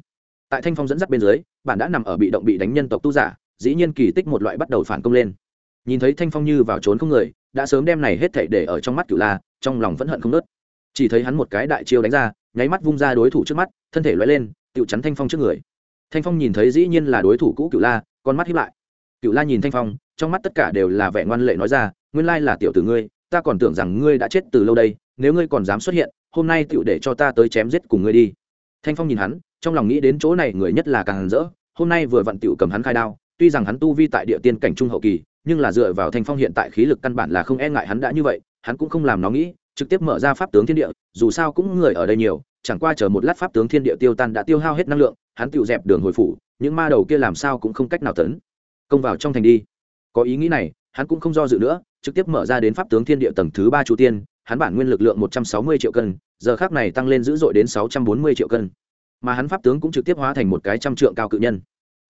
Tại thanh phong dẫn dắt bên dưới, bạn đã nằm ở bị động bị đánh nhân tộc tu giả, dĩ nhiên kỳ tích một loại bắt đầu phản công lên. Nhìn thấy thanh phong như vào trốn không người, đã sớm đem này hết thảy để ở trong mắt cựu la, trong lòng vẫn hận không nớt chỉ thấy hắn một cái đại chiêu đánh ra, nháy mắt vung ra đối thủ trước mắt, thân thể loay lên tự chắn thanh phong trước người. Thanh phong nhìn thấy dĩ nhiên là đối thủ cũ cựu la, con mắt hiếp lại. Cựu la nhìn thanh phong trong mắt tất cả đều là vẻ ngoan lệ nói ra, nguyên lai là tiểu tử ngươi, ta còn tưởng rằng ngươi đã chết từ lâu đây, nếu ngươi còn dám xuất hiện, hôm nay tựu để cho ta tới chém giết cùng ngươi đi. Thanh phong nhìn hắn, trong lòng nghĩ đến chỗ này người nhất là càng rỡ, hôm nay vừa vặn tựu cầm hắn khai đao, tuy rằng hắn tu vi tại địa tiên cảnh trung hậu kỳ, nhưng là dựa vào thanh phong hiện tại khí lực căn bản là không e ngại hắn đã như vậy, hắn cũng không làm nó nghĩ, trực tiếp mở ra pháp tướng thiên địa, dù sao cũng người ở đây nhiều, chẳng qua chờ một lát pháp tướng thiên địa tiêu tan đã tiêu hao hết năng lượng, hắn tựu dẹp đường hồi phủ, những ma đầu kia làm sao cũng không cách nào tấn công vào trong thành đi có ý nghĩ này, hắn cũng không do dự nữa, trực tiếp mở ra đến pháp tướng thiên địa tầng thứ ba chu tiên, hắn bản nguyên lực lượng một trăm sáu mươi triệu cân, giờ khác này tăng lên dữ dội đến sáu trăm bốn mươi triệu cân. Mà hắn pháp tướng cũng trực tiếp hóa thành một cái trăm trượng cao cự nhân.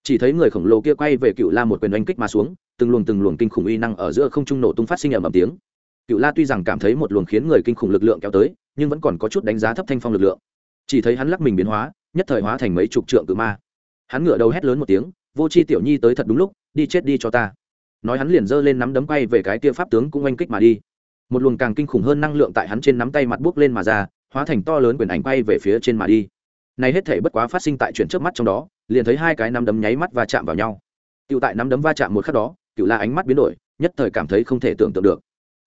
Chỉ thấy người khổng lồ kia quay về cựu la một quyền oanh kích mà xuống, từng luồng từng luồng kinh khủng uy năng ở giữa không trung nổ tung phát sinh ầm ầm tiếng. Cựu la tuy rằng cảm thấy một luồng khiến người kinh khủng lực lượng kéo tới, nhưng vẫn còn có chút đánh giá thấp thanh phong lực lượng. Chỉ thấy hắn lắc mình biến hóa, nhất thời hóa thành mấy chục trượng cự ma. Hắn ngửa đầu hét lớn một tiếng, vô c h i tiểu nhi tới thật đúng lúc, đi chết đi cho ta nói hắn liền giơ lên nắm đấm quay về cái tia pháp tướng cũng oanh kích mà đi. Một luồng càng kinh khủng hơn năng lượng tại hắn trên nắm tay mặt buốc lên mà ra, hóa thành to lớn quyền ảnh quay về phía trên mà đi. Này hết thể bất quá phát sinh tại chuyển trước mắt trong đó, liền thấy hai cái nắm đấm nháy mắt và chạm vào nhau. Cựu tại nắm đấm va chạm một khắc đó cựu la ánh mắt biến đổi, nhất thời cảm thấy không thể tưởng tượng được.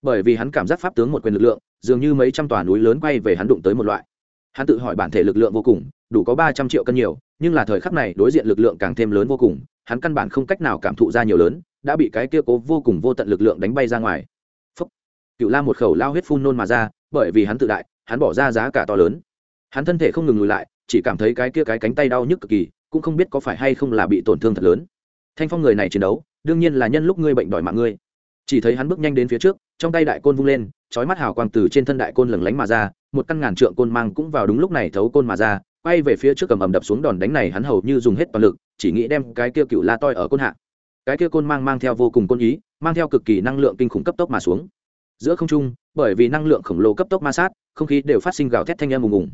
Bởi vì hắn cảm giác pháp tướng một quyền lực lượng, dường như mấy trăm tòa núi lớn quay về hắn đụng tới một loại. Hắn tự hỏi bản thể lực lượng vô cùng, đủ có ba trăm triệu cân nhiều, nhưng là thời khắc này đối diện lực lượng càng thêm lớn vô cùng, hắn căn bản không cách nào cảm thụ ra nhiều lớn đã bị cái kia cố vô cùng vô tận lực lượng đánh bay ra ngoài. Phúc. cựu la một khẩu lao huyết phun nôn mà ra, bởi vì hắn tự đại, hắn bỏ ra giá cả to lớn. Hắn thân thể không ngừng lùi lại, chỉ cảm thấy cái kia cái cánh tay đau nhức cực kỳ, cũng không biết có phải hay không là bị tổn thương thật lớn. Thanh phong người này chiến đấu, đương nhiên là nhân lúc ngươi bệnh đòi mạng ngươi. Chỉ thấy hắn bước nhanh đến phía trước, trong tay đại côn vung lên, chói mắt hào quang từ trên thân đại côn lừng lánh mà ra, một căn ngàn trượng côn mang cũng vào đúng lúc này thấu côn mà ra, quay về phía trước cầm ầm đập xuống đòn đánh này hắn hầu như dùng hết toàn lực, chỉ nghĩ đem cái kia cựu la toi ở côn hạ cái kia côn mang mang theo vô cùng côn ý, mang theo cực kỳ năng lượng kinh khủng cấp tốc mà xuống. Giữa không trung, bởi vì năng lượng khổng lồ cấp tốc ma sát, không khí đều phát sinh gào thét thanh âm ùng ùng.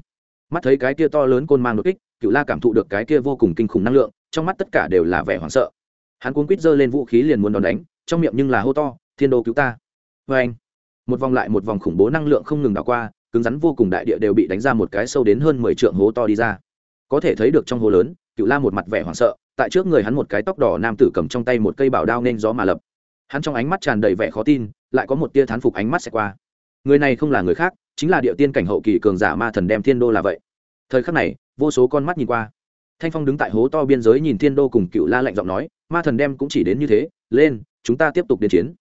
Mắt thấy cái kia to lớn côn mang đột kích cựu la cảm thụ được cái kia vô cùng kinh khủng năng lượng, trong mắt tất cả đều là vẻ hoảng sợ. Hắn cuốn quít giơ lên vũ khí liền muốn đòn đánh, trong miệng nhưng là hô to, thiên đô cứu ta! Vê anh, một vòng lại một vòng khủng bố năng lượng không ngừng đảo qua, cứng rắn vô cùng đại địa đều bị đánh ra một cái sâu đến hơn mười trượng hố to đi ra. Có thể thấy được trong hố lớn cựu la một mặt vẻ hoảng sợ tại trước người hắn một cái tóc đỏ nam tử cầm trong tay một cây bảo đao nên gió mà lập. Hắn trong ánh mắt tràn đầy vẻ khó tin, lại có một tia thán phục ánh mắt sẽ qua. Người này không là người khác, chính là địa tiên cảnh hậu kỳ cường giả ma thần đem thiên đô là vậy. Thời khắc này, vô số con mắt nhìn qua. Thanh phong đứng tại hố to biên giới nhìn thiên đô cùng cựu la lạnh giọng nói, ma thần đem cũng chỉ đến như thế, lên, chúng ta tiếp tục đến chiến.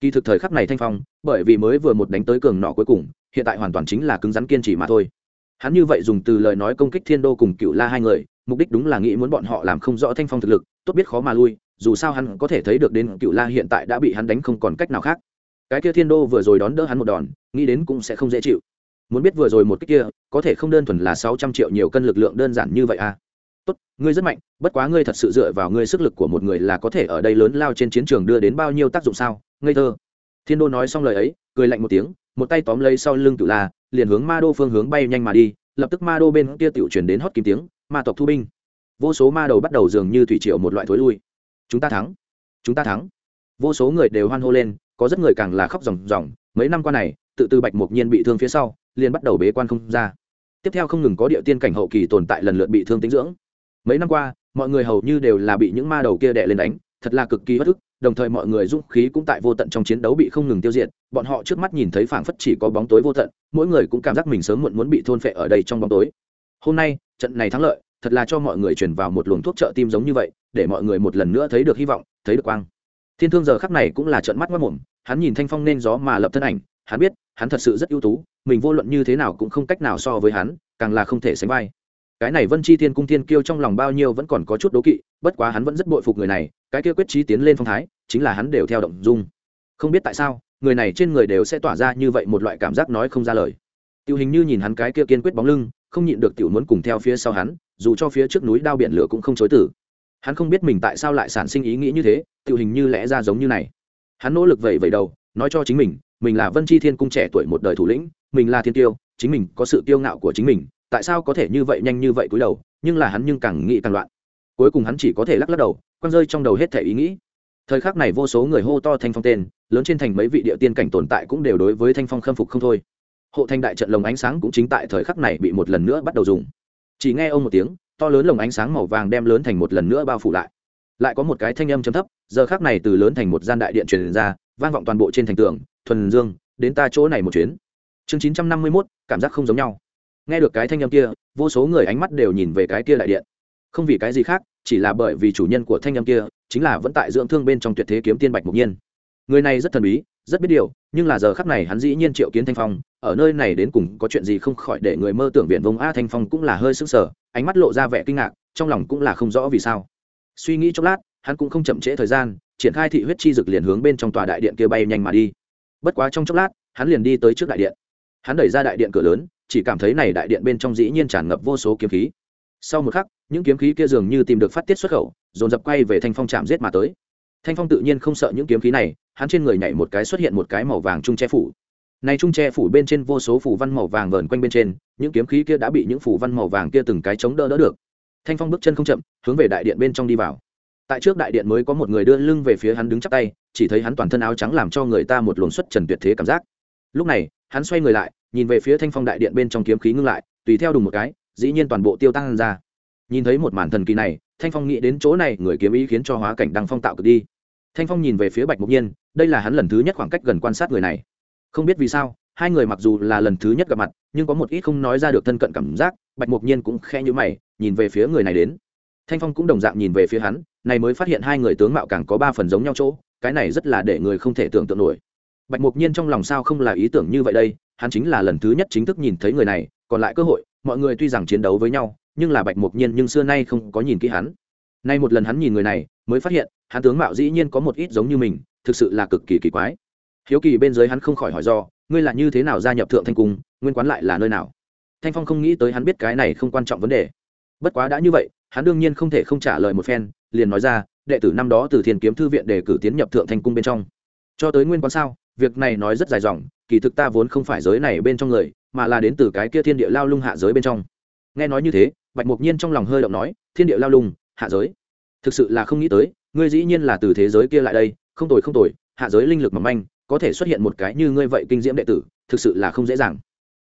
Kỳ thực thời khắc này thanh phong, bởi vì mới vừa một đánh tới cường nọ cuối cùng, hiện tại hoàn toàn chính là cứng rắn kiên trì mà thôi. Hắn như vậy dùng từ lời nói công kích thiên đô cùng cựu la hai người mục đích đúng là nghĩ muốn bọn họ làm không rõ thanh phong thực lực, tốt biết khó mà lui, dù sao hắn có thể thấy được đến cựu la hiện tại đã bị hắn đánh không còn cách nào khác. Cái kia thiên đô vừa rồi đón đỡ hắn một đòn, nghĩ đến cũng sẽ không dễ chịu. Muốn biết vừa rồi một cách kia, có thể không đơn thuần là sáu trăm triệu nhiều cân lực lượng đơn giản như vậy à? Tốt, ngươi rất mạnh, bất quá ngươi thật sự dựa vào ngươi sức lực của một người là có thể ở đây lớn lao trên chiến trường đưa đến bao nhiêu tác dụng sao? Ngây thơ. Thiên đô nói xong lời ấy, cười lạnh một tiếng, một tay tóm lấy sau lưng cựu la, liền hướng ma đô phương hướng bay nhanh mà đi, lập tức ma đô bên kia tiểu chuyển đến hót kim tiếng ma tộc thu binh. Vô số ma đầu bắt đầu dường như thủy triệu một loại thối lui. Chúng ta thắng. Chúng ta thắng. Vô số người đều hoan hô lên, có rất người càng là khóc ròng ròng. Mấy năm qua này, tự từ bạch mục nhiên bị thương phía sau, liền bắt đầu bế quan không ra. Tiếp theo không ngừng có địa tiên cảnh hậu kỳ tồn tại lần lượt bị thương tính dưỡng. Mấy năm qua, mọi người hầu như đều là bị những ma đầu kia đè lên đánh, thật là cực kỳ bất ức. Đồng thời mọi người dũng khí cũng tại vô tận trong chiến đấu bị không ngừng tiêu diệt. Bọn họ trước mắt nhìn thấy phảng phất chỉ có bóng tối vô tận, mỗi người cũng cảm giác mình sớm muộn muốn bị thôn phệ ở đây trong bóng tối hôm nay, trận này thắng lợi, thật là cho mọi người truyền vào một luồng thuốc trợ tim giống như vậy, để mọi người một lần nữa thấy được hy vọng, thấy được quang. Thiên thương giờ khắc này cũng là trận mắt mất mồm hắn nhìn thanh phong nên gió mà lập thân ảnh, hắn biết, hắn thật sự rất ưu tú, mình vô luận như thế nào cũng không cách nào so với hắn, càng là không thể sánh vai. Cái này vân chi thiên cung thiên kiêu trong lòng bao nhiêu vẫn còn có chút đố kỵ, bất quá hắn vẫn rất bội phục người này, cái kia quyết trí tiến lên phong thái, chính là hắn đều theo động dung. Không biết tại sao, người này trên người đều sẽ tỏa ra như vậy một loại cảm giác nói không ra lời. Tiêu hình như nhìn hắn cái kia kiên quyết bóng lưng không nhịn được tiểu muốn cùng theo phía sau hắn, dù cho phía trước núi đao biển lửa cũng không chối tử hắn không biết mình tại sao lại sản sinh ý nghĩ như thế, Tiểu hình như lẽ ra giống như này. Hắn nỗ lực vậy vậy đầu, nói cho chính mình mình là vân chi thiên cung trẻ tuổi một đời thủ lĩnh, mình là thiên tiêu, chính mình có sự kiêu ngạo của chính mình, tại sao có thể như vậy nhanh như vậy cúi đầu, nhưng là hắn nhưng càng nghĩ càng loạn. Cuối cùng hắn chỉ có thể lắc lắc đầu, quăng rơi trong đầu hết thể ý nghĩ. Thời khắc này vô số người hô to thanh phong tên, lớn trên thành mấy vị địa tiên cảnh tồn tại cũng đều đối với thanh phong khâm phục không thôi hộ thanh đại trận lồng ánh sáng cũng chính tại thời khắc này bị một lần nữa bắt đầu dùng. Chỉ nghe ông một tiếng, to lớn lồng ánh sáng màu vàng đem lớn thành một lần nữa bao phủ lại. Lại có một cái thanh âm chấm thấp, giờ khác này từ lớn thành một gian đại điện truyền ra, vang vọng toàn bộ trên thành tường, thuần dương, đến ta chỗ này một chuyến. Chương chín trăm năm mươi mốt, cảm giác không giống nhau. Nghe được cái thanh âm kia, vô số người ánh mắt đều nhìn về cái kia đại điện. Không vì cái gì khác, chỉ là bởi vì chủ nhân của thanh âm kia, chính là vẫn tại dưỡng thương bên trong tuyệt thế kiếm tiên bạch mục nhiên. Người này rất thần bí rất biết điều, nhưng là giờ khắc này hắn dĩ nhiên triệu kiến thanh phong, ở nơi này đến cùng có chuyện gì không khỏi để người mơ tưởng viện vông a thanh phong cũng là hơi sững sở ánh mắt lộ ra vẻ kinh ngạc, trong lòng cũng là không rõ vì sao. Suy nghĩ chốc lát, hắn cũng không chậm trễ thời gian, triển khai thị huyết chi dực liền hướng bên trong tòa đại điện kia bay nhanh mà đi. Bất quá trong chốc lát, hắn liền đi tới trước đại điện. Hắn đẩy ra đại điện cửa lớn, chỉ cảm thấy này đại điện bên trong dĩ nhiên tràn ngập vô số kiếm khí. Sau một khắc, những kiếm khí kia dường như tìm được phát tiết xuất khẩu, dồn dập quay về thanh phong chạm giết mà tới thanh phong tự nhiên không sợ những kiếm khí này, hắn trên người nhảy một cái xuất hiện một cái màu vàng trung che phủ. Này trung che phủ bên trên vô số phủ văn màu vàng vờn quanh bên trên, những kiếm khí kia đã bị những phủ văn màu vàng kia từng cái chống đỡ đỡ được. Thanh phong bước chân không chậm, hướng về đại điện bên trong đi vào. Tại trước đại điện mới có một người đưa lưng về phía hắn đứng chắp tay, chỉ thấy hắn toàn thân áo trắng làm cho người ta một luồng xuất trần tuyệt thế cảm giác. Lúc này, hắn xoay người lại, nhìn về phía thanh phong đại điện bên trong kiếm khí ngưng lại, tùy theo đùng một cái, dĩ nhiên toàn bộ tiêu tăng ra. Nhìn thấy một màn thần kỳ này thanh phong nghĩ đến chỗ này, người kiếm ý khiến cho hóa cảnh đăng phong tạo cực đi. Thanh phong nhìn về phía bạch mục nhiên, đây là hắn lần thứ nhất khoảng cách gần quan sát người này. Không biết vì sao, hai người mặc dù là lần thứ nhất gặp mặt, nhưng có một ít không nói ra được thân cận cảm giác, bạch mục nhiên cũng khe nhữ mày, nhìn về phía người này đến. Thanh phong cũng đồng dạng nhìn về phía hắn, này mới phát hiện hai người tướng mạo càng có ba phần giống nhau chỗ, cái này rất là để người không thể tưởng tượng nổi. Bạch mục nhiên trong lòng sao không là ý tưởng như vậy đây, hắn chính là lần thứ nhất chính thức nhìn thấy người này, còn lại cơ hội, mọi người tuy rằng chiến đấu với nhau nhưng là bạch mục nhiên nhưng xưa nay không có nhìn kỹ hắn. Nay một lần hắn nhìn người này, mới phát hiện, hắn tướng mạo dĩ nhiên có một ít giống như mình, thực sự là cực kỳ kỳ quái. Hiếu kỳ bên dưới hắn không khỏi hỏi do, ngươi là như thế nào gia nhập thượng thanh cung, nguyên quán lại là nơi nào? Thanh phong không nghĩ tới hắn biết cái này không quan trọng vấn đề. Bất quá đã như vậy, hắn đương nhiên không thể không trả lời một phen, liền nói ra, đệ tử năm đó từ thiền kiếm thư viện để cử tiến nhập thượng thanh cung bên trong. Cho tới nguyên quán sao, việc này nói rất dài dòng, kỳ thực ta vốn không phải giới này bên trong người, mà là đến từ cái kia thiên địa lao lung hạ giới bên trong. Nghe nói như thế bạch mục nhiên trong lòng hơi động nói, thiên địa lao lung hạ giới. Thực sự là không nghĩ tới, ngươi dĩ nhiên là từ thế giới kia lại đây, không tồi không tồi, hạ giới linh lực mầm manh, có thể xuất hiện một cái như ngươi vậy kinh diễm đệ tử, thực sự là không dễ dàng.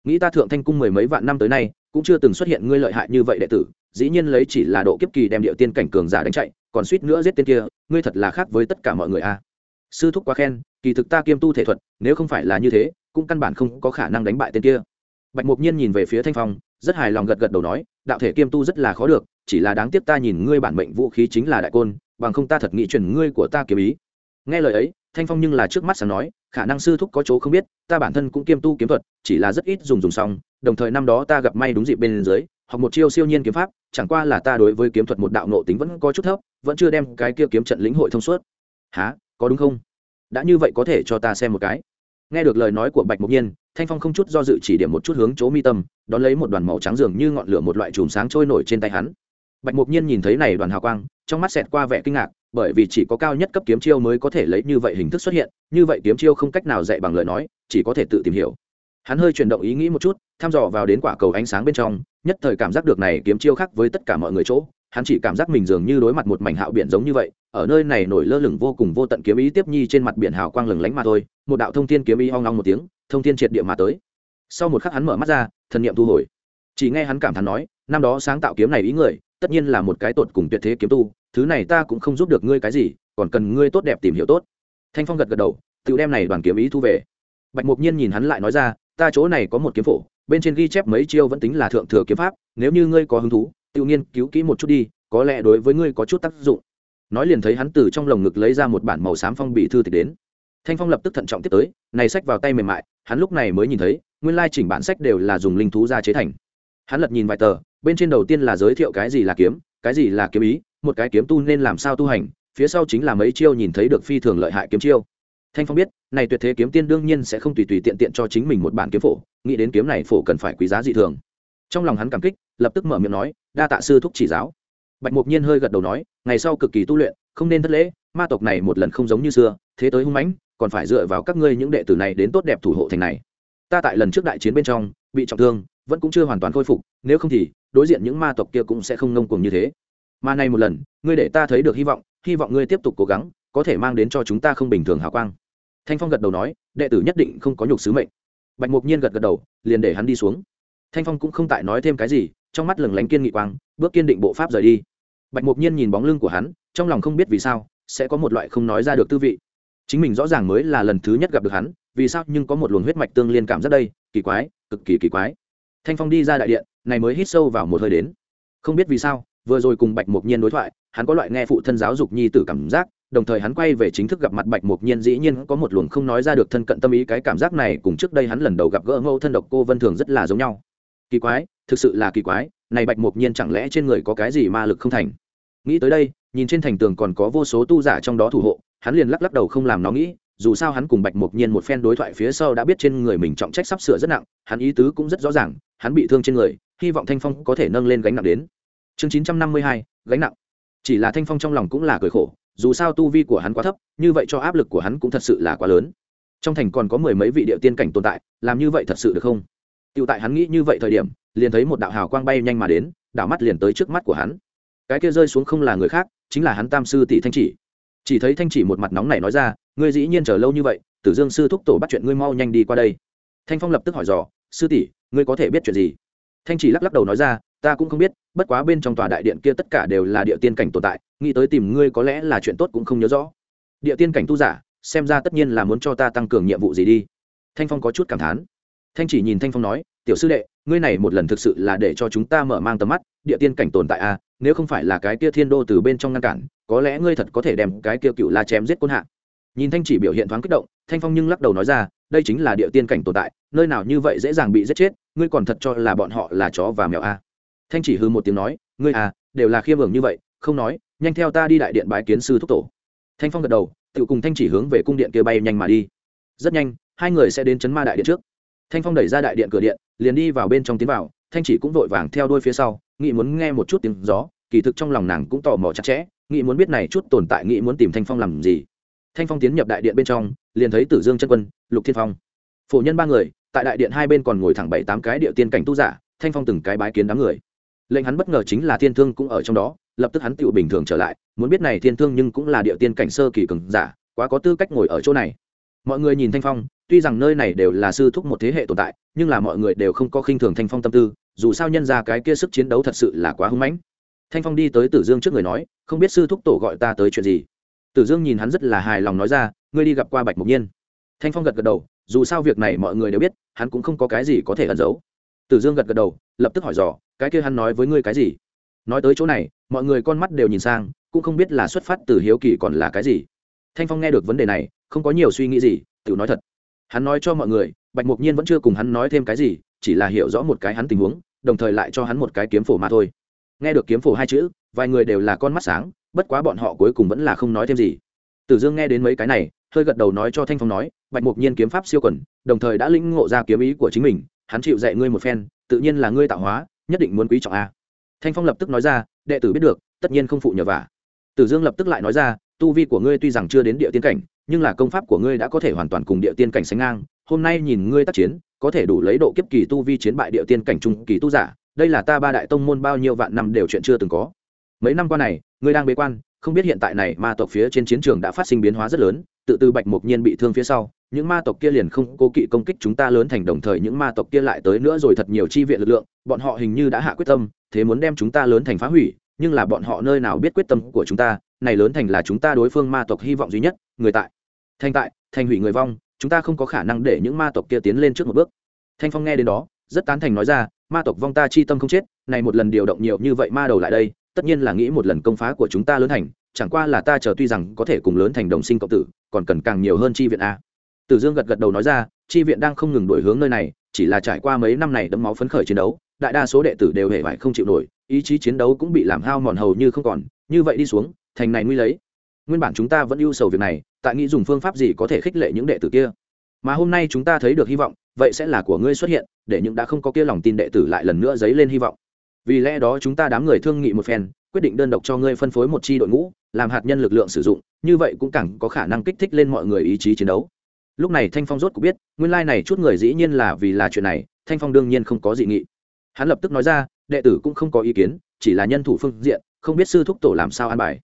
Nghĩ ta thượng thanh cung mười mấy vạn năm tới nay, cũng chưa từng xuất hiện ngươi lợi hại như vậy đệ tử, dĩ nhiên lấy chỉ là độ kiếp kỳ đem điệu tiên cảnh cường giả đánh chạy, còn suýt nữa giết tên kia, ngươi thật là khác với tất cả mọi người a. À. Sư thúc quá khen, kỳ thực ta kiêm tu thể thuật, nếu không phải là như thế, cũng căn bản không có khả năng đánh bại tên kia. Bạch mục nhiên nhìn về phía thanh phong, rất hài lòng gật gật đầu nói đạo thể kiêm tu rất là khó được, chỉ là đáng tiếc ta nhìn ngươi bản mệnh vũ khí chính là đại côn, bằng không ta thật nghĩ chuyển ngươi của ta kiếm ý. Nghe lời ấy, thanh phong nhưng là trước mắt sáng nói, khả năng sư thúc có chỗ không biết, ta bản thân cũng kiêm tu kiếm thuật, chỉ là rất ít dùng dùng xong, đồng thời năm đó ta gặp may đúng dịp bên dưới, học một chiêu siêu nhiên kiếm pháp, chẳng qua là ta đối với kiếm thuật một đạo nộ tính vẫn có chút thấp, vẫn chưa đem cái kia kiếm trận lĩnh hội thông suốt. Há có đúng không? Đã như vậy có thể cho ta xem một cái. Nghe được lời nói của bạch mục nhiên thanh phong không chút do dự chỉ điểm một chút hướng chỗ mi tâm, đón lấy một đoàn màu trắng dường như ngọn lửa một loại chùm sáng trôi nổi trên tay hắn. Bạch mục nhiên nhìn thấy này đoàn hào quang, trong mắt xẹt qua vẻ kinh ngạc, bởi vì chỉ có cao nhất cấp kiếm chiêu mới có thể lấy như vậy hình thức xuất hiện, như vậy kiếm chiêu không cách nào dạy bằng lời nói, chỉ có thể tự tìm hiểu. Hắn hơi chuyển động ý nghĩ một chút, thăm dò vào đến quả cầu ánh sáng bên trong, nhất thời cảm giác được này kiếm chiêu khác với tất cả mọi người chỗ, hắn chỉ cảm giác mình dường như đối mặt một mảnh hạo biển giống như vậy ở nơi này nổi lơ lửng vô cùng vô tận kiếm ý tiếp nhi trên mặt biển hào quang lừng lánh mà thôi, một đạo thông thiên kiếm ý hoang long một tiếng, thông thiên triệt địa mà tới. Sau một khắc hắn mở mắt ra, thần niệm thu hồi. Chỉ nghe hắn cảm thán nói, năm đó sáng tạo kiếm này ý người, tất nhiên là một cái tột cùng tuyệt thế kiếm tu, thứ này ta cũng không giúp được ngươi cái gì, còn cần ngươi tốt đẹp tìm hiểu tốt. Thanh phong gật gật đầu, tự đem này đoàn kiếm ý thu về. Bạch mục nhiên nhìn hắn lại nói ra, ta chỗ này có một kiếm phổ, bên trên ghi chép mấy chiêu vẫn tính là thượng thừa kiếm pháp, nếu như ngươi có hứng thú, tự nhiên cứu kỹ một chút đi, có lẽ đối với ngươi có chút tác dụng nói liền thấy hắn từ trong lồng ngực lấy ra một bản màu xám phong bì thư tịch đến. Thanh phong lập tức thận trọng tiếp tới, này sách vào tay mềm mại, hắn lúc này mới nhìn thấy, nguyên lai chỉnh bản sách đều là dùng linh thú ra chế thành. Hắn lật nhìn vài tờ, bên trên đầu tiên là giới thiệu cái gì là kiếm, cái gì là kiếm ý, một cái kiếm tu nên làm sao tu hành, phía sau chính là mấy chiêu nhìn thấy được phi thường lợi hại kiếm chiêu. Thanh phong biết, này tuyệt thế kiếm tiên đương nhiên sẽ không tùy tùy tiện tiện cho chính mình một bản kiếm phổ, nghĩ đến kiếm này phổ cần phải quý giá dị thường. Trong lòng hắn cảm kích, lập tức mở miệng nói, đa tạ sư thúc chỉ giáo bạch mục nhiên hơi gật đầu nói, ngày sau cực kỳ tu luyện, không nên thất lễ, ma tộc này một lần không giống như xưa, thế tới hung mãnh, còn phải dựa vào các ngươi những đệ tử này đến tốt đẹp thủ hộ thành này. Ta tại lần trước đại chiến bên trong, bị trọng thương, vẫn cũng chưa hoàn toàn khôi phục, nếu không thì, đối diện những ma tộc kia cũng sẽ không ngông cuồng như thế. Mà này một lần, ngươi để ta thấy được hy vọng hy vọng ngươi tiếp tục cố gắng, có thể mang đến cho chúng ta không bình thường hào quang. Thanh phong gật đầu nói, đệ tử nhất định không có nhục sứ mệnh. Bạch mục nhiên gật gật đầu, liền để hắn đi xuống. Thanh phong cũng không tại nói thêm cái gì, trong mắt lừng lánh kiên nghị quang, bước kiên định bộ pháp rời đi bạch mục nhiên nhìn bóng lưng của hắn, trong lòng không biết vì sao, sẽ có một loại không nói ra được tư vị. Chính mình rõ ràng mới là lần thứ nhất gặp được hắn, vì sao nhưng có một luồng huyết mạch tương liên cảm rất đây, kỳ quái, cực kỳ kỳ quái. Thanh phong đi ra đại điện, này mới hít sâu vào một hơi đến. Không biết vì sao, vừa rồi cùng bạch mục nhiên đối thoại, hắn có loại nghe phụ thân giáo dục nhi tử cảm giác, đồng thời hắn quay về chính thức gặp mặt bạch mục nhiên dĩ nhiên có một luồng không nói ra được thân cận tâm ý, cái cảm giác này cùng trước đây hắn lần đầu gặp gỡ ngô thân độc cô vân thường rất là giống nhau. Kỳ quái, thực sự là kỳ quái, này bạch mục nhiên chẳng lẽ trên người có cái gì ma lực không thành? Nghĩ tới đây, nhìn trên thành tường còn có vô số tu giả trong đó thủ hộ, hắn liền lắc lắc đầu không làm nó nghĩ, dù sao hắn cùng bạch mục nhiên một phen đối thoại phía sau đã biết trên người mình trọng trách sắp sửa rất nặng, hắn ý tứ cũng rất rõ ràng, hắn bị thương trên người, hy vọng thanh phong có thể nâng lên gánh nặng đến. Chương chín trăm năm mươi hai, gánh nặng. Chỉ là thanh phong trong lòng cũng là cười khổ, dù sao tu vi của hắn quá thấp, như vậy cho áp lực của hắn cũng thật sự là quá lớn. Trong thành còn có mười mấy vị địa tiên cảnh tồn tại, làm như vậy thật sự được không? Tựu tại hắn nghĩ như vậy thời điểm, liền thấy một đạo hào quang bay nhanh mà đến, đảo mắt liền tới trước mắt của hắn cái kia rơi xuống không là người khác, chính là hắn tam sư tỷ thanh chỉ. Chỉ thấy thanh chỉ một mặt nóng này nói ra, ngươi dĩ nhiên chờ lâu như vậy, tử dương sư thúc tổ bắt chuyện ngươi mau nhanh đi qua đây. Thanh phong lập tức hỏi dò, sư tỷ, ngươi có thể biết chuyện gì? Thanh chỉ lắc lắc đầu nói ra, ta cũng không biết, bất quá bên trong tòa đại điện kia tất cả đều là địa tiên cảnh tồn tại, nghĩ tới tìm ngươi có lẽ là chuyện tốt cũng không nhớ rõ. Địa tiên cảnh tu giả, xem ra tất nhiên là muốn cho ta tăng cường nhiệm vụ gì đi. Thanh phong có chút cảm thán. Thanh chỉ nhìn thanh phong nói, tiểu sư đệ, ngươi này một lần thực sự là để cho chúng ta mở mang tầm mắt, địa tiên cảnh tồn tại à nếu không phải là cái kia thiên đô từ bên trong ngăn cản, có lẽ ngươi thật có thể đem cái kia cựu la chém giết côn hạ. Nhìn thanh chỉ biểu hiện thoáng kích động, thanh phong nhưng lắc đầu nói ra, đây chính là địa tiên cảnh tồn tại, nơi nào như vậy dễ dàng bị giết chết, ngươi còn thật cho là bọn họ là chó và mèo à. thanh chỉ hư một tiếng nói, ngươi à đều là khiêm hưởng như vậy, không nói, nhanh theo ta đi đại điện bái kiến sư thúc tổ. Thanh phong gật đầu, tự cùng thanh chỉ hướng về cung điện kia bay nhanh mà đi. Rất nhanh, hai người sẽ đến chấn ma đại điện trước. Thanh phong đẩy ra đại điện cửa điện, liền đi vào bên trong tiến vào thanh chỉ cũng vội vàng theo đuôi phía sau, nghĩ muốn nghe một chút tiếng gió, kỳ thực trong lòng nàng cũng tò mò chặt chẽ, nghĩ muốn biết này chút tồn tại, nghĩ muốn tìm thanh phong làm gì. Thanh phong tiến nhập đại điện bên trong, liền thấy tử dương chân quân, lục thiên phong. Phổ nhân ba người, tại đại điện hai bên còn ngồi thẳng bảy tám cái địa tiên cảnh tu giả, thanh phong từng cái bái kiến đám người. Lệnh hắn bất ngờ chính là thiên thương cũng ở trong đó, lập tức hắn tựu bình thường trở lại, muốn biết này thiên thương nhưng cũng là địa tiên cảnh sơ kỳ cường giả, quá có tư cách ngồi ở chỗ này. Mọi người nhìn thanh phong, tuy rằng nơi này đều là sư thúc một thế hệ tồn tại, nhưng là mọi người đều không có khinh thường thanh phong tâm tư dù sao nhân ra cái kia sức chiến đấu thật sự là quá hưng mãnh. Thanh phong đi tới tử dương trước người nói, không biết sư thúc tổ gọi ta tới chuyện gì? Tử dương nhìn hắn rất là hài lòng nói ra, ngươi đi gặp qua bạch mục nhiên. Thanh phong gật gật đầu, dù sao việc này mọi người đều biết, hắn cũng không có cái gì có thể ẩn giấu. Tử dương gật gật đầu, lập tức hỏi dò, cái kia hắn nói với ngươi cái gì? Nói tới chỗ này, mọi người con mắt đều nhìn sang, cũng không biết là xuất phát từ hiếu kỳ còn là cái gì. Thanh phong nghe được vấn đề này, không có nhiều suy nghĩ gì tự nói thật. Hắn nói cho mọi người, bạch mục nhiên vẫn chưa cùng hắn nói thêm cái gì chỉ là hiểu rõ một cái hắn tình huống, đồng thời lại cho hắn một cái kiếm phổ mà thôi. Nghe được kiếm phổ hai chữ, vài người đều là con mắt sáng, bất quá bọn họ cuối cùng vẫn là không nói thêm gì. Tử dương nghe đến mấy cái này, hơi gật đầu nói cho thanh phong nói, bạch mục nhiên kiếm pháp siêu quẩn đồng thời đã lĩnh ngộ ra kiếm ý của chính mình, hắn chịu dạy ngươi một phen, tự nhiên là ngươi tạo hóa, nhất định muốn quý trọng a. Thanh phong lập tức nói ra, đệ tử biết được, tất nhiên không phụ nhờ vả. Tử dương lập tức lại nói ra, tu vi của ngươi tuy rằng chưa đến địa tiên cảnh, nhưng là công pháp của ngươi đã có thể hoàn toàn cùng địa tiên cảnh sánh ngang, hôm nay nhìn ngươi tác chiến có thể đủ lấy độ kiếp kỳ tu vi chiến bại địa tiên cảnh trung kỳ tu giả, đây là ta ba đại tông môn bao nhiêu vạn năm đều chuyện chưa từng có. Mấy năm qua này, ngươi đang bế quan, không biết hiện tại này ma tộc phía trên chiến trường đã phát sinh biến hóa rất lớn, tự từ bạch mục nhiên bị thương phía sau, những ma tộc kia liền không cố kỵ công kích chúng ta lớn thành đồng thời những ma tộc kia lại tới nữa rồi thật nhiều chi viện lực lượng, bọn họ hình như đã hạ quyết tâm, thế muốn đem chúng ta lớn thành phá hủy, nhưng là bọn họ nơi nào biết quyết tâm của chúng ta, này lớn thành là chúng ta đối phương ma tộc hy vọng duy nhất, người tại, thành tại, thành hủy người vong chúng ta không có khả năng để những ma tộc kia tiến lên trước một bước. Thanh phong nghe đến đó, rất tán thành nói ra, ma tộc vong ta chi tâm không chết, này một lần điều động nhiều như vậy ma đầu lại đây, tất nhiên là nghĩ một lần công phá của chúng ta lớn thành, chẳng qua là ta chờ tuy rằng có thể cùng lớn thành đồng sinh cộng tử, còn cần càng nhiều hơn chi viện a. Tử dương gật gật đầu nói ra, chi viện đang không ngừng đổi hướng nơi này, chỉ là trải qua mấy năm này đấm máu phấn khởi chiến đấu, đại đa số đệ tử đều hề vải không chịu nổi, ý chí chiến đấu cũng bị làm hao mòn hầu như không còn, như vậy đi xuống, thành này nguy lấy. Nguyên bản chúng ta vẫn ưu sầu việc này tại nghĩ dùng phương pháp gì có thể khích lệ những đệ tử kia. Mà hôm nay chúng ta thấy được hy vọng, vậy sẽ là của ngươi xuất hiện, để những đã không có kia lòng tin đệ tử lại lần nữa dấy lên hy vọng. Vì lẽ đó chúng ta đám người thương nghị một phen, quyết định đơn độc cho ngươi phân phối một chi đội ngũ, làm hạt nhân lực lượng sử dụng, như vậy cũng càng có khả năng kích thích lên mọi người ý chí chiến đấu. Lúc này thanh phong rốt cũng biết, nguyên lai này chút người dĩ nhiên là vì là chuyện này, thanh phong đương nhiên không có dị nghị. Hắn lập tức nói ra, đệ tử cũng không có ý kiến, chỉ là nhân thủ phương diện, không biết sư thúc tổ làm sao an bài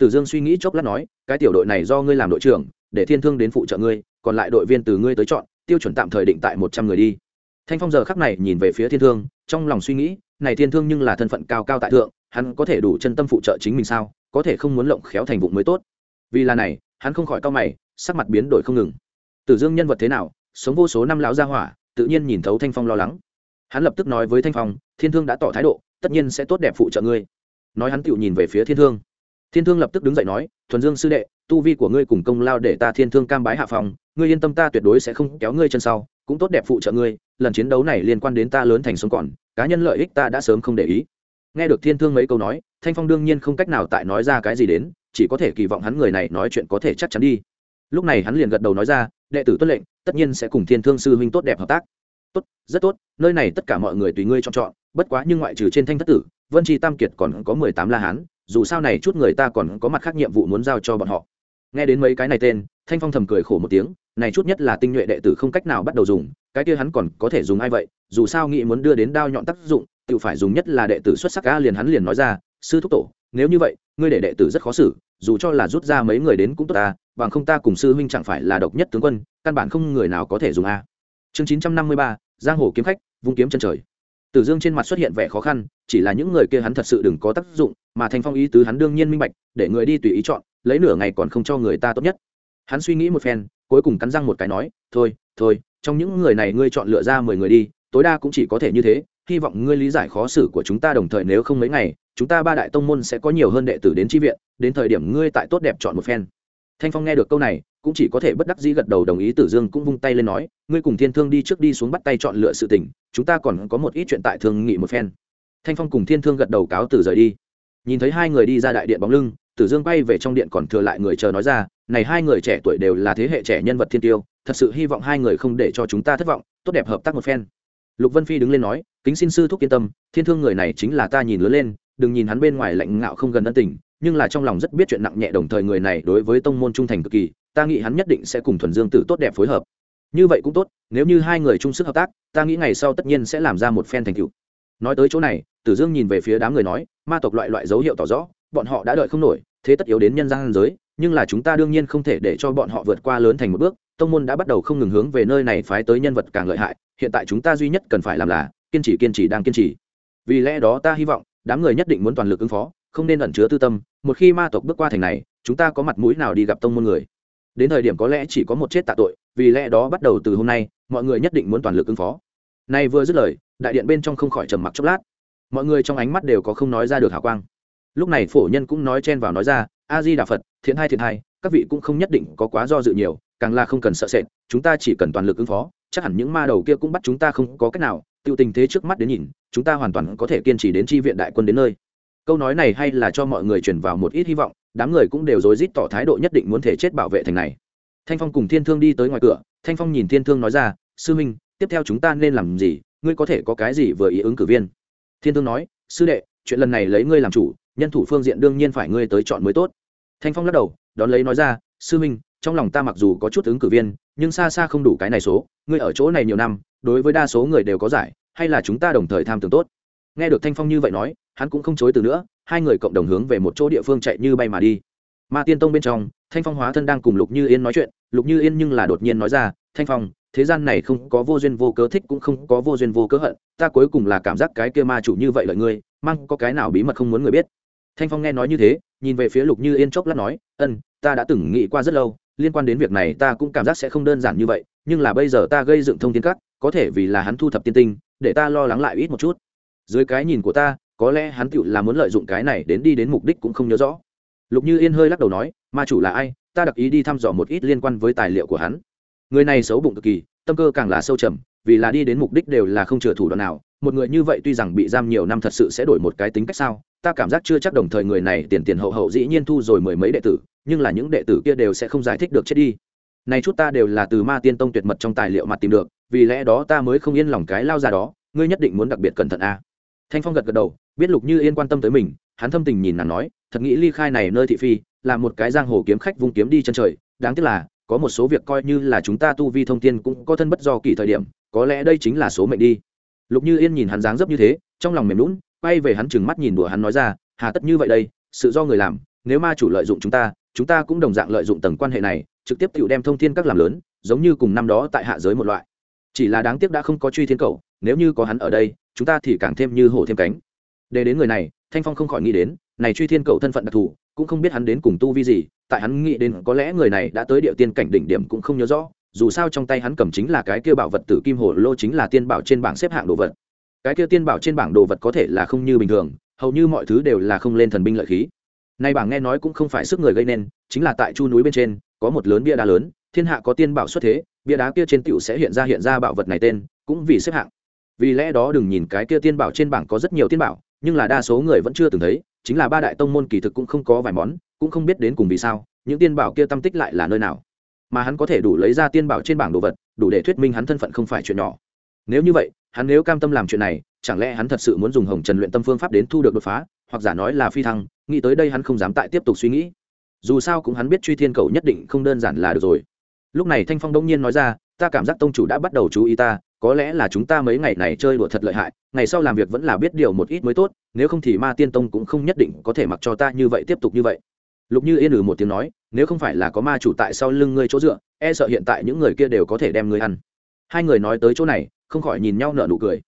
tử dương suy nghĩ chốc lát nói, cái tiểu đội này do ngươi làm đội trưởng, để thiên thương đến phụ trợ ngươi, còn lại đội viên từ ngươi tới chọn, tiêu chuẩn tạm thời định tại một trăm người đi. Thanh phong giờ khắc này nhìn về phía thiên thương, trong lòng suy nghĩ, này thiên thương nhưng là thân phận cao cao tại thượng, hắn có thể đủ chân tâm phụ trợ chính mình sao? Có thể không muốn lộng khéo thành vụng mới tốt. Vì là này, hắn không khỏi cao mày, sắc mặt biến đổi không ngừng. Tử dương nhân vật thế nào, sống vô số năm lão gia hỏa, tự nhiên nhìn thấu thanh phong lo lắng. Hắn lập tức nói với thanh phong, thiên thương đã tỏ thái độ, tất nhiên sẽ tốt đẹp phụ trợ ngươi. Nói hắn tựu nhìn về phía thiên thương thiên thương lập tức đứng dậy nói, thuần dương sư đệ, tu vi của ngươi cùng công lao để ta thiên thương cam bái hạ phòng, ngươi yên tâm ta tuyệt đối sẽ không kéo ngươi chân sau, cũng tốt đẹp phụ trợ ngươi, lần chiến đấu này liên quan đến ta lớn thành sống còn, cá nhân lợi ích ta đã sớm không để ý. Nghe được thiên thương mấy câu nói, thanh phong đương nhiên không cách nào tại nói ra cái gì đến, chỉ có thể kỳ vọng hắn người này nói chuyện có thể chắc chắn đi. Lúc này hắn liền gật đầu nói ra, đệ tử tuân lệnh, tất nhiên sẽ cùng thiên thương sư huynh tốt đẹp hợp tác. Tốt, rất tốt, nơi này tất cả mọi người tùy ngươi chọn chọn, bất quá nhưng ngoại trừ trên thanh thất tử, vân tri tam kiệt còn có mười tám la hán dù sao này chút người ta còn có mặt khác nhiệm vụ muốn giao cho bọn họ. Nghe đến mấy cái này tên, thanh phong thầm cười khổ một tiếng, này chút nhất là tinh nhuệ đệ tử không cách nào bắt đầu dùng, cái kia hắn còn có thể dùng ai vậy? Dù sao nghĩ muốn đưa đến đao nhọn tác dụng, tự phải dùng nhất là đệ tử xuất sắc ca liền hắn liền nói ra, sư thúc tổ, nếu như vậy, ngươi để đệ tử rất khó xử, dù cho là rút ra mấy người đến cũng tốt ta, bằng không ta cùng sư huynh chẳng phải là độc nhất tướng quân, căn bản không người nào có thể dùng a. Chương chín trăm năm mươi ba, giang hồ kiếm khách, vung kiếm chân trời. Tử dương trên mặt xuất hiện vẻ khó khăn, chỉ là những người kia hắn thật sự đừng có tác dụng mà thành phong ý tứ hắn đương nhiên minh bạch, để người đi tùy ý chọn, lấy nửa ngày còn không cho người ta tốt nhất. Hắn suy nghĩ một phen, cuối cùng cắn răng một cái nói, thôi thôi, trong những người này ngươi chọn lựa ra mười người đi, tối đa cũng chỉ có thể như thế, hy vọng ngươi lý giải khó xử của chúng ta đồng thời nếu không mấy ngày, chúng ta ba đại tông môn sẽ có nhiều hơn đệ tử đến tri viện, đến thời điểm ngươi tại tốt đẹp chọn một phen. Thanh phong nghe được câu này, cũng chỉ có thể bất đắc dĩ gật đầu đồng ý, tử dương cũng vung tay lên nói, ngươi cùng thiên thương đi trước đi xuống bắt tay chọn lựa sự tình, chúng ta còn có một ít chuyện tại thương nghị một phen. Thanh phong cùng thiên thương gật đầu cáo từ rời đi nhìn thấy hai người đi ra đại điện bóng lưng, tử dương bay về trong điện còn thừa lại người chờ nói ra, này hai người trẻ tuổi đều là thế hệ trẻ nhân vật thiên tiêu, thật sự hy vọng hai người không để cho chúng ta thất vọng, tốt đẹp hợp tác một phen. Lục vân phi đứng lên nói, kính xin sư thúc yên tâm, thiên thương người này chính là ta nhìn lớn lên, đừng nhìn hắn bên ngoài lạnh ngạo không gần ân tình, nhưng là trong lòng rất biết chuyện nặng nhẹ đồng thời người này đối với tông môn trung thành cực kỳ, ta nghĩ hắn nhất định sẽ cùng thuần dương tử tốt đẹp phối hợp. Như vậy cũng tốt, nếu như hai người chung sức hợp tác, ta nghĩ ngày sau tất nhiên sẽ làm ra một phen thành tựu. Nói tới chỗ này tử dương nhìn về phía đám người nói, ma tộc loại loại dấu hiệu tỏ rõ, bọn họ đã đợi không nổi, thế tất yếu đến nhân gian giới, nhưng là chúng ta đương nhiên không thể để cho bọn họ vượt qua lớn thành một bước, tông môn đã bắt đầu không ngừng hướng về nơi này phái tới nhân vật càng lợi hại, hiện tại chúng ta duy nhất cần phải làm là kiên trì kiên trì, đang kiên trì. Vì lẽ đó ta hy vọng, đám người nhất định muốn toàn lực ứng phó, không nên ẩn chứa tư tâm, một khi ma tộc bước qua thành này, chúng ta có mặt mũi nào đi gặp tông môn người? Đến thời điểm có lẽ chỉ có một chết tạ tội, vì lẽ đó bắt đầu từ hôm nay, mọi người nhất định muốn toàn lực ứng phó. Nay vừa dứt lời, đại điện bên trong không khỏi trầm mặc chốc lát mọi người trong ánh mắt đều có không nói ra được hào quang. Lúc này phổ nhân cũng nói chen vào nói ra a di đà phật, thiện hai thiện hai, các vị cũng không nhất định có quá do dự nhiều, càng là không cần sợ sệt, chúng ta chỉ cần toàn lực ứng phó, chắc hẳn những ma đầu kia cũng bắt chúng ta không có cách nào, tiêu tình thế trước mắt đến nhìn, chúng ta hoàn toàn có thể kiên trì đến tri viện đại quân đến nơi. Câu nói này hay là cho mọi người truyền vào một ít hy vọng, đám người cũng đều rối rít tỏ thái độ nhất định muốn thể chết bảo vệ thành này. Thanh phong cùng thiên thương đi tới ngoài cửa, thanh phong nhìn thiên thương nói ra, sư minh, tiếp theo chúng ta nên làm gì? Ngươi có thể có cái gì vừa ý ứng cử viên? Thiên thương nói, sư đệ, chuyện lần này lấy ngươi làm chủ, nhân thủ phương diện đương nhiên phải ngươi tới chọn mới tốt. Thanh phong lắc đầu, đón lấy nói ra, sư minh, trong lòng ta mặc dù có chút ứng cử viên, nhưng xa xa không đủ cái này số, ngươi ở chỗ này nhiều năm, đối với đa số người đều có giải, hay là chúng ta đồng thời tham tưởng tốt? Nghe được thanh phong như vậy nói, hắn cũng không chối từ nữa, hai người cộng đồng hướng về một chỗ địa phương chạy như bay mà đi. Ma tiên tông bên trong, thanh phong hóa thân đang cùng lục như yên nói chuyện, lục như yên nhưng là đột nhiên nói ra, thanh phong thế gian này không có vô duyên vô cớ thích cũng không có vô duyên vô cớ hận, ta cuối cùng là cảm giác cái kia ma chủ như vậy lợi ngươi, mang có cái nào bí mật không muốn người biết. Thanh phong nghe nói như thế, nhìn về phía lục như yên chốc lát nói, ân, ta đã từng nghĩ qua rất lâu, liên quan đến việc này ta cũng cảm giác sẽ không đơn giản như vậy, nhưng là bây giờ ta gây dựng thông tin cắt có thể vì là hắn thu thập tiên tinh, để ta lo lắng lại ít một chút. Dưới cái nhìn của ta, có lẽ hắn tựu là muốn lợi dụng cái này đến đi đến mục đích cũng không nhớ rõ. Lục như yên hơi lắc đầu nói, ma chủ là ai? Ta đặc ý đi thăm dò một ít liên quan với tài liệu của hắn người này xấu bụng cực kỳ, tâm cơ càng là sâu trầm, vì là đi đến mục đích đều là không chừa thủ đoạn nào. Một người như vậy tuy rằng bị giam nhiều năm thật sự sẽ đổi một cái tính cách sao? Ta cảm giác chưa chắc đồng thời người này tiền tiền hậu hậu dĩ nhiên thu rồi mười mấy đệ tử, nhưng là những đệ tử kia đều sẽ không giải thích được chết đi. Này chút ta đều là từ ma tiên tông tuyệt mật trong tài liệu mà tìm được, vì lẽ đó ta mới không yên lòng cái lao ra đó, ngươi nhất định muốn đặc biệt cẩn thận a. Thanh phong gật gật đầu, biết lục như yên quan tâm tới mình, hắn thâm tình nhìn nàng nói, thật nghĩ ly khai này nơi thị phi, là một cái giang hồ kiếm khách vung kiếm đi chân trời, đáng tiếc là có một số việc coi như là chúng ta tu vi thông tiên cũng có thân bất do kỳ thời điểm, có lẽ đây chính là số mệnh đi. Lục như yên nhìn hắn dáng dấp như thế, trong lòng mềm lún quay về hắn chừng mắt nhìn đùa hắn nói ra, hà tất như vậy đây, sự do người làm, nếu ma chủ lợi dụng chúng ta chúng ta cũng đồng dạng lợi dụng tầng quan hệ này, trực tiếp tự đem thông thiên các làm lớn, giống như cùng năm đó tại hạ giới một loại. Chỉ là đáng tiếc đã không có truy thiên cầu, nếu như có hắn ở đây, chúng ta thì càng thêm như hổ thêm cánh. Để đến người này, thanh phong không khỏi nghĩ đến, này truy thiên cầu thân phận đặc thù, cũng không biết hắn đến cùng tu vi gì tại hắn nghĩ đến có lẽ người này đã tới địa tiên cảnh đỉnh điểm cũng không nhớ rõ, dù sao trong tay hắn cầm chính là cái kia bảo vật tử kim hồ lô chính là tiên bảo trên bảng xếp hạng đồ vật. Cái kia tiên bảo trên bảng đồ vật có thể là không như bình thường, hầu như mọi thứ đều là không lên thần binh lợi khí. Nay bảng nghe nói cũng không phải sức người gây nên, chính là tại chu núi bên trên, có một lớn bia đá lớn, thiên hạ có tiên bảo xuất thế, bia đá kia trên tựu sẽ hiện ra hiện ra bảo vật này tên, cũng vì xếp hạng. Vì lẽ đó đừng nhìn cái kia tiên bảo trên bảng có rất nhiều tiên bảo, nhưng là đa số người vẫn chưa từng thấy, chính là ba đại tông môn kỳ thực cũng không có vài món cũng không biết đến cùng vì sao, những tiên bảo kia tâm tích lại là nơi nào. Mà hắn có thể đủ lấy ra tiên bảo trên bảng đồ vật, đủ để thuyết minh hắn thân phận không phải chuyện nhỏ. Nếu như vậy, hắn nếu cam tâm làm chuyện này, chẳng lẽ hắn thật sự muốn dùng hồng trần luyện tâm phương pháp đến thu được đột phá, hoặc giả nói là phi thăng, nghĩ tới đây hắn không dám tại tiếp tục suy nghĩ. Dù sao cũng hắn biết truy thiên cầu nhất định không đơn giản là được rồi. Lúc này thanh phong đông nhiên nói ra, ta cảm giác tông chủ đã bắt đầu chú ý ta, có lẽ là chúng ta mấy ngày này chơi đùa thật lợi hại, ngày sau làm việc vẫn là biết điều một ít mới tốt, nếu không thì ma tiên tông cũng không nhất định có thể mặc cho ta như vậy tiếp tục như vậy lục như yên ử một tiếng nói, nếu không phải là có ma chủ tại sau lưng ngươi chỗ dựa e sợ hiện tại những người kia đều có thể đem ngươi ăn. Hai người nói tới chỗ này, không khỏi nhìn nhau nở nụ cười.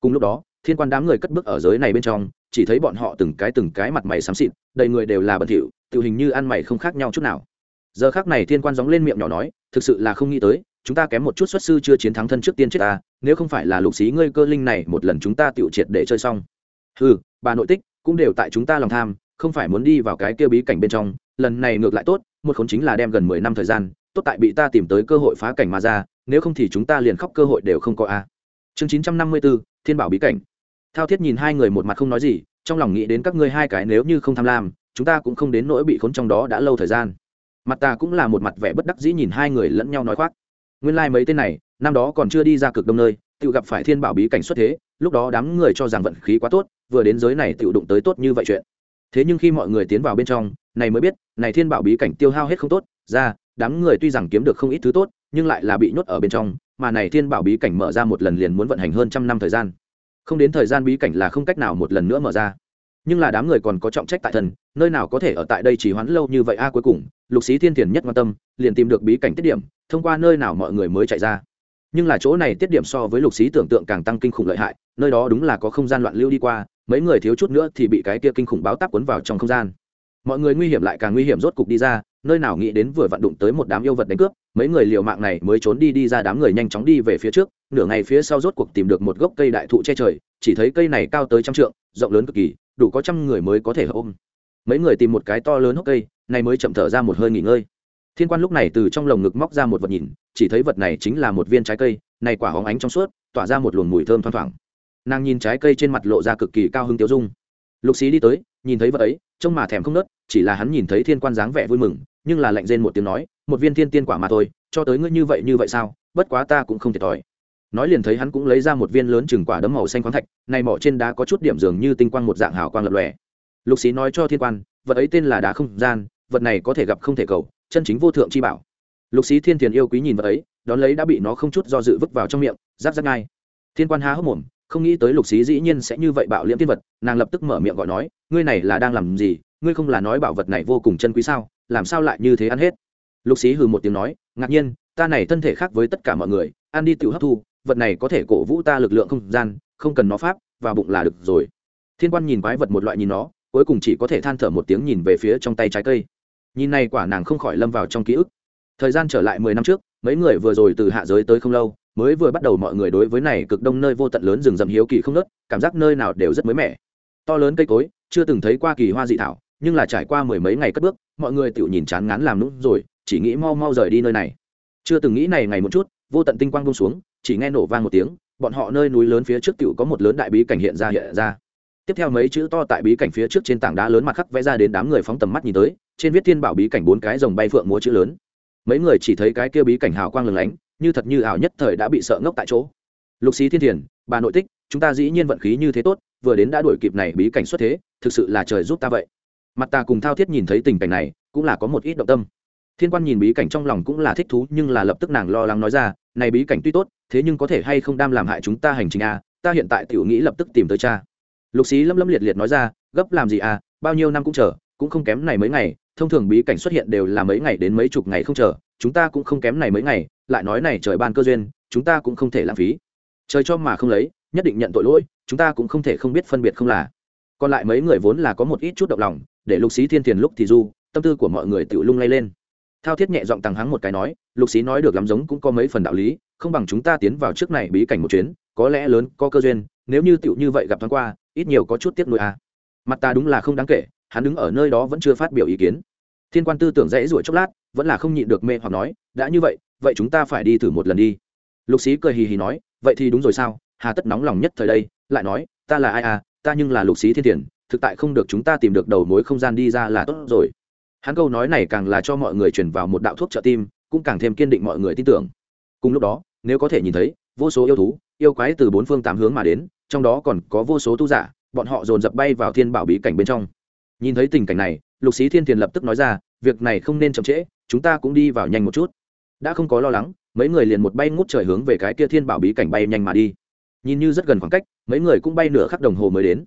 Cùng lúc đó, thiên quan đám người cất bước ở giới này bên trong, chỉ thấy bọn họ từng cái từng cái mặt mày xám xịt, đầy người đều là bẩn thỉu tự hình như ăn mày không khác nhau chút nào. Giờ khác này thiên quan gióng lên miệng nhỏ nói, thực sự là không nghĩ tới, chúng ta kém một chút xuất sư chưa chiến thắng thân trước tiên chết ta, nếu không phải là lục xí ngươi cơ linh này một lần chúng ta tiểu triệt để chơi xong. Ừ bà nội tích, cũng đều tại chúng ta lòng tham không phải muốn đi vào cái kia bí cảnh bên trong, lần này ngược lại tốt, một khốn chính là đem gần mười năm thời gian, tốt tại bị ta tìm tới cơ hội phá cảnh mà ra, nếu không thì chúng ta liền khóc cơ hội đều không có a. Chương chín trăm năm mươi bốn, thiên bảo bí cảnh. Thao thiết nhìn hai người một mặt không nói gì, trong lòng nghĩ đến các ngươi hai cái nếu như không tham lam, chúng ta cũng không đến nỗi bị khốn trong đó đã lâu thời gian. Mặt ta cũng là một mặt vẻ bất đắc dĩ nhìn hai người lẫn nhau nói khoác. Nguyên lai、like、mấy tên này, năm đó còn chưa đi ra cực đông nơi, tự gặp phải thiên bảo bí cảnh xuất thế, lúc đó đám người cho rằng vận khí quá tốt, vừa đến giới này tự đụng tới tốt như vậy chuyện thế nhưng khi mọi người tiến vào bên trong, này mới biết, này thiên bảo bí cảnh tiêu hao hết không tốt, ra, đám người tuy rằng kiếm được không ít thứ tốt, nhưng lại là bị nhốt ở bên trong, mà này thiên bảo bí cảnh mở ra một lần liền muốn vận hành hơn trăm năm thời gian. Không đến thời gian bí cảnh là không cách nào một lần nữa mở ra. Nhưng là đám người còn có trọng trách tại thần, nơi nào có thể ở tại đây chỉ hoãn lâu như vậy a à, cuối cùng, lục sĩ thiên thiền nhất quan tâm, liền tìm được bí cảnh tiết điểm, thông qua nơi nào mọi người mới chạy ra. Nhưng là chỗ này tiết điểm so với lục sĩ tưởng tượng càng tăng kinh khủng lợi hại, nơi đó đúng là có không gian loạn lưu đi qua mấy người thiếu chút nữa thì bị cái kia kinh khủng báo táp cuốn vào trong không gian. Mọi người nguy hiểm lại càng nguy hiểm rốt cục đi ra, nơi nào nghĩ đến vừa vặn đụng tới một đám yêu vật đánh cướp, mấy người liều mạng này mới trốn đi đi ra đám người nhanh chóng đi về phía trước, nửa ngày phía sau rốt cuộc tìm được một gốc cây đại thụ che trời, chỉ thấy cây này cao tới trăm trượng, rộng lớn cực kỳ, đủ có trăm người mới có thể ôm. Mấy người tìm một cái to lớn hốc cây, này mới chậm thở ra một hơi nghỉ ngơi. Thiên quan lúc này từ trong lồng ngực móc ra một vật nhìn, chỉ thấy vật này chính là một viên trái cây, này quả hóng ánh trong suốt, tỏa ra một luồng mùi thơm thoang thoảng nàng nhìn trái cây trên mặt lộ ra cực kỳ cao hứng tiêu dung. Lục xí đi tới, nhìn thấy vật ấy, trông mà thèm không nớt, chỉ là hắn nhìn thấy thiên quan dáng vẻ vui mừng, nhưng là lạnh rên một tiếng nói, một viên thiên tiên quả mà thôi, cho tới ngươi như vậy như vậy sao, bất quá ta cũng không thiệt thòi. Nói liền thấy hắn cũng lấy ra một viên lớn chừng quả đấm màu xanh khoáng thạch, này mỏ trên đá có chút điểm dường như tinh quang một dạng hào quang lập lòe. Lục xí nói cho thiên quan, vật ấy tên là đá không gian, vật này có thể gặp không thể cầu, chân chính vô thượng chi bảo. Lục xí thiên thiền yêu quý nhìn vật ấy, đón lấy đã bị nó không chút do dự vứt vào trong miệng, giáp giáp ngay. Thiên quan há hốc mồm không nghĩ tới lục xí dĩ nhiên sẽ như vậy bạo liễm tiên vật, nàng lập tức mở miệng gọi nói, ngươi này là đang làm gì, ngươi không là nói bảo vật này vô cùng chân quý sao, làm sao lại như thế ăn hết? Lục xí hừ một tiếng nói, ngạc nhiên, ta này thân thể khác với tất cả mọi người, ăn đi tự hấp thu, vật này có thể cổ vũ ta lực lượng không gian, không cần nó pháp, vào bụng là được rồi. Thiên quan nhìn quái vật một loại nhìn nó, cuối cùng chỉ có thể than thở một tiếng nhìn về phía trong tay trái cây. Nhìn này quả nàng không khỏi lâm vào trong ký ức. Thời gian trở lại mười năm trước, mấy người vừa rồi từ hạ giới tới không lâu mới vừa bắt đầu mọi người đối với này cực đông nơi vô tận lớn rừng rậm hiếu kỳ không nớt, cảm giác nơi nào đều rất mới mẻ. To lớn cây cối, chưa từng thấy qua kỳ hoa dị thảo, nhưng là trải qua mười mấy ngày cất bước, mọi người tự nhìn chán ngán làm nũng rồi, chỉ nghĩ mau mau rời đi nơi này. Chưa từng nghĩ này ngày một chút, vô tận tinh quang bông xuống, chỉ nghe nổ vang một tiếng, bọn họ nơi núi lớn phía trước tiểu có một lớn đại bí cảnh hiện ra hiện ra. Tiếp theo mấy chữ to tại bí cảnh phía trước trên tảng đá lớn mặt khắc vẽ ra đến đám người phóng tầm mắt nhìn tới, trên viết thiên bảo bí cảnh bốn cái rồng bay phượng múa chữ lớn. Mấy người chỉ thấy cái kia bí cảnh hào quang lừng lánh như thật như ảo nhất thời đã bị sợ ngốc tại chỗ. Lục xí thiên thiền, bà nội tích, chúng ta dĩ nhiên vận khí như thế tốt, vừa đến đã đuổi kịp này bí cảnh xuất thế, thực sự là trời giúp ta vậy. Mặt ta cùng thao thiết nhìn thấy tình cảnh này, cũng là có một ít động tâm. Thiên quan nhìn bí cảnh trong lòng cũng là thích thú, nhưng là lập tức nàng lo lắng nói ra, này bí cảnh tuy tốt, thế nhưng có thể hay không đam làm hại chúng ta hành trình a? Ta hiện tại tiểu nghĩ lập tức tìm tới cha. Lục xí lâm lâm liệt liệt nói ra, gấp làm gì à bao nhiêu năm cũng chờ, cũng không kém này mấy ngày, thông thường bí cảnh xuất hiện đều là mấy ngày đến mấy chục ngày không chờ chúng ta cũng không kém này mấy ngày, lại nói này trời ban cơ duyên, chúng ta cũng không thể lãng phí. Trời cho mà không lấy, nhất định nhận tội lỗi, chúng ta cũng không thể không biết phân biệt không là. Còn lại mấy người vốn là có một ít chút động lòng, để lục xí thiên tiền lúc thì du, tâm tư của mọi người tự lung lay lên. Thao thiết nhẹ giọng tàng hắng một cái nói, lục xí nói được lắm giống cũng có mấy phần đạo lý, không bằng chúng ta tiến vào trước này bí cảnh một chuyến, có lẽ lớn, có cơ duyên, nếu như tựu như vậy gặp thoáng qua, ít nhiều có chút tiếc nuối à. mặt ta đúng là không đáng kể, hắn đứng ở nơi đó vẫn chưa phát biểu ý kiến thiên quan tư tưởng dễ ruổi chốc lát, vẫn là không nhịn được mê hoặc nói, đã như vậy vậy chúng ta phải đi thử một lần đi. Lục xí cười hì hì nói, vậy thì đúng rồi sao? Hà tất nóng lòng nhất thời đây, lại nói, ta là ai à? Ta nhưng là lục xí thiên tiền, thực tại không được chúng ta tìm được đầu mối không gian đi ra là tốt rồi. Hắn câu nói này càng là cho mọi người truyền vào một đạo thuốc trợ tim, cũng càng thêm kiên định mọi người tin tưởng. Cùng lúc đó, nếu có thể nhìn thấy, vô số yêu thú, yêu quái từ bốn phương tám hướng mà đến, trong đó còn có vô số tu giả, bọn họ dồn dập bay vào thiên bảo bí cảnh bên trong. Nhìn thấy tình cảnh này lục Xí thiên thiền lập tức nói ra việc này không nên chậm trễ chúng ta cũng đi vào nhanh một chút. Đã không có lo lắng mấy người liền một bay ngút trời hướng về cái kia thiên bảo bí cảnh bay nhanh mà đi. Nhìn như rất gần khoảng cách mấy người cũng bay nửa khắc đồng hồ mới đến.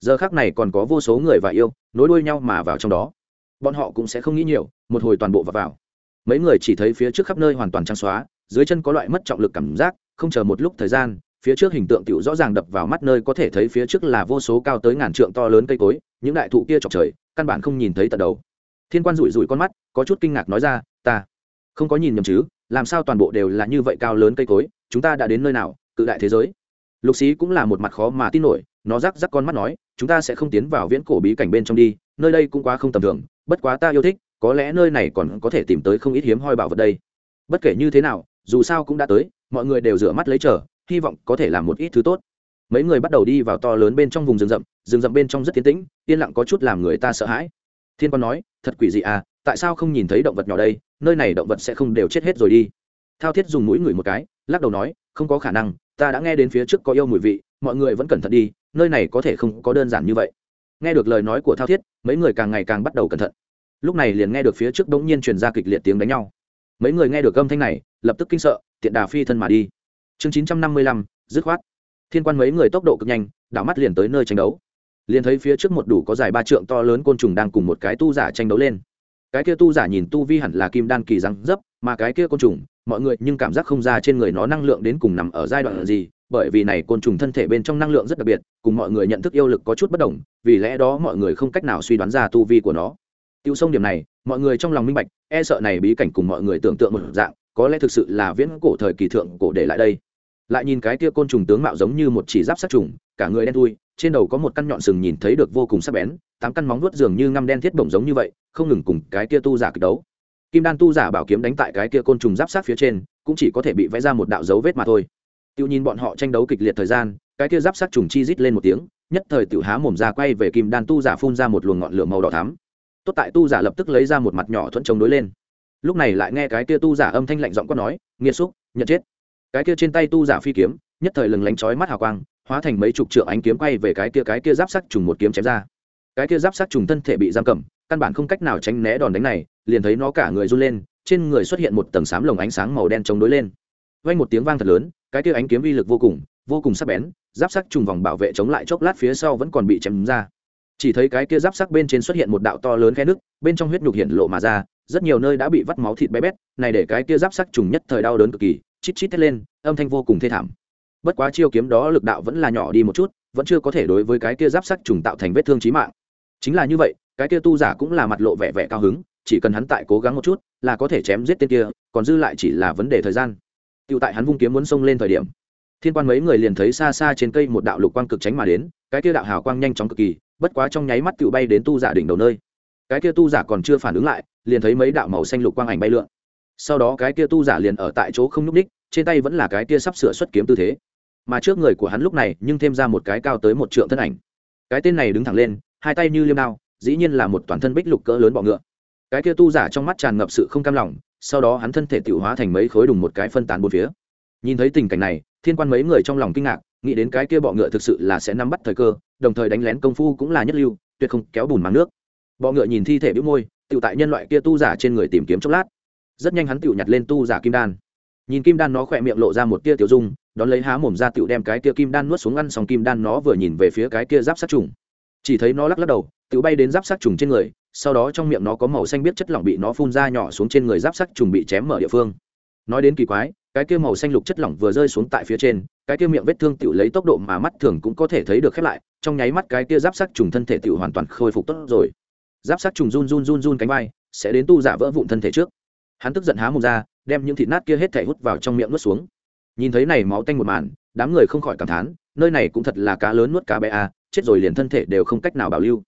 Giờ khác này còn có vô số người và yêu nối đuôi nhau mà vào trong đó. Bọn họ cũng sẽ không nghĩ nhiều một hồi toàn bộ vào, vào. mấy người chỉ thấy phía trước khắp nơi hoàn toàn trang xóa dưới chân có loại mất trọng lực cảm giác không chờ một lúc thời gian phía trước hình tượng tiểu rõ ràng đập vào mắt nơi có thể thấy phía trước là vô số cao tới ngàn trượng to lớn cây cối những đại thụ kia chọc trời căn bản không nhìn thấy tận đầu. Thiên quan rủi rủi con mắt, có chút kinh ngạc nói ra, ta không có nhìn nhầm chứ, làm sao toàn bộ đều là như vậy cao lớn cây cối, chúng ta đã đến nơi nào, cự đại thế giới? Lục xí cũng là một mặt khó mà tin nổi, nó rắc rắc con mắt nói, chúng ta sẽ không tiến vào viễn cổ bí cảnh bên trong đi, nơi đây cũng quá không tầm thường, bất quá ta yêu thích, có lẽ nơi này còn có thể tìm tới không ít hiếm hoi bảo vật đây. Bất kể như thế nào, dù sao cũng đã tới, mọi người đều rửa mắt lấy chờ, hy vọng có thể làm một ít thứ tốt mấy người bắt đầu đi vào to lớn bên trong vùng rừng rậm rừng rậm bên trong rất tiến tĩnh, yên lặng có chút làm người ta sợ hãi. Thiên quan nói, thật quỷ dị à tại sao không nhìn thấy động vật nhỏ đây? Nơi này động vật sẽ không đều chết hết rồi đi. Thao thiết dùng mũi ngửi một cái, lắc đầu nói, không có khả năng, ta đã nghe đến phía trước có yêu mùi vị, mọi người vẫn cẩn thận đi, nơi này có thể không có đơn giản như vậy. Nghe được lời nói của thao thiết, mấy người càng ngày càng bắt đầu cẩn thận. Lúc này liền nghe được phía trước bỗng nhiên truyền ra kịch liệt tiếng đánh nhau. Mấy người nghe được âm thanh này, lập tức kinh sợ, tiện đà phi thân mà đi. Chương chín trăm năm mươi lăm, dứt khoát thiên quan mấy người tốc độ cực nhanh, đảo mắt liền tới nơi tranh đấu. Liền thấy phía trước một đủ có dài ba trượng to lớn côn trùng đang cùng một cái tu giả tranh đấu lên. Cái kia tu giả nhìn tu vi hẳn là kim đan kỳ răng dấp, mà cái kia côn trùng, mọi người nhưng cảm giác không ra trên người nó năng lượng đến cùng nằm ở giai đoạn gì, bởi vì này côn trùng thân thể bên trong năng lượng rất đặc biệt, cùng mọi người nhận thức yêu lực có chút bất đồng, vì lẽ đó mọi người không cách nào suy đoán ra tu vi của nó. Tiêu sông điểm này, mọi người trong lòng minh bạch e sợ này bí cảnh cùng mọi người tưởng tượng một dạng, có lẽ thực sự là viễn cổ thời kỳ thượng cổ để lại đây lại nhìn cái kia côn trùng tướng mạo giống như một chỉ giáp sát trùng, cả người đen thui, trên đầu có một căn nhọn sừng nhìn thấy được vô cùng sắc bén, tám căn móng vuốt dường như ngăm đen thiết bổng giống như vậy, không ngừng cùng cái kia tu giả kịch đấu. Kim đan tu giả bảo kiếm đánh tại cái kia côn trùng giáp sát phía trên, cũng chỉ có thể bị vẽ ra một đạo dấu vết mà thôi. Tiêu nhìn bọn họ tranh đấu kịch liệt thời gian, cái kia giáp sát trùng chi rít lên một tiếng, nhất thời tiểu há mồm ra quay về kim đan tu giả phun ra một luồng ngọn lửa màu đỏ thắm. Tốt tại tu giả lập tức lấy ra một mặt nhỏ thuận chống đối lên. Lúc này lại nghe cái kia tu giả âm thanh lạnh giọng quát nói, nghiệt xúc nhận chết cái kia trên tay tu giả phi kiếm, nhất thời lừng lánh chói mắt hào quang, hóa thành mấy chục trượng ánh kiếm quay về cái kia cái kia giáp sắc trùng một kiếm chém ra. Cái kia giáp sắc trùng thân thể bị giam cầm, căn bản không cách nào tránh né đòn đánh này, liền thấy nó cả người run lên, trên người xuất hiện một tầng xám lồng ánh sáng màu đen chống đối lên. Vang một tiếng vang thật lớn, cái kia ánh kiếm uy lực vô cùng vô cùng sắc bén, giáp sắc trùng vòng bảo vệ chống lại chốc lát phía sau vẫn còn bị chém ra. Chỉ thấy cái kia giáp sắc bên trên xuất hiện một đạo to lớn khe nước, bên trong huyết nhục hiện lộ mà ra, rất nhiều nơi đã bị vắt máu thịt bé bét, này để cái kia giáp sắc trùng nhất thời đau đớn cực kỳ chít chít thét lên, âm thanh vô cùng thê thảm. Bất quá chiêu kiếm đó lực đạo vẫn là nhỏ đi một chút, vẫn chưa có thể đối với cái kia giáp sắc trùng tạo thành vết thương chí mạng. Chính là như vậy, cái kia tu giả cũng là mặt lộ vẻ vẻ cao hứng, chỉ cần hắn tại cố gắng một chút, là có thể chém giết tên kia, còn dư lại chỉ là vấn đề thời gian. Tựu tại hắn vung kiếm muốn xông lên thời điểm, thiên quan mấy người liền thấy xa xa trên cây một đạo lục quang cực tránh mà đến, cái kia đạo hào quang nhanh chóng cực kỳ, bất quá trong nháy mắt tựu bay đến tu giả đỉnh đầu nơi. Cái kia tu giả còn chưa phản ứng lại, liền thấy mấy đạo màu xanh lục quang ảnh bay lượn sau đó cái kia tu giả liền ở tại chỗ không nhúc ních trên tay vẫn là cái kia sắp sửa xuất kiếm tư thế. Mà trước người của hắn lúc này nhưng thêm ra một cái cao tới một trượng thân ảnh. Cái tên này đứng thẳng lên, hai tay như liêm đao, dĩ nhiên là một toàn thân bích lục cỡ lớn bọ ngựa. Cái kia tu giả trong mắt tràn ngập sự không cam lòng, sau đó hắn thân thể tự hóa thành mấy khối đùng một cái phân tán bốn phía. Nhìn thấy tình cảnh này, thiên quan mấy người trong lòng kinh ngạc, nghĩ đến cái kia bọ ngựa thực sự là sẽ nắm bắt thời cơ, đồng thời đánh lén công phu cũng là nhất lưu, tuyệt không kéo bùn mang nước. Bọ ngựa nhìn thi thể bĩu môi tự tại nhân loại kia tu giả trên người tìm kiếm chốc lát rất nhanh hắn tựu nhặt lên tu giả kim đan. Nhìn kim đan nó khỏe miệng lộ ra một tia tiểu dung, đón lấy há mồm ra tựu đem cái tia kim đan nuốt xuống ăn xong kim đan nó vừa nhìn về phía cái kia giáp sát trùng. Chỉ thấy nó lắc lắc đầu, tựu bay đến giáp sát trùng trên người, sau đó trong miệng nó có màu xanh biết chất lỏng bị nó phun ra nhỏ xuống trên người giáp sát trùng bị chém mở địa phương. Nói đến kỳ quái, cái kia màu xanh lục chất lỏng vừa rơi xuống tại phía trên, cái kia miệng vết thương tựu lấy tốc độ mà mắt thường cũng có thể thấy được khép lại, trong nháy mắt cái kia giáp sát trùng thân thể tựu hoàn toàn khôi phục tốt rồi. Giáp sát trùng run run run run cánh vai, sẽ đến tu giả vỡ vụn thân thể trước hắn tức giận há mồm ra, đem những thịt nát kia hết thể hút vào trong miệng nuốt xuống. Nhìn thấy này máu tanh một màn, đám người không khỏi cảm thán, nơi này cũng thật là cá lớn nuốt cá bé a chết rồi liền thân thể đều không cách nào bảo lưu.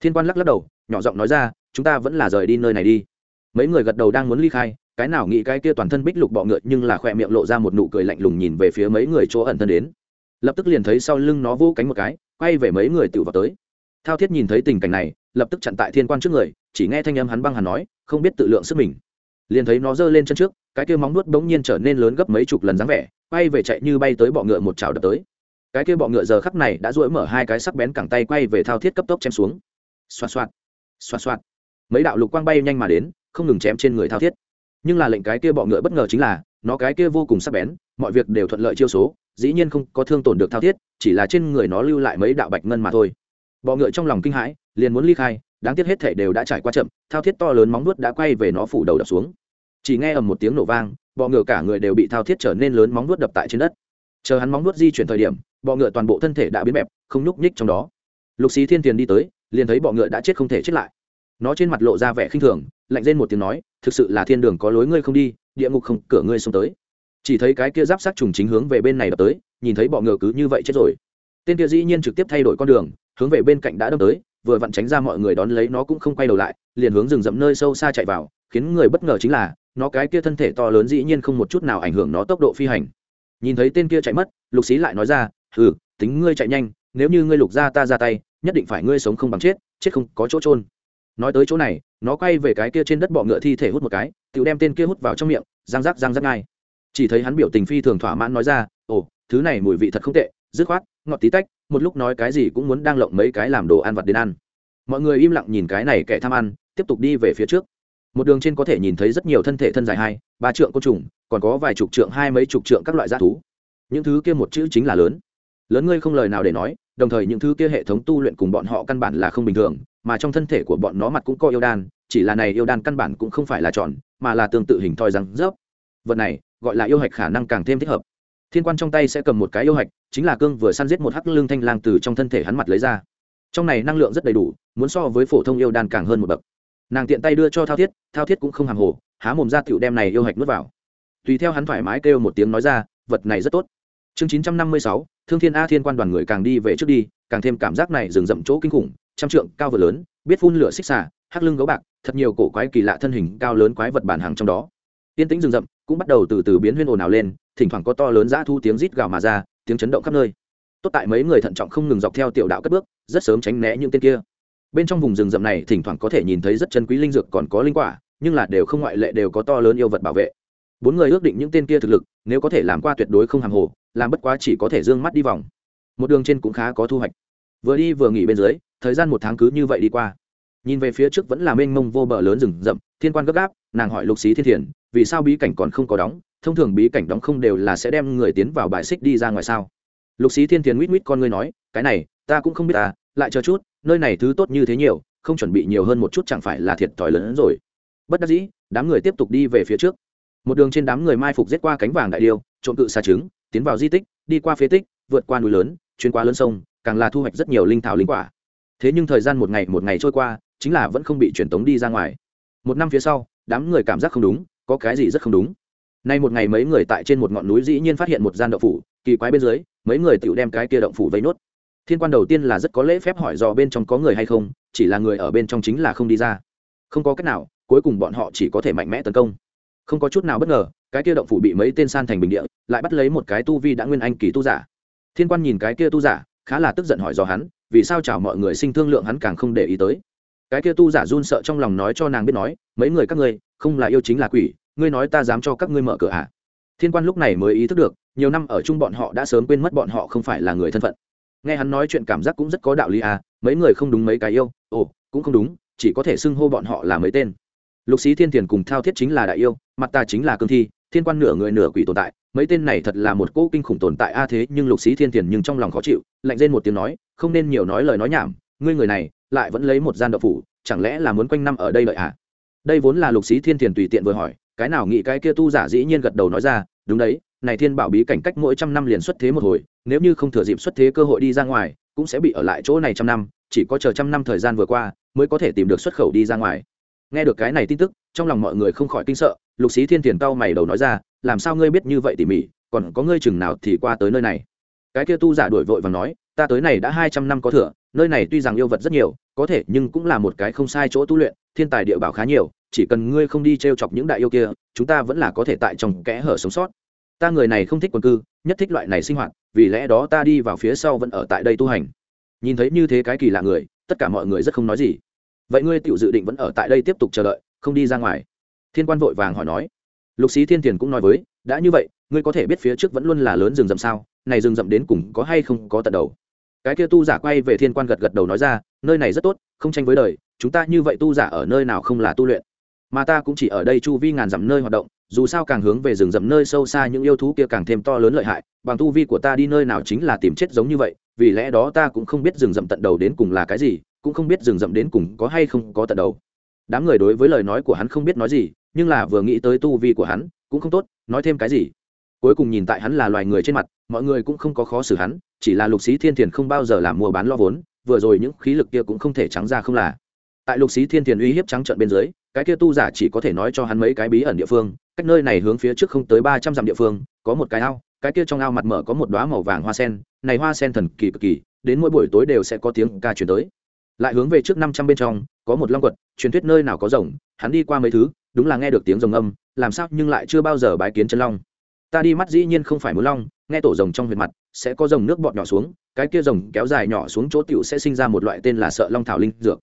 Thiên quan lắc lắc đầu, nhỏ giọng nói ra, chúng ta vẫn là rời đi nơi này đi. Mấy người gật đầu đang muốn ly khai, cái nào nghĩ cái kia toàn thân bích lục bọ ngựa nhưng là khỏe miệng lộ ra một nụ cười lạnh lùng nhìn về phía mấy người chỗ ẩn thân đến. Lập tức liền thấy sau lưng nó vỗ cánh một cái, quay về mấy người tự vào tới. Thao thiết nhìn thấy tình cảnh này, lập tức chặn tại thiên quan trước người, chỉ nghe thanh âm hắn băng hàn nói, không biết tự lượng sức mình liền thấy nó giơ lên chân trước, cái kia móng nuốt bỗng nhiên trở nên lớn gấp mấy chục lần dáng vẻ, quay về chạy như bay tới bọ ngựa một chảo đập tới. Cái kia bọ ngựa giờ khắc này đã duỗi mở hai cái sắc bén cẳng tay quay về thao thiết cấp tốc chém xuống. Xoạt xoạt xoạt xoạt. Mấy đạo lục quang bay nhanh mà đến, không ngừng chém trên người thao thiết. Nhưng là lệnh cái kia bọ ngựa bất ngờ chính là, nó cái kia vô cùng sắc bén, mọi việc đều thuận lợi chiêu số, dĩ nhiên không có thương tổn được thao thiết, chỉ là trên người nó lưu lại mấy đạo bạch ngân mà thôi. Bọ ngựa trong lòng kinh hãi, liền muốn ly khai đáng tiếc hết thể đều đã trải qua chậm, thao thiết to lớn móng nuốt đã quay về nó phủ đầu đập xuống. Chỉ nghe ầm một tiếng nổ vang, bọ ngựa cả người đều bị thao thiết trở nên lớn móng nuốt đập tại trên đất. Chờ hắn móng nuốt di chuyển thời điểm, bọ ngựa toàn bộ thân thể đã biến bẹp không nhúc nhích trong đó. Lục xí thiên tiền đi tới, liền thấy bọ ngựa đã chết không thể chết lại. Nó trên mặt lộ ra vẻ khinh thường, lạnh lên một tiếng nói, thực sự là thiên đường có lối ngươi không đi, địa ngục không, cửa ngươi xông tới. Chỉ thấy cái kia giáp sát trùng chính hướng về bên này đập tới, nhìn thấy bọ ngựa cứ như vậy chết rồi. Tên kia dĩ nhiên trực tiếp thay đổi con đường, hướng về bên cạnh đã đâm tới vừa vặn tránh ra mọi người đón lấy nó cũng không quay đầu lại, liền hướng rừng rậm nơi sâu xa chạy vào, khiến người bất ngờ chính là, nó cái kia thân thể to lớn dĩ nhiên không một chút nào ảnh hưởng nó tốc độ phi hành. Nhìn thấy tên kia chạy mất, lục xí lại nói ra ừ tính ngươi chạy nhanh, nếu như ngươi lục ra ta ra tay, nhất định phải ngươi sống không bằng chết chết không có chỗ trôn nói tới chỗ này, nó quay về cái kia trên đất bọ ngựa thi thể hút một cái tự đem tên kia hút vào trong miệng, răng rác răng rác ngay. Chỉ thấy hắn biểu tình phi thường thỏa mãn nói ra, ồ, thứ này mùi vị thật không tệ, dứt khoát, ngọt tí tách một lúc nói cái gì cũng muốn đang lộng mấy cái làm đồ ăn vặt đến ăn. Mọi người im lặng nhìn cái này kẻ tham ăn, tiếp tục đi về phía trước. Một đường trên có thể nhìn thấy rất nhiều thân thể thân dài hai, ba trượng côn trùng, còn có vài chục trượng, hai mấy chục trượng các loại g thú. Những thứ kia một chữ chính là lớn. Lớn ngươi không lời nào để nói, đồng thời những thứ kia hệ thống tu luyện cùng bọn họ căn bản là không bình thường, mà trong thân thể của bọn nó mặt cũng có yêu đan, chỉ là này yêu đan căn bản cũng không phải là tròn, mà là tương tự hình thoi răng rớp. Vật này, gọi là yêu hạch khả năng càng thêm thích hợp thiên quan trong tay sẽ cầm một cái yêu hạch, chính là cương vừa săn giết một hắc lương thanh lang từ trong thân thể hắn mặt lấy ra. Trong này năng lượng rất đầy đủ, muốn so với phổ thông yêu đan càng hơn một bậc. Nàng tiện tay đưa cho thao thiết thao thiết cũng không hàng hồ, há mồm ra tiểu đem này yêu hạch nuốt vào. Tùy theo hắn thoải mái kêu một tiếng nói ra, vật này rất tốt. Chương chín trăm năm mươi sáu, thương thiên a thiên quan đoàn người càng đi về trước đi, càng thêm cảm giác này rừng rậm chỗ kinh khủng, trăm trượng, cao vừa lớn, biết phun lửa xích xả hắc lưng gấu bạc, thật nhiều cổ quái kỳ lạ thân hình cao lớn quái vật bản hàng trong đó. Tiên tĩnh rừng rậm cũng bắt đầu từ từ biến huyên ồn ào lên thỉnh thoảng có to lớn dã thu tiếng rít gào mà ra, tiếng chấn động khắp nơi. Tốt tại mấy người thận trọng không ngừng dọc theo tiểu đạo cất bước, rất sớm tránh né những tên kia. Bên trong vùng rừng rậm này thỉnh thoảng có thể nhìn thấy rất chân quý linh dược còn có linh quả, nhưng là đều không ngoại lệ đều có to lớn yêu vật bảo vệ. Bốn người ước định những tên kia thực lực, nếu có thể làm qua tuyệt đối không hàng hồ, làm bất quá chỉ có thể d ư ơ n g mắt đi vòng. Một đường trên cũng khá có thu hoạch. Vừa đi vừa nghỉ bên dưới, thời gian một tháng cứ như vậy đi qua. Nhìn về phía trước vẫn là mênh mông vô bờ lớn rừng rậm, thiên quan gấp gáp, nàng hỏi lục xí thiên thiền, vì sao bí cảnh còn không có đóng? Thông thường bí cảnh đóng không đều là sẽ đem người tiến vào bài xích đi ra ngoài sao? Lục xí thiên thiền mít mít con ngươi nói, cái này, ta cũng không biết ta lại chờ chút, nơi này thứ tốt như thế nhiều, không chuẩn bị nhiều hơn một chút chẳng phải là thiệt thòi lớn hơn rồi. Bất đắc dĩ, đám người tiếp tục đi về phía trước. Một đường trên đám người mai phục giết qua cánh vàng đại điêu, trộm cự xà trứng, tiến vào di tích, đi qua phế tích, vượt qua núi lớn, chuyên qua lớn sông, càng là thu hoạch rất nhiều linh thảo linh quả. Thế nhưng thời gian một ngày một ngày trôi qua, chính là vẫn không bị truyền tống đi ra ngoài. Một năm phía sau, đám người cảm giác không đúng, có cái gì rất không đúng? Nay một ngày mấy người tại trên một ngọn núi dĩ nhiên phát hiện một gian động phủ, kỳ quái bên dưới, mấy người tự đem cái kia động phủ vây nốt. Thiên quan đầu tiên là rất có lễ phép hỏi dò bên trong có người hay không, chỉ là người ở bên trong chính là không đi ra. Không có cách nào, cuối cùng bọn họ chỉ có thể mạnh mẽ tấn công. Không có chút nào bất ngờ, cái kia động phủ bị mấy tên san thành bình địa, lại bắt lấy một cái tu vi đã nguyên anh kỳ tu giả. Thiên quan nhìn cái kia tu giả, khá là tức giận hỏi dò hắn, vì sao chào mọi người sinh thương lượng hắn càng không để ý tới. Cái kia tu giả run sợ trong lòng nói cho nàng biết nói, mấy người các ngươi, không là yêu chính là quỷ ngươi nói ta dám cho các ngươi mở cửa à thiên quan lúc này mới ý thức được, nhiều năm ở chung bọn họ đã sớm quên mất bọn họ không phải là người thân phận. Nghe hắn nói chuyện cảm giác cũng rất có đạo lý à mấy người không đúng mấy cái yêu, ồ, cũng không đúng, chỉ có thể xưng hô bọn họ là mấy tên. Lục sĩ thiên thiền cùng thao thiết chính là đại yêu, mặt ta chính là cương thi, thiên quan nửa người nửa quỷ tồn tại, mấy tên này thật là một cỗ kinh khủng tồn tại a à thế, nhưng lục sĩ thiên thiền nhưng trong lòng khó chịu, lạnh lên một tiếng nói, không nên nhiều nói lời nói nhảm, ngươi người này, lại vẫn lấy một gian đậu phủ, chẳng lẽ là muốn quanh năm ở đây lợi à đây vốn là lục sĩ thiên thiền tùy tiện vừa hỏi cái nào nghĩ cái kia tu giả dĩ nhiên gật đầu nói ra, đúng đấy, này thiên bảo bí cảnh cách mỗi trăm năm liền xuất thế một hồi, nếu như không thừa dịp xuất thế cơ hội đi ra ngoài, cũng sẽ bị ở lại chỗ này trăm năm, chỉ có chờ trăm năm thời gian vừa qua mới có thể tìm được xuất khẩu đi ra ngoài. Nghe được cái này tin tức, trong lòng mọi người không khỏi kinh sợ, lục sĩ thiên thiền cao mày đầu nói ra, làm sao ngươi biết như vậy tỉ mỉ, còn có ngươi chừng nào thì qua tới nơi này? Cái kia tu giả đổi vội và nói, ta tới này đã hai trăm năm có thừa, nơi này tuy rằng yêu vật rất nhiều, có thể nhưng cũng là một cái không sai chỗ tu luyện, thiên tài địa bảo khá nhiều chỉ cần ngươi không đi t r e o chọc những đại yêu kia, chúng ta vẫn là có thể tại trong kẽ hở sống sót. Ta người này không thích quần cư, nhất thích loại này sinh hoạt, vì lẽ đó ta đi vào phía sau vẫn ở tại đây tu hành. Nhìn thấy như thế cái kỳ lạ người, tất cả mọi người rất không nói gì. Vậy ngươi tự dự định vẫn ở tại đây tiếp tục chờ đợi, không đi ra ngoài? Thiên quan vội vàng hỏi nói. Lục sĩ thiên thiền cũng nói với, đã như vậy, ngươi có thể biết phía trước vẫn luôn là lớn rừng rậm sao, này rừng rậm đến cùng có hay không có tận đầu? Cái kia tu giả quay về thiên quan gật gật đầu nói ra, nơi này rất tốt, không tranh với đời, chúng ta như vậy tu giả ở nơi nào không là tu luyện? Mà ta cũng chỉ ở đây chu vi ngàn dặm nơi hoạt động, dù sao càng hướng về rừng rậm nơi sâu xa những yêu thú kia càng thêm to lớn lợi hại, bằng tu vi của ta đi nơi nào chính là tìm chết giống như vậy, vì lẽ đó ta cũng không biết rừng rậm tận đầu đến cùng là cái gì, cũng không biết rừng rậm đến cùng có hay không có tận đầu. Đám người đối với lời nói của hắn không biết nói gì, nhưng là vừa nghĩ tới tu vi của hắn, cũng không tốt, nói thêm cái gì. Cuối cùng nhìn tại hắn là loài người trên mặt, mọi người cũng không có khó xử hắn, chỉ là lục sĩ thiên thiền không bao giờ làm mua bán lo vốn, vừa rồi những khí lực kia cũng không thể trắng ra không là tại lục xí thiên thiền uy hiếp trắng trợn bên dưới, cái kia tu giả chỉ có thể nói cho hắn mấy cái bí ẩn địa phương, cách nơi này hướng phía trước không tới ba trăm dặm địa phương, có một cái ao, cái kia trong ao mặt mở có một đoá màu vàng hoa sen, này hoa sen thần kỳ cực kỳ, đến mỗi buổi tối đều sẽ có tiếng ca chuyển tới. Lại hướng về trước năm trăm bên trong, có một long quật, truyền thuyết nơi nào có rồng, hắn đi qua mấy thứ, đúng là nghe được tiếng rồng âm, làm sao nhưng lại chưa bao giờ bái kiến chân long. Ta đi mắt dĩ nhiên không phải muốn long, nghe tổ rồng trong huyệt mặt, sẽ có rồng nước bọt nhỏ xuống, cái kia rồng kéo dài nhỏ xuống chỗ tiểu sẽ sinh ra một loại tên là sợ long thảo linh dược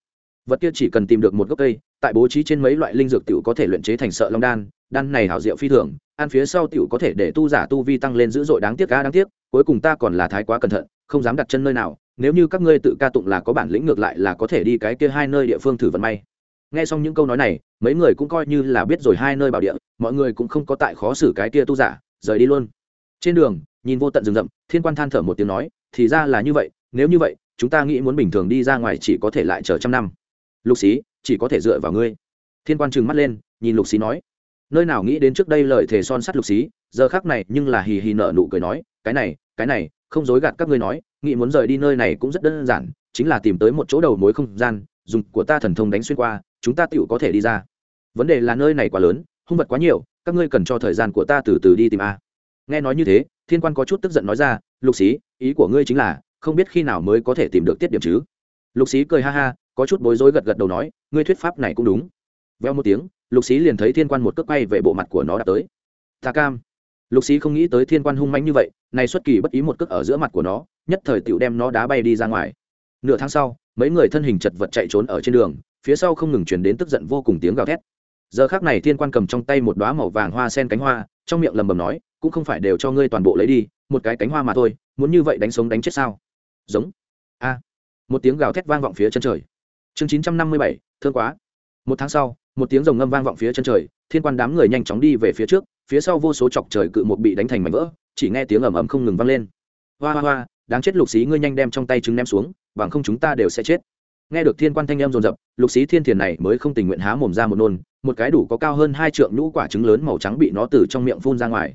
vật kia chỉ cần tìm được một gốc cây, tại bố trí trên mấy loại linh dược tiểu có thể luyện chế thành sợ long đan đan này hảo diệu phi thường, ăn phía sau tiểu có thể để tu giả tu vi tăng lên dữ dội đáng tiếc ca đáng tiếc, cuối cùng ta còn là thái quá cẩn thận, không dám đặt chân nơi nào, nếu như các ngươi tự ca tụng là có bản lĩnh ngược lại là có thể đi cái kia hai nơi địa phương thử vận may. Nghe xong những câu nói này, mấy người cũng coi như là biết rồi hai nơi bảo địa, mọi người cũng không có tại khó xử cái kia tu giả, rời đi luôn. Trên đường, nhìn vô tận rừng rậm, thiên quan than thở một tiếng nói, thì ra là như vậy, nếu như vậy, chúng ta nghĩ muốn bình thường đi ra ngoài chỉ có thể lại chờ trăm năm lục xí, chỉ có thể dựa vào ngươi. Thiên quan trừng mắt lên, nhìn lục xí nói. Nơi nào nghĩ đến trước đây lời thề son sắt lục xí, giờ khác này nhưng là hì hì nợ nụ cười nói, cái này cái này, không dối gạt các ngươi nói, nghĩ muốn rời đi nơi này cũng rất đơn giản, chính là tìm tới một chỗ đầu mối không gian, dùng của ta thần thông đánh xuyên qua, chúng ta tựu có thể đi ra. Vấn đề là nơi này quá lớn, hung vật quá nhiều, các ngươi cần cho thời gian của ta từ từ đi tìm a. Nghe nói như thế, thiên quan có chút tức giận nói ra, lục xí, ý của ngươi chính là, không biết khi nào mới có thể tìm được tiết điểm chứ? Lục xí cười ha ha có chút bối rối gật gật đầu nói, ngươi thuyết pháp này cũng đúng. Veo một tiếng, lục xí liền thấy thiên quan một cước quay về bộ mặt của nó đã tới. Ta cam. Lục xí không nghĩ tới thiên quan hung manh như vậy, này xuất kỳ bất ý một cước ở giữa mặt của nó, nhất thời tựu đem nó đá bay đi ra ngoài. Nửa tháng sau, mấy người thân hình chật vật chạy trốn ở trên đường, phía sau không ngừng chuyển đến tức giận vô cùng tiếng gào thét. Giờ khác này thiên quan cầm trong tay một đoá màu vàng hoa sen cánh hoa, trong miệng lầm bầm nói, cũng không phải đều cho ngươi toàn bộ lấy đi, một cái cánh hoa mà thôi, muốn như vậy đánh sống đánh chết sao? Giống. A. Một tiếng gào thét vang vọng phía chân trời chương chín trăm năm mươi bảy, thương quá. Một tháng sau, một tiếng rồng ngâm vang vọng phía chân trời, thiên quan đám người nhanh chóng đi về phía trước, phía sau vô số chọc trời cự một bị đánh thành mảnh vỡ, chỉ nghe tiếng ầm ầm không ngừng vang lên. Hoa hoa hoa, đáng chết lục xí ngươi nhanh đem trong tay trứng ném xuống, bằng không chúng ta đều sẽ chết. Nghe được thiên quan thanh em rồn rập lục xí thiên thiền này mới không tình nguyện há mồm ra một nôn, một cái đủ có cao hơn hai trượng nhũ quả trứng lớn màu trắng bị nó từ trong miệng phun ra ngoài.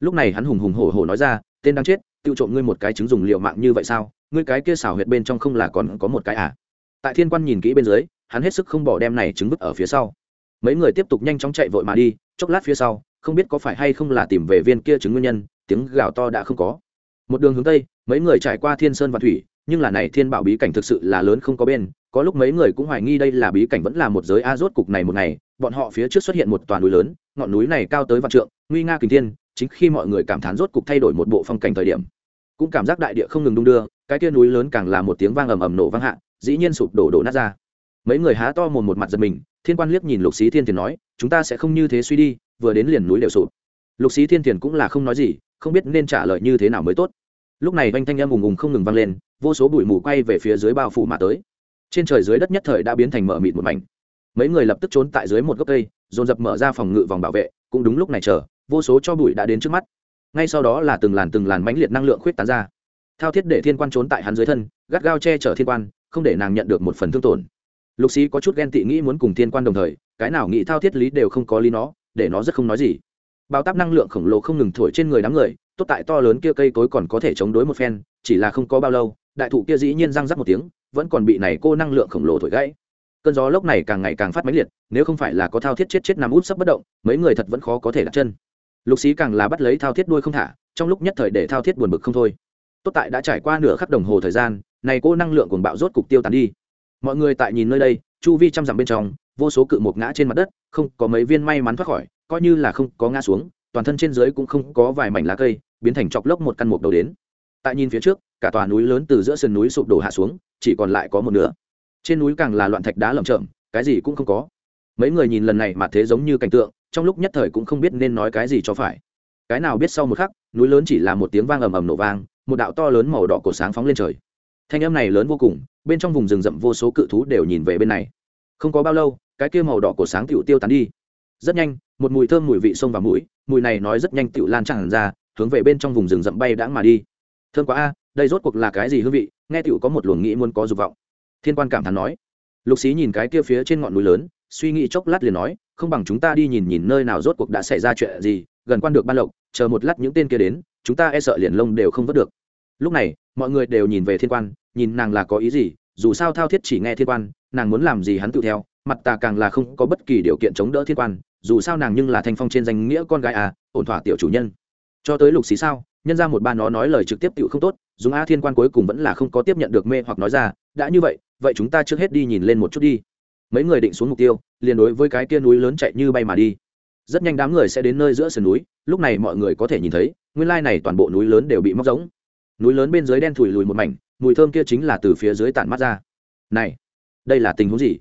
Lúc này hắn hùng hùng hổ hổ nói ra, tên đang chết, tiêu trộm ngươi một cái trứng dùng liệu mạng như vậy sao? Ngươi cái kia xảo huyệt bên trong không là còn có một cái à? Tại thiên quan nhìn kỹ bên dưới, hắn hết sức không bỏ đem này trứng vứt ở phía sau. Mấy người tiếp tục nhanh chóng chạy vội mà đi, chốc lát phía sau, không biết có phải hay không là tìm về viên kia trứng nguyên nhân, tiếng gào to đã không có. Một đường hướng tây, mấy người trải qua thiên sơn và thủy, nhưng là này thiên bảo bí cảnh thực sự là lớn không có bên, có lúc mấy người cũng hoài nghi đây là bí cảnh vẫn là một giới a rốt cục này một ngày, bọn họ phía trước xuất hiện một toàn núi lớn, ngọn núi này cao tới vạn trượng, nguy nga kình thiên, chính khi mọi người cảm thán rốt cục thay đổi một bộ phong cảnh thời điểm, cũng cảm giác đại địa không ngừng đung đưa, cái kia núi lớn càng là một tiếng vang ầm ầm nổ vang hạ dĩ nhiên sụp đổ đổ nát ra. Mấy người há to mồm một mặt giật mình, thiên quan liếc nhìn lục xí thiên thiền nói, chúng ta sẽ không như thế suy đi, vừa đến liền núi đều sụp. Lục xí thiên thiền cũng là không nói gì, không biết nên trả lời như thế nào mới tốt. Lúc này oanh thanh âm ùng ùng không ngừng vang lên, vô số bụi mù quay về phía dưới bao phủ mà tới. Trên trời dưới đất nhất thời đã biến thành mở mịt một mảnh. Mấy người lập tức trốn tại dưới một gốc cây, dồn dập mở ra phòng ngự vòng bảo vệ, cũng đúng lúc này chờ, vô số cho bụi đã đến trước mắt. Ngay sau đó là từng làn từng làn mãnh liệt năng lượng khuyết tán ra. Thao thiết để thiên quan trốn tại hắn dưới thân, gắt gao che chở thiên quan không để nàng nhận được một phần thương tổn. Lục sĩ có chút ghen tị nghĩ muốn cùng thiên quan đồng thời, cái nào nghĩ thao thiết lý đều không có lý nó, để nó rất không nói gì. Bao táp năng lượng khổng lồ không ngừng thổi trên người đám người, tốt tại to lớn kia cây cối còn có thể chống đối một phen, chỉ là không có bao lâu, đại thụ kia dĩ nhiên răng rắc một tiếng, vẫn còn bị này cô năng lượng khổng lồ thổi gãy. Cơn gió lốc này càng ngày càng phát mãnh liệt, nếu không phải là có thao thiết chết chết nằm út sắp bất động, mấy người thật vẫn khó có thể đặt chân. Lục xí càng là bắt lấy thao thiết đuôi không thả, trong lúc nhất thời để thao thiết buồn bực không thôi. Tốt tại đã trải qua nửa khắc đồng hồ thời gian này cô năng lượng cuồng bạo rốt cục tiêu tán đi. Mọi người tại nhìn nơi đây, chu vi trăm dặm bên trong, vô số cự một ngã trên mặt đất, không có mấy viên may mắn thoát khỏi, coi như là không có ngã xuống, toàn thân trên dưới cũng không có vài mảnh lá cây, biến thành chọc lốc một căn mục đầu đến. Tại nhìn phía trước, cả tòa núi lớn từ giữa sườn núi sụp đổ hạ xuống, chỉ còn lại có một nửa. Trên núi càng là loạn thạch đá lởm chởm, cái gì cũng không có. Mấy người nhìn lần này mà thế giống như cảnh tượng, trong lúc nhất thời cũng không biết nên nói cái gì cho phải. Cái nào biết sau một khắc, núi lớn chỉ là một tiếng vang ầm ầm nổ vang, một đạo to lớn màu đỏ cổ sáng phóng lên trời thanh âm này lớn vô cùng, bên trong vùng rừng rậm vô số cự thú đều nhìn về bên này. Không có bao lâu, cái kia màu đỏ của sáng tựu tiêu tán đi. Rất nhanh, một mùi thơm mùi vị sông vào mũi, mùi này nói rất nhanh tựu lan tràn ra, hướng về bên trong vùng rừng rậm bay đãng mà đi. Thơm quá a, đây rốt cuộc là cái gì hương vị? Nghe tựu có một luồng nghĩ muốn có dục vọng. Thiên quan cảm thán nói. Lục xí nhìn cái kia phía trên ngọn núi lớn, suy nghĩ chốc lát liền nói, không bằng chúng ta đi nhìn nhìn nơi nào rốt cuộc đã xảy ra chuyện gì, gần quan được ban lộc, chờ một lát những tên kia đến, chúng ta e sợ liền lông đều không vớt được. Lúc này mọi người đều nhìn về thiên quan, nhìn nàng là có ý gì, dù sao thao thiết chỉ nghe thiên quan, nàng muốn làm gì hắn tự theo, mặt tà càng là không có bất kỳ điều kiện chống đỡ thiên quan, dù sao nàng nhưng là thanh phong trên danh nghĩa con gái à ổn thỏa tiểu chủ nhân. Cho tới lục xí sao, nhân ra một ba nó nói lời trực tiếp tự không tốt, dùng a thiên quan cuối cùng vẫn là không có tiếp nhận được mê hoặc nói ra, đã như vậy vậy chúng ta trước hết đi nhìn lên một chút đi. Mấy người định xuống mục tiêu, liền đối với cái kia núi lớn chạy như bay mà đi. Rất nhanh đám người sẽ đến nơi giữa sườn núi, lúc này mọi người có thể nhìn thấy, nguyên lai này toàn bộ núi lớn đều bị móc giống núi lớn bên dưới đen thủi lùi một mảnh, mùi thơm kia chính là từ phía dưới tản mắt ra. Này, đây là tình huống gì?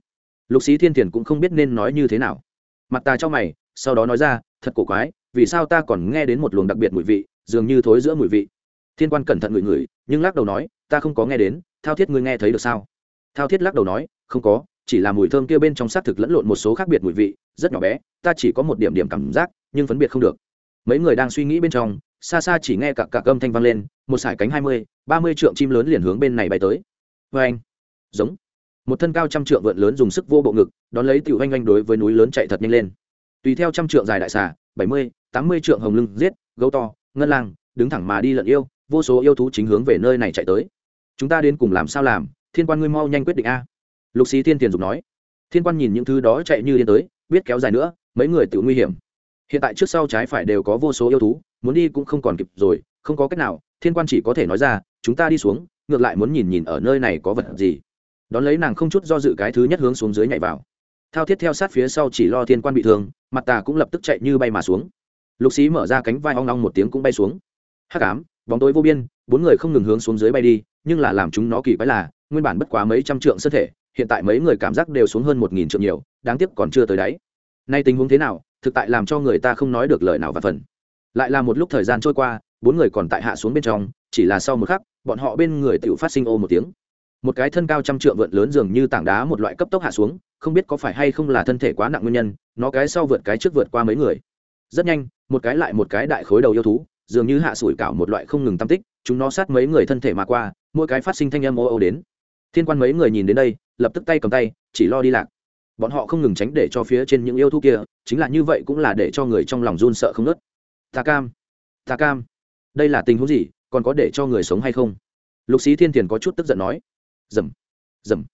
Lục sĩ thiên thiền cũng không biết nên nói như thế nào. Mặt ta cho mày, sau đó nói ra, thật cổ quái, vì sao ta còn nghe đến một luồng đặc biệt mùi vị, dường như thối giữa mùi vị. Thiên quan cẩn thận ngửi ngửi, nhưng lắc đầu nói, ta không có nghe đến, thao thiết ngươi nghe thấy được sao? Thao thiết lắc đầu nói, không có, chỉ là mùi thơm kia bên trong xác thực lẫn lộn một số khác biệt mùi vị, rất nhỏ bé, ta chỉ có một điểm điểm cảm giác, nhưng phân biệt không được. Mấy người đang suy nghĩ bên trong xa xa chỉ nghe cặp cặp âm thanh vang lên, một sải cánh hai mươi, ba mươi trượng chim lớn liền hướng bên này bay tới. Vê anh, giống. Một thân cao trăm trượng vượn lớn dùng sức vô bộ ngực, đón lấy tiểu oanh oanh đối với núi lớn chạy thật nhanh lên. Tùy theo trăm trượng dài đại xà, bảy mươi, tám mươi trượng hồng lưng giết, gấu to, ngân lang, đứng thẳng mà đi lận yêu, vô số yêu thú chính hướng về nơi này chạy tới. Chúng ta đến cùng làm sao làm? Thiên quan ngươi mau nhanh quyết định a. Lục sĩ thiên tiền dục nói. Thiên quan nhìn những thứ đó chạy như điên tới, biết kéo dài nữa, mấy người tự nguy hiểm. Hiện tại trước sau trái phải đều có vô số yêu thú muốn đi cũng không còn kịp rồi, không có cách nào, thiên quan chỉ có thể nói ra, chúng ta đi xuống, ngược lại muốn nhìn nhìn ở nơi này có vật gì. Đón lấy nàng không chút do dự cái thứ nhất hướng xuống dưới nhảy vào. Thao thiết theo sát phía sau chỉ lo thiên quan bị thương, mặt tà cũng lập tức chạy như bay mà xuống. Lục xí mở ra cánh vai ong ong một tiếng cũng bay xuống. Hắc ám, bóng tối vô biên, bốn người không ngừng hướng xuống dưới bay đi, nhưng là làm chúng nó kỳ quái là, nguyên bản bất quá mấy trăm trượng sơ thể, hiện tại mấy người cảm giác đều xuống hơn một nghìn trượng nhiều, đáng tiếc còn chưa tới đáy. Nay tình huống thế nào, thực tại làm cho người ta không nói được lời nào và phần lại là một lúc thời gian trôi qua, bốn người còn tại hạ xuống bên trong, chỉ là sau một khắc, bọn họ bên người tự phát sinh ô một tiếng. Một cái thân cao trăm trượng vượt lớn dường như tảng đá một loại cấp tốc hạ xuống, không biết có phải hay không là thân thể quá nặng nguyên nhân, nó cái sau vượt cái trước vượt qua mấy người. Rất nhanh, một cái lại một cái đại khối đầu yêu thú, dường như hạ sủi cảo một loại không ngừng tam tích, chúng nó sát mấy người thân thể mà qua, mỗi cái phát sinh thanh âm ô ô đến. Thiên quan mấy người nhìn đến đây, lập tức tay cầm tay, chỉ lo đi lạc. Bọn họ không ngừng tránh để cho phía trên những yêu thú kia, chính là như vậy cũng là để cho người trong lòng run sợ không nớt ta cam ta cam, đây là tình huống gì, còn có để cho người sống hay không? Lục sĩ thiên thiền có chút tức giận nói. Dầm dầm.